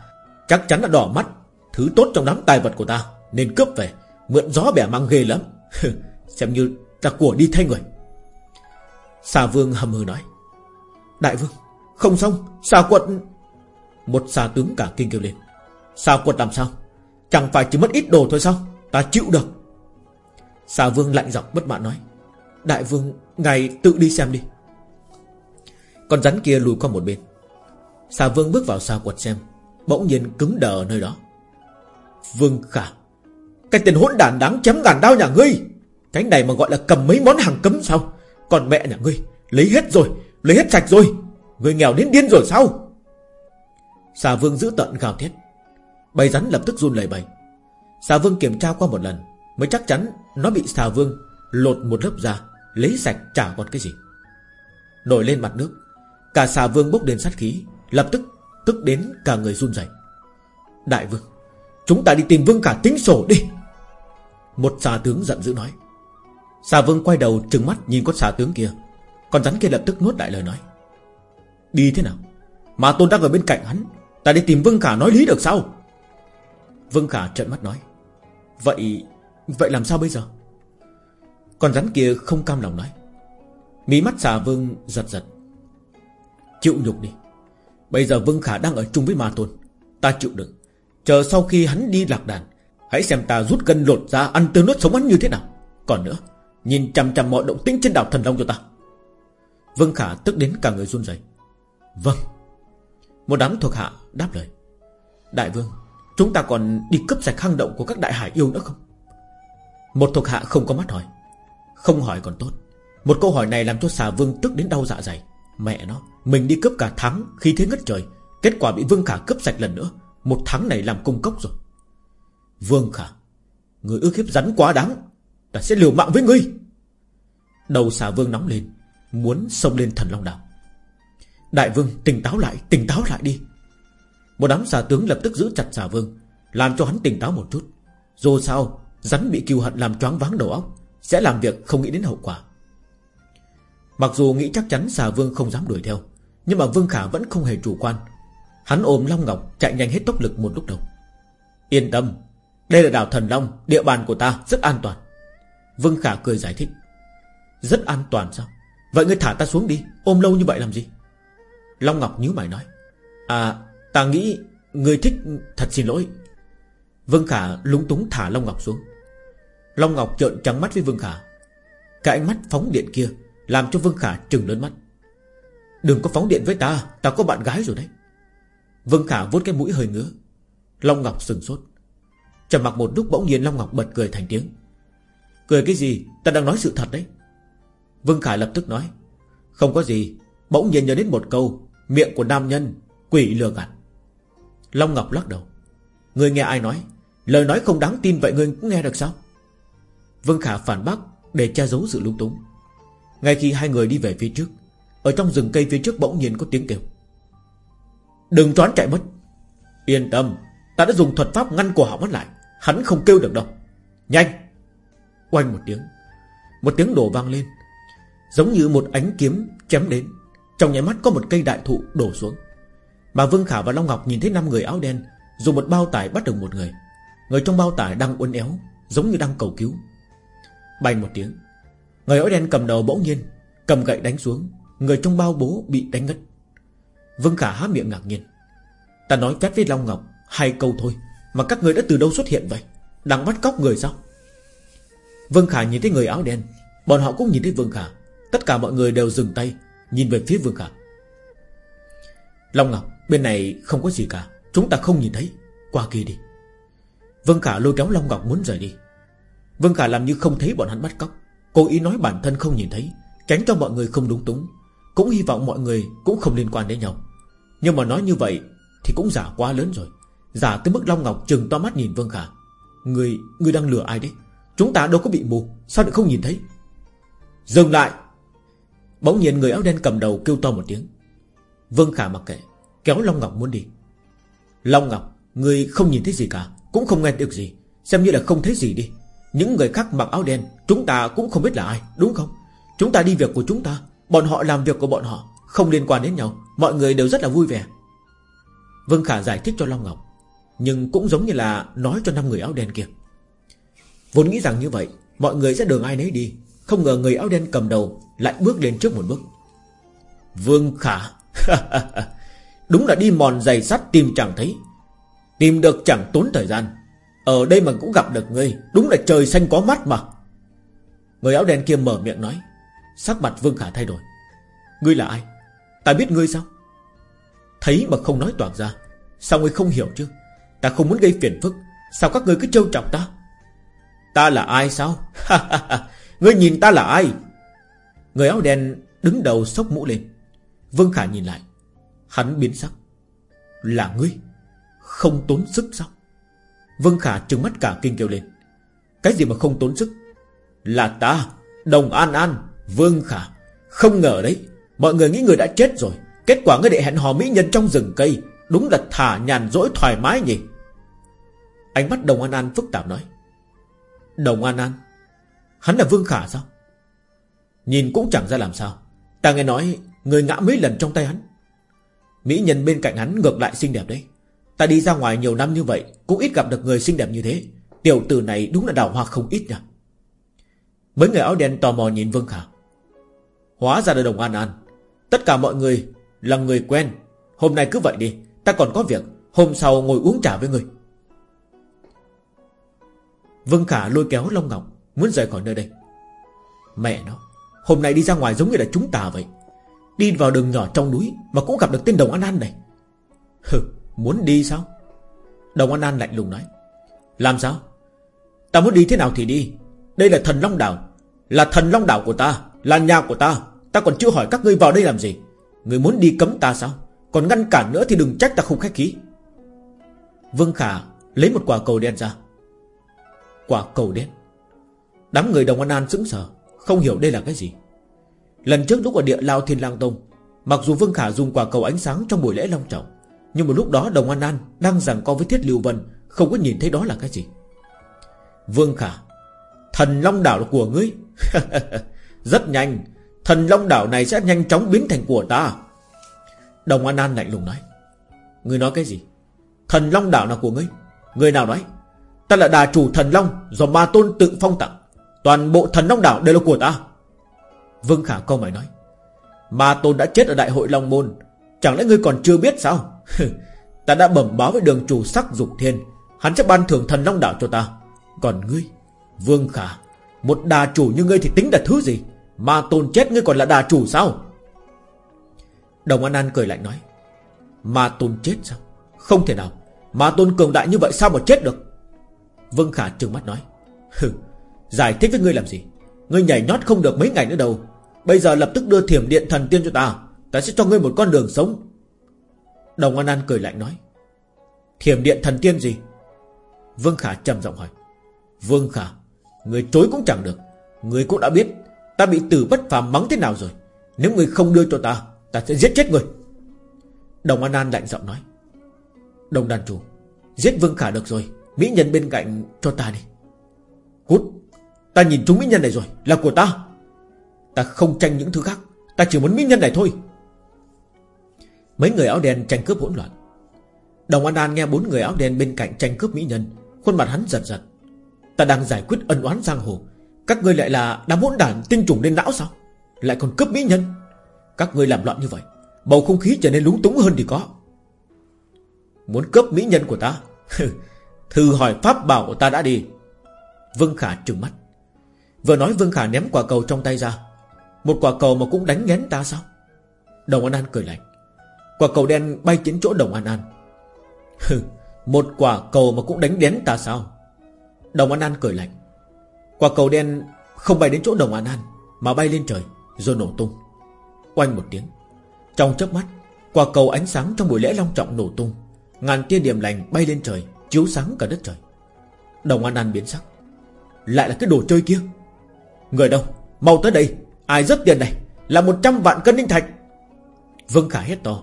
Chắc chắn là đỏ mắt. Thứ tốt trong đám tài vật của ta, Nên cướp về. Mượn gió bẻ mang ghê lắm. Xem như ta của đi thay người. Xà vương hầm hừ nói. Đại vương, Không xong. Xà quật Một xà tướng cả kinh kêu lên. Xà quật làm sao? Chẳng phải chỉ mất ít đồ thôi sao? Ta chịu được. Xà vương lạnh giọng bất mãn nói. Đại vương, Ngài tự đi xem đi. Con rắn kia lùi qua một bên. Xà vương bước vào xà quật xem. Bỗng nhiên cứng đờ nơi đó. Vương khả, Cái tên hỗn đản đáng chém ngàn đao nhà ngươi, Cái này mà gọi là cầm mấy món hàng cấm sao? Còn mẹ nhà ngươi, Lấy hết rồi, Lấy hết sạch rồi Ngươi nghèo đến điên rồi sao? Xà vương giữ tận gào thét. Bầy rắn lập tức run lẩy bẩy. Xà vương kiểm tra qua một lần, Mới chắc chắn nó bị xà vương Lột một lớp da, Lấy sạch chả còn cái gì. Nổi lên mặt nước, Cả xà vương bốc lên sát khí, Lập tức tức đến cả người run rẩy. Đại vương, Chúng ta đi tìm vương cả tính sổ đi. Một xà tướng giận dữ nói. Xà vương quay đầu trừng mắt nhìn con xà tướng kia. Con rắn kia lập tức nuốt đại lời nói. Đi thế nào? Mà tôn đang ở bên cạnh hắn, Ta đi tìm vương cả nói lý được sao? Vương cả trợn mắt nói. Vậy Vậy làm sao bây giờ? Con rắn kia không cam lòng nói. Mí mắt xà vương giật giật. Chịu nhục đi. Bây giờ Vương Khả đang ở chung với Ma Tôn. Ta chịu đựng. Chờ sau khi hắn đi lạc đàn, Hãy xem ta rút gân lột ra ăn tươi nuốt sống hắn như thế nào. Còn nữa, Nhìn chằm chằm mọi động tĩnh trên đảo thần long cho ta. Vương Khả tức đến cả người run rẩy. Vâng. Một đám thuộc hạ đáp lời. Đại vương, Chúng ta còn đi cướp sạch hang động của các đại hải yêu nữa không? Một thuộc hạ không có mắt hỏi. Không hỏi còn tốt. Một câu hỏi này làm cho xà vương tức đến đau dạ dày. Mẹ nó, Mình đi cướp cả tháng khi thế ngất trời. Kết quả bị Vương Khả cướp sạch lần nữa. Một tháng này làm cung cốc rồi. Vương Khả, Người ước hiếp rắn quá đáng. Ta sẽ liều mạng với ngươi. Đầu xà vương nóng lên, Muốn xông lên thần long đảo. Đại vương, tỉnh táo lại, Tỉnh táo lại đi. Một đám xà tướng lập tức giữ chặt xà vương, Làm cho hắn tỉnh táo một chút. Dù sao, Rắn bị kiêu hận làm choáng váng đầu óc, Sẽ làm việc không nghĩ đến hậu quả. Mặc dù nghĩ chắc chắn xà vương không dám đuổi theo, Nhưng mà Vương Khả vẫn không hề chủ quan. Hắn ôm Long Ngọc chạy nhanh hết tốc lực một lúc đầu. Yên tâm, Đây là đảo Thần Long, Địa bàn của ta rất an toàn. Vương Khả cười giải thích. Rất an toàn sao? Vậy ngươi thả ta xuống đi, Ôm lâu như vậy làm gì? Long Ngọc nhíu mày nói. À ta nghĩ Ngươi thích thật xin lỗi. Vương Khả lúng túng thả Long Ngọc xuống. Long Ngọc trợn trắng mắt với Vương Khả. Cái ánh mắt phóng điện kia làm cho Vương Khả trừng lớn mắt. Đừng có phóng điện với ta Ta có bạn gái rồi đấy. Vương Khả vuốt cái mũi hơi ngứa. Long Ngọc sừng sốt. Trầm mặc một lúc bỗng nhiên Long Ngọc bật cười thành tiếng. Cười cái gì? Ta đang nói sự thật đấy. Vương Khả lập tức nói.
Không có gì, Bỗng nhiên nhớ đến một câu, Miệng của nam nhân, Quỷ lừa gạt. Long Ngọc lắc đầu. Người nghe ai nói? Lời nói không đáng tin, vậy người cũng nghe được sao? Vương Khả phản bác Để che giấu sự lung túng. Ngay khi hai người đi về phía trước, Ở trong rừng cây phía trước bỗng nhiên có tiếng kêu. Đừng choán chạy mất. Yên tâm, Ta đã dùng thuật pháp ngăn cổ họng mất lại, Hắn không kêu được đâu. Nhanh. Oanh một tiếng Một tiếng đổ vang lên, Giống như một ánh kiếm chém đến. Trong nháy mắt có một cây đại thụ đổ xuống. Mà Vương Khả và Long Ngọc nhìn thấy năm người áo đen Dùng một bao tải bắt được một người. Người trong bao tải đang uốn éo, Giống như đang cầu cứu. Bành một tiếng Người áo đen cầm đầu bỗng nhiên, Cầm gậy đánh xuống, Người trong bao bố bị đánh ngất. Vương Khả há miệng ngạc nhiên. Ta nói chát với Long Ngọc Hai câu thôi, Mà các người đã từ đâu xuất hiện vậy? Đang bắt cóc người sao? Vương Khả nhìn thấy người áo đen, Bọn họ cũng nhìn thấy Vương Khả. Tất cả mọi người đều dừng tay, Nhìn về phía Vương Khả. Long Ngọc, bên này không có gì cả, Chúng ta không nhìn thấy. Qua kia đi. Vương Khả lôi kéo Long Ngọc muốn rời đi. Vương Khả làm như không thấy bọn hắn bắt cóc. Cố ý nói bản thân không nhìn thấy Tránh cho mọi người không đúng túng. Cũng hy vọng mọi người cũng không liên quan đến nhau. Nhưng mà nói như vậy Thì cũng giả quá lớn rồi. Giả tới mức Long Ngọc trừng to mắt nhìn Vương Khả. Người, người đang lừa ai đấy? Chúng ta đâu có bị mù Sao lại không nhìn thấy? Dừng lại! Bỗng nhiên người áo đen cầm đầu kêu to một tiếng. Vương Khả mặc kệ Kéo Long Ngọc muốn đi. Long Ngọc Người không nhìn thấy gì cả Cũng không nghe được gì. Xem như là không thấy gì đi. Những người khác mặc áo đen, Chúng ta cũng không biết là ai, Đúng không? Chúng ta đi việc của chúng ta, Bọn họ làm việc của bọn họ, Không liên quan đến nhau, Mọi người đều rất là vui vẻ. Vương Khả giải thích cho Long Ngọc, Nhưng cũng giống như là nói cho năm người áo đen kia. Vốn nghĩ rằng như vậy, Mọi người sẽ đường ai nấy đi, Không ngờ người áo đen cầm đầu Lại bước lên trước một bước. Vương Khả, Đúng là đi mòn giày sắt tìm chẳng thấy, Tìm được chẳng tốn thời gian. Ở đây mà cũng gặp được ngươi, Đúng là trời xanh có mắt mà. Người áo đen kia mở miệng nói, Sắc mặt Vương Khả thay đổi. Ngươi là ai? Ta biết ngươi sao? Thấy mà không nói toàn ra, Sao ngươi không hiểu chứ? Ta không muốn gây phiền phức, Sao các ngươi cứ trêu chọc ta? Ta là ai sao? Ngươi nhìn ta là ai? Người áo đen đứng đầu sốc mũ lên. Vương Khả nhìn lại, Hắn biến sắc. Là ngươi, Không tốn sức sao? Vương Khả trừng mắt cả kinh kêu lên. Cái gì mà không tốn sức? Là ta, Đồng An An, Vương Khả. Không ngờ đấy, Mọi người nghĩ người đã chết rồi. Kết quả ngươi đệ hẹn hò mỹ nhân trong rừng cây. Đúng là thả nhàn rỗi thoải mái nhỉ? Ánh mắt Đồng An An phức tạp nói. Đồng An An, Hắn là Vương Khả sao? Nhìn cũng chẳng ra làm sao. Ta nghe nói, Người ngã mấy lần trong tay hắn. Mỹ nhân bên cạnh hắn ngược lại xinh đẹp đấy. Ta đi ra ngoài nhiều năm như vậy, Cũng ít gặp được người xinh đẹp như thế. Tiểu tử này đúng là đào hoa không ít nha. Mấy người áo đen tò mò nhìn Vương Khả. Hóa ra là đồng an an. Tất cả mọi người là người quen. Hôm nay cứ vậy đi, Ta còn có việc. Hôm sau ngồi uống trà với người. Vương Khả lôi kéo Long Ngọc, Muốn rời khỏi nơi đây. Mẹ nó, Hôm nay đi ra ngoài giống như là chúng ta vậy. Đi vào đường nhỏ trong núi Mà cũng gặp được tên Đồng An An này. Hừ muốn đi sao? Đồng An An lạnh lùng nói. Làm sao? Ta muốn đi thế nào thì đi. Đây là thần Long Đảo. Là thần Long Đảo của ta. Là nhà của ta. Ta còn chưa hỏi các ngươi vào đây làm gì. Người muốn đi cấm ta sao? Còn ngăn cản nữa thì đừng trách ta không khách khí. Vương Khả lấy một quả cầu đen ra. Quả cầu đen? Đám người đồng an an sững sờ, Không hiểu đây là cái gì. Lần trước lúc ở địa lao thiên lang tông, Mặc dù Vương Khả dùng quả cầu ánh sáng trong buổi lễ long trọng nhưng một lúc đó đồng an an Đang giằng co với thiết lưu vân, Không có nhìn thấy đó là cái gì. Vương Khả, Thần long đảo là của ngươi. Rất nhanh, Thần long đảo này sẽ nhanh chóng biến thành của ta. Đồng An An lạnh lùng nói, Ngươi nói cái gì? Thần long đảo là của ngươi. Người nào nói? Ta là đà chủ thần long Do ma tôn tự phong tặng. Toàn bộ thần long đảo đều là của ta. Vương Khả câu mày nói, Ma tôn đã chết ở đại hội Long Môn. Chẳng lẽ ngươi còn chưa biết sao? Ta đã bẩm báo với đường chủ sắc dục thiên. Hắn sẽ ban thưởng thần long đảo cho ta. Còn ngươi, Vương Khả, Một đà chủ như ngươi thì tính là thứ gì? Mà tôn chết ngươi còn là đà chủ sao? Đồng An An cười lạnh nói, Ma tôn chết sao? Không thể nào. Ma tôn cường đại như vậy sao mà chết được? Vương Khả trừng mắt nói, Hừ, Giải thích với ngươi làm gì? Ngươi nhảy nhót không được mấy ngày nữa đâu. Bây giờ lập tức đưa thiểm điện thần tiên cho ta. Ta sẽ cho ngươi một con đường sống. Đồng An An cười lạnh nói, Thiểm điện thần tiên gì? Vương Khả trầm giọng hỏi, Vương Khả, Người chối cũng chẳng được. Người cũng đã biết, Ta bị tử bất phàm mắng thế nào rồi. Nếu người không đưa cho ta Ta sẽ giết chết người. Đồng An An lạnh giọng nói, Đồng đàn chủ, Giết Vương Khả được rồi, Mỹ nhân bên cạnh cho ta đi. Cút, Ta nhìn chúng mỹ nhân này rồi, Là của ta. Ta không tranh những thứ khác, Ta chỉ muốn mỹ nhân này thôi. Mấy người áo đen tranh cướp hỗn loạn. Đồng An An nghe bốn người áo đen bên cạnh tranh cướp mỹ nhân, Khuôn mặt hắn giật giật. Ta đang giải quyết ân oán giang hồ. Các ngươi lại là đám hỗn đản tinh trùng lên não sao? Lại còn cướp mỹ nhân? Các ngươi làm loạn như vậy, Bầu không khí trở nên lúng túng hơn thì có. Muốn cướp mỹ nhân của ta? Thử hỏi pháp bảo của ta đã đi. Vương Khả trừng mắt. Vừa nói Vương Khả ném quả cầu trong tay ra. Một quả cầu mà cũng đánh ngén ta sao? Đồng An An cười lạnh. Quả cầu đen bay đến chỗ Đồng An An. Hừ, Một quả cầu mà cũng đánh đến ta sao? Đồng An An cười lạnh. Quả cầu đen không bay đến chỗ Đồng An An Mà bay lên trời Rồi nổ tung. Quanh một tiếng. Trong chớp mắt Quả cầu ánh sáng trong buổi lễ long trọng nổ tung. Ngàn tia điểm lành bay lên trời Chiếu sáng cả đất trời. Đồng An An biến sắc. Lại là cái đồ chơi kia. Người đâu? Mau tới đây. Ai rất tiền này? Là 100 vạn cân linh thạch. Vương Khả hét to.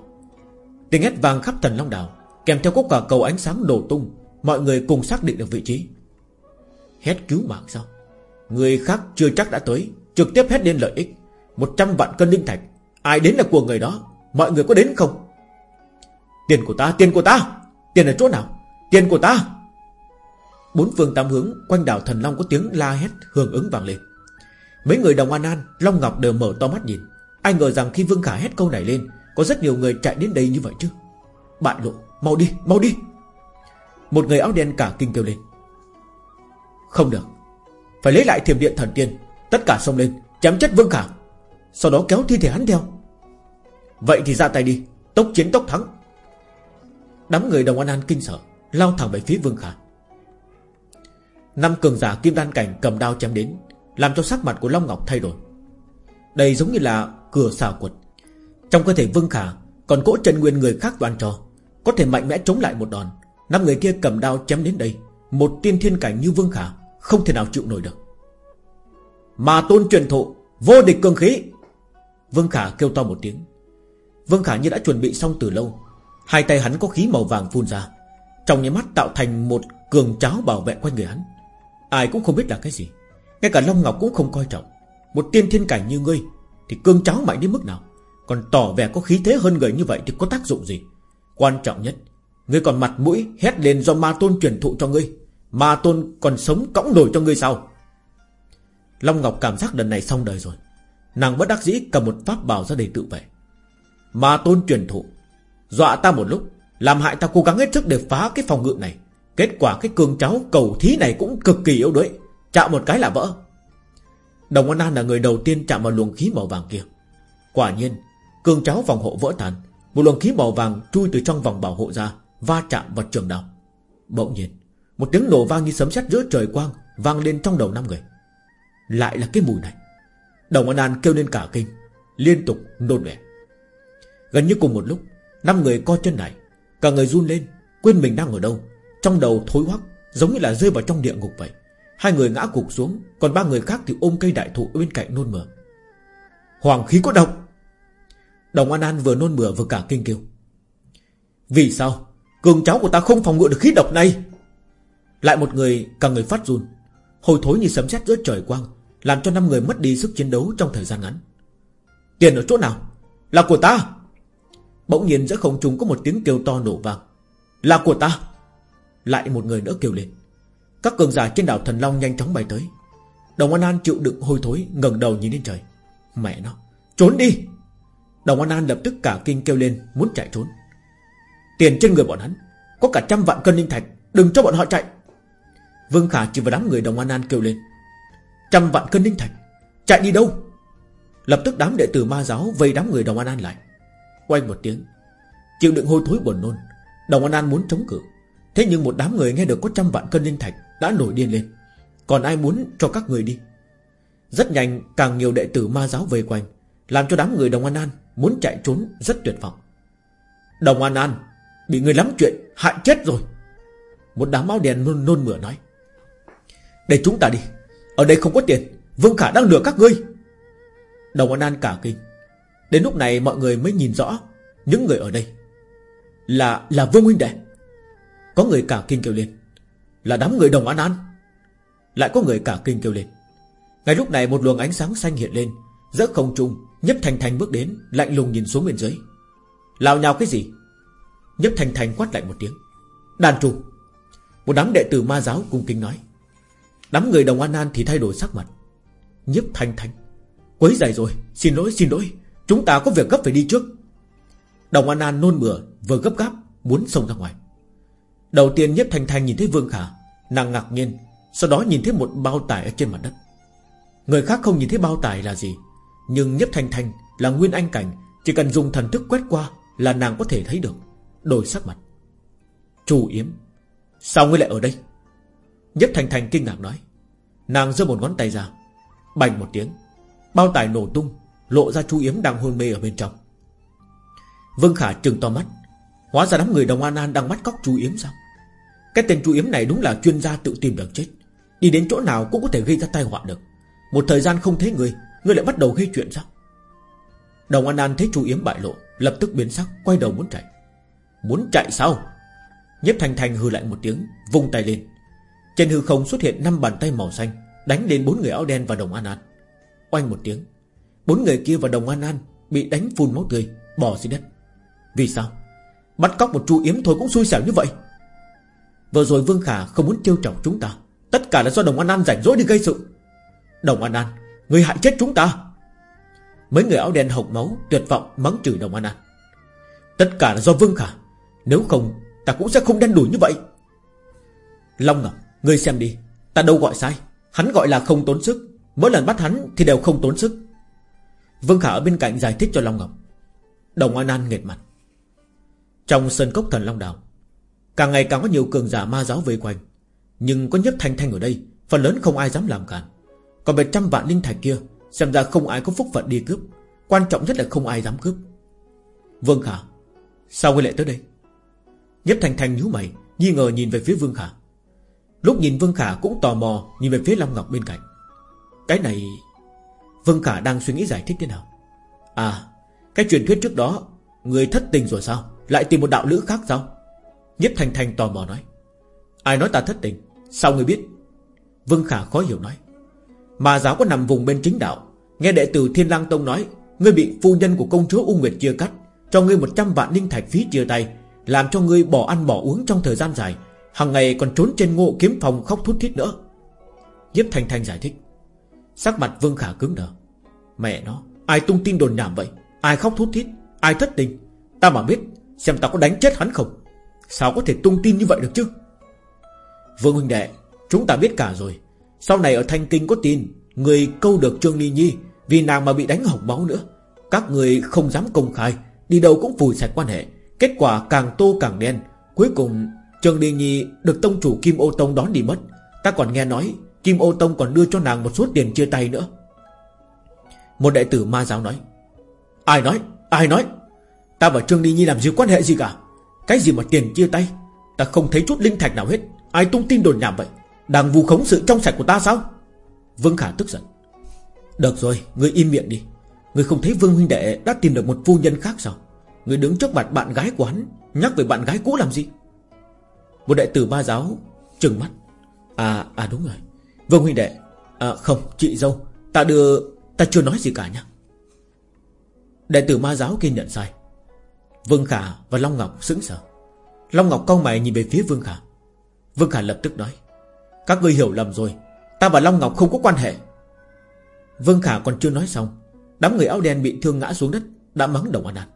Tiếng hét vang khắp thần Long Đảo Kèm theo có quả cầu ánh sáng đổ tung Mọi người cùng xác định được vị trí. Hét cứu mạng sao? Người khác chưa chắc đã tới Trực tiếp hét lên lợi ích. 100 vạn cân linh thạch Ai đến là của người đó Mọi người có đến không? Tiền của ta, tiền của ta! Tiền ở chỗ nào, tiền của ta! Bốn phương tám hướng Quanh đảo thần long có tiếng la hét hưởng ứng vang lên. Mấy người đồng an an Long Ngọc đều mở to mắt nhìn. Ai ngờ rằng khi Vương Khả hét câu này lên có rất nhiều người chạy đến đây như vậy chứ? Bại lộ, mau đi, mau đi. Một người áo đen cả kinh kêu lên. Không được Phải lấy lại thiềm điện thần tiên Tất cả xông lên, chém chết Vương Khả Sau đó kéo thi thể hắn theo. Vậy thì ra tay đi Tốc chiến tốc thắng. Đám người đồng an an kinh sợ Lao thẳng về phía Vương Khả. Năm cường giả kim đan cảnh cầm đao chém đến Làm cho sắc mặt của Long Ngọc thay đổi. Đây giống như là cửa xà quật. Trong cơ thể Vương Khả, Còn cỗ chân nguyên người khác đoàn trò. Có thể mạnh mẽ chống lại một đòn. Năm người kia cầm đao chém đến đây. Một tiên thiên cảnh như Vương Khả, Không thể nào chịu nổi được. Mà tôn truyền thụ, Vô địch cường khí. Vương Khả kêu to một tiếng. Vương Khả như đã chuẩn bị xong từ lâu. Hai tay hắn có khí màu vàng phun ra. Trong nháy mắt tạo thành một cường cháo bảo vệ quanh người hắn. Ai cũng không biết là cái gì. Ngay cả Long Ngọc cũng không coi trọng. Một tiên thiên cảnh như ngươi, Thì cương cháo mạnh đến mức nào? Còn tỏ vẻ có khí thế hơn người như vậy thì có tác dụng gì? Quan trọng nhất, Ngươi còn mặt mũi hét lên do ma tôn truyền thụ cho ngươi. Ma tôn còn sống cõng nổi cho ngươi sao? Long Ngọc cảm giác lần này xong đời rồi. Nàng bất đắc dĩ cầm một pháp bảo ra để tự vệ. Ma tôn truyền thụ, Dọa ta một lúc, Làm hại ta cố gắng hết sức để phá cái phòng ngự này. Kết quả cái cường cháu cầu thí này cũng cực kỳ yếu đuối. Chạm một cái là vỡ. Đồng An An là người đầu tiên chạm vào luồng khí màu vàng kia. Quả nhiên Cương cháo vòng hộ vỡ tan. Một luồng khí màu vàng chui từ trong vòng bảo hộ ra, Va chạm vào trường đào. Bỗng nhiên, Một tiếng nổ vang như sấm sét giữa trời quang Vang lên trong đầu năm người. Lại là cái mùi này. Đồng An An kêu lên cả kinh, Liên tục nôn vẻ Gần như cùng một lúc, Năm người co chân lại, Cả người run lên, Quên mình đang ở đâu. Trong đầu thối hoắc, Giống như là rơi vào trong địa ngục vậy. Hai người ngã cục xuống, Còn ba người khác thì ôm cây đại thụ bên cạnh nôn mửa. Hoàng khí có độc! Đồng An An vừa nôn mửa vừa cả kinh kêu. Vì sao? Cường cháu của ta không phòng ngự được khí độc này. Lại một người, Cả người phát run. Hồi thối như sấm sét giữa trời quang, Làm cho năm người mất đi sức chiến đấu trong thời gian ngắn. Tiền ở chỗ nào? Là của ta. Bỗng nhiên giữa không trung có một tiếng kêu to nổ vang. Là của ta. Lại một người nữa kêu lên. Các cường giả trên đảo Thần Long nhanh chóng bay tới. Đồng An An chịu đựng hôi thối, ngẩng đầu nhìn lên trời. Mẹ nó, Trốn đi. Đồng An An lập tức cả kinh kêu lên, Muốn chạy trốn. Tiền trên người bọn hắn, Có cả trăm vạn cân linh thạch, Đừng cho bọn họ chạy. Vương Khả chỉ vào đám người Đồng An An kêu lên. Trăm vạn cân linh thạch, Chạy đi đâu? Lập tức đám đệ tử ma giáo vây đám người Đồng An An lại. Quanh một tiếng, Chịu đựng hôi thối buồn nôn, Đồng An An muốn chống cự. Thế nhưng một đám người nghe được có trăm vạn cân linh thạch Đã nổi điên lên. Còn ai muốn cho các người đi?
Rất nhanh, càng nhiều đệ tử ma giáo vây quanh. Làm cho đám người Đồng An An Muốn chạy trốn rất tuyệt vọng. Đồng An An Bị người lắm chuyện hại chết rồi. Một đám áo đèn nôn, nôn mửa nói Để chúng ta đi Ở đây không có tiền Vương Khả đang lừa các ngươi. Đồng An An cả kinh. Đến lúc này mọi người mới nhìn rõ Những người ở đây Là là Vương Huynh Đệ. Có người cả kinh kêu lên Là đám người Đồng An An. Lại có người cả kinh kêu lên. Ngay lúc này một luồng ánh sáng xanh hiện lên Giữa không trung Nhấp Thành Thành bước đến, Lạnh lùng nhìn xuống bên dưới. Lào nhào cái gì? Nhấp Thành Thành quát lại một tiếng. Đàn trù. Một đám đệ tử ma giáo cung kính nói. Đám người đồng an an thì thay đổi sắc mặt. Nhấp Thành Thành. Quấy dài rồi, Xin lỗi xin lỗi. Chúng ta có việc gấp phải đi trước. Đồng An An nôn mửa, Vừa gấp gáp, Muốn xông ra ngoài. Đầu tiên Nhấp thành thành nhìn thấy Vương Khả, Nàng ngạc nhiên, Sau đó nhìn thấy một bao tải ở trên mặt đất. Người khác không nhìn thấy bao tải là gì? Nhưng Nhếp Thanh Thanh là nguyên anh cảnh, Chỉ cần dùng thần thức quét qua Là nàng có thể thấy được, Đổi sắc mặt. Chủ Yếm, Sao ngươi lại ở đây? Nhếp Thanh Thanh kinh ngạc nói. Nàng giơ một ngón tay ra, Bành một tiếng, Bao tải nổ tung, Lộ ra chu Yếm đang hôn mê ở bên trong. Vương Khả trừng to mắt, Hóa ra đám người đồng An An đang bắt cóc chu Yếm sao? Cái tên chu Yếm này đúng là chuyên gia tự tìm đường chết, Đi đến chỗ nào cũng có thể gây ra tai họa được. Một thời gian không thấy người Người lại bắt đầu gây chuyện sao? Đồng An An thấy chu Yếm bại lộ, Lập tức biến sắc, quay đầu muốn chạy. Muốn chạy sao? Nhếp Thành Thành hư lại một tiếng, Vung tay lên. Trên hư không xuất hiện năm bàn tay màu xanh, Đánh lên bốn người áo đen và đồng An An. Oanh một tiếng, Bốn người kia và đồng An An Bị đánh phun máu tươi Bỏ dưới đất. Vì sao? Bắt cóc một chú yếm thôi cũng xui xẻo như vậy. Vừa rồi Vương Khả không muốn trêu chọc chúng ta, Tất cả là do đồng An An rảnh rỗi đi gây sự. Đồng An An Người hại chết chúng ta. Mấy người áo đen hộc máu, tuyệt vọng, mắng chửi đồng An An. Tất cả là do Vương Khả. Nếu không, ta cũng sẽ không đen đủi như vậy. Long Ngọc Ngươi xem đi. Ta đâu gọi sai. Hắn gọi là không tốn sức. Mỗi lần bắt hắn thì đều không tốn sức. Vương Khả ở bên cạnh giải thích cho Long Ngọc Đồng An An nghệt mặt. Trong sân cốc thần Long Đảo Càng ngày càng có nhiều cường giả ma giáo vây quanh. Nhưng có nhất thanh thanh ở đây, Phần lớn không ai dám làm cản còn về trăm vạn linh thạch kia, Xem ra không ai có phúc phận đi cướp. Quan trọng nhất là không ai dám cướp. Vương Khả, Sao ngươi lại tới đây? Nhếp Thành Thành nhíu mày, Nghi ngờ nhìn về phía Vương Khả. Lúc nhìn Vương Khả cũng tò mò Nhìn về phía Long Ngọc bên cạnh. Cái này, Vương Khả đang suy nghĩ giải thích thế nào? À Cái truyền thuyết trước đó, Người thất tình rồi sao? Lại tìm một đạo lữ khác sao? Nhếp Thành Thành tò mò nói. Ai nói ta thất tình? Sao người biết? Vương Khả khó hiểu nói. Mà giáo có nằm vùng bên chính đạo. Nghe đệ tử Thiên Lang Tông nói, Ngươi bị phu nhân của công chúa U Nguyệt chia cắt, Cho ngươi 100 vạn linh thạch phí chia tay, Làm cho ngươi bỏ ăn bỏ uống trong thời gian dài. Hàng ngày còn trốn trên ngộ kiếm phòng khóc thút thít nữa. Diếp Thanh Thanh giải thích. Sắc mặt Vương Khả cứng đờ. Mẹ nó, Ai tung tin đồn nhảm vậy? Ai khóc thút thít? Ai thất tình? Ta mà biết, Xem ta có đánh chết hắn không? Sao có thể tung tin như vậy được chứ? Vương huynh đệ, Chúng ta biết cả rồi. Sau này ở Thanh Kinh có tin, Người câu được Trương Ly Nhi Vì nàng mà bị đánh hỏng máu nữa. Các người không dám công khai, Đi đâu cũng phủi sạch quan hệ. Kết quả càng tô càng đen, Cuối cùng Trương Ly Nhi được tông chủ Kim Ô Tông đón đi mất. Ta còn nghe nói, Kim Ô Tông còn đưa cho nàng một số tiền chia tay nữa. Một đệ tử ma giáo nói, Ai nói Ai nói? Ta và Trương Ly Nhi làm gì quan hệ gì cả? Cái gì mà tiền chia tay? Ta không thấy chút linh thạch nào hết. Ai tung tin đồn nhảm vậy? Đang vu khống sự trong sạch của ta sao? Vương Khả tức giận. Được rồi, Ngươi im miệng đi. Ngươi không thấy Vương huynh đệ đã tìm được một phu nhân khác sao? Ngươi đứng trước mặt bạn gái của hắn, Nhắc về bạn gái cũ làm gì? Một đệ tử ba giáo trừng mắt. À à đúng rồi. Vương huynh đệ À không, chị dâu, Ta đưa, Ta chưa nói gì cả nhá Đệ tử ma giáo kia nhận sai. Vương Khả và Long Ngọc sững sờ. Long Ngọc cau mày nhìn về phía Vương Khả. Vương Khả lập tức nói các ngươi hiểu lầm rồi. Ta và Long Ngọc không có quan hệ. Vương Khả còn chưa nói xong, Đám người áo đen bị thương ngã xuống đất, Đã mắng Đồng An An.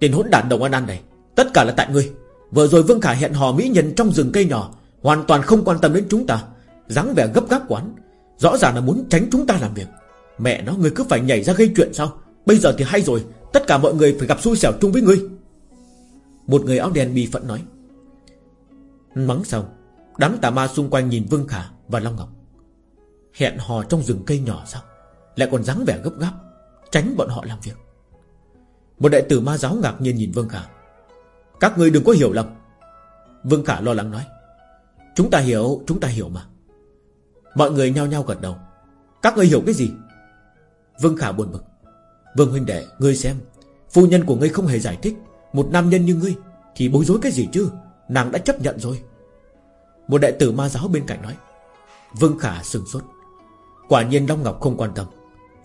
Tiền hỗn đản Đồng An An này, Tất cả là tại ngươi. Vừa rồi Vương Khả hẹn hò mỹ nhân trong rừng cây nhỏ, Hoàn toàn không quan tâm đến chúng ta, dáng vẻ gấp gáp quán. Rõ ràng là muốn tránh chúng ta làm việc. Mẹ nó, ngươi cứ phải nhảy ra gây chuyện sao? Bây giờ thì hay rồi, Tất cả mọi người phải gặp xui xẻo chung với ngươi. Một người áo đen bi phận nói. Mắng xong Đám tà ma xung quanh nhìn Vương Khả và Long Ngọc. Hẹn hò trong rừng cây nhỏ sao? Lại còn dáng vẻ gấp gáp Tránh bọn họ làm việc. Một đại tử ma giáo ngạc nhiên nhìn Vương Khả. Các người đừng có hiểu lầm. Vương Khả lo lắng nói. Chúng ta hiểu, chúng ta hiểu mà. Mọi người nhao nhao gật đầu. Các người hiểu cái gì? Vương Khả buồn bực. Vương huynh đệ, ngươi xem. Phu nhân của ngươi không hề giải thích. Một nam nhân như ngươi Thì bối rối cái gì chứ? Nàng đã chấp nhận rồi. Một đệ tử ma giáo bên cạnh nói Vương Khả sừng sốt. Quả nhiên Long Ngọc không quan tâm.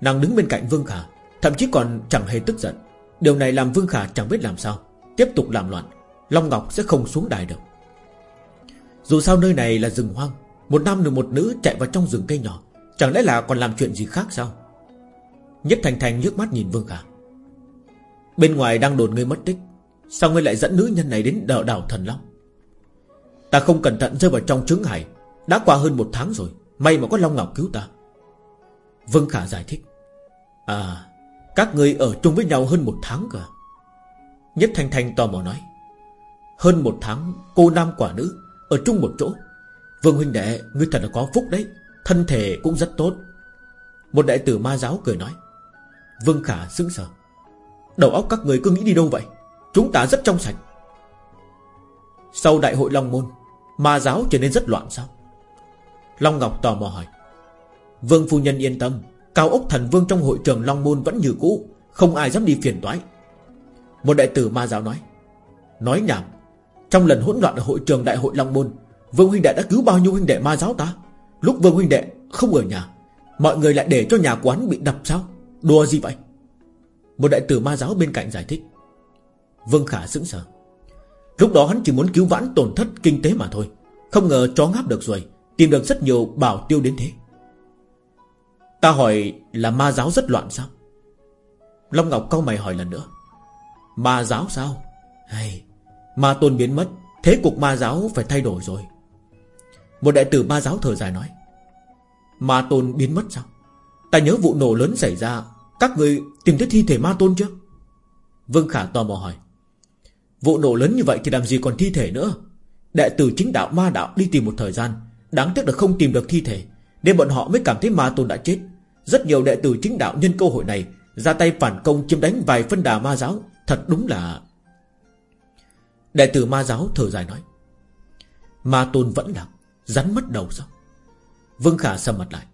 Nàng đứng bên cạnh Vương Khả Thậm chí còn chẳng hề tức giận. Điều này làm Vương Khả chẳng biết làm sao. Tiếp tục làm loạn Long Ngọc sẽ không xuống đài được. Dù sao nơi này là rừng hoang Một nam được một nữ chạy vào trong rừng cây nhỏ Chẳng lẽ là còn làm chuyện gì khác sao? Nhất Thành Thành nhức mắt nhìn Vương Khả. Bên ngoài đang đồn ngươi mất tích Sao ngươi lại dẫn nữ nhân này đến đảo, đảo Thần Long Ta không cẩn thận rơi vào trong trứng hải Đã qua hơn một tháng rồi, May mà có Long Ngọc cứu ta. Vương Khả giải thích. À Các người ở chung với nhau hơn một tháng cơ à? Nhất Thanh Thanh tò mò nói. Hơn một tháng, Cô nam quả nữ, Ở chung một chỗ. Vương huynh đệ, Ngươi thật là có phúc đấy. Thân thể cũng rất tốt. Một đại tử ma giáo cười nói. Vương Khả sững sờ. Đầu óc các người cứ nghĩ đi đâu vậy? Chúng ta rất trong sạch. Sau đại hội Long Môn Ma giáo trở nên rất loạn sao? Long Ngọc tò mò hỏi. Vương phu nhân yên tâm, Cao ốc thần vương trong hội trường Long Môn vẫn như cũ, Không ai dám đi phiền toái. Một đại tử ma giáo nói Nói nhảm, Trong lần hỗn loạn ở hội trường đại hội Long Môn, Vương huynh đệ đã cứu bao nhiêu huynh đệ ma giáo ta? Lúc vương huynh đệ không ở nhà, Mọi người lại để cho nhà quán bị đập sao? Đùa gì vậy? Một đại tử ma giáo bên cạnh giải thích. Vương Khả sững sờ. Lúc đó hắn chỉ muốn cứu vãn tổn thất kinh tế mà thôi. Không ngờ chó ngáp được rồi, Tìm được rất nhiều bảo tiêu đến thế. Ta hỏi là ma giáo rất loạn sao? Long Ngọc câu mày hỏi lần nữa. Ma giáo sao? Hay, Ma tôn biến mất, Thế cục ma giáo phải thay đổi rồi. Một đại tử ma giáo thở dài nói. Ma tôn biến mất sao? Ta nhớ vụ nổ lớn xảy ra, Các người tìm thấy thi thể ma tôn chưa? Vương Khả tò mò hỏi. Vụ nổ lớn như vậy thì làm gì còn thi thể nữa? Đệ tử chính đạo ma đạo đi tìm một thời gian Đáng tiếc là không tìm được thi thể Nên bọn họ mới cảm thấy ma tôn đã chết. Rất nhiều đệ tử chính đạo nhân cơ hội này Ra tay phản công chiếm đánh vài phân đà ma giáo Thật đúng là. Đệ tử ma giáo thở dài nói Ma tôn vẫn là Rắn mất đầu sao? Vương Khả sầm mặt lại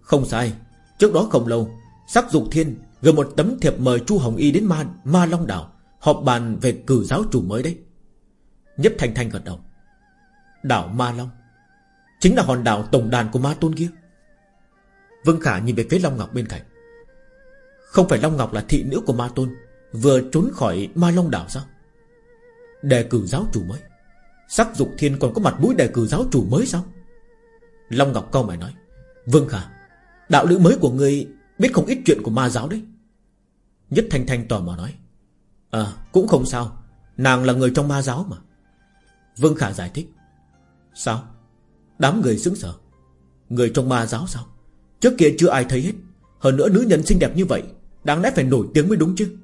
Không sai Trước đó không lâu Sắc dục thiên gửi một tấm thiệp mời Chu Hồng Y đến Ma, Ma Long Đảo. Họp bàn về cử giáo chủ mới đấy. Nhấp Thanh Thanh gật đầu. Đảo Ma Long. Chính là hòn đảo tổng đàn của Ma Tôn kia. Vương Khả nhìn về phía Long Ngọc bên cạnh. Không phải Long Ngọc là thị nữ của Ma Tôn, Vừa trốn khỏi Ma Long đảo sao? Đề cử giáo chủ mới. Sắc dục thiên còn có mặt mũi đề cử giáo chủ mới sao? Long Ngọc câu mày nói. Vương Khả, Đạo lữ mới của ngươi biết không ít chuyện của ma giáo đấy. Nhất Thanh Thanh tò mò nói. À cũng không sao. Nàng là người trong ma giáo mà. Vương Khả giải thích. Sao? Đám người sững sờ Người trong ma giáo sao? Trước kia chưa ai thấy hết. Hơn nữa nữ nhân xinh đẹp như vậy, Đáng lẽ phải nổi tiếng mới đúng chứ.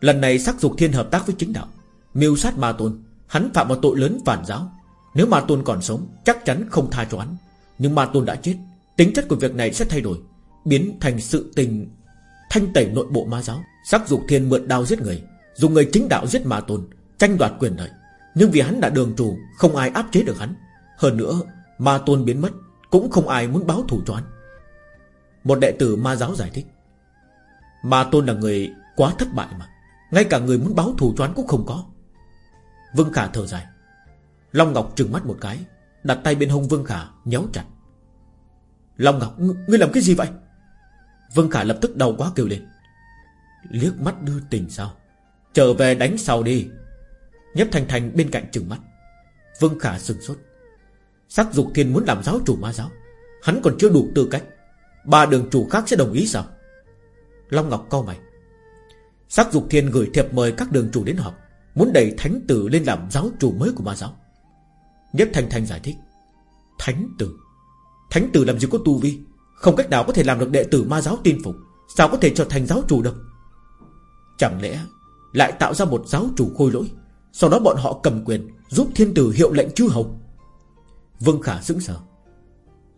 Lần này sắc dục thiên hợp tác với chính đạo, Mưu sát ma tôn, Hắn phạm vào tội lớn phản giáo. Nếu ma tôn còn sống, Chắc chắn không tha cho hắn. Nhưng ma tôn đã chết, Tính chất của việc này sẽ thay đổi, Biến thành sự tình Thanh tẩy nội bộ ma giáo. Sắc dục thiên mượn đao giết người Dùng người chính đạo giết ma tôn Tranh đoạt quyền lợi. Nhưng vì hắn đã đường trù, Không ai áp chế được hắn. Hơn nữa ma tôn biến mất Cũng không ai muốn báo thù cho hắn. Một đệ tử ma giáo giải thích Ma tôn là người quá thất bại mà Ngay cả người muốn báo thù cho hắn cũng không có. Vương Khả thở dài. Long Ngọc trừng mắt một cái Đặt tay bên hông Vương Khả nhéo chặt. Long Ngọc Ngươi làm cái gì vậy? Vương Khả lập tức đau quá kêu lên. Liếc mắt đưa tình sao? Trở về đánh sau đi. Nhấp Thành Thành bên cạnh trừng mắt. Vương Khả sừng sốt. Sắc dục thiên muốn làm giáo chủ ma giáo. Hắn còn chưa đủ tư cách. Ba đường chủ khác sẽ đồng ý sao? Long Ngọc cau mày. Sắc dục thiên gửi thiệp mời các đường chủ đến họp, Muốn đẩy thánh tử lên làm giáo chủ mới của ma giáo. Nhếp Thành Thành giải thích. Thánh tử? Thánh tử làm gì có tu vi? Không cách nào có thể làm được đệ tử ma giáo tin phục. Sao có thể trở thành giáo chủ được? Chẳng lẽ lại tạo ra một giáo chủ khôi lỗi, Sau đó bọn họ cầm quyền Giúp thiên tử hiệu lệnh chư hầu? Vương Khả sững sờ.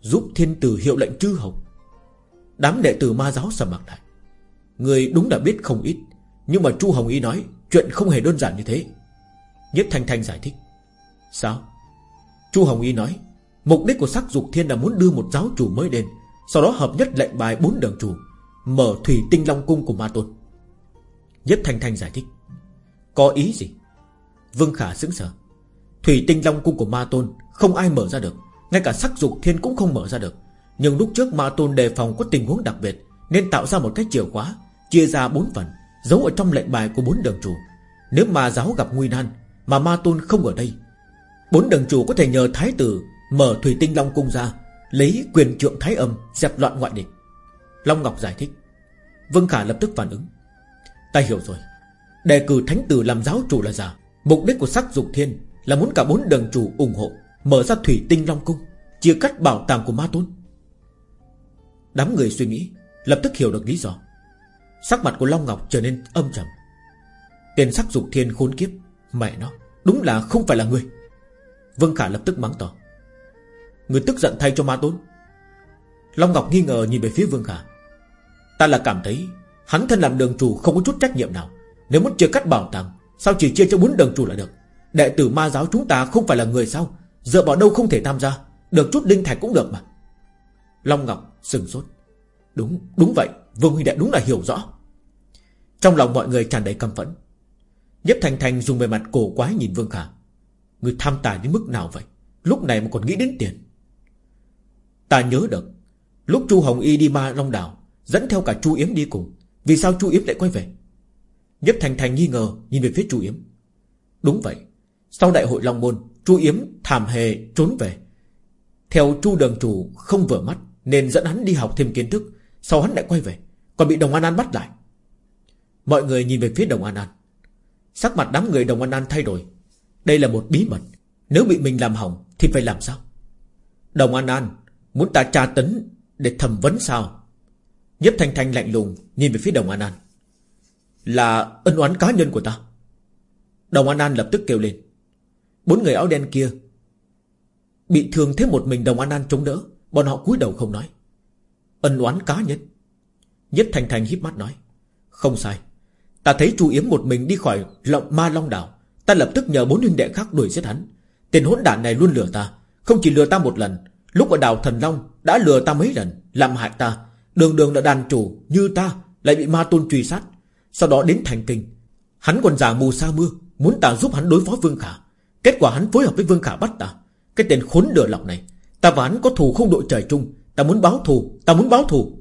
Giúp thiên tử hiệu lệnh chư hầu? Đám đệ tử ma giáo sầm mặt lại. Người đúng là biết không ít, Nhưng mà Chu Hồng Y nói Chuyện không hề đơn giản như thế. Nhất Thanh Thanh giải thích. Sao? Chu Hồng Y nói, Mục đích của sắc dục thiên là muốn đưa một giáo chủ mới đến, Sau đó hợp nhất lệnh bài bốn đường chủ, Mở thủy tinh long cung của Ma Tôn. Nhất Thanh Thanh giải thích. Có ý gì? Vương Khả sững sờ. Thủy tinh long cung của Ma Tôn Không ai mở ra được. Ngay cả sắc dục thiên cũng không mở ra được. Nhưng lúc trước Ma Tôn đề phòng có tình huống đặc biệt, Nên tạo ra một cái chìa khóa, Chia ra bốn phần, Giấu ở trong lệnh bài của bốn đường chủ. Nếu mà giáo gặp nguy nan, Mà Ma Tôn không ở đây, Bốn đường chủ có thể nhờ thái tử Mở thủy tinh long cung ra, Lấy quyền trượng thái âm Dẹp loạn ngoại địch. Long Ngọc giải thích. Vương Khả lập tức phản ứng. Ta hiểu rồi. Đề cử thánh tử làm giáo chủ là giả. Mục đích của sắc dục thiên Là muốn cả bốn đường chủ ủng hộ, Mở ra thủy tinh long cung, Chia cắt bảo tàng của ma tôn. Đám người suy nghĩ, Lập tức hiểu được lý do. Sắc mặt của Long Ngọc trở nên âm trầm. Tên sắc dục thiên khốn kiếp, Mẹ nó, Đúng là không phải là người. Vương Khả lập tức mắng to. Người tức giận thay cho ma tôn. Long Ngọc nghi ngờ nhìn về phía Vương Khả. Ta là cảm thấy Hắn thân làm đường chủ không có chút trách nhiệm nào. Nếu muốn chia cắt bảo tàng Sao chỉ chia cho bốn đường chủ là được? Đệ tử ma giáo chúng ta không phải là người sao? Dựa vào đâu không thể tham gia? Được chút đinh thạch cũng được mà. Long Ngọc sừng sốt. Đúng, đúng vậy. Vương Huy Đệ đúng là hiểu rõ. Trong lòng mọi người tràn đầy căm phẫn. Nhếp Thành Thành dùng bề mặt cổ quái nhìn Vương Khả. Người tham tài đến mức nào vậy? Lúc này mà còn nghĩ đến tiền. Ta nhớ được Lúc Chu Hồng Y đi ma Long Đảo Dẫn theo cả Chu Yếm đi cùng. Vì sao Chu Yếm lại quay về? Nhếp Thành Thành nghi ngờ, nhìn về phía Chu Yếm. Đúng vậy. Sau đại hội Long Môn, Chu Yếm thảm hề trốn về. Theo Chu Đường Chủ không vừa mắt, Nên dẫn hắn đi học thêm kiến thức, Sau hắn lại quay về, Còn bị Đồng An An bắt lại. Mọi người nhìn về phía Đồng An An. Sắc mặt đám người Đồng An An thay đổi. Đây là một bí mật. Nếu bị mình làm hỏng, thì phải làm sao? Đồng An An, Muốn ta tra tấn để thẩm vấn sao? Nhếp Thanh Thanh lạnh lùng Nhìn về phía Đồng An An. Là ân oán cá nhân của ta? Đồng An An lập tức kêu lên. Bốn người áo đen kia Bị thương thế một mình Đồng An An chống đỡ, Bọn họ cúi đầu không nói. Ân oán cá nhân. Nhất Thanh Thanh híp mắt nói, Không sai. Ta thấy chu Yếm một mình đi khỏi lộng ma long đảo. Ta lập tức nhờ bốn huynh đệ khác đuổi giết hắn. Tiền hỗn đản này luôn lừa ta. Không chỉ lừa ta một lần, Lúc ở đảo Thần Long Đã lừa ta mấy lần, Làm hại ta. Đường đường là đàn chủ, Như ta, Lại bị ma tôn truy sát. Sau đó đến thành kinh. Hắn còn giả mù sa mưa, Muốn ta giúp hắn đối phó Vương Khả. Kết quả hắn phối hợp với Vương Khả bắt ta. Cái tên khốn lừa lọc này, Ta và hắn có thù không đội trời chung. Ta muốn báo thù, Ta muốn báo thù.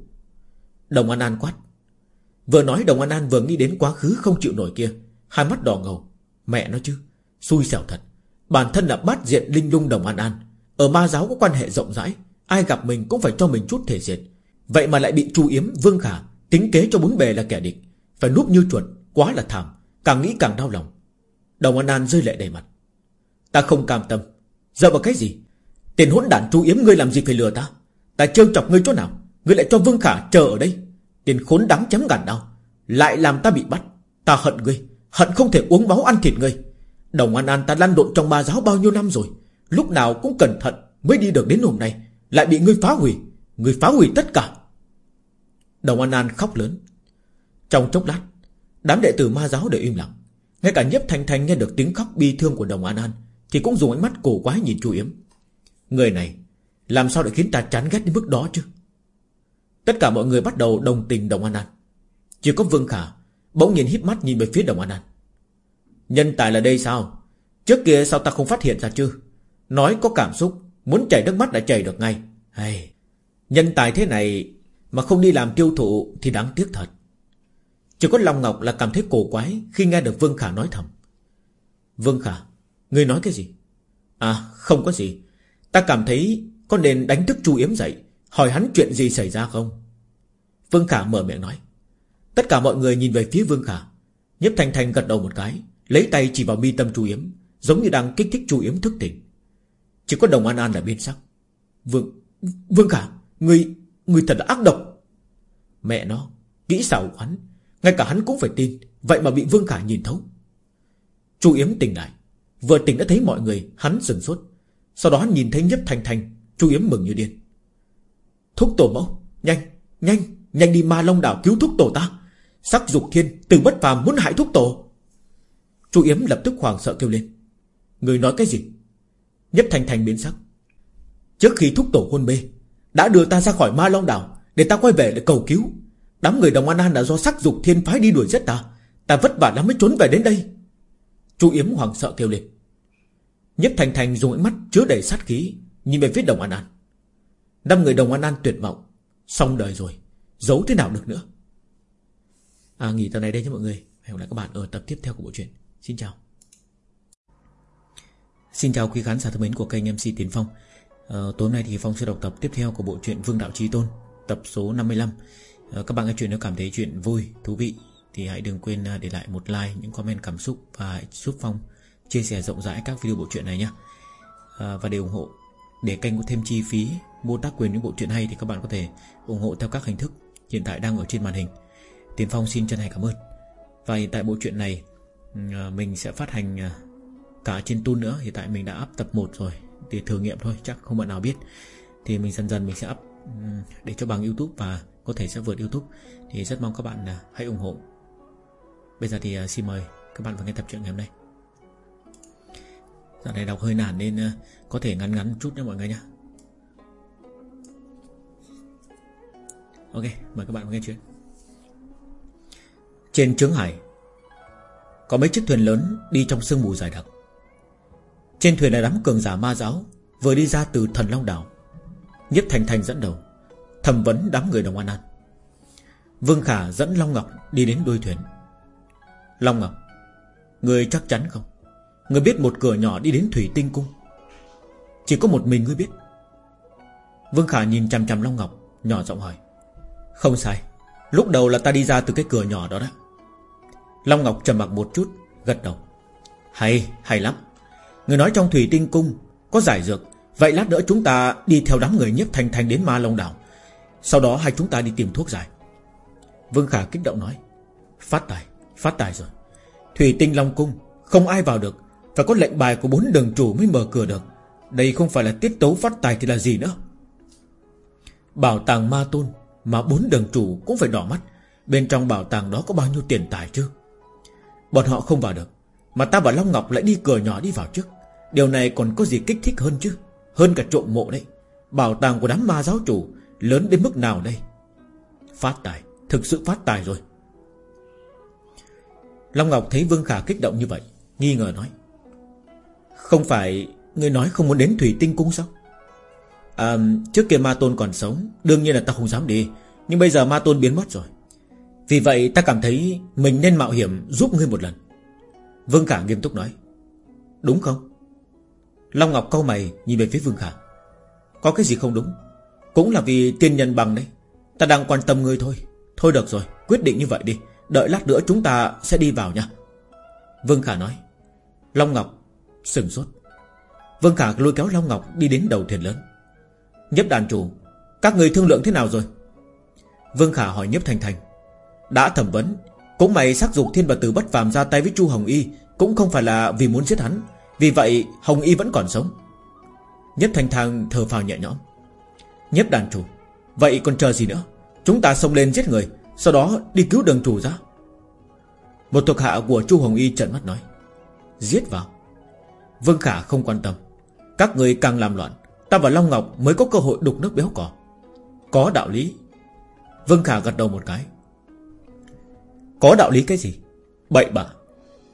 Đồng An An quát. Vừa nói Đồng An An vừa nghĩ đến quá khứ không chịu nổi kia. Hai mắt đỏ ngầu. Mẹ nó chứ, Xui xẻo thật. Bản thân là bát diện linh lung Đồng An An. Ở ma giáo có quan hệ rộng rãi. Ai gặp mình cũng phải cho mình chút thể diện. Vậy mà lại bị Chu Yếm Vương Khả Tính kế cho bốn bề là kẻ địch. Phải núp như chuột, Quá là thảm, Càng nghĩ càng đau lòng. Đồng An An rơi lệ đầy mặt. Ta không cam tâm. Giờ vào cái gì? Tiền hỗn đản Chu Yếm ngươi làm gì phải lừa ta? Ta trêu chọc ngươi chỗ nào? Ngươi lại cho Vương Khả chờ ở đây. Tiền khốn đáng chấm gạt đau. Lại làm ta bị bắt. Ta hận ngươi, Hận không thể uống máu ăn thịt ngươi. Đồng An An ta lăn lộn trong ma giáo bao nhiêu năm rồi, Lúc nào cũng cẩn thận Mới đi được đến hôm nay, Lại bị ngươi phá hủy. Ngươi phá hủy tất cả. Đồng An An khóc lớn. Trong chốc lát, Đám đệ tử ma giáo đều im lặng. Ngay cả nhiếp thanh thanh nghe được tiếng khóc bi thương của Đồng An An Thì cũng dùng ánh mắt cổ quái nhìn chu Yếm. Người này, Làm sao để khiến ta chán ghét đến mức đó chứ? Tất cả mọi người bắt đầu đồng tình Đồng An An. Chỉ có Vương Khả Bỗng nhìn híp mắt nhìn về phía Đồng An An. Nhân tài là đây sao? Trước kia sao ta không phát hiện ra chứ? Nói có cảm xúc, Muốn chảy nước mắt đã chảy được ngay. Hay, Nhân tài thế này mà không đi làm tiêu thụ thì đáng tiếc thật. Chỉ có Long Ngọc là cảm thấy cổ quái Khi nghe được Vương Khả nói thầm. Vương Khả, Ngươi nói cái gì? À không có gì. Ta cảm thấy con nên đánh thức Chu Yếm dậy, Hỏi hắn chuyện gì xảy ra không? Vương Khả mở miệng nói. Tất cả mọi người nhìn về phía Vương Khả. Nhếp Thành Thành gật đầu một cái, Lấy tay chỉ vào mi tâm Chu Yếm, Giống như đang kích thích Chu Yếm thức tỉnh. Chỉ có Đồng An An là biên sắc. Vương Vương Khả Người Người thật là ác độc. Mẹ nó Kỹ xảo của hắn? Ngay cả hắn cũng phải tin. Vậy mà bị Vương Khả nhìn thấu. Chu Yếm tỉnh lại. Vừa tỉnh đã thấy mọi người, Hắn sừng sốt. Sau đó nhìn thấy nhấp Thành Thành Chu Yếm mừng như điên. Thúc tổ mẫu, Nhanh Nhanh Nhanh đi ma long đảo cứu thúc tổ ta. Sắc dục thiên, từ bất phàm muốn hại thúc tổ. Chu Yếm lập tức hoàng sợ kêu lên. Người nói cái gì? Nhấp thành thành biến sắc. Trước khi thúc tổ hôn mê đã đưa ta ra khỏi ma long đảo Để ta quay về để cầu cứu. Đám người đồng an an đã do sắc dục thiên phái đi đuổi giết ta. Ta vất vả lắm mới trốn về đến đây. Chu Yếm hoàng sợ kêu lên. Nhất thành thành dùng ánh mắt chứa đầy sát khí, Nhìn về phía đồng an an. Năm người đồng an an tuyệt vọng, Xong đời rồi, Giấu thế nào được nữa? À nghỉ tập này đây nhé mọi người. Hẹn gặp lại các bạn ở tập tiếp theo của bộ truyện. Xin chào. Xin chào quý khán giả thân mến của kênh MC Tiến Phong à, Tối nay thì Phong sẽ đọc tập tiếp theo của bộ truyện Vương Đạo Trí Tôn Tập số 55 à, ờ, Các bạn nghe chuyện nếu cảm thấy chuyện vui, thú vị Thì hãy đừng quên à, để lại một like, những comment cảm xúc Và hãy giúp Phong chia sẻ rộng rãi các video bộ truyện này nhé à, ờ, Và để ủng hộ Để kênh có thêm chi phí mua tác quyền những bộ truyện hay Thì các bạn có thể ủng hộ theo các hình thức Hiện tại đang ở trên màn hình. Tiến Phong xin chân thành cảm ơn. Và hiện tại bộ truyện này à, Mình sẽ phát hành à, cả trên tool nữa. Hiện tại mình đã up tập 1 rồi. Để thử nghiệm thôi, chắc không bạn nào biết. Thì mình dần dần mình sẽ up Để cho bằng Youtube và có thể sẽ vượt Youtube. Thì rất mong các bạn à, hãy ủng hộ. Bây giờ thì à, xin mời các bạn vào nghe tập truyện ngày hôm nay. Dạo này đọc hơi nản nên à, có thể ngắn ngắn chút nha mọi người nha Ok, mời các bạn vào nghe chuyện. Trên trướng hải, Có mấy chiếc thuyền lớn đi trong sương mù dài đặc. Trên thuyền là đám cường giả ma giáo Vừa đi ra từ thần Long Đảo. Nhất Thành Thành dẫn đầu Thẩm vấn đám người đồng an an. Vương Khả dẫn Long Ngọc đi đến đuôi thuyền. Long Ngọc Người chắc chắn không? Người biết một cửa nhỏ đi đến Thủy Tinh Cung. Chỉ có một mình ngươi biết. Vương Khả nhìn chằm chằm Long Ngọc Nhỏ giọng hỏi. Không sai Lúc đầu là ta đi ra từ cái cửa nhỏ đó đó. Long Ngọc trầm mặc một chút Gật đầu. Hay, hay lắm. Người nói trong Thủy Tinh Cung Có giải dược Vậy lát nữa chúng ta đi theo đám người nhếp thành thành đến Ma Long Đảo. Sau đó hai chúng ta đi tìm thuốc giải. Vương Khả kích động nói Phát tài, phát tài rồi. Thủy Tinh Long Cung Không ai vào được Phải có lệnh bài của bốn đường chủ mới mở cửa được. Đây không phải là tiết tấu phát tài thì là gì nữa? Bảo tàng ma tôn Mà bốn đường chủ cũng phải đỏ mắt. Bên trong bảo tàng đó có bao nhiêu tiền tài chứ? Bọn họ không vào được Mà ta và Long Ngọc lại đi cửa nhỏ đi vào trước. Điều này còn có gì kích thích hơn chứ? Hơn cả trộm mộ đấy. Bảo tàng của đám ma giáo chủ Lớn đến mức nào đây? Phát tài. Thực sự phát tài rồi. Long Ngọc thấy Vương Khả kích động như vậy, Nghi ngờ nói. Không phải Người nói không muốn đến Thủy Tinh Cung sao? À trước kia Ma Tôn còn sống, Đương nhiên là ta không dám đi. Nhưng bây giờ Ma Tôn biến mất rồi. Vì vậy ta cảm thấy Mình nên mạo hiểm giúp ngươi một lần. Vương Khả nghiêm túc nói. Đúng không? Long Ngọc câu mày nhìn về phía Vương Khả. Có cái gì không đúng? Cũng là vì tiên nhân bằng đấy. Ta đang quan tâm ngươi thôi. Thôi được rồi, quyết định như vậy đi. Đợi lát nữa chúng ta sẽ đi vào nha. Vương Khả nói. Long Ngọc sừng sốt. Vương Khả lôi kéo Long Ngọc đi đến đầu thuyền lớn. Nhếp đàn chủ, Các người thương lượng thế nào rồi? Vương Khả hỏi Nhếp Thành Thành. Đã thẩm vấn, Cũng mày sắc dục thiên và tử bất phàm ra tay với Chu Hồng Y, Cũng không phải là vì muốn giết hắn. Vì vậy, Hồng Y vẫn còn sống. Nhếp Thành thang thở phào nhẹ nhõm. Nhếp đàn chủ, Vậy còn chờ gì nữa? Chúng ta xông lên giết người, Sau đó đi cứu đường chủ ra. Một thuộc hạ của Chu Hồng Y trợn mắt nói, Giết vào. Vương Khả không quan tâm. Các người càng làm loạn, Ta và Long Ngọc mới có cơ hội đục nước béo cỏ Có đạo lý. Vương Khả gật đầu một cái. Có đạo lý cái gì? Bậy bạ.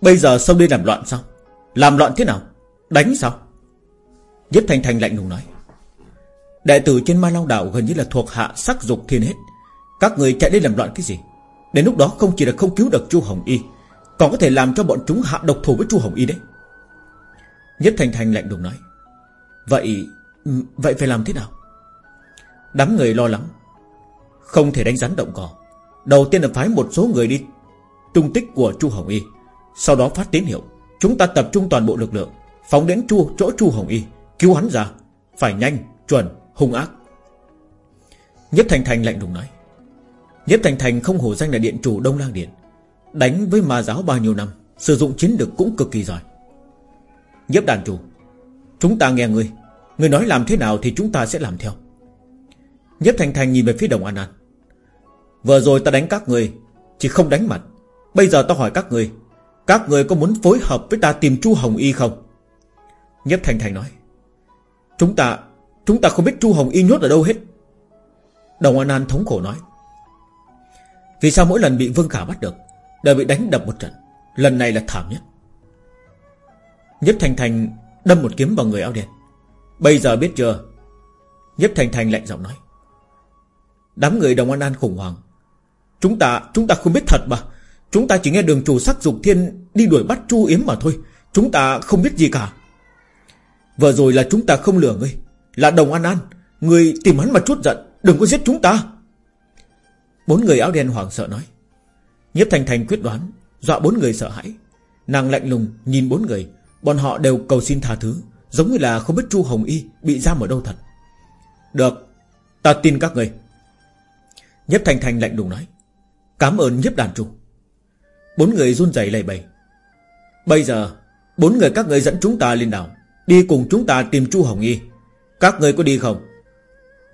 Bây giờ xông đi làm loạn sao? Làm loạn thế nào? Đánh sao? Nhất Thành Thành lạnh lùng nói. Đệ tử trên Ma Long Đảo gần như là thuộc hạ sắc dục thiên hết. Các người chạy đi làm loạn cái gì? Đến lúc đó không chỉ là không cứu được Chu Hồng Y, Còn có thể làm cho bọn chúng hạ độc thủ với Chu Hồng Y đấy. Nhất Thành Thành lạnh lùng nói. Vậy ừ, Vậy phải làm thế nào? Đám người lo lắng. Không thể đánh rắn động cỏ. Đầu tiên là phái một số người đi Tung tích của Chu Hồng Y, Sau đó phát tín hiệu. Chúng ta tập trung toàn bộ lực lượng Phóng đến chu chỗ Chu Hồng Y Cứu hắn ra. Phải nhanh, chuẩn, hung ác. Nhất Thành Thành lạnh lùng nói. Nhất Thành Thành không hổ danh là điện chủ Đông Lang Điện Đánh với ma giáo bao nhiêu năm Sử dụng chiến lược cũng cực kỳ giỏi. Nhất đàn chủ Chúng ta nghe ngươi Người nói làm thế nào thì chúng ta sẽ làm theo. Nhất Thành Thành nhìn về phía Đồng An An. Vừa rồi ta đánh các người Chỉ không đánh mặt. Bây giờ ta hỏi các người các người có muốn phối hợp với ta tìm Chu Hồng Y không? Nhếp Thành Thành nói. Chúng ta Chúng ta không biết Chu Hồng Y nhốt ở đâu hết. Đồng An An thống khổ nói. Vì sao mỗi lần bị Vương Khả bắt được, Đều bị đánh đập một trận? Lần này là thảm nhất. Nhếp Thành Thành đâm một kiếm vào người áo đen. Bây giờ biết chưa? Nhếp Thành Thành lạnh giọng nói. Đám người Đồng An An khủng hoảng. Chúng ta chúng ta không biết thật mà. Chúng ta chỉ nghe đường chủ sắc dục thiên Đi đuổi bắt Chu Yếm mà thôi. Chúng ta không biết gì cả. Vừa rồi là chúng ta không lừa ngươi. Là Đồng An An, Ngươi tìm hắn mà chút giận, Đừng có giết chúng ta. Bốn người áo đen hoảng sợ nói. Nhiếp Thành Thành quyết đoán, Dọa bốn người sợ hãi. Nàng lạnh lùng nhìn bốn người, Bọn họ đều cầu xin tha thứ, Giống như là không biết Chu Hồng Y Bị giam ở đâu thật. Được, Ta tin các người Nhiếp Thành Thành lạnh lùng nói. Cảm ơn nhiếp đàn chủ. Bốn người run rẩy lầy bầy Bây giờ, Bốn người các người dẫn chúng ta lên đảo, Đi cùng chúng ta tìm Chu Hồng Y. Các người có đi không?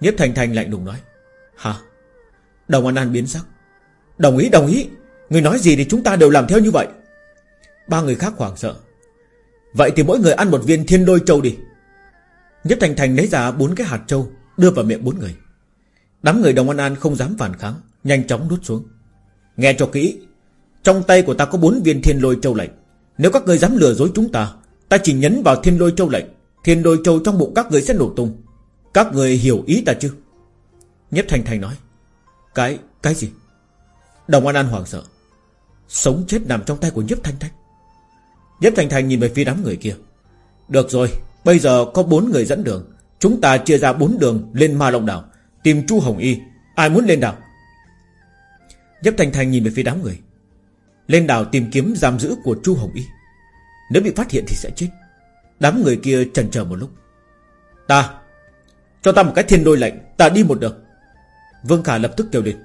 Nhiếp Thành Thành lạnh lùng nói. Hả? Đồng An An biến sắc. Đồng ý đồng ý. Người nói gì thì chúng ta đều làm theo như vậy. Ba người khác hoảng sợ. Vậy thì mỗi người ăn một viên thiên đôi châu đi. Nhếp Thành Thành lấy ra bốn cái hạt châu, Đưa vào miệng bốn người. Đám người Đồng An An không dám phản kháng, Nhanh chóng nuốt xuống. Nghe cho kỹ. Trong tay của ta có bốn viên thiên lôi châu lệnh Nếu các người dám lừa dối chúng ta Ta chỉ nhấn vào thiên lôi châu lệnh Thiên lôi châu trong bụng các người sẽ nổ tung. Các người hiểu ý ta chứ? Nhếp Thành Thành nói. Cái, cái gì? Đồng An An hoảng sợ. Sống chết nằm trong tay của Nhếp Thanh Thanh. Nhếp Thanh Thanh nhìn về phía đám người kia. Được rồi Bây giờ có bốn người dẫn đường. Chúng ta chia ra bốn đường lên Ma Long Đảo Tìm Chu Hồng Y. Ai muốn lên đảo? Nhếp Thanh Thanh nhìn về phía đám người. Lên đảo tìm kiếm giam giữ của Chu Hồng Y. Nếu bị phát hiện thì sẽ chết. Đám người kia chần chờ một lúc. Ta, Cho ta một cái thiên đôi lệnh Ta đi một đường. Vương Khả lập tức kêu lên.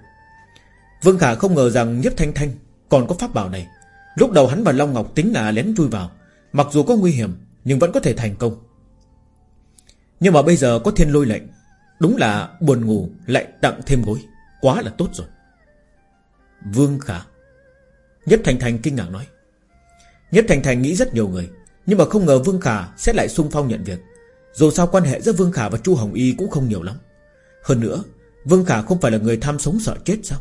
Vương Khả không ngờ rằng Nhếp Thanh Thanh Còn có pháp bảo này. Lúc đầu hắn và Long Ngọc tính là lén chui vào, Mặc dù có nguy hiểm, Nhưng vẫn có thể thành công. Nhưng mà bây giờ có thiên lôi lệnh Đúng là buồn ngủ, lại tặng thêm gối. Quá là tốt rồi. Vương Khả Nhất Thành Thành kinh ngạc nói. Nhất Thành Thành nghĩ rất nhiều người, Nhưng mà không ngờ Vương Khả sẽ lại sung phong nhận việc. Dù sao quan hệ giữa Vương Khả và Chu Hồng Y cũng không nhiều lắm. Hơn nữa, Vương Khả không phải là người tham sống sợ chết sao?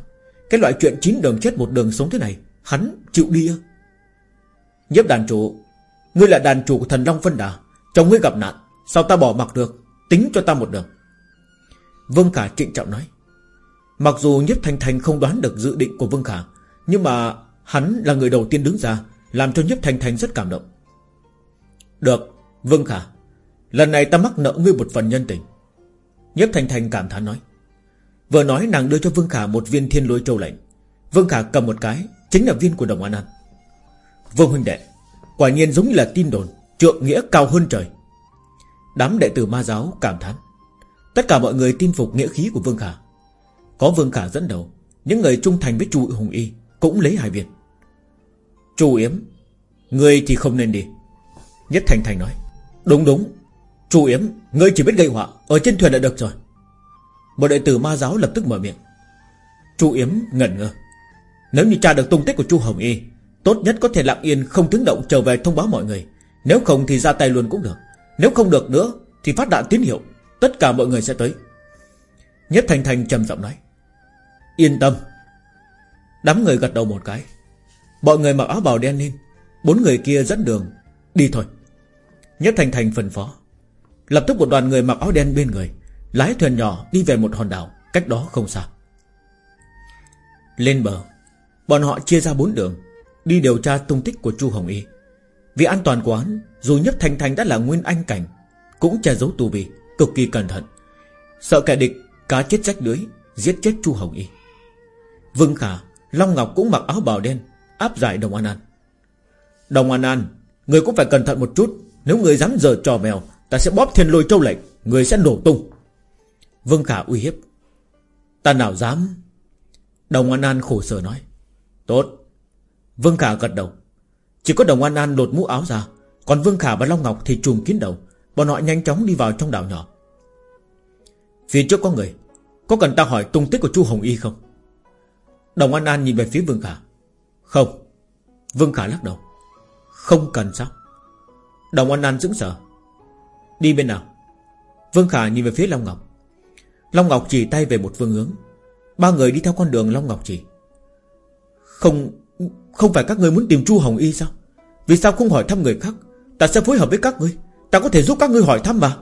Cái loại chuyện chín đường chết một đường sống thế này, Hắn chịu đi à? Nhếp đàn chủ, Ngươi là đàn chủ của thần Long Phân Đà, Chồng ngươi gặp nạn, Sao ta bỏ mặc được? Tính cho ta một đường. Vương Khả trịnh trọng nói. Mặc dù Nhếp Thanh Thanh không đoán được dự định của Vương Khả, Nhưng mà hắn là người đầu tiên đứng ra, Làm cho Nhếp Thanh Thanh rất cảm động. Được, Vương Khả, Lần này ta mắc nợ ngươi một phần nhân tình. Nhếp Thanh Thanh cảm thán nói. Vừa nói nàng đưa cho Vương Khả một viên thiên lôi châu lệnh Vương Khả cầm một cái, Chính là viên của đồng An An. Vương huynh đệ, Quả nhiên giống như là tin đồn, Trượng nghĩa cao hơn trời. Đám đệ tử ma giáo cảm thán. Tất cả mọi người tin phục nghĩa khí của Vương Khả. Có Vương Khả dẫn đầu, Những người trung thành với Chu Hùng Y cũng lấy hai viên. Chu Yếm, Ngươi thì không nên đi. Nhất Thành Thành nói, Đúng đúng, Chu Yếm, Ngươi chỉ biết gây họa, Ở trên thuyền đã được rồi. Một đệ tử ma giáo lập tức mở miệng. Chu Yếm ngẩn ngơ. Nếu như tra được tung tích của Chu Hồng Y, Tốt nhất có thể lặng yên không tiếng động trở về thông báo mọi người. Nếu không thì ra tay luôn cũng được. Nếu không được nữa Thì phát đạn tín hiệu, Tất cả mọi người sẽ tới. Nhất Thành Thành trầm giọng nói, Yên tâm Đám người gật đầu một cái. Mọi người mặc áo bào đen lên. Bốn người kia dẫn đường. Đi thôi. Nhất Thành Thành phân phó. Lập tức một đoàn người mặc áo đen bên người. Lái thuyền nhỏ đi về một hòn đảo Cách đó không xa. Lên bờ, Bọn họ chia ra bốn đường, Đi điều tra tung tích của Chu Hồng Y. Vì an toàn của hắn Dù Nhất Thành Thành đã là nguyên anh cảnh, Cũng che giấu tù bì, Cực kỳ cẩn thận. Sợ kẻ địch cá chết rách lưới, Giết chết Chu Hồng Y. Vương Khả Long Ngọc cũng mặc áo bào đen, Áp giải Đồng An An. Đồng An An, Người cũng phải cẩn thận một chút. Nếu người dám dở trò mèo, Ta sẽ bóp thiên lôi châu lệnh, Người sẽ nổ tung. Vương Khả uy hiếp. Ta nào dám? Đồng An An khổ sở nói. Tốt. Vương Khả gật đầu. Chỉ có Đồng An An lột mũ áo ra, Còn Vương Khả và Long Ngọc thì trùm kín đầu. Bọn họ nhanh chóng đi vào trong đảo nhỏ. Phía trước có người. Có cần ta hỏi tung tích của chu Hồng Y không? Đồng An An nhìn về phía Vương Khả. Không. Vương Khả lắc đầu. Không cần sao? Đồng An An dững sợ Đi bên nào? Vương Khả nhìn về phía Long Ngọc. Long Ngọc chỉ tay về một phương hướng. Ba người đi theo con đường Long Ngọc chỉ. Không Không phải các người muốn tìm Chu Hồng Y sao? Vì sao không hỏi thăm người khác? Ta sẽ phối hợp với các ngươi. Ta có thể giúp các ngươi hỏi thăm mà.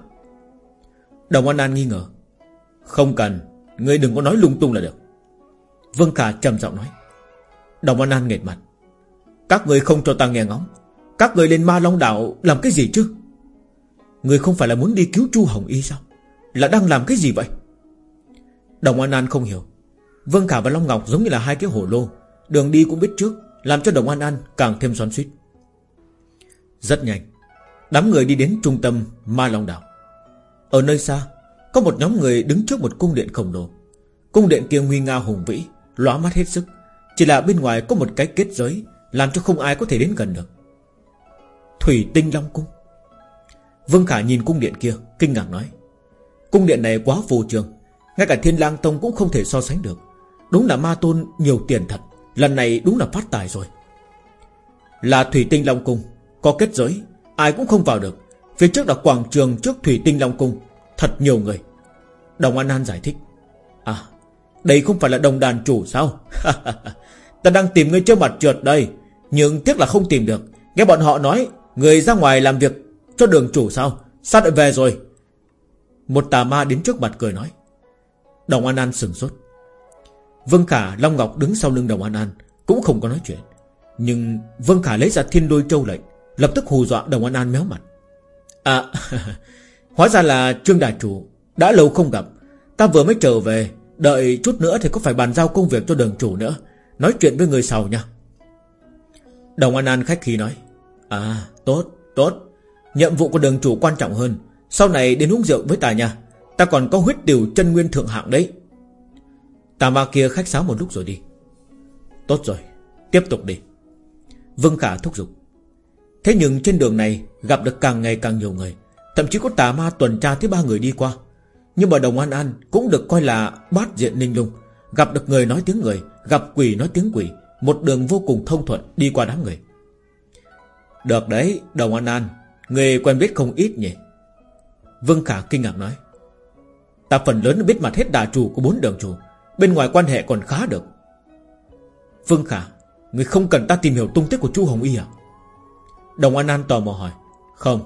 Đồng An An nghi ngờ. Không cần. Ngươi đừng có nói lung tung là được. Vương Khả trầm giọng nói. Đồng An An nghệt mặt. Các người không cho ta nghe ngóng. Các người lên ma long đảo làm cái gì chứ? Người không phải là muốn đi cứu Chu Hồng Y sao? Là đang làm cái gì vậy? Đồng An An không hiểu. Vương Khả và Long Ngọc giống như là hai cái hổ lô. Đường đi cũng biết trước, Làm cho Đồng An An càng thêm xoắn suýt Rất nhanh, Đám người đi đến trung tâm Ma Long Đảo. Ở nơi xa, Có một nhóm người đứng trước một cung điện khổng lồ. Cung điện kia nguy nga hùng vĩ Lóa mắt hết sức. Chỉ là bên ngoài có một cái kết giới, Làm cho không ai có thể đến gần được. Thủy tinh Long Cung. Vương Khả nhìn cung điện kia, Kinh ngạc nói, Cung điện này quá vô trường, Ngay cả Thiên lang Tông cũng không thể so sánh được. Đúng là ma tôn nhiều tiền thật, Lần này đúng là phát tài rồi. Là Thủy Tinh Long Cung, Có kết giới, Ai cũng không vào được. Phía trước là quảng trường trước Thủy Tinh Long Cung, Thật nhiều người. Đồng An An giải thích đây không phải là đồng đàn chủ sao? Ta đang tìm người chơi mặt trượt đây. Nhưng tiếc là không tìm được. Nghe bọn họ nói, Người ra ngoài làm việc cho đường chủ sao? Sao lại về rồi? Một tà ma đến trước mặt cười nói. Đồng An An sừng sốt. Vương Khả, Long Ngọc đứng sau lưng Đồng An An, Cũng không có nói chuyện. Nhưng Vương Khả lấy ra thiên đôi châu lệnh, Lập tức hù dọa Đồng An An méo mặt. À Hóa ra là Trương Đại Chủ Đã lâu không gặp. Ta vừa mới trở về Đợi chút nữa thì có phải bàn giao công việc cho đường chủ nữa. Nói chuyện với người sau nha. Đồng An An khách khí nói À tốt tốt. Nhiệm vụ của đường chủ quan trọng hơn. Sau này đến uống rượu với ta nha. Ta còn có huyết tiểu chân nguyên thượng hạng đấy. Tà ma kia khách sáo một lúc rồi đi. Tốt rồi, Tiếp tục đi. Vương Khả thúc giục. Thế nhưng trên đường này gặp được càng ngày càng nhiều người. Thậm chí có tà ma tuần tra tới ba người đi qua. Nhưng mà Đồng An An cũng được coi là bát diện ninh lung. Gặp được người nói tiếng người, Gặp quỷ nói tiếng quỷ, Một đường vô cùng thông thuận đi qua đám người. Được đấy, Đồng An An, Người quen biết không ít nhỉ? Vương Khả kinh ngạc nói. Ta phần lớn biết mặt hết đà chủ của bốn đường chủ, Bên ngoài quan hệ còn khá được. Vương Khả, Người không cần ta tìm hiểu tung tích của chu Hồng Y à? Đồng An An tò mò hỏi. Không,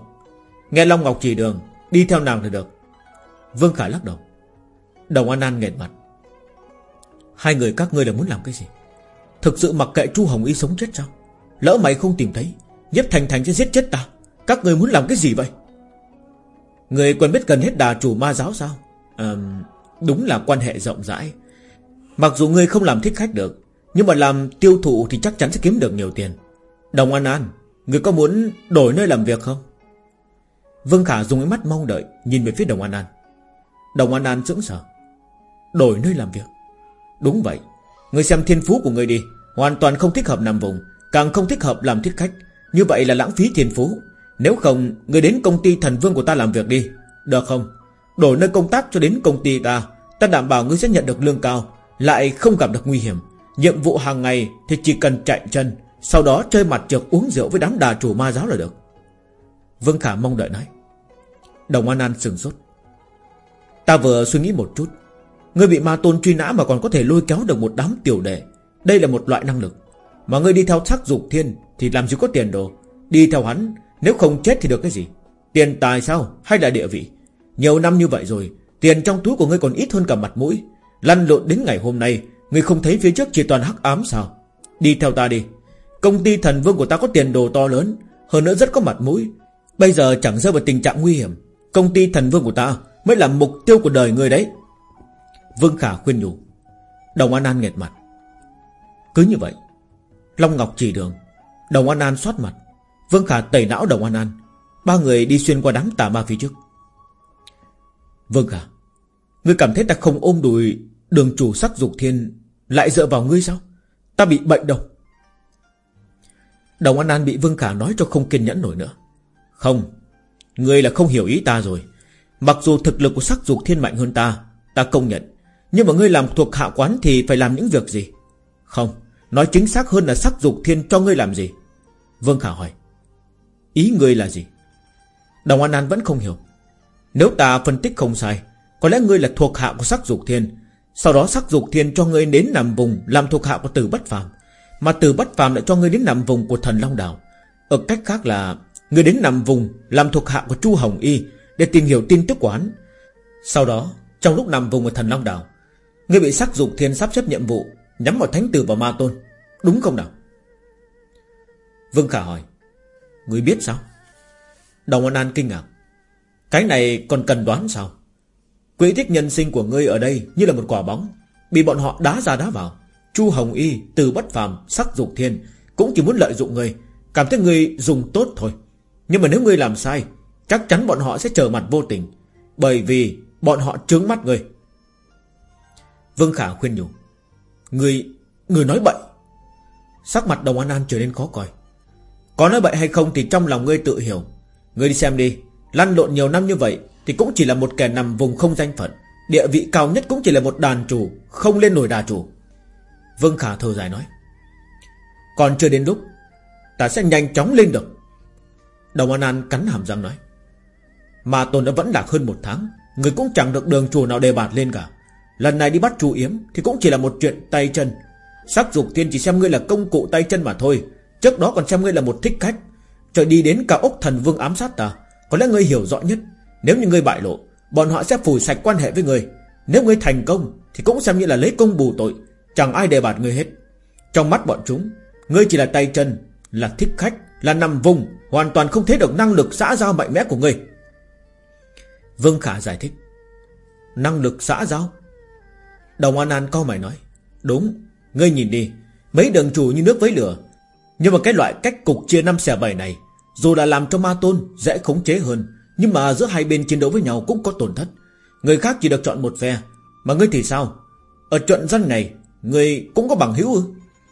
Nghe Long Ngọc chỉ đường, Đi theo nàng thì được. Vương Khả lắc đầu. Đồng An An nghẹn mặt. Hai người các ngươi là muốn làm cái gì? Thực sự mặc kệ chu Hồng Y sống chết sao? Lỡ mày không tìm thấy Nhếp Thành Thành sẽ giết chết ta. Các người muốn làm cái gì vậy? Người quen biết gần hết đà chủ ma giáo sao? À, Đúng là quan hệ rộng rãi. Mặc dù ngươi không làm thích khách được Nhưng mà làm tiêu thụ thì chắc chắn sẽ kiếm được nhiều tiền. Đồng An An Người có muốn đổi nơi làm việc không? Vương Khả dùng ánh mắt mong đợi Nhìn về phía Đồng An An. Đồng An An sững sờ. Đổi nơi làm việc. Đúng vậy. Người xem thiên phú của người đi, Hoàn toàn không thích hợp nằm vùng, Càng không thích hợp làm thiết khách. Như vậy là lãng phí thiên phú. Nếu không, người đến công ty thần vương của ta làm việc đi. Được không? Đổi nơi công tác cho đến công ty ta Ta đảm bảo ngươi sẽ nhận được lương cao, Lại không gặp được nguy hiểm. Nhiệm vụ hàng ngày thì chỉ cần chạy chân, Sau đó chơi mặt trượt uống rượu với đám đà chủ ma giáo là được. Vương Khả mong đợi nói. Đồng An An sừng sốt. Ta vừa suy nghĩ một chút. Ngươi bị ma tôn truy nã mà còn có thể lôi kéo được một đám tiểu đệ. Đây là một loại năng lực. Mà ngươi đi theo sắc dục thiên Thì làm gì có tiền đồ? Đi theo hắn, Nếu không chết thì được cái gì? Tiền tài sao? Hay là địa vị? Nhiều năm như vậy rồi, Tiền trong túi của ngươi còn ít hơn cả mặt mũi. Lăn lộn đến ngày hôm nay, Ngươi không thấy phía trước chỉ toàn hắc ám sao? Đi theo ta đi. Công ty thần vương của ta có tiền đồ to lớn, Hơn nữa rất có mặt mũi. Bây giờ chẳng rơi vào tình trạng nguy hiểm. Công ty thần vương của ta Mới là mục tiêu của đời người đấy. Vương Khả khuyên nhủ. Đồng An An nghẹt mặt. Cứ như vậy, Long Ngọc chỉ đường, Đồng An An xoát mặt. Vương Khả tẩy não Đồng An An. Ba người đi xuyên qua đám tà ma phía trước. Vương Khả, Ngươi cảm thấy ta không ôm đùi Đường chủ sắc dục thiên Lại dựa vào ngươi sao? Ta bị bệnh đâu? Đồng An An bị Vương Khả nói cho không kiên nhẫn nổi nữa. Không, Ngươi là không hiểu ý ta rồi. Mặc dù thực lực của sắc dục thiên mạnh hơn ta Ta công nhận. Nhưng mà ngươi làm thuộc hạ quán thì phải làm những việc gì? Không, Nói chính xác hơn là sắc dục thiên cho ngươi làm gì? Vương Khả hỏi. Ý ngươi là gì? Đồng An An vẫn không hiểu. Nếu ta phân tích không sai, Có lẽ ngươi là thuộc hạ của sắc dục thiên. Sau đó sắc dục thiên cho ngươi đến nằm vùng Làm thuộc hạ của tử bất phàm, Mà tử bất phàm lại cho ngươi đến nằm vùng của thần Long Đảo Ở cách khác là, Ngươi đến nằm vùng làm thuộc hạ của Chu Hồng Y để tìm hiểu tin tức của hắn. Sau đó trong lúc nằm vùng ở thần Long Đảo Ngươi bị sắc dục thiên sắp xếp nhiệm vụ Nhắm vào thánh tử và ma tôn Đúng không nào? Vương Khả hỏi Ngươi biết sao? Đồng An An kinh ngạc Cái này còn cần đoán sao? Quỹ tích nhân sinh của ngươi ở đây Như là một quả bóng Bị bọn họ đá ra đá vào Chu Hồng Y, Từ Bất Phàm, Sắc Dục Thiên Cũng chỉ muốn lợi dụng ngươi Cảm thấy ngươi dùng tốt thôi. Nhưng mà nếu ngươi làm sai Chắc chắn bọn họ sẽ trở mặt vô tình Bởi vì bọn họ trướng mắt ngươi Vương Khả khuyên nhủ Ngươi, ngươi nói bậy. Sắc mặt đồng An An trở nên khó coi. Có nói bậy hay không thì trong lòng ngươi tự hiểu. Ngươi đi xem đi Lăn lộn nhiều năm như vậy Thì cũng chỉ là một kẻ nằm vùng không danh phận Địa vị cao nhất cũng chỉ là một đàn chủ Không lên nổi đà chủ Vương Khả thở dài nói Còn chưa đến lúc Ta sẽ nhanh chóng lên được. Đồng An An cắn hàm răng nói mà Tôn đã vẫn lạc hơn một tháng, Người cũng chẳng được đường chùa nào đề bạt lên cả. Lần này đi bắt chú Yếm Thì cũng chỉ là một chuyện tay chân. Sắc dục tiên chỉ xem ngươi là công cụ tay chân mà thôi. Trước đó còn xem ngươi là một thích khách. Trời đi đến cả ốc thần vương ám sát ta, Có lẽ ngươi hiểu rõ nhất. Nếu như ngươi bại lộ, Bọn họ sẽ phủi sạch quan hệ với ngươi. Nếu ngươi thành công, Thì cũng xem như là lấy công bù tội. Chẳng ai đề bạt ngươi hết. Trong mắt bọn chúng, Ngươi chỉ là tay chân, Là thích khách, Là nằm vùng, Hoàn toàn không thấy được năng lực xã giao mạnh mẽ của ngươi. Vương Khả giải thích. Năng lực xã giao? Đồng An An co mày nói. Đúng, Ngươi nhìn đi, Mấy đường chủ như nước với lửa. Nhưng mà cái loại cách cục chia năm xẻ bảy này, Dù là làm cho ma tôn dễ khống chế hơn, Nhưng mà giữa hai bên chiến đấu với nhau cũng có tổn thất. Người khác chỉ được chọn một phe, Mà ngươi thì sao? Ở trận dân này, Ngươi cũng có bằng hữu ư?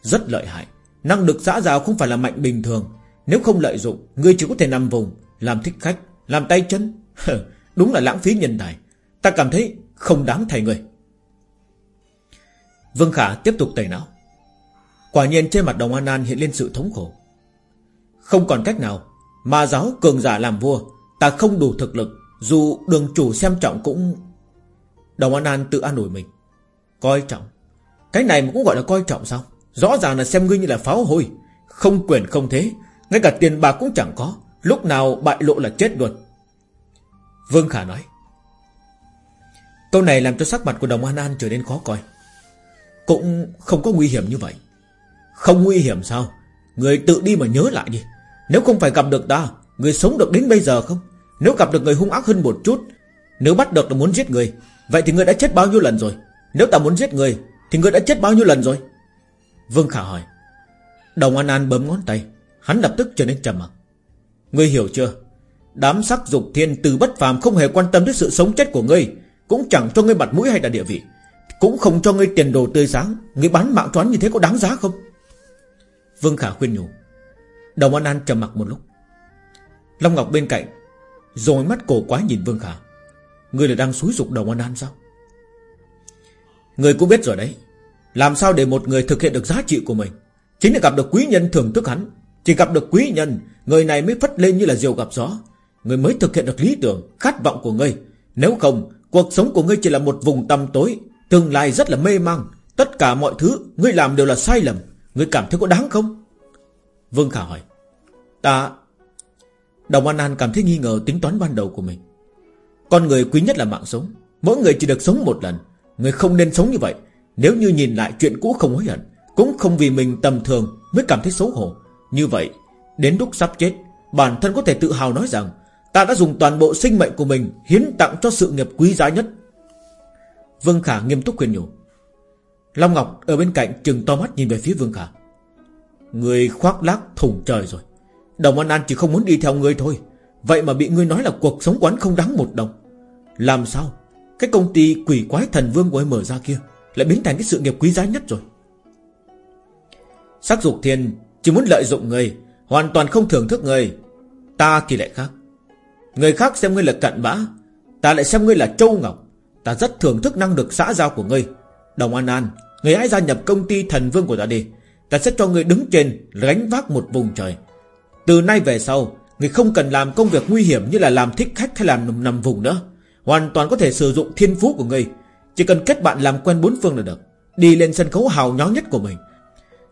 Rất lợi hại. Năng lực xã giao không phải là mạnh bình thường. Nếu không lợi dụng, Ngươi chỉ có thể nằm vùng, Làm thích khách, Làm tay chân. Đúng là lãng phí nhân tài. Ta cảm thấy không đáng thầy người. Vương Khả tiếp tục tẩy não. Quả nhiên trên mặt đồng An An hiện lên sự thống khổ. Không còn cách nào Mà giáo cường giả làm vua, Ta không đủ thực lực, Dù đường chủ xem trọng cũng Đồng An An tự an ủi mình. Coi trọng. Cái này mà cũng gọi là coi trọng sao? Rõ ràng là xem ngươi như là pháo hôi. Không quyền không thế. Ngay cả tiền bạc cũng chẳng có. Lúc nào bại lộ là chết luôn. Vương Khả nói. Câu này làm cho sắc mặt của đồng An An trở nên khó coi. Cũng không có nguy hiểm như vậy. Không nguy hiểm sao? Người tự đi mà nhớ lại đi. Nếu không phải gặp được ta, Người sống được đến bây giờ không? Nếu gặp được người hung ác hơn một chút, Nếu bắt được là muốn giết người, Vậy thì người đã chết bao nhiêu lần rồi? Nếu ta muốn giết người, Thì người đã chết bao nhiêu lần rồi? Vương Khả hỏi. Đồng An An bấm ngón tay. Hắn lập tức trở nên trầm mặc. Ngươi hiểu chưa? Đám sắc dục thiên từ bất phàm không hề quan tâm đến sự sống chết của ngươi, Cũng chẳng cho ngươi mặt mũi hay là địa vị, cũng không cho ngươi tiền đồ tươi sáng. Ngươi bán mạng toán như thế có đáng giá không? Vương Khả khuyên nhủ. Đồng An An trầm mặc một lúc. Long Ngọc bên cạnh, Rồi mắt cổ quá nhìn Vương Khả. Ngươi là đang xúi dục Đồng An An sao? Ngươi cũng biết rồi đấy. Làm sao để một người thực hiện được giá trị của mình? Chính là gặp được quý nhân thưởng thức hắn. Chỉ gặp được quý nhân, Người này mới phất lên như là diều gặp gió. Người mới thực hiện được lý tưởng, Khát vọng của ngươi. Nếu không, Cuộc sống của ngươi chỉ là một vùng tăm tối. Tương lai rất là mê mang. Tất cả mọi thứ ngươi làm đều là sai lầm. Ngươi cảm thấy có đáng không? Vương Khả hỏi. Ta, Đồng An An cảm thấy nghi ngờ tính toán ban đầu của mình. Con người quý nhất là mạng sống. Mỗi người chỉ được sống một lần. Người không nên sống như vậy. Nếu như nhìn lại chuyện cũ không hối hận, Cũng không vì mình tầm thường mới cảm thấy xấu hổ. Như vậy, Đến lúc sắp chết, Bản thân có thể tự hào nói rằng Ta đã dùng toàn bộ sinh mệnh của mình Hiến tặng cho sự nghiệp quý giá nhất. Vương Khả nghiêm túc khuyên nhủ. Long Ngọc ở bên cạnh chừng to mắt nhìn về phía Vương Khả. Người khoác lác thủng trời rồi. Đồng An An chỉ không muốn đi theo người thôi. Vậy mà bị ngươi nói là cuộc sống quán không đáng một đồng. Làm sao? Cái công ty quỷ quái thần vương của em mở ra kia Lại biến thành cái sự nghiệp quý giá nhất rồi? Sắc dục thiên Chỉ muốn lợi dụng người, Hoàn toàn không thưởng thức người. Ta thì lại khác. Người khác xem ngươi là cận bã, Ta lại xem ngươi là châu ngọc. Ta rất thưởng thức năng lực xã giao của ngươi. Đồng An An, Người hãy gia nhập công ty thần vương của ta đi. Ta sẽ cho người đứng trên, Gánh vác một vùng trời. Từ nay về sau Người không cần làm công việc nguy hiểm Như là làm thích khách hay làm nằm vùng nữa. Hoàn toàn có thể sử dụng thiên phú của người Chỉ cần kết bạn làm quen bốn phương là được. Đi lên sân khấu hào nhó nhất của mình.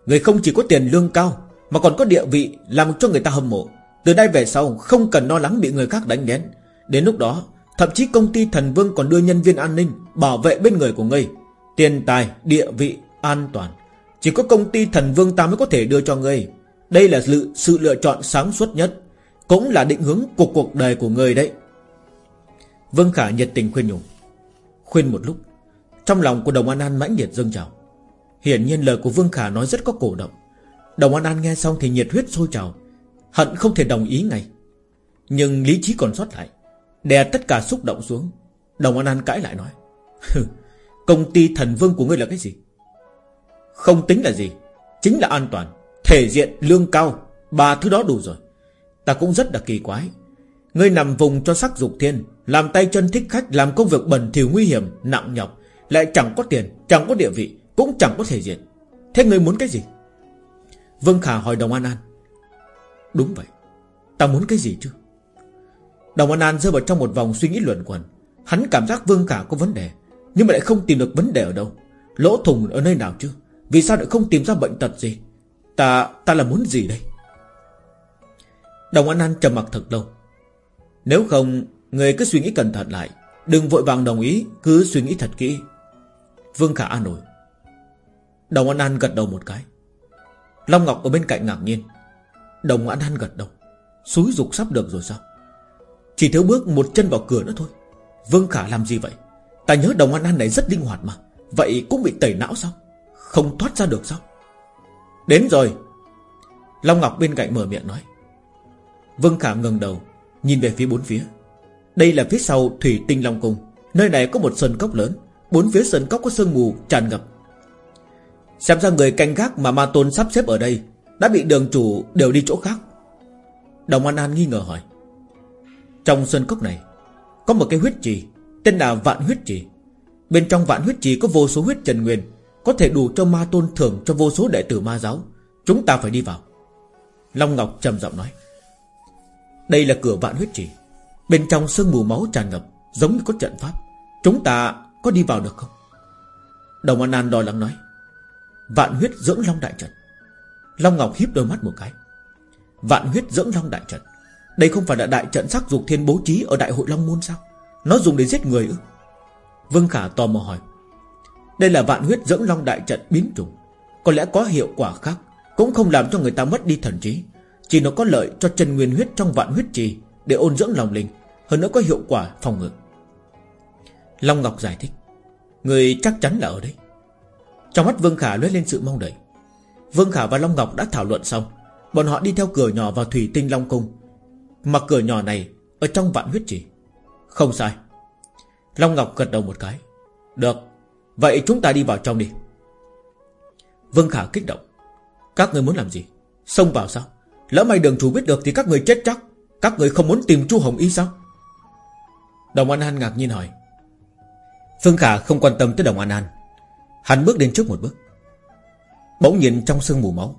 Người không chỉ có tiền lương cao, Mà còn có địa vị Làm cho người ta hâm mộ. Từ đây về sau không cần lo lắng bị người khác đánh đén Đến lúc đó Thậm chí công ty thần vương còn đưa nhân viên an ninh Bảo vệ bên người của ngươi. Tiền tài, địa vị, an toàn. Chỉ có công ty thần vương ta mới có thể đưa cho ngươi. Đây là sự, sự lựa chọn sáng suốt nhất Cũng là định hướng của cuộc đời của ngươi đấy. Vương Khả nhiệt tình khuyên nhủ. Khuyên một lúc Trong lòng của Đồng An An mãnh liệt dâng trào. Hiển nhiên lời của Vương Khả nói rất có cổ động. Đồng An An nghe xong thì nhiệt huyết sôi trào. Hận không thể đồng ý ngay. Nhưng lý trí còn sót lại, Đè tất cả xúc động xuống. Đồng An An cãi lại nói Công ty thần vương của ngươi là cái gì? Không tính là gì, Chính là an toàn, Thể diện, lương cao, Ba thứ đó đủ rồi. Ta cũng rất là kỳ quái. Ngươi nằm vùng cho sắc dục thiên, Làm tay chân thích khách, Làm công việc bẩn thỉu nguy hiểm, Nặng nhọc, Lại chẳng có tiền, Chẳng có địa vị, Cũng chẳng có thể diện. Thế ngươi muốn cái gì? Vương Khả hỏi Đồng An An Đúng vậy. Ta muốn cái gì chứ? Đồng An An rơi vào trong một vòng suy nghĩ luẩn quẩn. Hắn cảm giác Vương Khả có vấn đề Nhưng mà lại không tìm được vấn đề ở đâu. Lỗ thùng ở nơi nào chứ? Vì sao lại không tìm ra bệnh tật gì? Ta, ta là muốn gì đây? Đồng An An trầm mặc thật lâu. Nếu không Người cứ suy nghĩ cẩn thận lại. Đừng vội vàng đồng ý Cứ suy nghĩ thật kỹ. Vương Khả an ủi. Đồng An An gật đầu một cái. Long Ngọc ở bên cạnh ngạc nhiên. Đồng An An gật đầu. Xúi dục sắp được rồi sao? Chỉ thiếu bước một chân vào cửa nữa thôi. Vương Khả làm gì vậy? Ta nhớ Đồng An An này rất linh hoạt mà. Vậy cũng bị tẩy não sao? Không thoát ra được sao? Đến rồi. Long Ngọc bên cạnh mở miệng nói. Vương Khả ngẩng đầu, Nhìn về phía bốn phía. Đây là phía sau Thủy Tinh Long Cung. Nơi này có một sơn cốc lớn. Bốn phía sơn cốc có sương mù tràn ngập. Xem ra người canh gác mà Ma Tôn sắp xếp ở đây đã bị đường chủ đều đi chỗ khác. Đồng An An nghi ngờ hỏi. Trong sơn cốc này, Có một cái huyết trì, Tên là Vạn Huyết Trì. Bên trong Vạn Huyết Trì có vô số huyết trần nguyên, Có thể đủ cho Ma Tôn thưởng cho vô số đệ tử Ma Giáo. Chúng ta phải đi vào. Long Ngọc trầm giọng nói. Đây là cửa Vạn Huyết Trì. Bên trong sương mù máu tràn ngập, Giống như có trận pháp. Chúng ta có đi vào được không? Đồng An An đòi lắng nói. Vạn huyết dưỡng long đại trận. Long Ngọc híp đôi mắt một cái. Vạn huyết dưỡng long đại trận. Đây không phải là đại trận sắc dục thiên bố trí Ở đại hội Long Môn sao? Nó dùng để giết người ư? Vương Khả tò mò hỏi. Đây là vạn huyết dưỡng long đại trận biến chủng Có lẽ có hiệu quả khác, Cũng không làm cho người ta mất đi thần trí. Chỉ nó có lợi cho chân nguyên huyết trong vạn huyết trì Để ôn dưỡng lòng linh, Hơn nữa có hiệu quả phòng ngự. Long Ngọc giải thích. Người chắc chắn là ở đây Trong mắt Vương Khả lóe lên sự mong đợi. Vương Khả và Long Ngọc đã thảo luận xong. Bọn họ đi theo cửa nhỏ vào Thủy Tinh Long Cung. Mà cửa nhỏ này Ở trong vạn huyết chỉ Không sai. Long Ngọc gật đầu một cái. Được. Vậy chúng ta đi vào trong đi. Vương Khả kích động. Các người muốn làm gì? Xông vào sao? Lỡ may đường chủ biết được thì các người chết chắc. Các người không muốn tìm Chu Hồng Y sao? Đồng An An ngạc nhiên hỏi. Vương Khả không quan tâm tới Đồng An An. Hắn bước đến trước một bước. Bỗng nhìn trong sương mù máu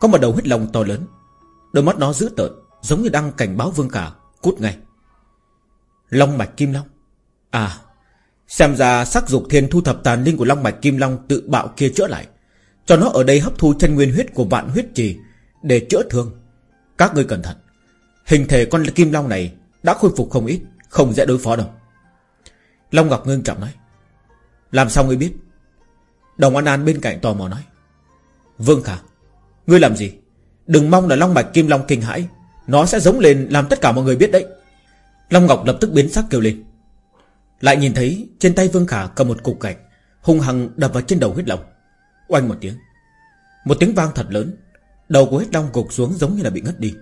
Có một đầu huyết lòng to lớn. Đôi mắt nó dữ tợn Giống như đang cảnh báo Vương cả, Cút ngay. Long mạch kim long. À Xem ra sắc dục thiên thu thập tàn linh của Long mạch kim long Tự bạo kia chữa lại Cho nó ở đây hấp thu chân nguyên huyết của vạn huyết trì Để chữa thương. Các ngươi cẩn thận Hình thể con kim long này Đã khôi phục không ít Không dễ đối phó đâu. Long Ngọc ngưng trọng nói Làm sao ngươi biết? Đồng An An bên cạnh tò mò nói Vương Khả, Ngươi làm gì? Đừng mong là Long Bạch Kim Long kinh hãi. Nó sẽ giống lên làm tất cả mọi người biết đấy. Long Ngọc lập tức biến sắc kêu lên. Lại nhìn thấy trên tay Vương Khả cầm một cục gạch, Hung hăng đập vào trên đầu huyết long. Oanh một tiếng. Một tiếng vang thật lớn. Đầu của huyết long gục xuống giống như là bị ngất đi.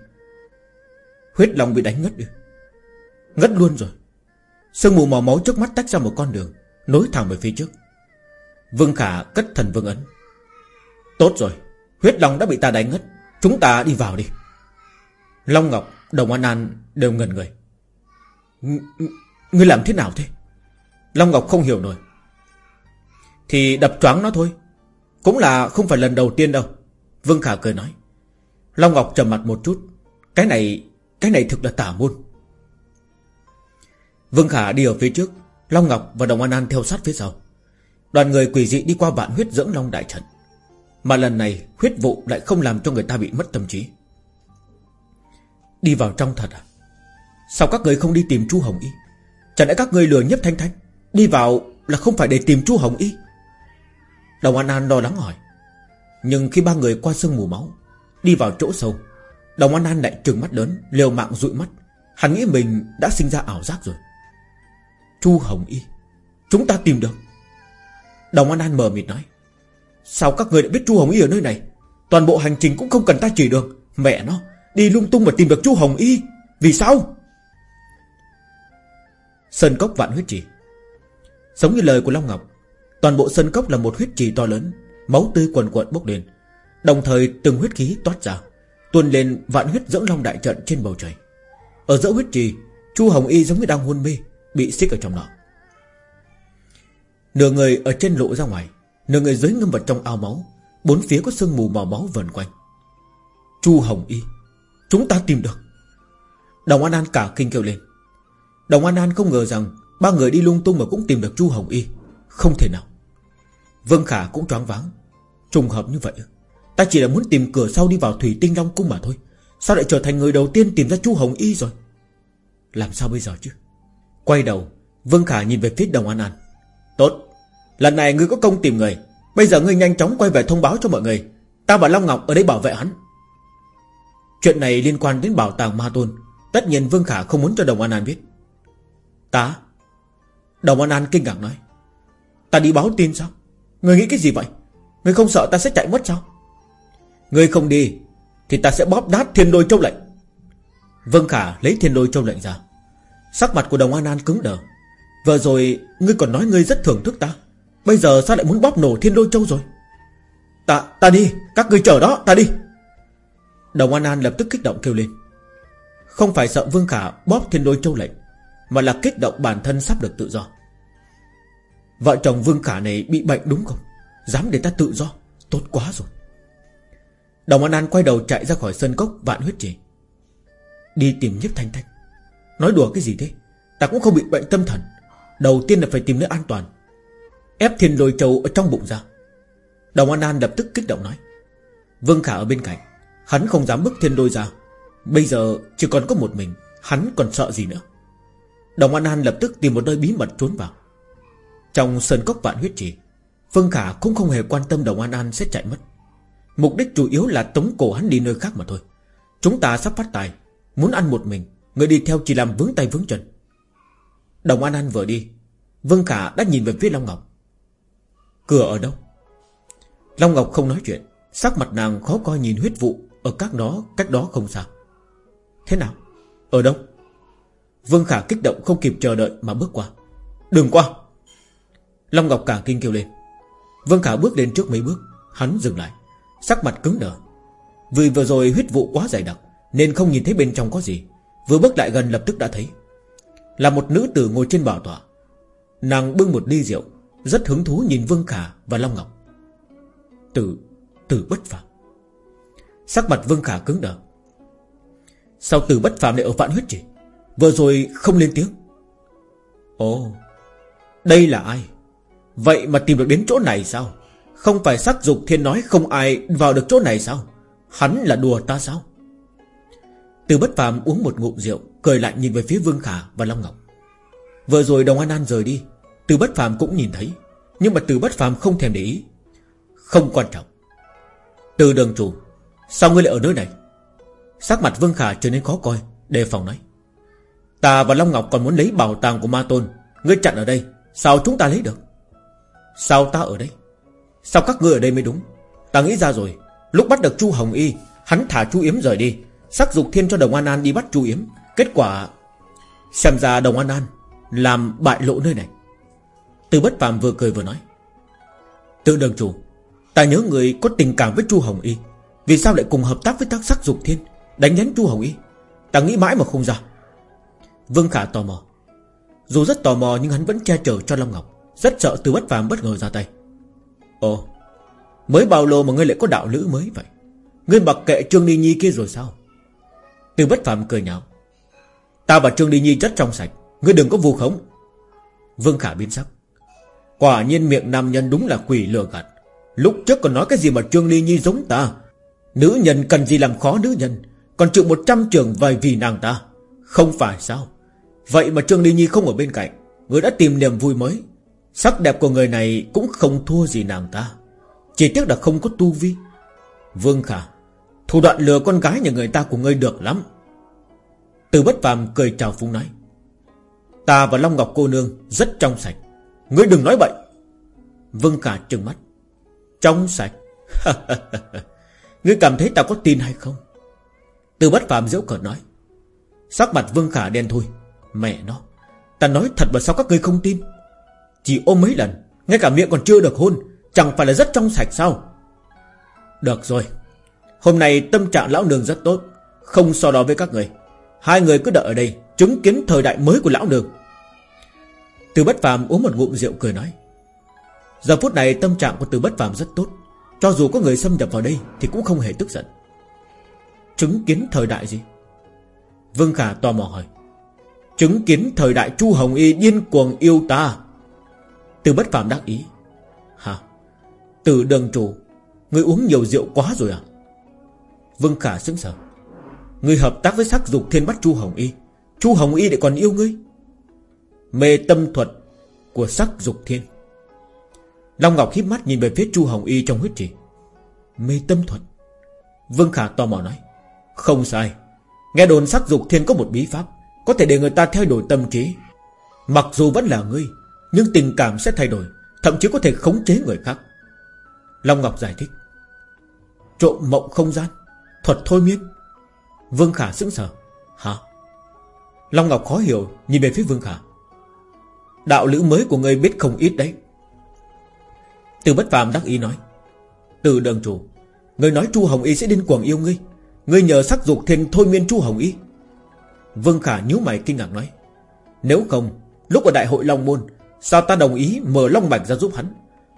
Huyết long bị đánh ngất đi. Ngất luôn rồi. Sương mù màu máu trước mắt tách ra một con đường, Nối thẳng về phía trước. Vương Khả cất thần vương ấn. Tốt rồi Huyết Long đã bị ta đánh ngất. Chúng ta đi vào đi. Long Ngọc, Đồng An An đều ngần người. Ngươi làm thế nào thế? Long Ngọc không hiểu nổi. Thì đập choáng nó thôi. Cũng là không phải lần đầu tiên đâu. Vương Khả cười nói. Long Ngọc trầm mặt một chút. Cái này Cái này thực là tả môn. Vương Khả đi ở phía trước. Long Ngọc và Đồng An An theo sát phía sau. Đoàn người quỷ dị đi qua vạn huyết dưỡng long đại trận. Mà lần này, huyết vụ lại không làm cho người ta bị mất tâm trí. Đi vào trong thật à? Sao các người không đi tìm chu Hồng Y? Chẳng lẽ các người lừa nhấp thanh thanh? Đi vào là không phải để tìm chu Hồng Y? Đồng An An lo lắng hỏi. Nhưng khi ba người qua sương mù máu, Đi vào chỗ sâu Đồng An An lại trừng mắt lớn, Liều mạng dụi mắt. Hắn nghĩ mình đã sinh ra ảo giác rồi. Chu Hồng Y, Chúng ta tìm được. Đồng An An mờ mịt nói. Sao các người đã biết Chu Hồng Y ở nơi này? Toàn bộ hành trình cũng không cần ta chỉ được Mẹ nó, Đi lung tung mà tìm được Chu Hồng Y. Vì sao? Sơn cốc vạn huyết trì. Giống như lời của Long Ngọc, Toàn bộ sơn cốc là một huyết trì to lớn, Máu tươi quần quận bốc lên. Đồng thời, từng huyết khí toát ra, Tuôn lên vạn huyết dưỡng long đại trận trên bầu trời. Ở giữa huyết trì, Chu Hồng Y giống như đang hôn mê, Bị xích ở trong đó. Nửa người ở trên lộ ra ngoài Nửa người dưới ngâm vào trong ao máu, Bốn phía có sương mù màu máu vần quanh. Chu Hồng Y, Chúng ta tìm được. Đồng An An cả kinh kêu lên. Đồng An An không ngờ rằng Ba người đi lung tung mà cũng tìm được Chu Hồng Y. Không thể nào. Vương Khả cũng choáng váng. Trùng hợp như vậy, Ta chỉ là muốn tìm cửa sau đi vào Thủy Tinh Long Cung mà thôi. Sao lại trở thành người đầu tiên tìm ra Chu Hồng Y rồi? Làm sao bây giờ chứ? Quay đầu, Vương Khả nhìn về phía Đồng An An. Tốt Lần này ngươi có công tìm người. Bây giờ ngươi nhanh chóng quay về thông báo cho mọi người. Ta và Long Ngọc ở đây bảo vệ hắn. Chuyện này liên quan đến bảo tàng Ma Tôn. Tất nhiên Vương Khả không muốn cho Đồng An An biết. Ta? Đồng An An kinh ngạc nói. Ta đi báo tin sao? Người nghĩ cái gì vậy? Người không sợ ta sẽ chạy mất sao? Người không đi, Thì ta sẽ bóp nát thiên đôi châu lệnh. Vương Khả lấy thiên đôi châu lệnh ra. Sắc mặt của Đồng An An cứng đờ. Vừa rồi, ngươi còn nói ngươi rất thưởng thức ta. Bây giờ sao lại muốn bóp nổ thiên đôi châu rồi? Ta, ta đi Các ngươi chờ đó, ta đi. Đồng An An lập tức kích động kêu lên. Không phải sợ Vương Khả bóp thiên đôi châu lệnh Mà là kích động bản thân sắp được tự do. Vợ chồng Vương Khả này bị bệnh đúng không? Dám để ta tự do Tốt quá rồi. Đồng An An quay đầu chạy ra khỏi sân cốc vạn huyết trì. Đi tìm nhiếp thanh thanh. Nói đùa cái gì thế? Ta cũng không bị bệnh tâm thần. Đầu tiên là phải tìm nơi an toàn. Ép thiên lôi châu ở trong bụng ra. Đồng An An lập tức kích động nói, Vương Khả ở bên cạnh, Hắn không dám bước thiên đôi ra. Bây giờ chỉ còn có một mình, Hắn còn sợ gì nữa? Đồng An An lập tức tìm một nơi bí mật trốn vào. Trong sơn cốc vạn huyết trì, Vương Khả cũng không hề quan tâm Đồng An An sẽ chạy mất. Mục đích chủ yếu là tống cổ hắn đi nơi khác mà thôi. Chúng ta sắp phát tài, Muốn ăn một mình, Người đi theo chỉ làm vướng tay vướng chân. Đồng An An vừa đi, Vương Khả đã nhìn về phía Long Ngọc. Cửa ở đâu? Long Ngọc không nói chuyện. Sắc mặt nàng khó coi nhìn huyết vụ Ở các đó, cách đó không xa. Thế nào? Ở đâu? Vương Khả kích động không kịp chờ đợi mà bước qua. Đừng qua. Long Ngọc cả kinh kêu lên. Vương Khả bước lên trước mấy bước, Hắn dừng lại. Sắc mặt cứng đờ. Vì vừa rồi huyết vụ quá dày đặc, Nên không nhìn thấy bên trong có gì. Vừa bước lại gần lập tức đã thấy. Là một nữ tử ngồi trên bảo tọa. Nàng bưng một ly rượu. Rất hứng thú nhìn Vương Khả và Long Ngọc. Tử Tử bất phàm. Sắc mặt Vương Khả cứng đờ. Sao tử bất phàm lại ở vạn huyết chỉ Vừa rồi không lên tiếng. Ồ, Đây là ai? Vậy mà tìm được đến chỗ này sao? Không phải sắc dục thiên nói không ai vào được chỗ này sao? Hắn là đùa ta sao? Từ bất phàm uống một ngụm rượu, Cười lại nhìn về phía Vương Khả và Long Ngọc. Vừa rồi Đồng An An rời đi từ bất phàm cũng nhìn thấy, Nhưng mà từ bất phàm không thèm để ý. Không quan trọng. Từ đường chủ, Sao ngươi lại ở nơi này? Sắc mặt Vương Khả trở nên khó coi, Đề phòng nói. Ta và Long Ngọc còn muốn lấy bảo tàng của Ma Tôn, Ngươi chặn ở đây, Sao chúng ta lấy được? Sao ta ở đây? Sao các ngươi ở đây mới đúng? Ta nghĩ ra rồi, Lúc bắt được Chu Hồng Y, Hắn thả Chu Yếm rời đi, Sắc dục thiên cho Đồng An An đi bắt Chu Yếm. Kết quả, Xem ra Đồng An An Làm bại lộ nơi này. Từ bất phàm vừa cười vừa nói. Tự đường chủ, Ta nhớ người có tình cảm với Chu Hồng Y. Vì sao lại cùng hợp tác với tác sắc dục thiên, Đánh nhánh Chu Hồng Y? Ta nghĩ mãi mà không ra. Vương Khả tò mò. Dù rất tò mò nhưng hắn vẫn che chở cho Long Ngọc. Rất sợ từ bất phàm bất ngờ ra tay. Ồ, Mới bao lâu mà ngươi lại có đạo lữ mới vậy? Ngươi mặc kệ Trương Đi Nhi kia rồi sao? Từ bất phàm cười nhạo. Ta và Trương Đi Nhi rất trong sạch, Ngươi đừng có vu khống. Vương Khả biến sắc. Quả nhiên miệng nam nhân đúng là quỷ lừa gạt. Lúc trước còn nói cái gì mà Trương Ly Nhi giống ta? Nữ nhân cần gì làm khó nữ nhân? Còn chịu 100 trường vài vì nàng ta? Không phải sao? Vậy mà Trương Ly Nhi không ở bên cạnh, Người đã tìm niềm vui mới. Sắc đẹp của người này cũng không thua gì nàng ta. Chỉ tiếc là không có tu vi. Vương Khả, Thủ đoạn lừa con gái nhà người ta của ngươi được lắm. Từ bất phàm cười chào phúng nói Ta và Long Ngọc cô nương rất trong sạch. Ngươi đừng nói bậy. Vương Khả trừng mắt. Trong sạch. Ngươi cảm thấy ta có tin hay không? Từ bất phàm dễu cợt nói. Sắc mặt Vương Khả đen thôi Mẹ nó. Ta nói thật mà sao các ngươi không tin? Chỉ ôm mấy lần, Ngay cả miệng còn chưa được hôn, Chẳng phải là rất trong sạch sao? Được rồi. Hôm nay tâm trạng lão nương rất tốt, Không so đo với các người. Hai người cứ đợi ở đây, Chứng kiến thời đại mới của lão nương. Từ bất phàm uống một ngụm rượu cười nói, Giờ phút này tâm trạng của từ bất phàm rất tốt, Cho dù có người xâm nhập vào đây Thì cũng không hề tức giận. Chứng kiến thời đại gì? Vương Khả tò mò hỏi. Chứng kiến thời đại Chu Hồng Y điên cuồng yêu ta? Từ bất phàm đắc ý. Hả? Từ đường chủ Người uống nhiều rượu quá rồi à? Vương Khả sững sờ. Người hợp tác với sắc dục thiên bắt Chu Hồng Y, Chu Hồng Y lại còn yêu ngươi? Mê tâm thuật Của sắc dục thiên. Long Ngọc híp mắt nhìn về phía Chu Hồng Y trong huyết trì. Mê tâm thuật? Vương Khả tò mò nói. Không sai. Nghe đồn sắc dục thiên có một bí pháp, Có thể để người ta thay đổi tâm trí. Mặc dù vẫn là ngươi, Nhưng tình cảm sẽ thay đổi, Thậm chí có thể khống chế người khác. Long Ngọc giải thích. Trộm mộng không gian, Thuật thôi miên. Vương Khả sững sờ. Hả? Long Ngọc khó hiểu Nhìn về phía Vương Khả. Đạo lữ mới của ngươi biết không ít đấy. Từ bất phàm đắc ý nói, Từ đường chủ Ngươi nói Chu Hồng Y sẽ điên cuồng yêu ngươi. Ngươi nhờ sắc dục thiên thôi miên Chu Hồng Y. Vương Khả nhíu mày kinh ngạc nói, Nếu không, Lúc ở đại hội Long Môn, Sao ta đồng ý mở Long Mạch ra giúp hắn?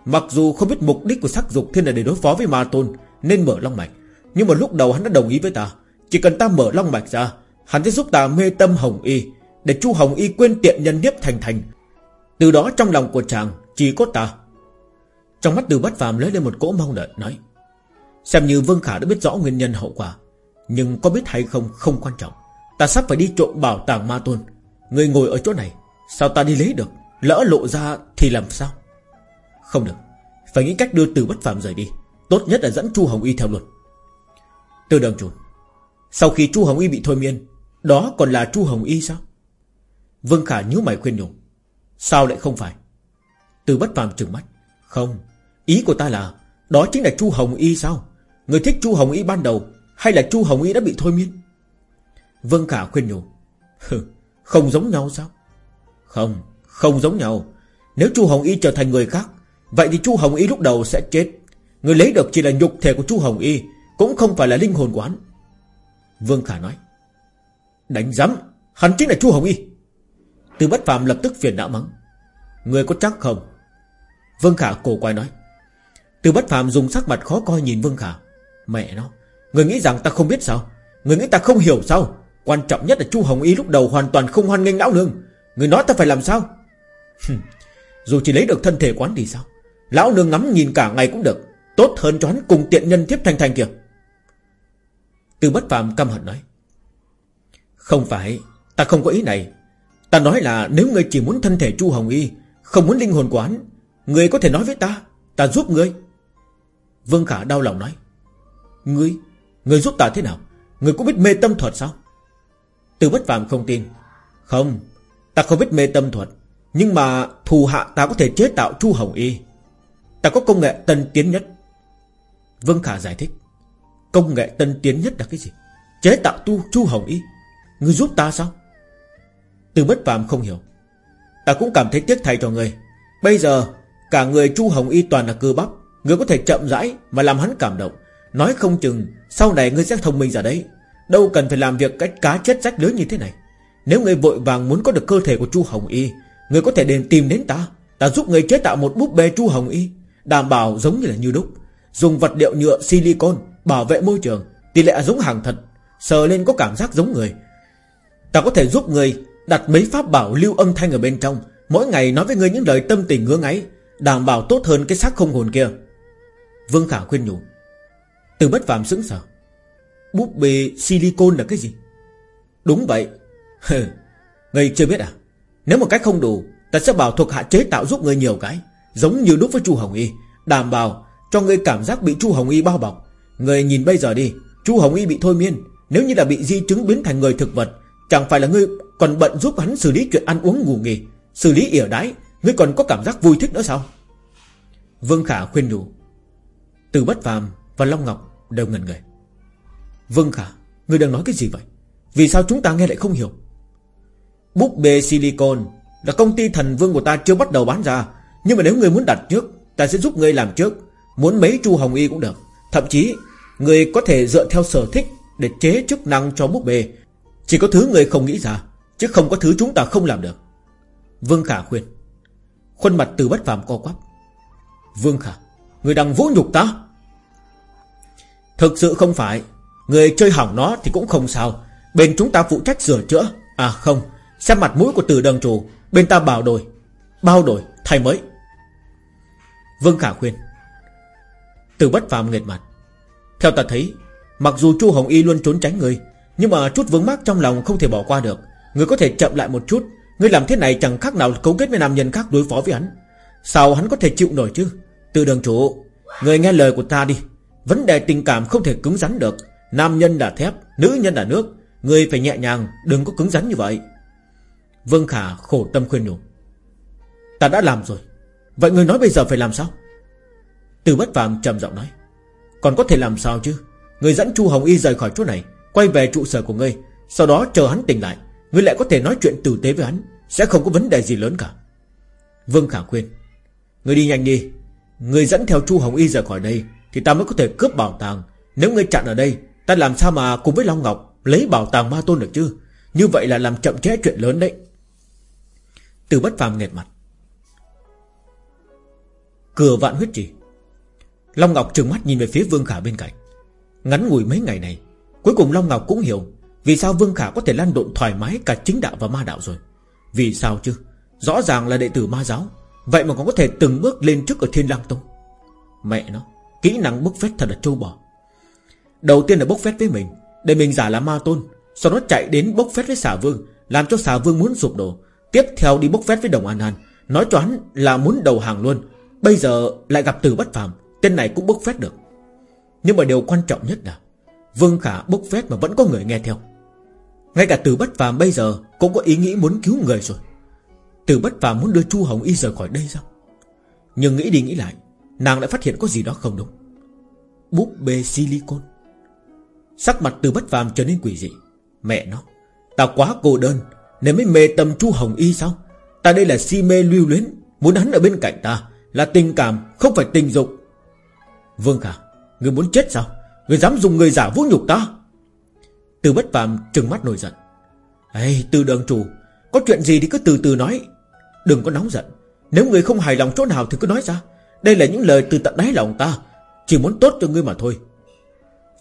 Mặc dù không biết mục đích của sắc dục thiên là để đối phó với Ma Tôn, Nên mở Long Mạch. Nhưng mà lúc đầu hắn đã đồng ý với ta, Chỉ cần ta mở Long Mạch ra, Hắn sẽ giúp ta mê tâm Hồng Y, Để Chu Hồng Y quên tiện nhân nhiếp thành thành từ đó trong lòng của chàng Chỉ có ta. Trong mắt từ bất phàm lấy lên một cỗ mong đợi, nói, Xem như Vương Khả đã biết rõ nguyên nhân hậu quả, Nhưng có biết hay không không quan trọng. Ta sắp phải đi trộm bảo tàng ma tôn. Người ngồi ở chỗ này, Sao ta đi lấy được? Lỡ lộ ra thì làm sao? Không được, Phải nghĩ cách đưa từ bất phàm rời đi. Tốt nhất là dẫn Chu Hồng Y theo luật Từ đường chủ Sau khi Chu Hồng Y bị thôi miên, Đó còn là Chu Hồng Y sao? Vương Khả nhíu mày khuyên nhủ Sao lại không phải? Từ bất phàm trừng mắt. Không, Ý của ta là, Đó chính là Chu Hồng Y sao? Người thích Chu Hồng Y ban đầu, Hay là Chu Hồng Y đã bị thôi miên? Vương Khả khuyên nhủ. Không giống nhau sao? Không Không giống nhau. Nếu Chu Hồng Y trở thành người khác, Vậy thì Chu Hồng Y lúc đầu sẽ chết. Người lấy được chỉ là nhục thể của Chu Hồng Y, Cũng không phải là linh hồn của hắn. Vương Khả nói. Đánh giám Hắn chính là Chu Hồng Y. Từ bất phàm lập tức phiền não mắng. Người có chắc không? Vương Khả cổ quay nói. Từ bất phàm dùng sắc mặt khó coi nhìn Vương Khả. Mẹ nó, Người nghĩ rằng ta không biết sao? Người nghĩ ta không hiểu sao? Quan trọng nhất là Chu Hồng Y lúc đầu hoàn toàn không hoan nghênh lão nương Người nói ta phải làm sao? Dù chỉ lấy được thân thể quán thì sao? Lão nương ngắm nhìn cả ngày cũng được. Tốt hơn cho hắn cùng tiện nhân tiếp thành thành kìa. Từ bất phàm căm hận nói. Không phải, Ta không có ý này. Ta nói là nếu ngươi chỉ muốn thân thể Chu Hồng Y, Không muốn linh hồn quán Ngươi có thể nói với ta Ta giúp ngươi. Vương Khả đau lòng nói, Ngươi Ngươi giúp ta thế nào? Ngươi cũng biết mê tâm thuật sao? Từ bất phàm không tin, Không, Ta không biết mê tâm thuật, Nhưng mà thù hạ ta có thể chế tạo Chu Hồng Y. Ta có công nghệ tân tiến nhất. Vương Khả giải thích, Công nghệ tân tiến nhất là cái gì? Chế tạo tu Chu Hồng Y, Ngươi giúp ta sao? Từ bất phàm không hiểu. Ta cũng cảm thấy tiếc thay cho người. Bây giờ, cả người Chu Hồng Y toàn là cơ bắp. Người có thể chậm rãi Mà làm hắn cảm động. Nói không chừng, Sau này ngươi sẽ thông minh ra đấy. Đâu cần phải làm việc cách cá chết rách lớn như thế này. Nếu ngươi vội vàng muốn có được cơ thể của Chu Hồng Y Ngươi có thể đến tìm đến ta. Ta giúp ngươi chế tạo một búp bê Chu Hồng Y, Đảm bảo giống như là như đúc.
Dùng vật liệu nhựa silicon Bảo vệ môi trường, Tỷ lệ giống hàng thật, Sờ lên có cảm giác giống người. Ta có thể giúp người đặt mấy pháp bảo lưu âm thanh ở bên trong, Mỗi ngày nói với người những lời tâm tình ngưỡng ấy, Đảm bảo tốt hơn cái xác không hồn kia. Vương Khả khuyên nhủ, Từ bất phàm sững sờ. Búp bê silicon là cái gì? Đúng vậy. Người chưa biết à? Nếu một cách không đủ, Ta sẽ bảo thuộc hạ chế tạo giúp người nhiều cái, Giống như đúc với Chu Hồng Y, Đảm bảo cho người cảm giác bị Chu Hồng Y bao bọc. Người nhìn bây giờ đi, Chu Hồng Y bị thôi miên, Nếu như là bị di chứng biến thành người thực vật Chẳng phải là ngươi còn bận giúp hắn xử lý chuyện ăn uống ngủ nghỉ, Xử lý ỉa đái, Ngươi còn có cảm giác vui thích nữa sao? Vương Khả khuyên nhủ. Từ Bất Phàm và Long Ngọc đều ngần người. Vương Khả, Ngươi đang nói cái gì vậy? Vì sao chúng ta nghe lại không hiểu? Búp bê Silicon Là công ty thần vương của ta chưa bắt đầu bán ra. Nhưng mà nếu ngươi muốn đặt trước, Ta sẽ giúp ngươi làm trước. Muốn mấy chu hồng y cũng được. Thậm chí, Ngươi có thể dựa theo sở thích Để chế chức năng cho búp bê. Chỉ có thứ người không nghĩ ra, Chứ không có thứ chúng ta không làm được. Vương Khả khuyên. Khuôn mặt từ bất phàm co quắp. Vương Khả, Người đang vũ nhục ta? Thực sự không phải. Người chơi hỏng nó thì cũng không sao. Bên chúng ta phụ trách sửa chữa. À không, Xem mặt mũi của từ đường chủ. Bên ta bảo đổi. Bao đổi, thay mới. Vương Khả khuyên. Từ bất phàm nghệt mặt. Theo ta thấy, Mặc dù Chu Hồng Y luôn trốn tránh người nhưng mà chút vướng mắc trong lòng không thể bỏ qua được. Người có thể chậm lại một chút. Người làm thế này chẳng khác nào cấu kết với nam nhân khác đối phó với hắn. Sao hắn có thể chịu nổi chứ? Từ đường chủ, Người nghe lời của ta đi. Vấn đề tình cảm không thể cứng rắn được. Nam nhân là thép, Nữ nhân là nước. Người phải nhẹ nhàng, Đừng có cứng rắn như vậy. Vương Khả khổ tâm khuyên nhủ. Ta đã làm rồi. Vậy người nói bây giờ phải làm sao? Từ bất phàm trầm giọng nói. Còn có thể làm sao chứ? Người dẫn Chu Hồng Y rời khỏi chỗ này. Quay về trụ sở của ngươi. Sau đó chờ hắn tỉnh lại, Ngươi lại có thể nói chuyện tử tế với hắn. Sẽ không có vấn đề gì lớn cả. Vương Khả khuyên Ngươi đi nhanh đi. Ngươi dẫn theo Chu Hồng Y rời khỏi đây, Thì ta mới có thể cướp bảo tàng. Nếu ngươi chặn ở đây, Ta làm sao mà cùng với Long Ngọc Lấy bảo tàng ma tôn được chứ? Như vậy là làm chậm trễ chuyện lớn đấy. Từ bất phàm nghẹt mặt. Cửa vạn huyết trì. Long Ngọc trừng mắt nhìn về phía Vương Khả bên cạnh. Ngắn ngủi mấy ngày này Cuối cùng Long Ngọc cũng hiểu Vì sao Vương Khả có thể lan độn thoải mái cả chính đạo và ma đạo rồi. Vì sao chứ? Rõ ràng là đệ tử ma giáo, Vậy mà còn có thể từng bước lên trước ở Thiên Lang Tông. Mẹ nó, Kỹ năng bốc phét thật là trâu bò. Đầu tiên là bốc phét với mình, Để mình giả là ma tôn, Sau đó chạy đến bốc phét với xà vương, Làm cho xà vương muốn sụp đổ. Tiếp theo đi bốc phét với đồng an an, Nói cho hắn là muốn đầu hàng luôn. Bây giờ lại gặp từ bất phàm, Tên này cũng bốc phét được. Nhưng mà điều quan trọng nhất là Vương Khả bốc phét mà vẫn có người nghe theo. Ngay cả từ bất phàm bây giờ Cũng có ý nghĩ muốn cứu người rồi. Từ bất phàm muốn đưa Chu Hồng Y rời khỏi đây sao? Nhưng nghĩ đi nghĩ lại, Nàng lại phát hiện có gì đó không đúng. Búp bê silicon Sắc mặt từ bất phàm trở nên quỷ dị. Mẹ nó, Ta quá cô đơn, Nên mới mê tâm Chu Hồng Y sao? Ta đây là si mê lưu luyến, Muốn hắn ở bên cạnh ta Là tình cảm, không phải tình dục. Vương Khả, Người muốn chết sao? Người dám dùng người giả vũ nhục ta? Từ bất phàm trừng mắt nổi giận. Ê từ đường chủ, Có chuyện gì thì cứ từ từ nói. Đừng có nóng giận. Nếu người không hài lòng chỗ nào thì cứ nói ra. Đây là những lời từ tận đáy lòng ta. Chỉ muốn tốt cho ngươi mà thôi.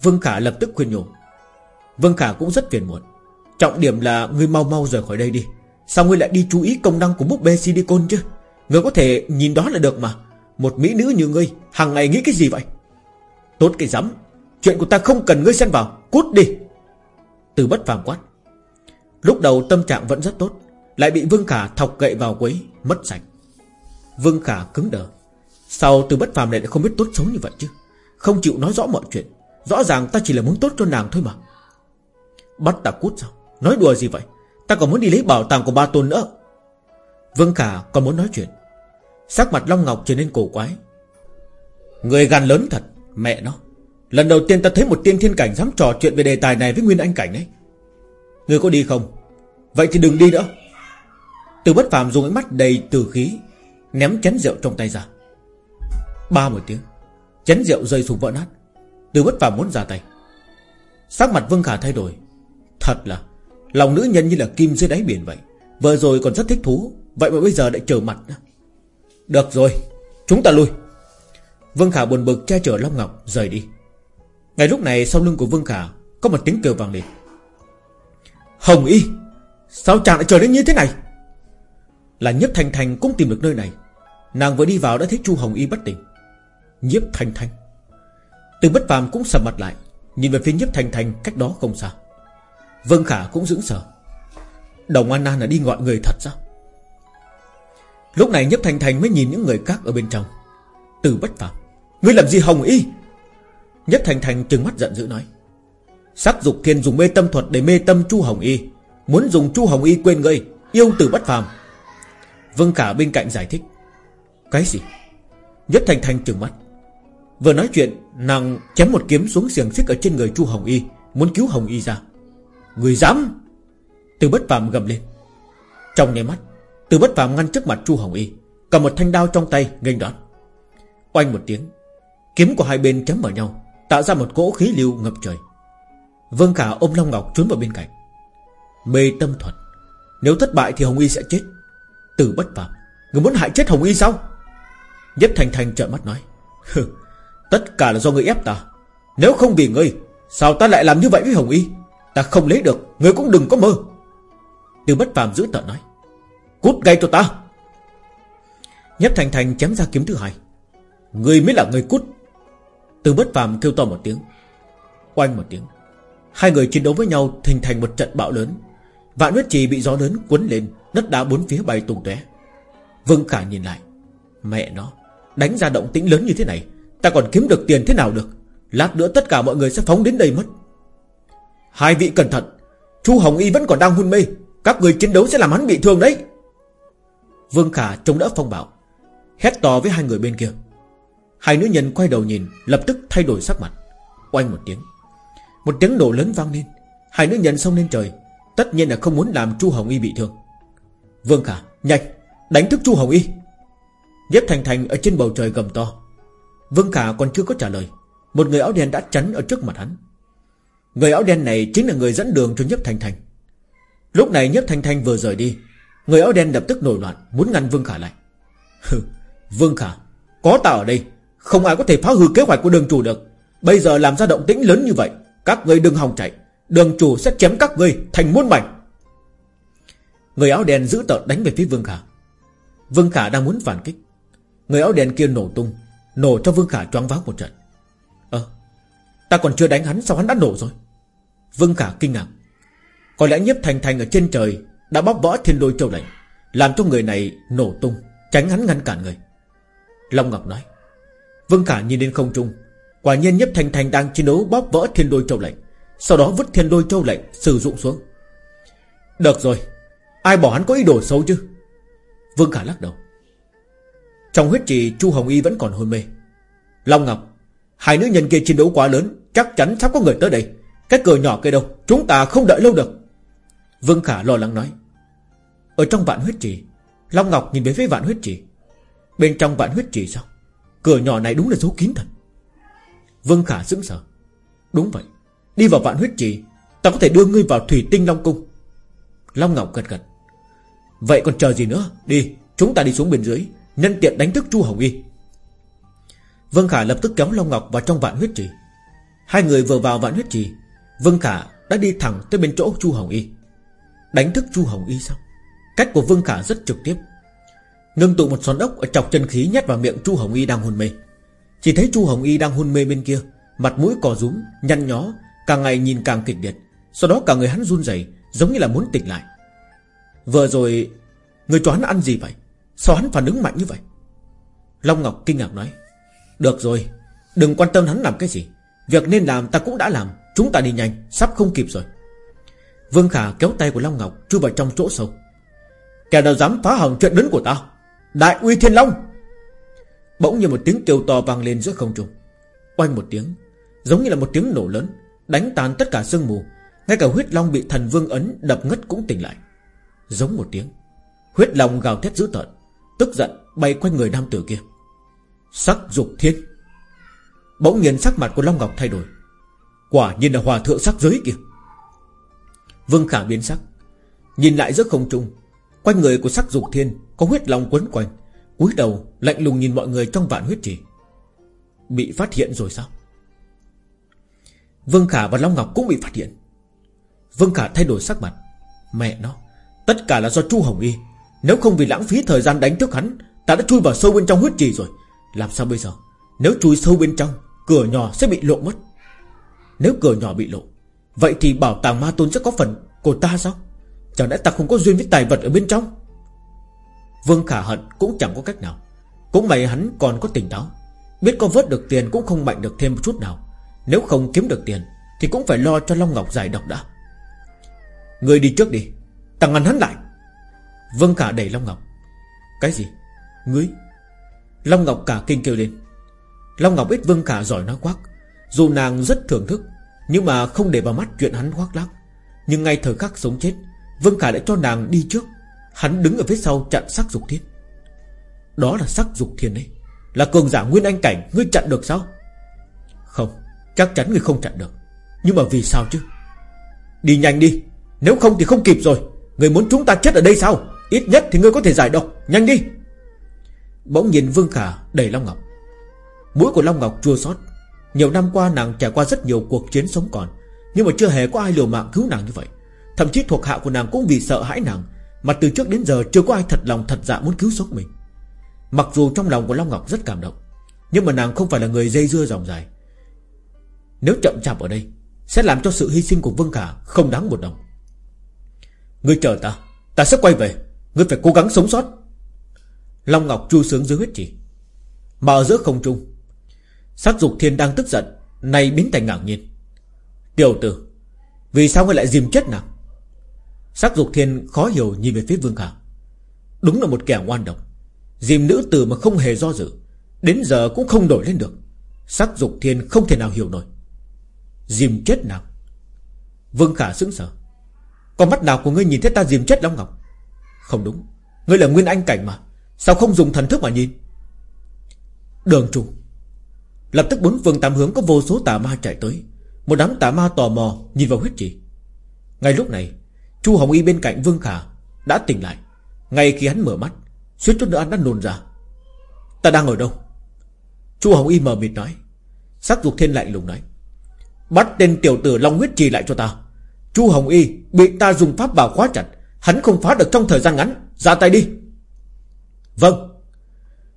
Vương Khả lập tức khuyên nhủ. Vương Khả cũng rất phiền muộn. Trọng điểm là ngươi mau mau rời khỏi đây đi. Sao ngươi lại đi chú ý công năng của búp bê silicon chứ? Ngươi có thể nhìn đó là được mà. Một mỹ nữ như ngươi, hàng ngày nghĩ cái gì vậy? Tốt cái rắm. Chuyện của ta không cần ngươi xen vào. Cút đi. Từ bất phàm quát. Lúc đầu tâm trạng vẫn rất tốt, Lại bị Vương Khả thọc gậy vào quấy, Mất sạch. Vương Khả cứng đờ. Sau từ bất phàm này lại không biết tốt xấu như vậy chứ? Không chịu nói rõ mọi chuyện. Rõ ràng ta chỉ là muốn tốt cho nàng thôi mà. Bắt ta cút sao? Nói đùa gì vậy? Ta còn muốn đi lấy bảo tàng của ba tôn nữa. Vương Khả còn muốn nói chuyện. Sắc mặt Long Ngọc trở nên cổ quái. Người gan lớn thật, Mẹ nó. Lần đầu tiên ta thấy một tiên thiên cảnh dám trò chuyện về đề tài này với Nguyên Anh Cảnh đấy Người có đi không? Vậy thì đừng đi nữa. Từ bất phàm dùng ánh mắt đầy từ khí, Ném chén rượu trong tay ra. Ba một tiếng, Chén rượu rơi xuống vỡ nát. Từ bất phàm muốn ra tay. Sắc mặt Vương Khả thay đổi. Thật là, Lòng nữ nhân như là kim dưới đáy biển vậy. Vừa rồi còn rất thích thú, Vậy mà bây giờ lại trở mặt Được rồi, Chúng ta lui.
Vương Khả buồn bực che chở Long Ngọc rời đi. Ngay lúc này sau lưng của Vương Khả Có một tiếng kêu vang lên. Hồng Y, Sao chàng lại chờ đến như thế này? Là Nhếp Thanh Thanh cũng tìm được nơi này. Nàng vừa đi vào đã thấy Chu Hồng Y bất tỉnh. Nhếp Thanh Thanh. Từ bất phàm cũng sầm mặt lại, Nhìn về phía Nhếp Thanh Thanh cách đó không xa. Vương Khả cũng dững sờ. Đồng An Nan là đi gọi người thật sao? Lúc này Nhếp Thanh Thanh mới nhìn những người khác ở bên trong. Từ bất phàm. Ngươi làm gì Hồng Y? Nhất Thành Thành trừng mắt giận dữ nói. Sắc dục thiên dùng mê tâm thuật để mê tâm Chu Hồng Y. Muốn dùng Chu Hồng Y quên ngươi, Yêu tử bất phàm. Vương Khả bên cạnh giải thích. Cái gì? Nhất Thành Thành trừng mắt. Vừa nói chuyện, Nàng chém một kiếm xuống xiềng xích ở trên người Chu Hồng Y, Muốn cứu Hồng Y ra. Người dám! Từ bất phàm gầm lên. Trong nháy mắt, Từ bất phàm ngăn trước mặt Chu Hồng Y, Cầm một thanh đao trong tay nghênh đón. Oanh một tiếng, Kiếm của hai bên chém vào nhau. Tạo ra một cỗ khí lưu ngập trời. Vương Khả ôm Long Ngọc trốn vào bên cạnh. Mê tâm thuật. Nếu thất bại thì Hồng Y sẽ chết. Từ bất phàm. Người muốn hại chết Hồng Y sao? Nhất Thành Thành trợn mắt nói. Tất cả là do người ép ta. Nếu không vì ngươi, Sao ta lại làm như vậy với Hồng Y? Ta không lấy được, Ngươi cũng đừng có mơ. Từ bất phàm giữ tợn nói. Cút ngay cho ta. Nhất Thành Thành chém ra kiếm thứ hai. Ngươi mới là người cút. Từ bất phàm kêu to một tiếng. Oanh một tiếng. Hai người chiến đấu với nhau hình thành một trận bão lớn. Vạn huyết trì bị gió lớn cuốn lên, Đất đá bốn phía bay tung tóe. Vương Khả nhìn lại. Mẹ nó, Đánh ra động tĩnh lớn như thế này, Ta còn kiếm được tiền thế nào được? Lát nữa tất cả mọi người sẽ phóng đến đây mất. Hai vị cẩn thận, Chu Hồng Y vẫn còn đang hôn mê, Các người chiến đấu sẽ làm hắn bị thương đấy. Vương Khả chống đỡ phong bảo Hét to với hai người bên kia. Hai nữ nhân quay đầu nhìn, Lập tức thay đổi sắc mặt. Oanh một tiếng. Một tiếng nổ lớn vang lên. Hai nữ nhân xông lên trời. Tất nhiên là không muốn làm Chu Hồng Y bị thương. Vương Khả, nhanh, Đánh thức Chu Hồng Y. Nhếp Thành Thành ở trên bầu trời gầm to. Vương Khả còn chưa có trả lời. Một người áo đen đã chắn ở trước mặt hắn. Người áo đen này chính là người dẫn đường cho Nhếp Thành Thành. Lúc này Nhếp Thành Thành vừa rời đi, Người áo đen lập tức nổi loạn, Muốn ngăn Vương Khả lại. Vương Khả, Có ta ở đây. Không ai có thể phá hư kế hoạch của đường chủ được. Bây giờ làm ra động tĩnh lớn như vậy, Các người đừng hòng chạy. Đường chủ sẽ chém các người thành muôn mảnh. Người áo đen giữ tợn đánh về phía Vương Khả. Vương Khả đang muốn phản kích. Người áo đen kia nổ tung, Nổ cho Vương Khả choáng váng một trận. Ơ Ta còn chưa đánh hắn sao hắn đã nổ rồi? Vương Khả kinh ngạc. Có lẽ nhiếp thành thành ở trên trời Đã bóp võ thiên đôi châu lệnh Làm cho người này nổ tung, Tránh hắn ngăn cản người. Long Ngọc nói Vương Khả nhìn lên không trung. Quả nhiên nhiếp thành thành đang chiến đấu bóp vỡ thiên đôi châu lệnh, Sau đó vứt thiên đôi châu lệnh Sử dụng xuống. Được rồi, Ai bỏ hắn có ý đồ xấu chứ? Vương Khả lắc đầu. Trong huyết trì, Chu Hồng Y vẫn còn hôn mê. Long Ngọc, Hai nữ nhân kia chiến đấu quá lớn, Chắc chắn sắp có người tới đây. Cái cửa nhỏ kia đâu, Chúng ta không đợi lâu được. Vương Khả lo lắng nói. Ở trong vạn huyết trì, Long Ngọc nhìn về phía vạn huyết trì. Bên trong vạn huyết trì sao? Cửa nhỏ này đúng là dấu kín thật. Vương Khả sững sờ. Đúng vậy. Đi vào vạn huyết trì, Ta có thể đưa ngươi vào thủy tinh Long Cung. Long Ngọc gật gật. Vậy còn chờ gì nữa? Đi, chúng ta đi xuống bên dưới, Nhân tiện đánh thức Chu Hồng Y. Vương Khả lập tức kéo Long Ngọc vào trong vạn huyết trì. Hai người vừa vào vạn huyết trì, Vương Khả đã đi thẳng tới bên chỗ Chu Hồng Y. Đánh thức Chu Hồng Y sao? Cách của Vương Khả rất trực tiếp. Ngưng tụ một xoắn ốc ở chọc chân khí nhét vào miệng Chu Hồng Y đang hôn mê. Chỉ thấy Chu Hồng Y đang hôn mê bên kia Mặt mũi cò rúm, nhăn nhó Càng ngày nhìn càng kịch liệt. Sau đó cả người hắn run rẩy Giống như là muốn tỉnh lại. Vừa rồi Người cho hắn ăn gì vậy? Sao hắn phản ứng mạnh như vậy? Long Ngọc kinh ngạc nói Được rồi Đừng quan tâm hắn làm cái gì. Việc nên làm ta cũng đã làm Chúng ta đi nhanh Sắp không kịp rồi. Vương Khả kéo tay của Long Ngọc Chui vào trong chỗ sâu. Kẻ nào dám phá hỏng chuyện lớn của ta? Đại uy thiên long. Bỗng như một tiếng kêu to vang lên giữa không trung. Oanh một tiếng, Giống như là một tiếng nổ lớn, Đánh tan tất cả sương mù. Ngay cả huyết long bị thần vương ấn đập ngất cũng tỉnh lại. Giống một tiếng, Huyết long gào thét dữ tợn, Tức giận bay quanh người nam tử kia. Sắc dục thiên. Bỗng nhiên sắc mặt của Long Ngọc thay đổi. Quả nhiên là hòa thượng sắc giới kìa. Vương Khả biến sắc, Nhìn lại giữa không trung, Quanh người của sắc dục thiên có huyết long quấn quanh, cúi đầu lạnh lùng nhìn mọi người trong vạn huyết trì. Bị phát hiện rồi sao? Vương Khả và Long Ngọc cũng bị phát hiện. Vương Khả thay đổi sắc mặt. Mẹ nó, Tất cả là do Chu Hồng Y. Nếu không vì lãng phí thời gian đánh trước hắn, Ta đã chui vào sâu bên trong huyết trì rồi. Làm sao bây giờ? Nếu chui sâu bên trong, Cửa nhỏ sẽ bị lộ mất. Nếu cửa nhỏ bị lộ, Vậy thì bảo tàng ma tôn sẽ có phần của ta sao? Chẳng lẽ ta không có duyên với tài vật ở bên trong? Vương Khả hận cũng chẳng có cách nào. Cũng may hắn còn có tỉnh táo. Biết có vớt được tiền cũng không mạnh được thêm một chút nào. Nếu không kiếm được tiền Thì cũng phải lo cho Long Ngọc giải độc đã. Người đi trước đi. Ta ngăn hắn lại. Vương Khả đẩy Long Ngọc. Cái gì? Ngươi? Long Ngọc cả kinh kêu lên. Long Ngọc biết Vương Khả giỏi nói quát, Dù nàng rất thưởng thức Nhưng mà không để vào mắt chuyện hắn khoác lác. Nhưng ngay thời khắc sống chết Vương Khả đã cho nàng đi trước. Hắn đứng ở phía sau chặn sắc dục thiên. Đó là sắc dục thiên đấy Là cường giả nguyên anh cảnh, Ngươi chặn được sao? Không, Chắc chắn ngươi không chặn được. Nhưng mà vì sao chứ? Đi nhanh đi, Nếu không thì không kịp rồi. Người muốn chúng ta chết ở đây sao? Ít nhất thì ngươi có thể giải độc. Nhanh đi. Bỗng nhìn Vương Khả đầy Long Ngọc. Mũi của Long Ngọc chua xót. Nhiều năm qua nàng trải qua rất nhiều cuộc chiến sống còn, Nhưng mà chưa hề có ai liều mạng cứu nàng như vậy. Thậm chí thuộc hạ của nàng cũng vì sợ hãi nàng mà từ trước đến giờ chưa có ai thật lòng thật dạ muốn cứu sống mình. Mặc dù trong lòng của Long Ngọc rất cảm động, Nhưng mà nàng không phải là người dây dưa dòng dài. Nếu chậm chạp ở đây, Sẽ làm cho sự hy sinh của Vương Khả Không đáng một đồng. Ngươi chờ ta Ta sẽ quay về, Ngươi phải cố gắng sống sót. Long Ngọc chu sướng dưới huyết chỉ. Mà ở giữa không trung, Sắc dục thiên đang tức giận Này biến thành ngạc nhiên. Tiểu tử, Vì sao ngươi lại dìm chết nào Sắc dục thiên khó hiểu nhìn về phía Vương Khả. Đúng là một kẻ ngoan độc. Dìm nữ tử mà không hề do dự, Đến giờ cũng không đổi lên được. Sắc dục thiên không thể nào hiểu nổi. Dìm chết nào? Vương Khả sững sờ. Con mắt nào của ngươi nhìn thấy ta dìm chết Long Ngọc? Không đúng. Ngươi là nguyên anh cảnh mà. Sao không dùng thần thức mà nhìn? Đường trù Lập tức bốn phương tám hướng có vô số tà ma chạy tới. Một đám tà ma tò mò Nhìn vào huyết trì. Ngay lúc này Chu Hồng Y bên cạnh Vương Khả Đã tỉnh lại. Ngay khi hắn mở mắt, Suýt chút nữa hắn đã nôn ra. Ta đang ở đâu? Chu Hồng Y mờ mịt nói. Sắc dục thiên lạnh lùng nói. Bắt tên tiểu tử Long huyết trì lại cho ta. Chu Hồng Y bị ta dùng pháp bảo khóa chặt, Hắn không phá được trong thời gian ngắn. Ra tay đi. Vâng.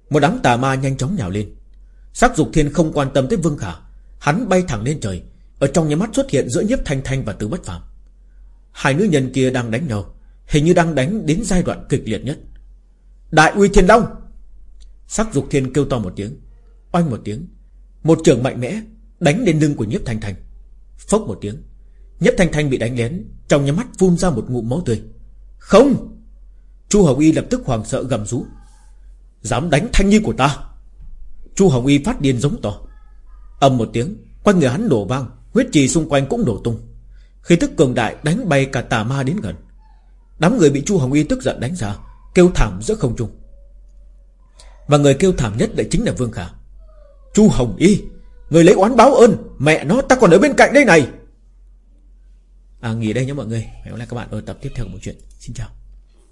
Một đám tà ma nhanh chóng nhào lên. Sắc dục thiên không quan tâm tới Vương Khả. Hắn bay thẳng lên trời. Ở trong nhà mắt xuất hiện giữa nhiếp thanh thanh và tứ bất phàm. Hai nữ nhân kia đang đánh nhau, Hình như đang đánh đến giai đoạn kịch liệt nhất. Đại uy thiên long! Sắc dục thiên kêu to một tiếng, Oanh một tiếng. Một trường mạnh mẽ Đánh lên lưng của nhiếp thanh thanh. Phốc một tiếng, Nhiếp thanh thanh bị đánh lén, Trong nhà mắt phun ra một ngụm máu tươi. Không! Chu Hồng Y lập tức hoàng sợ gầm rú. Dám đánh thanh nhi của ta! Chu Hồng Y phát điên giống to. Âm một tiếng, Quanh người hắn đổ vang, Huyết trì xung quanh cũng đổ tung. Khi tức cường đại đánh bay cả tà ma đến gần, Đám người bị Chu Hồng Y tức giận đánh ra, Kêu thảm giữa không trung. Và người kêu thảm nhất lại chính là Vương Khả. Chu Hồng Y, Người lấy oán báo ơn, Mẹ nó, ta còn ở bên cạnh đây này. À nghỉ đây nhé mọi người. Hẹn gặp lại các bạn ở tập tiếp theo của bộ truyện. Xin chào.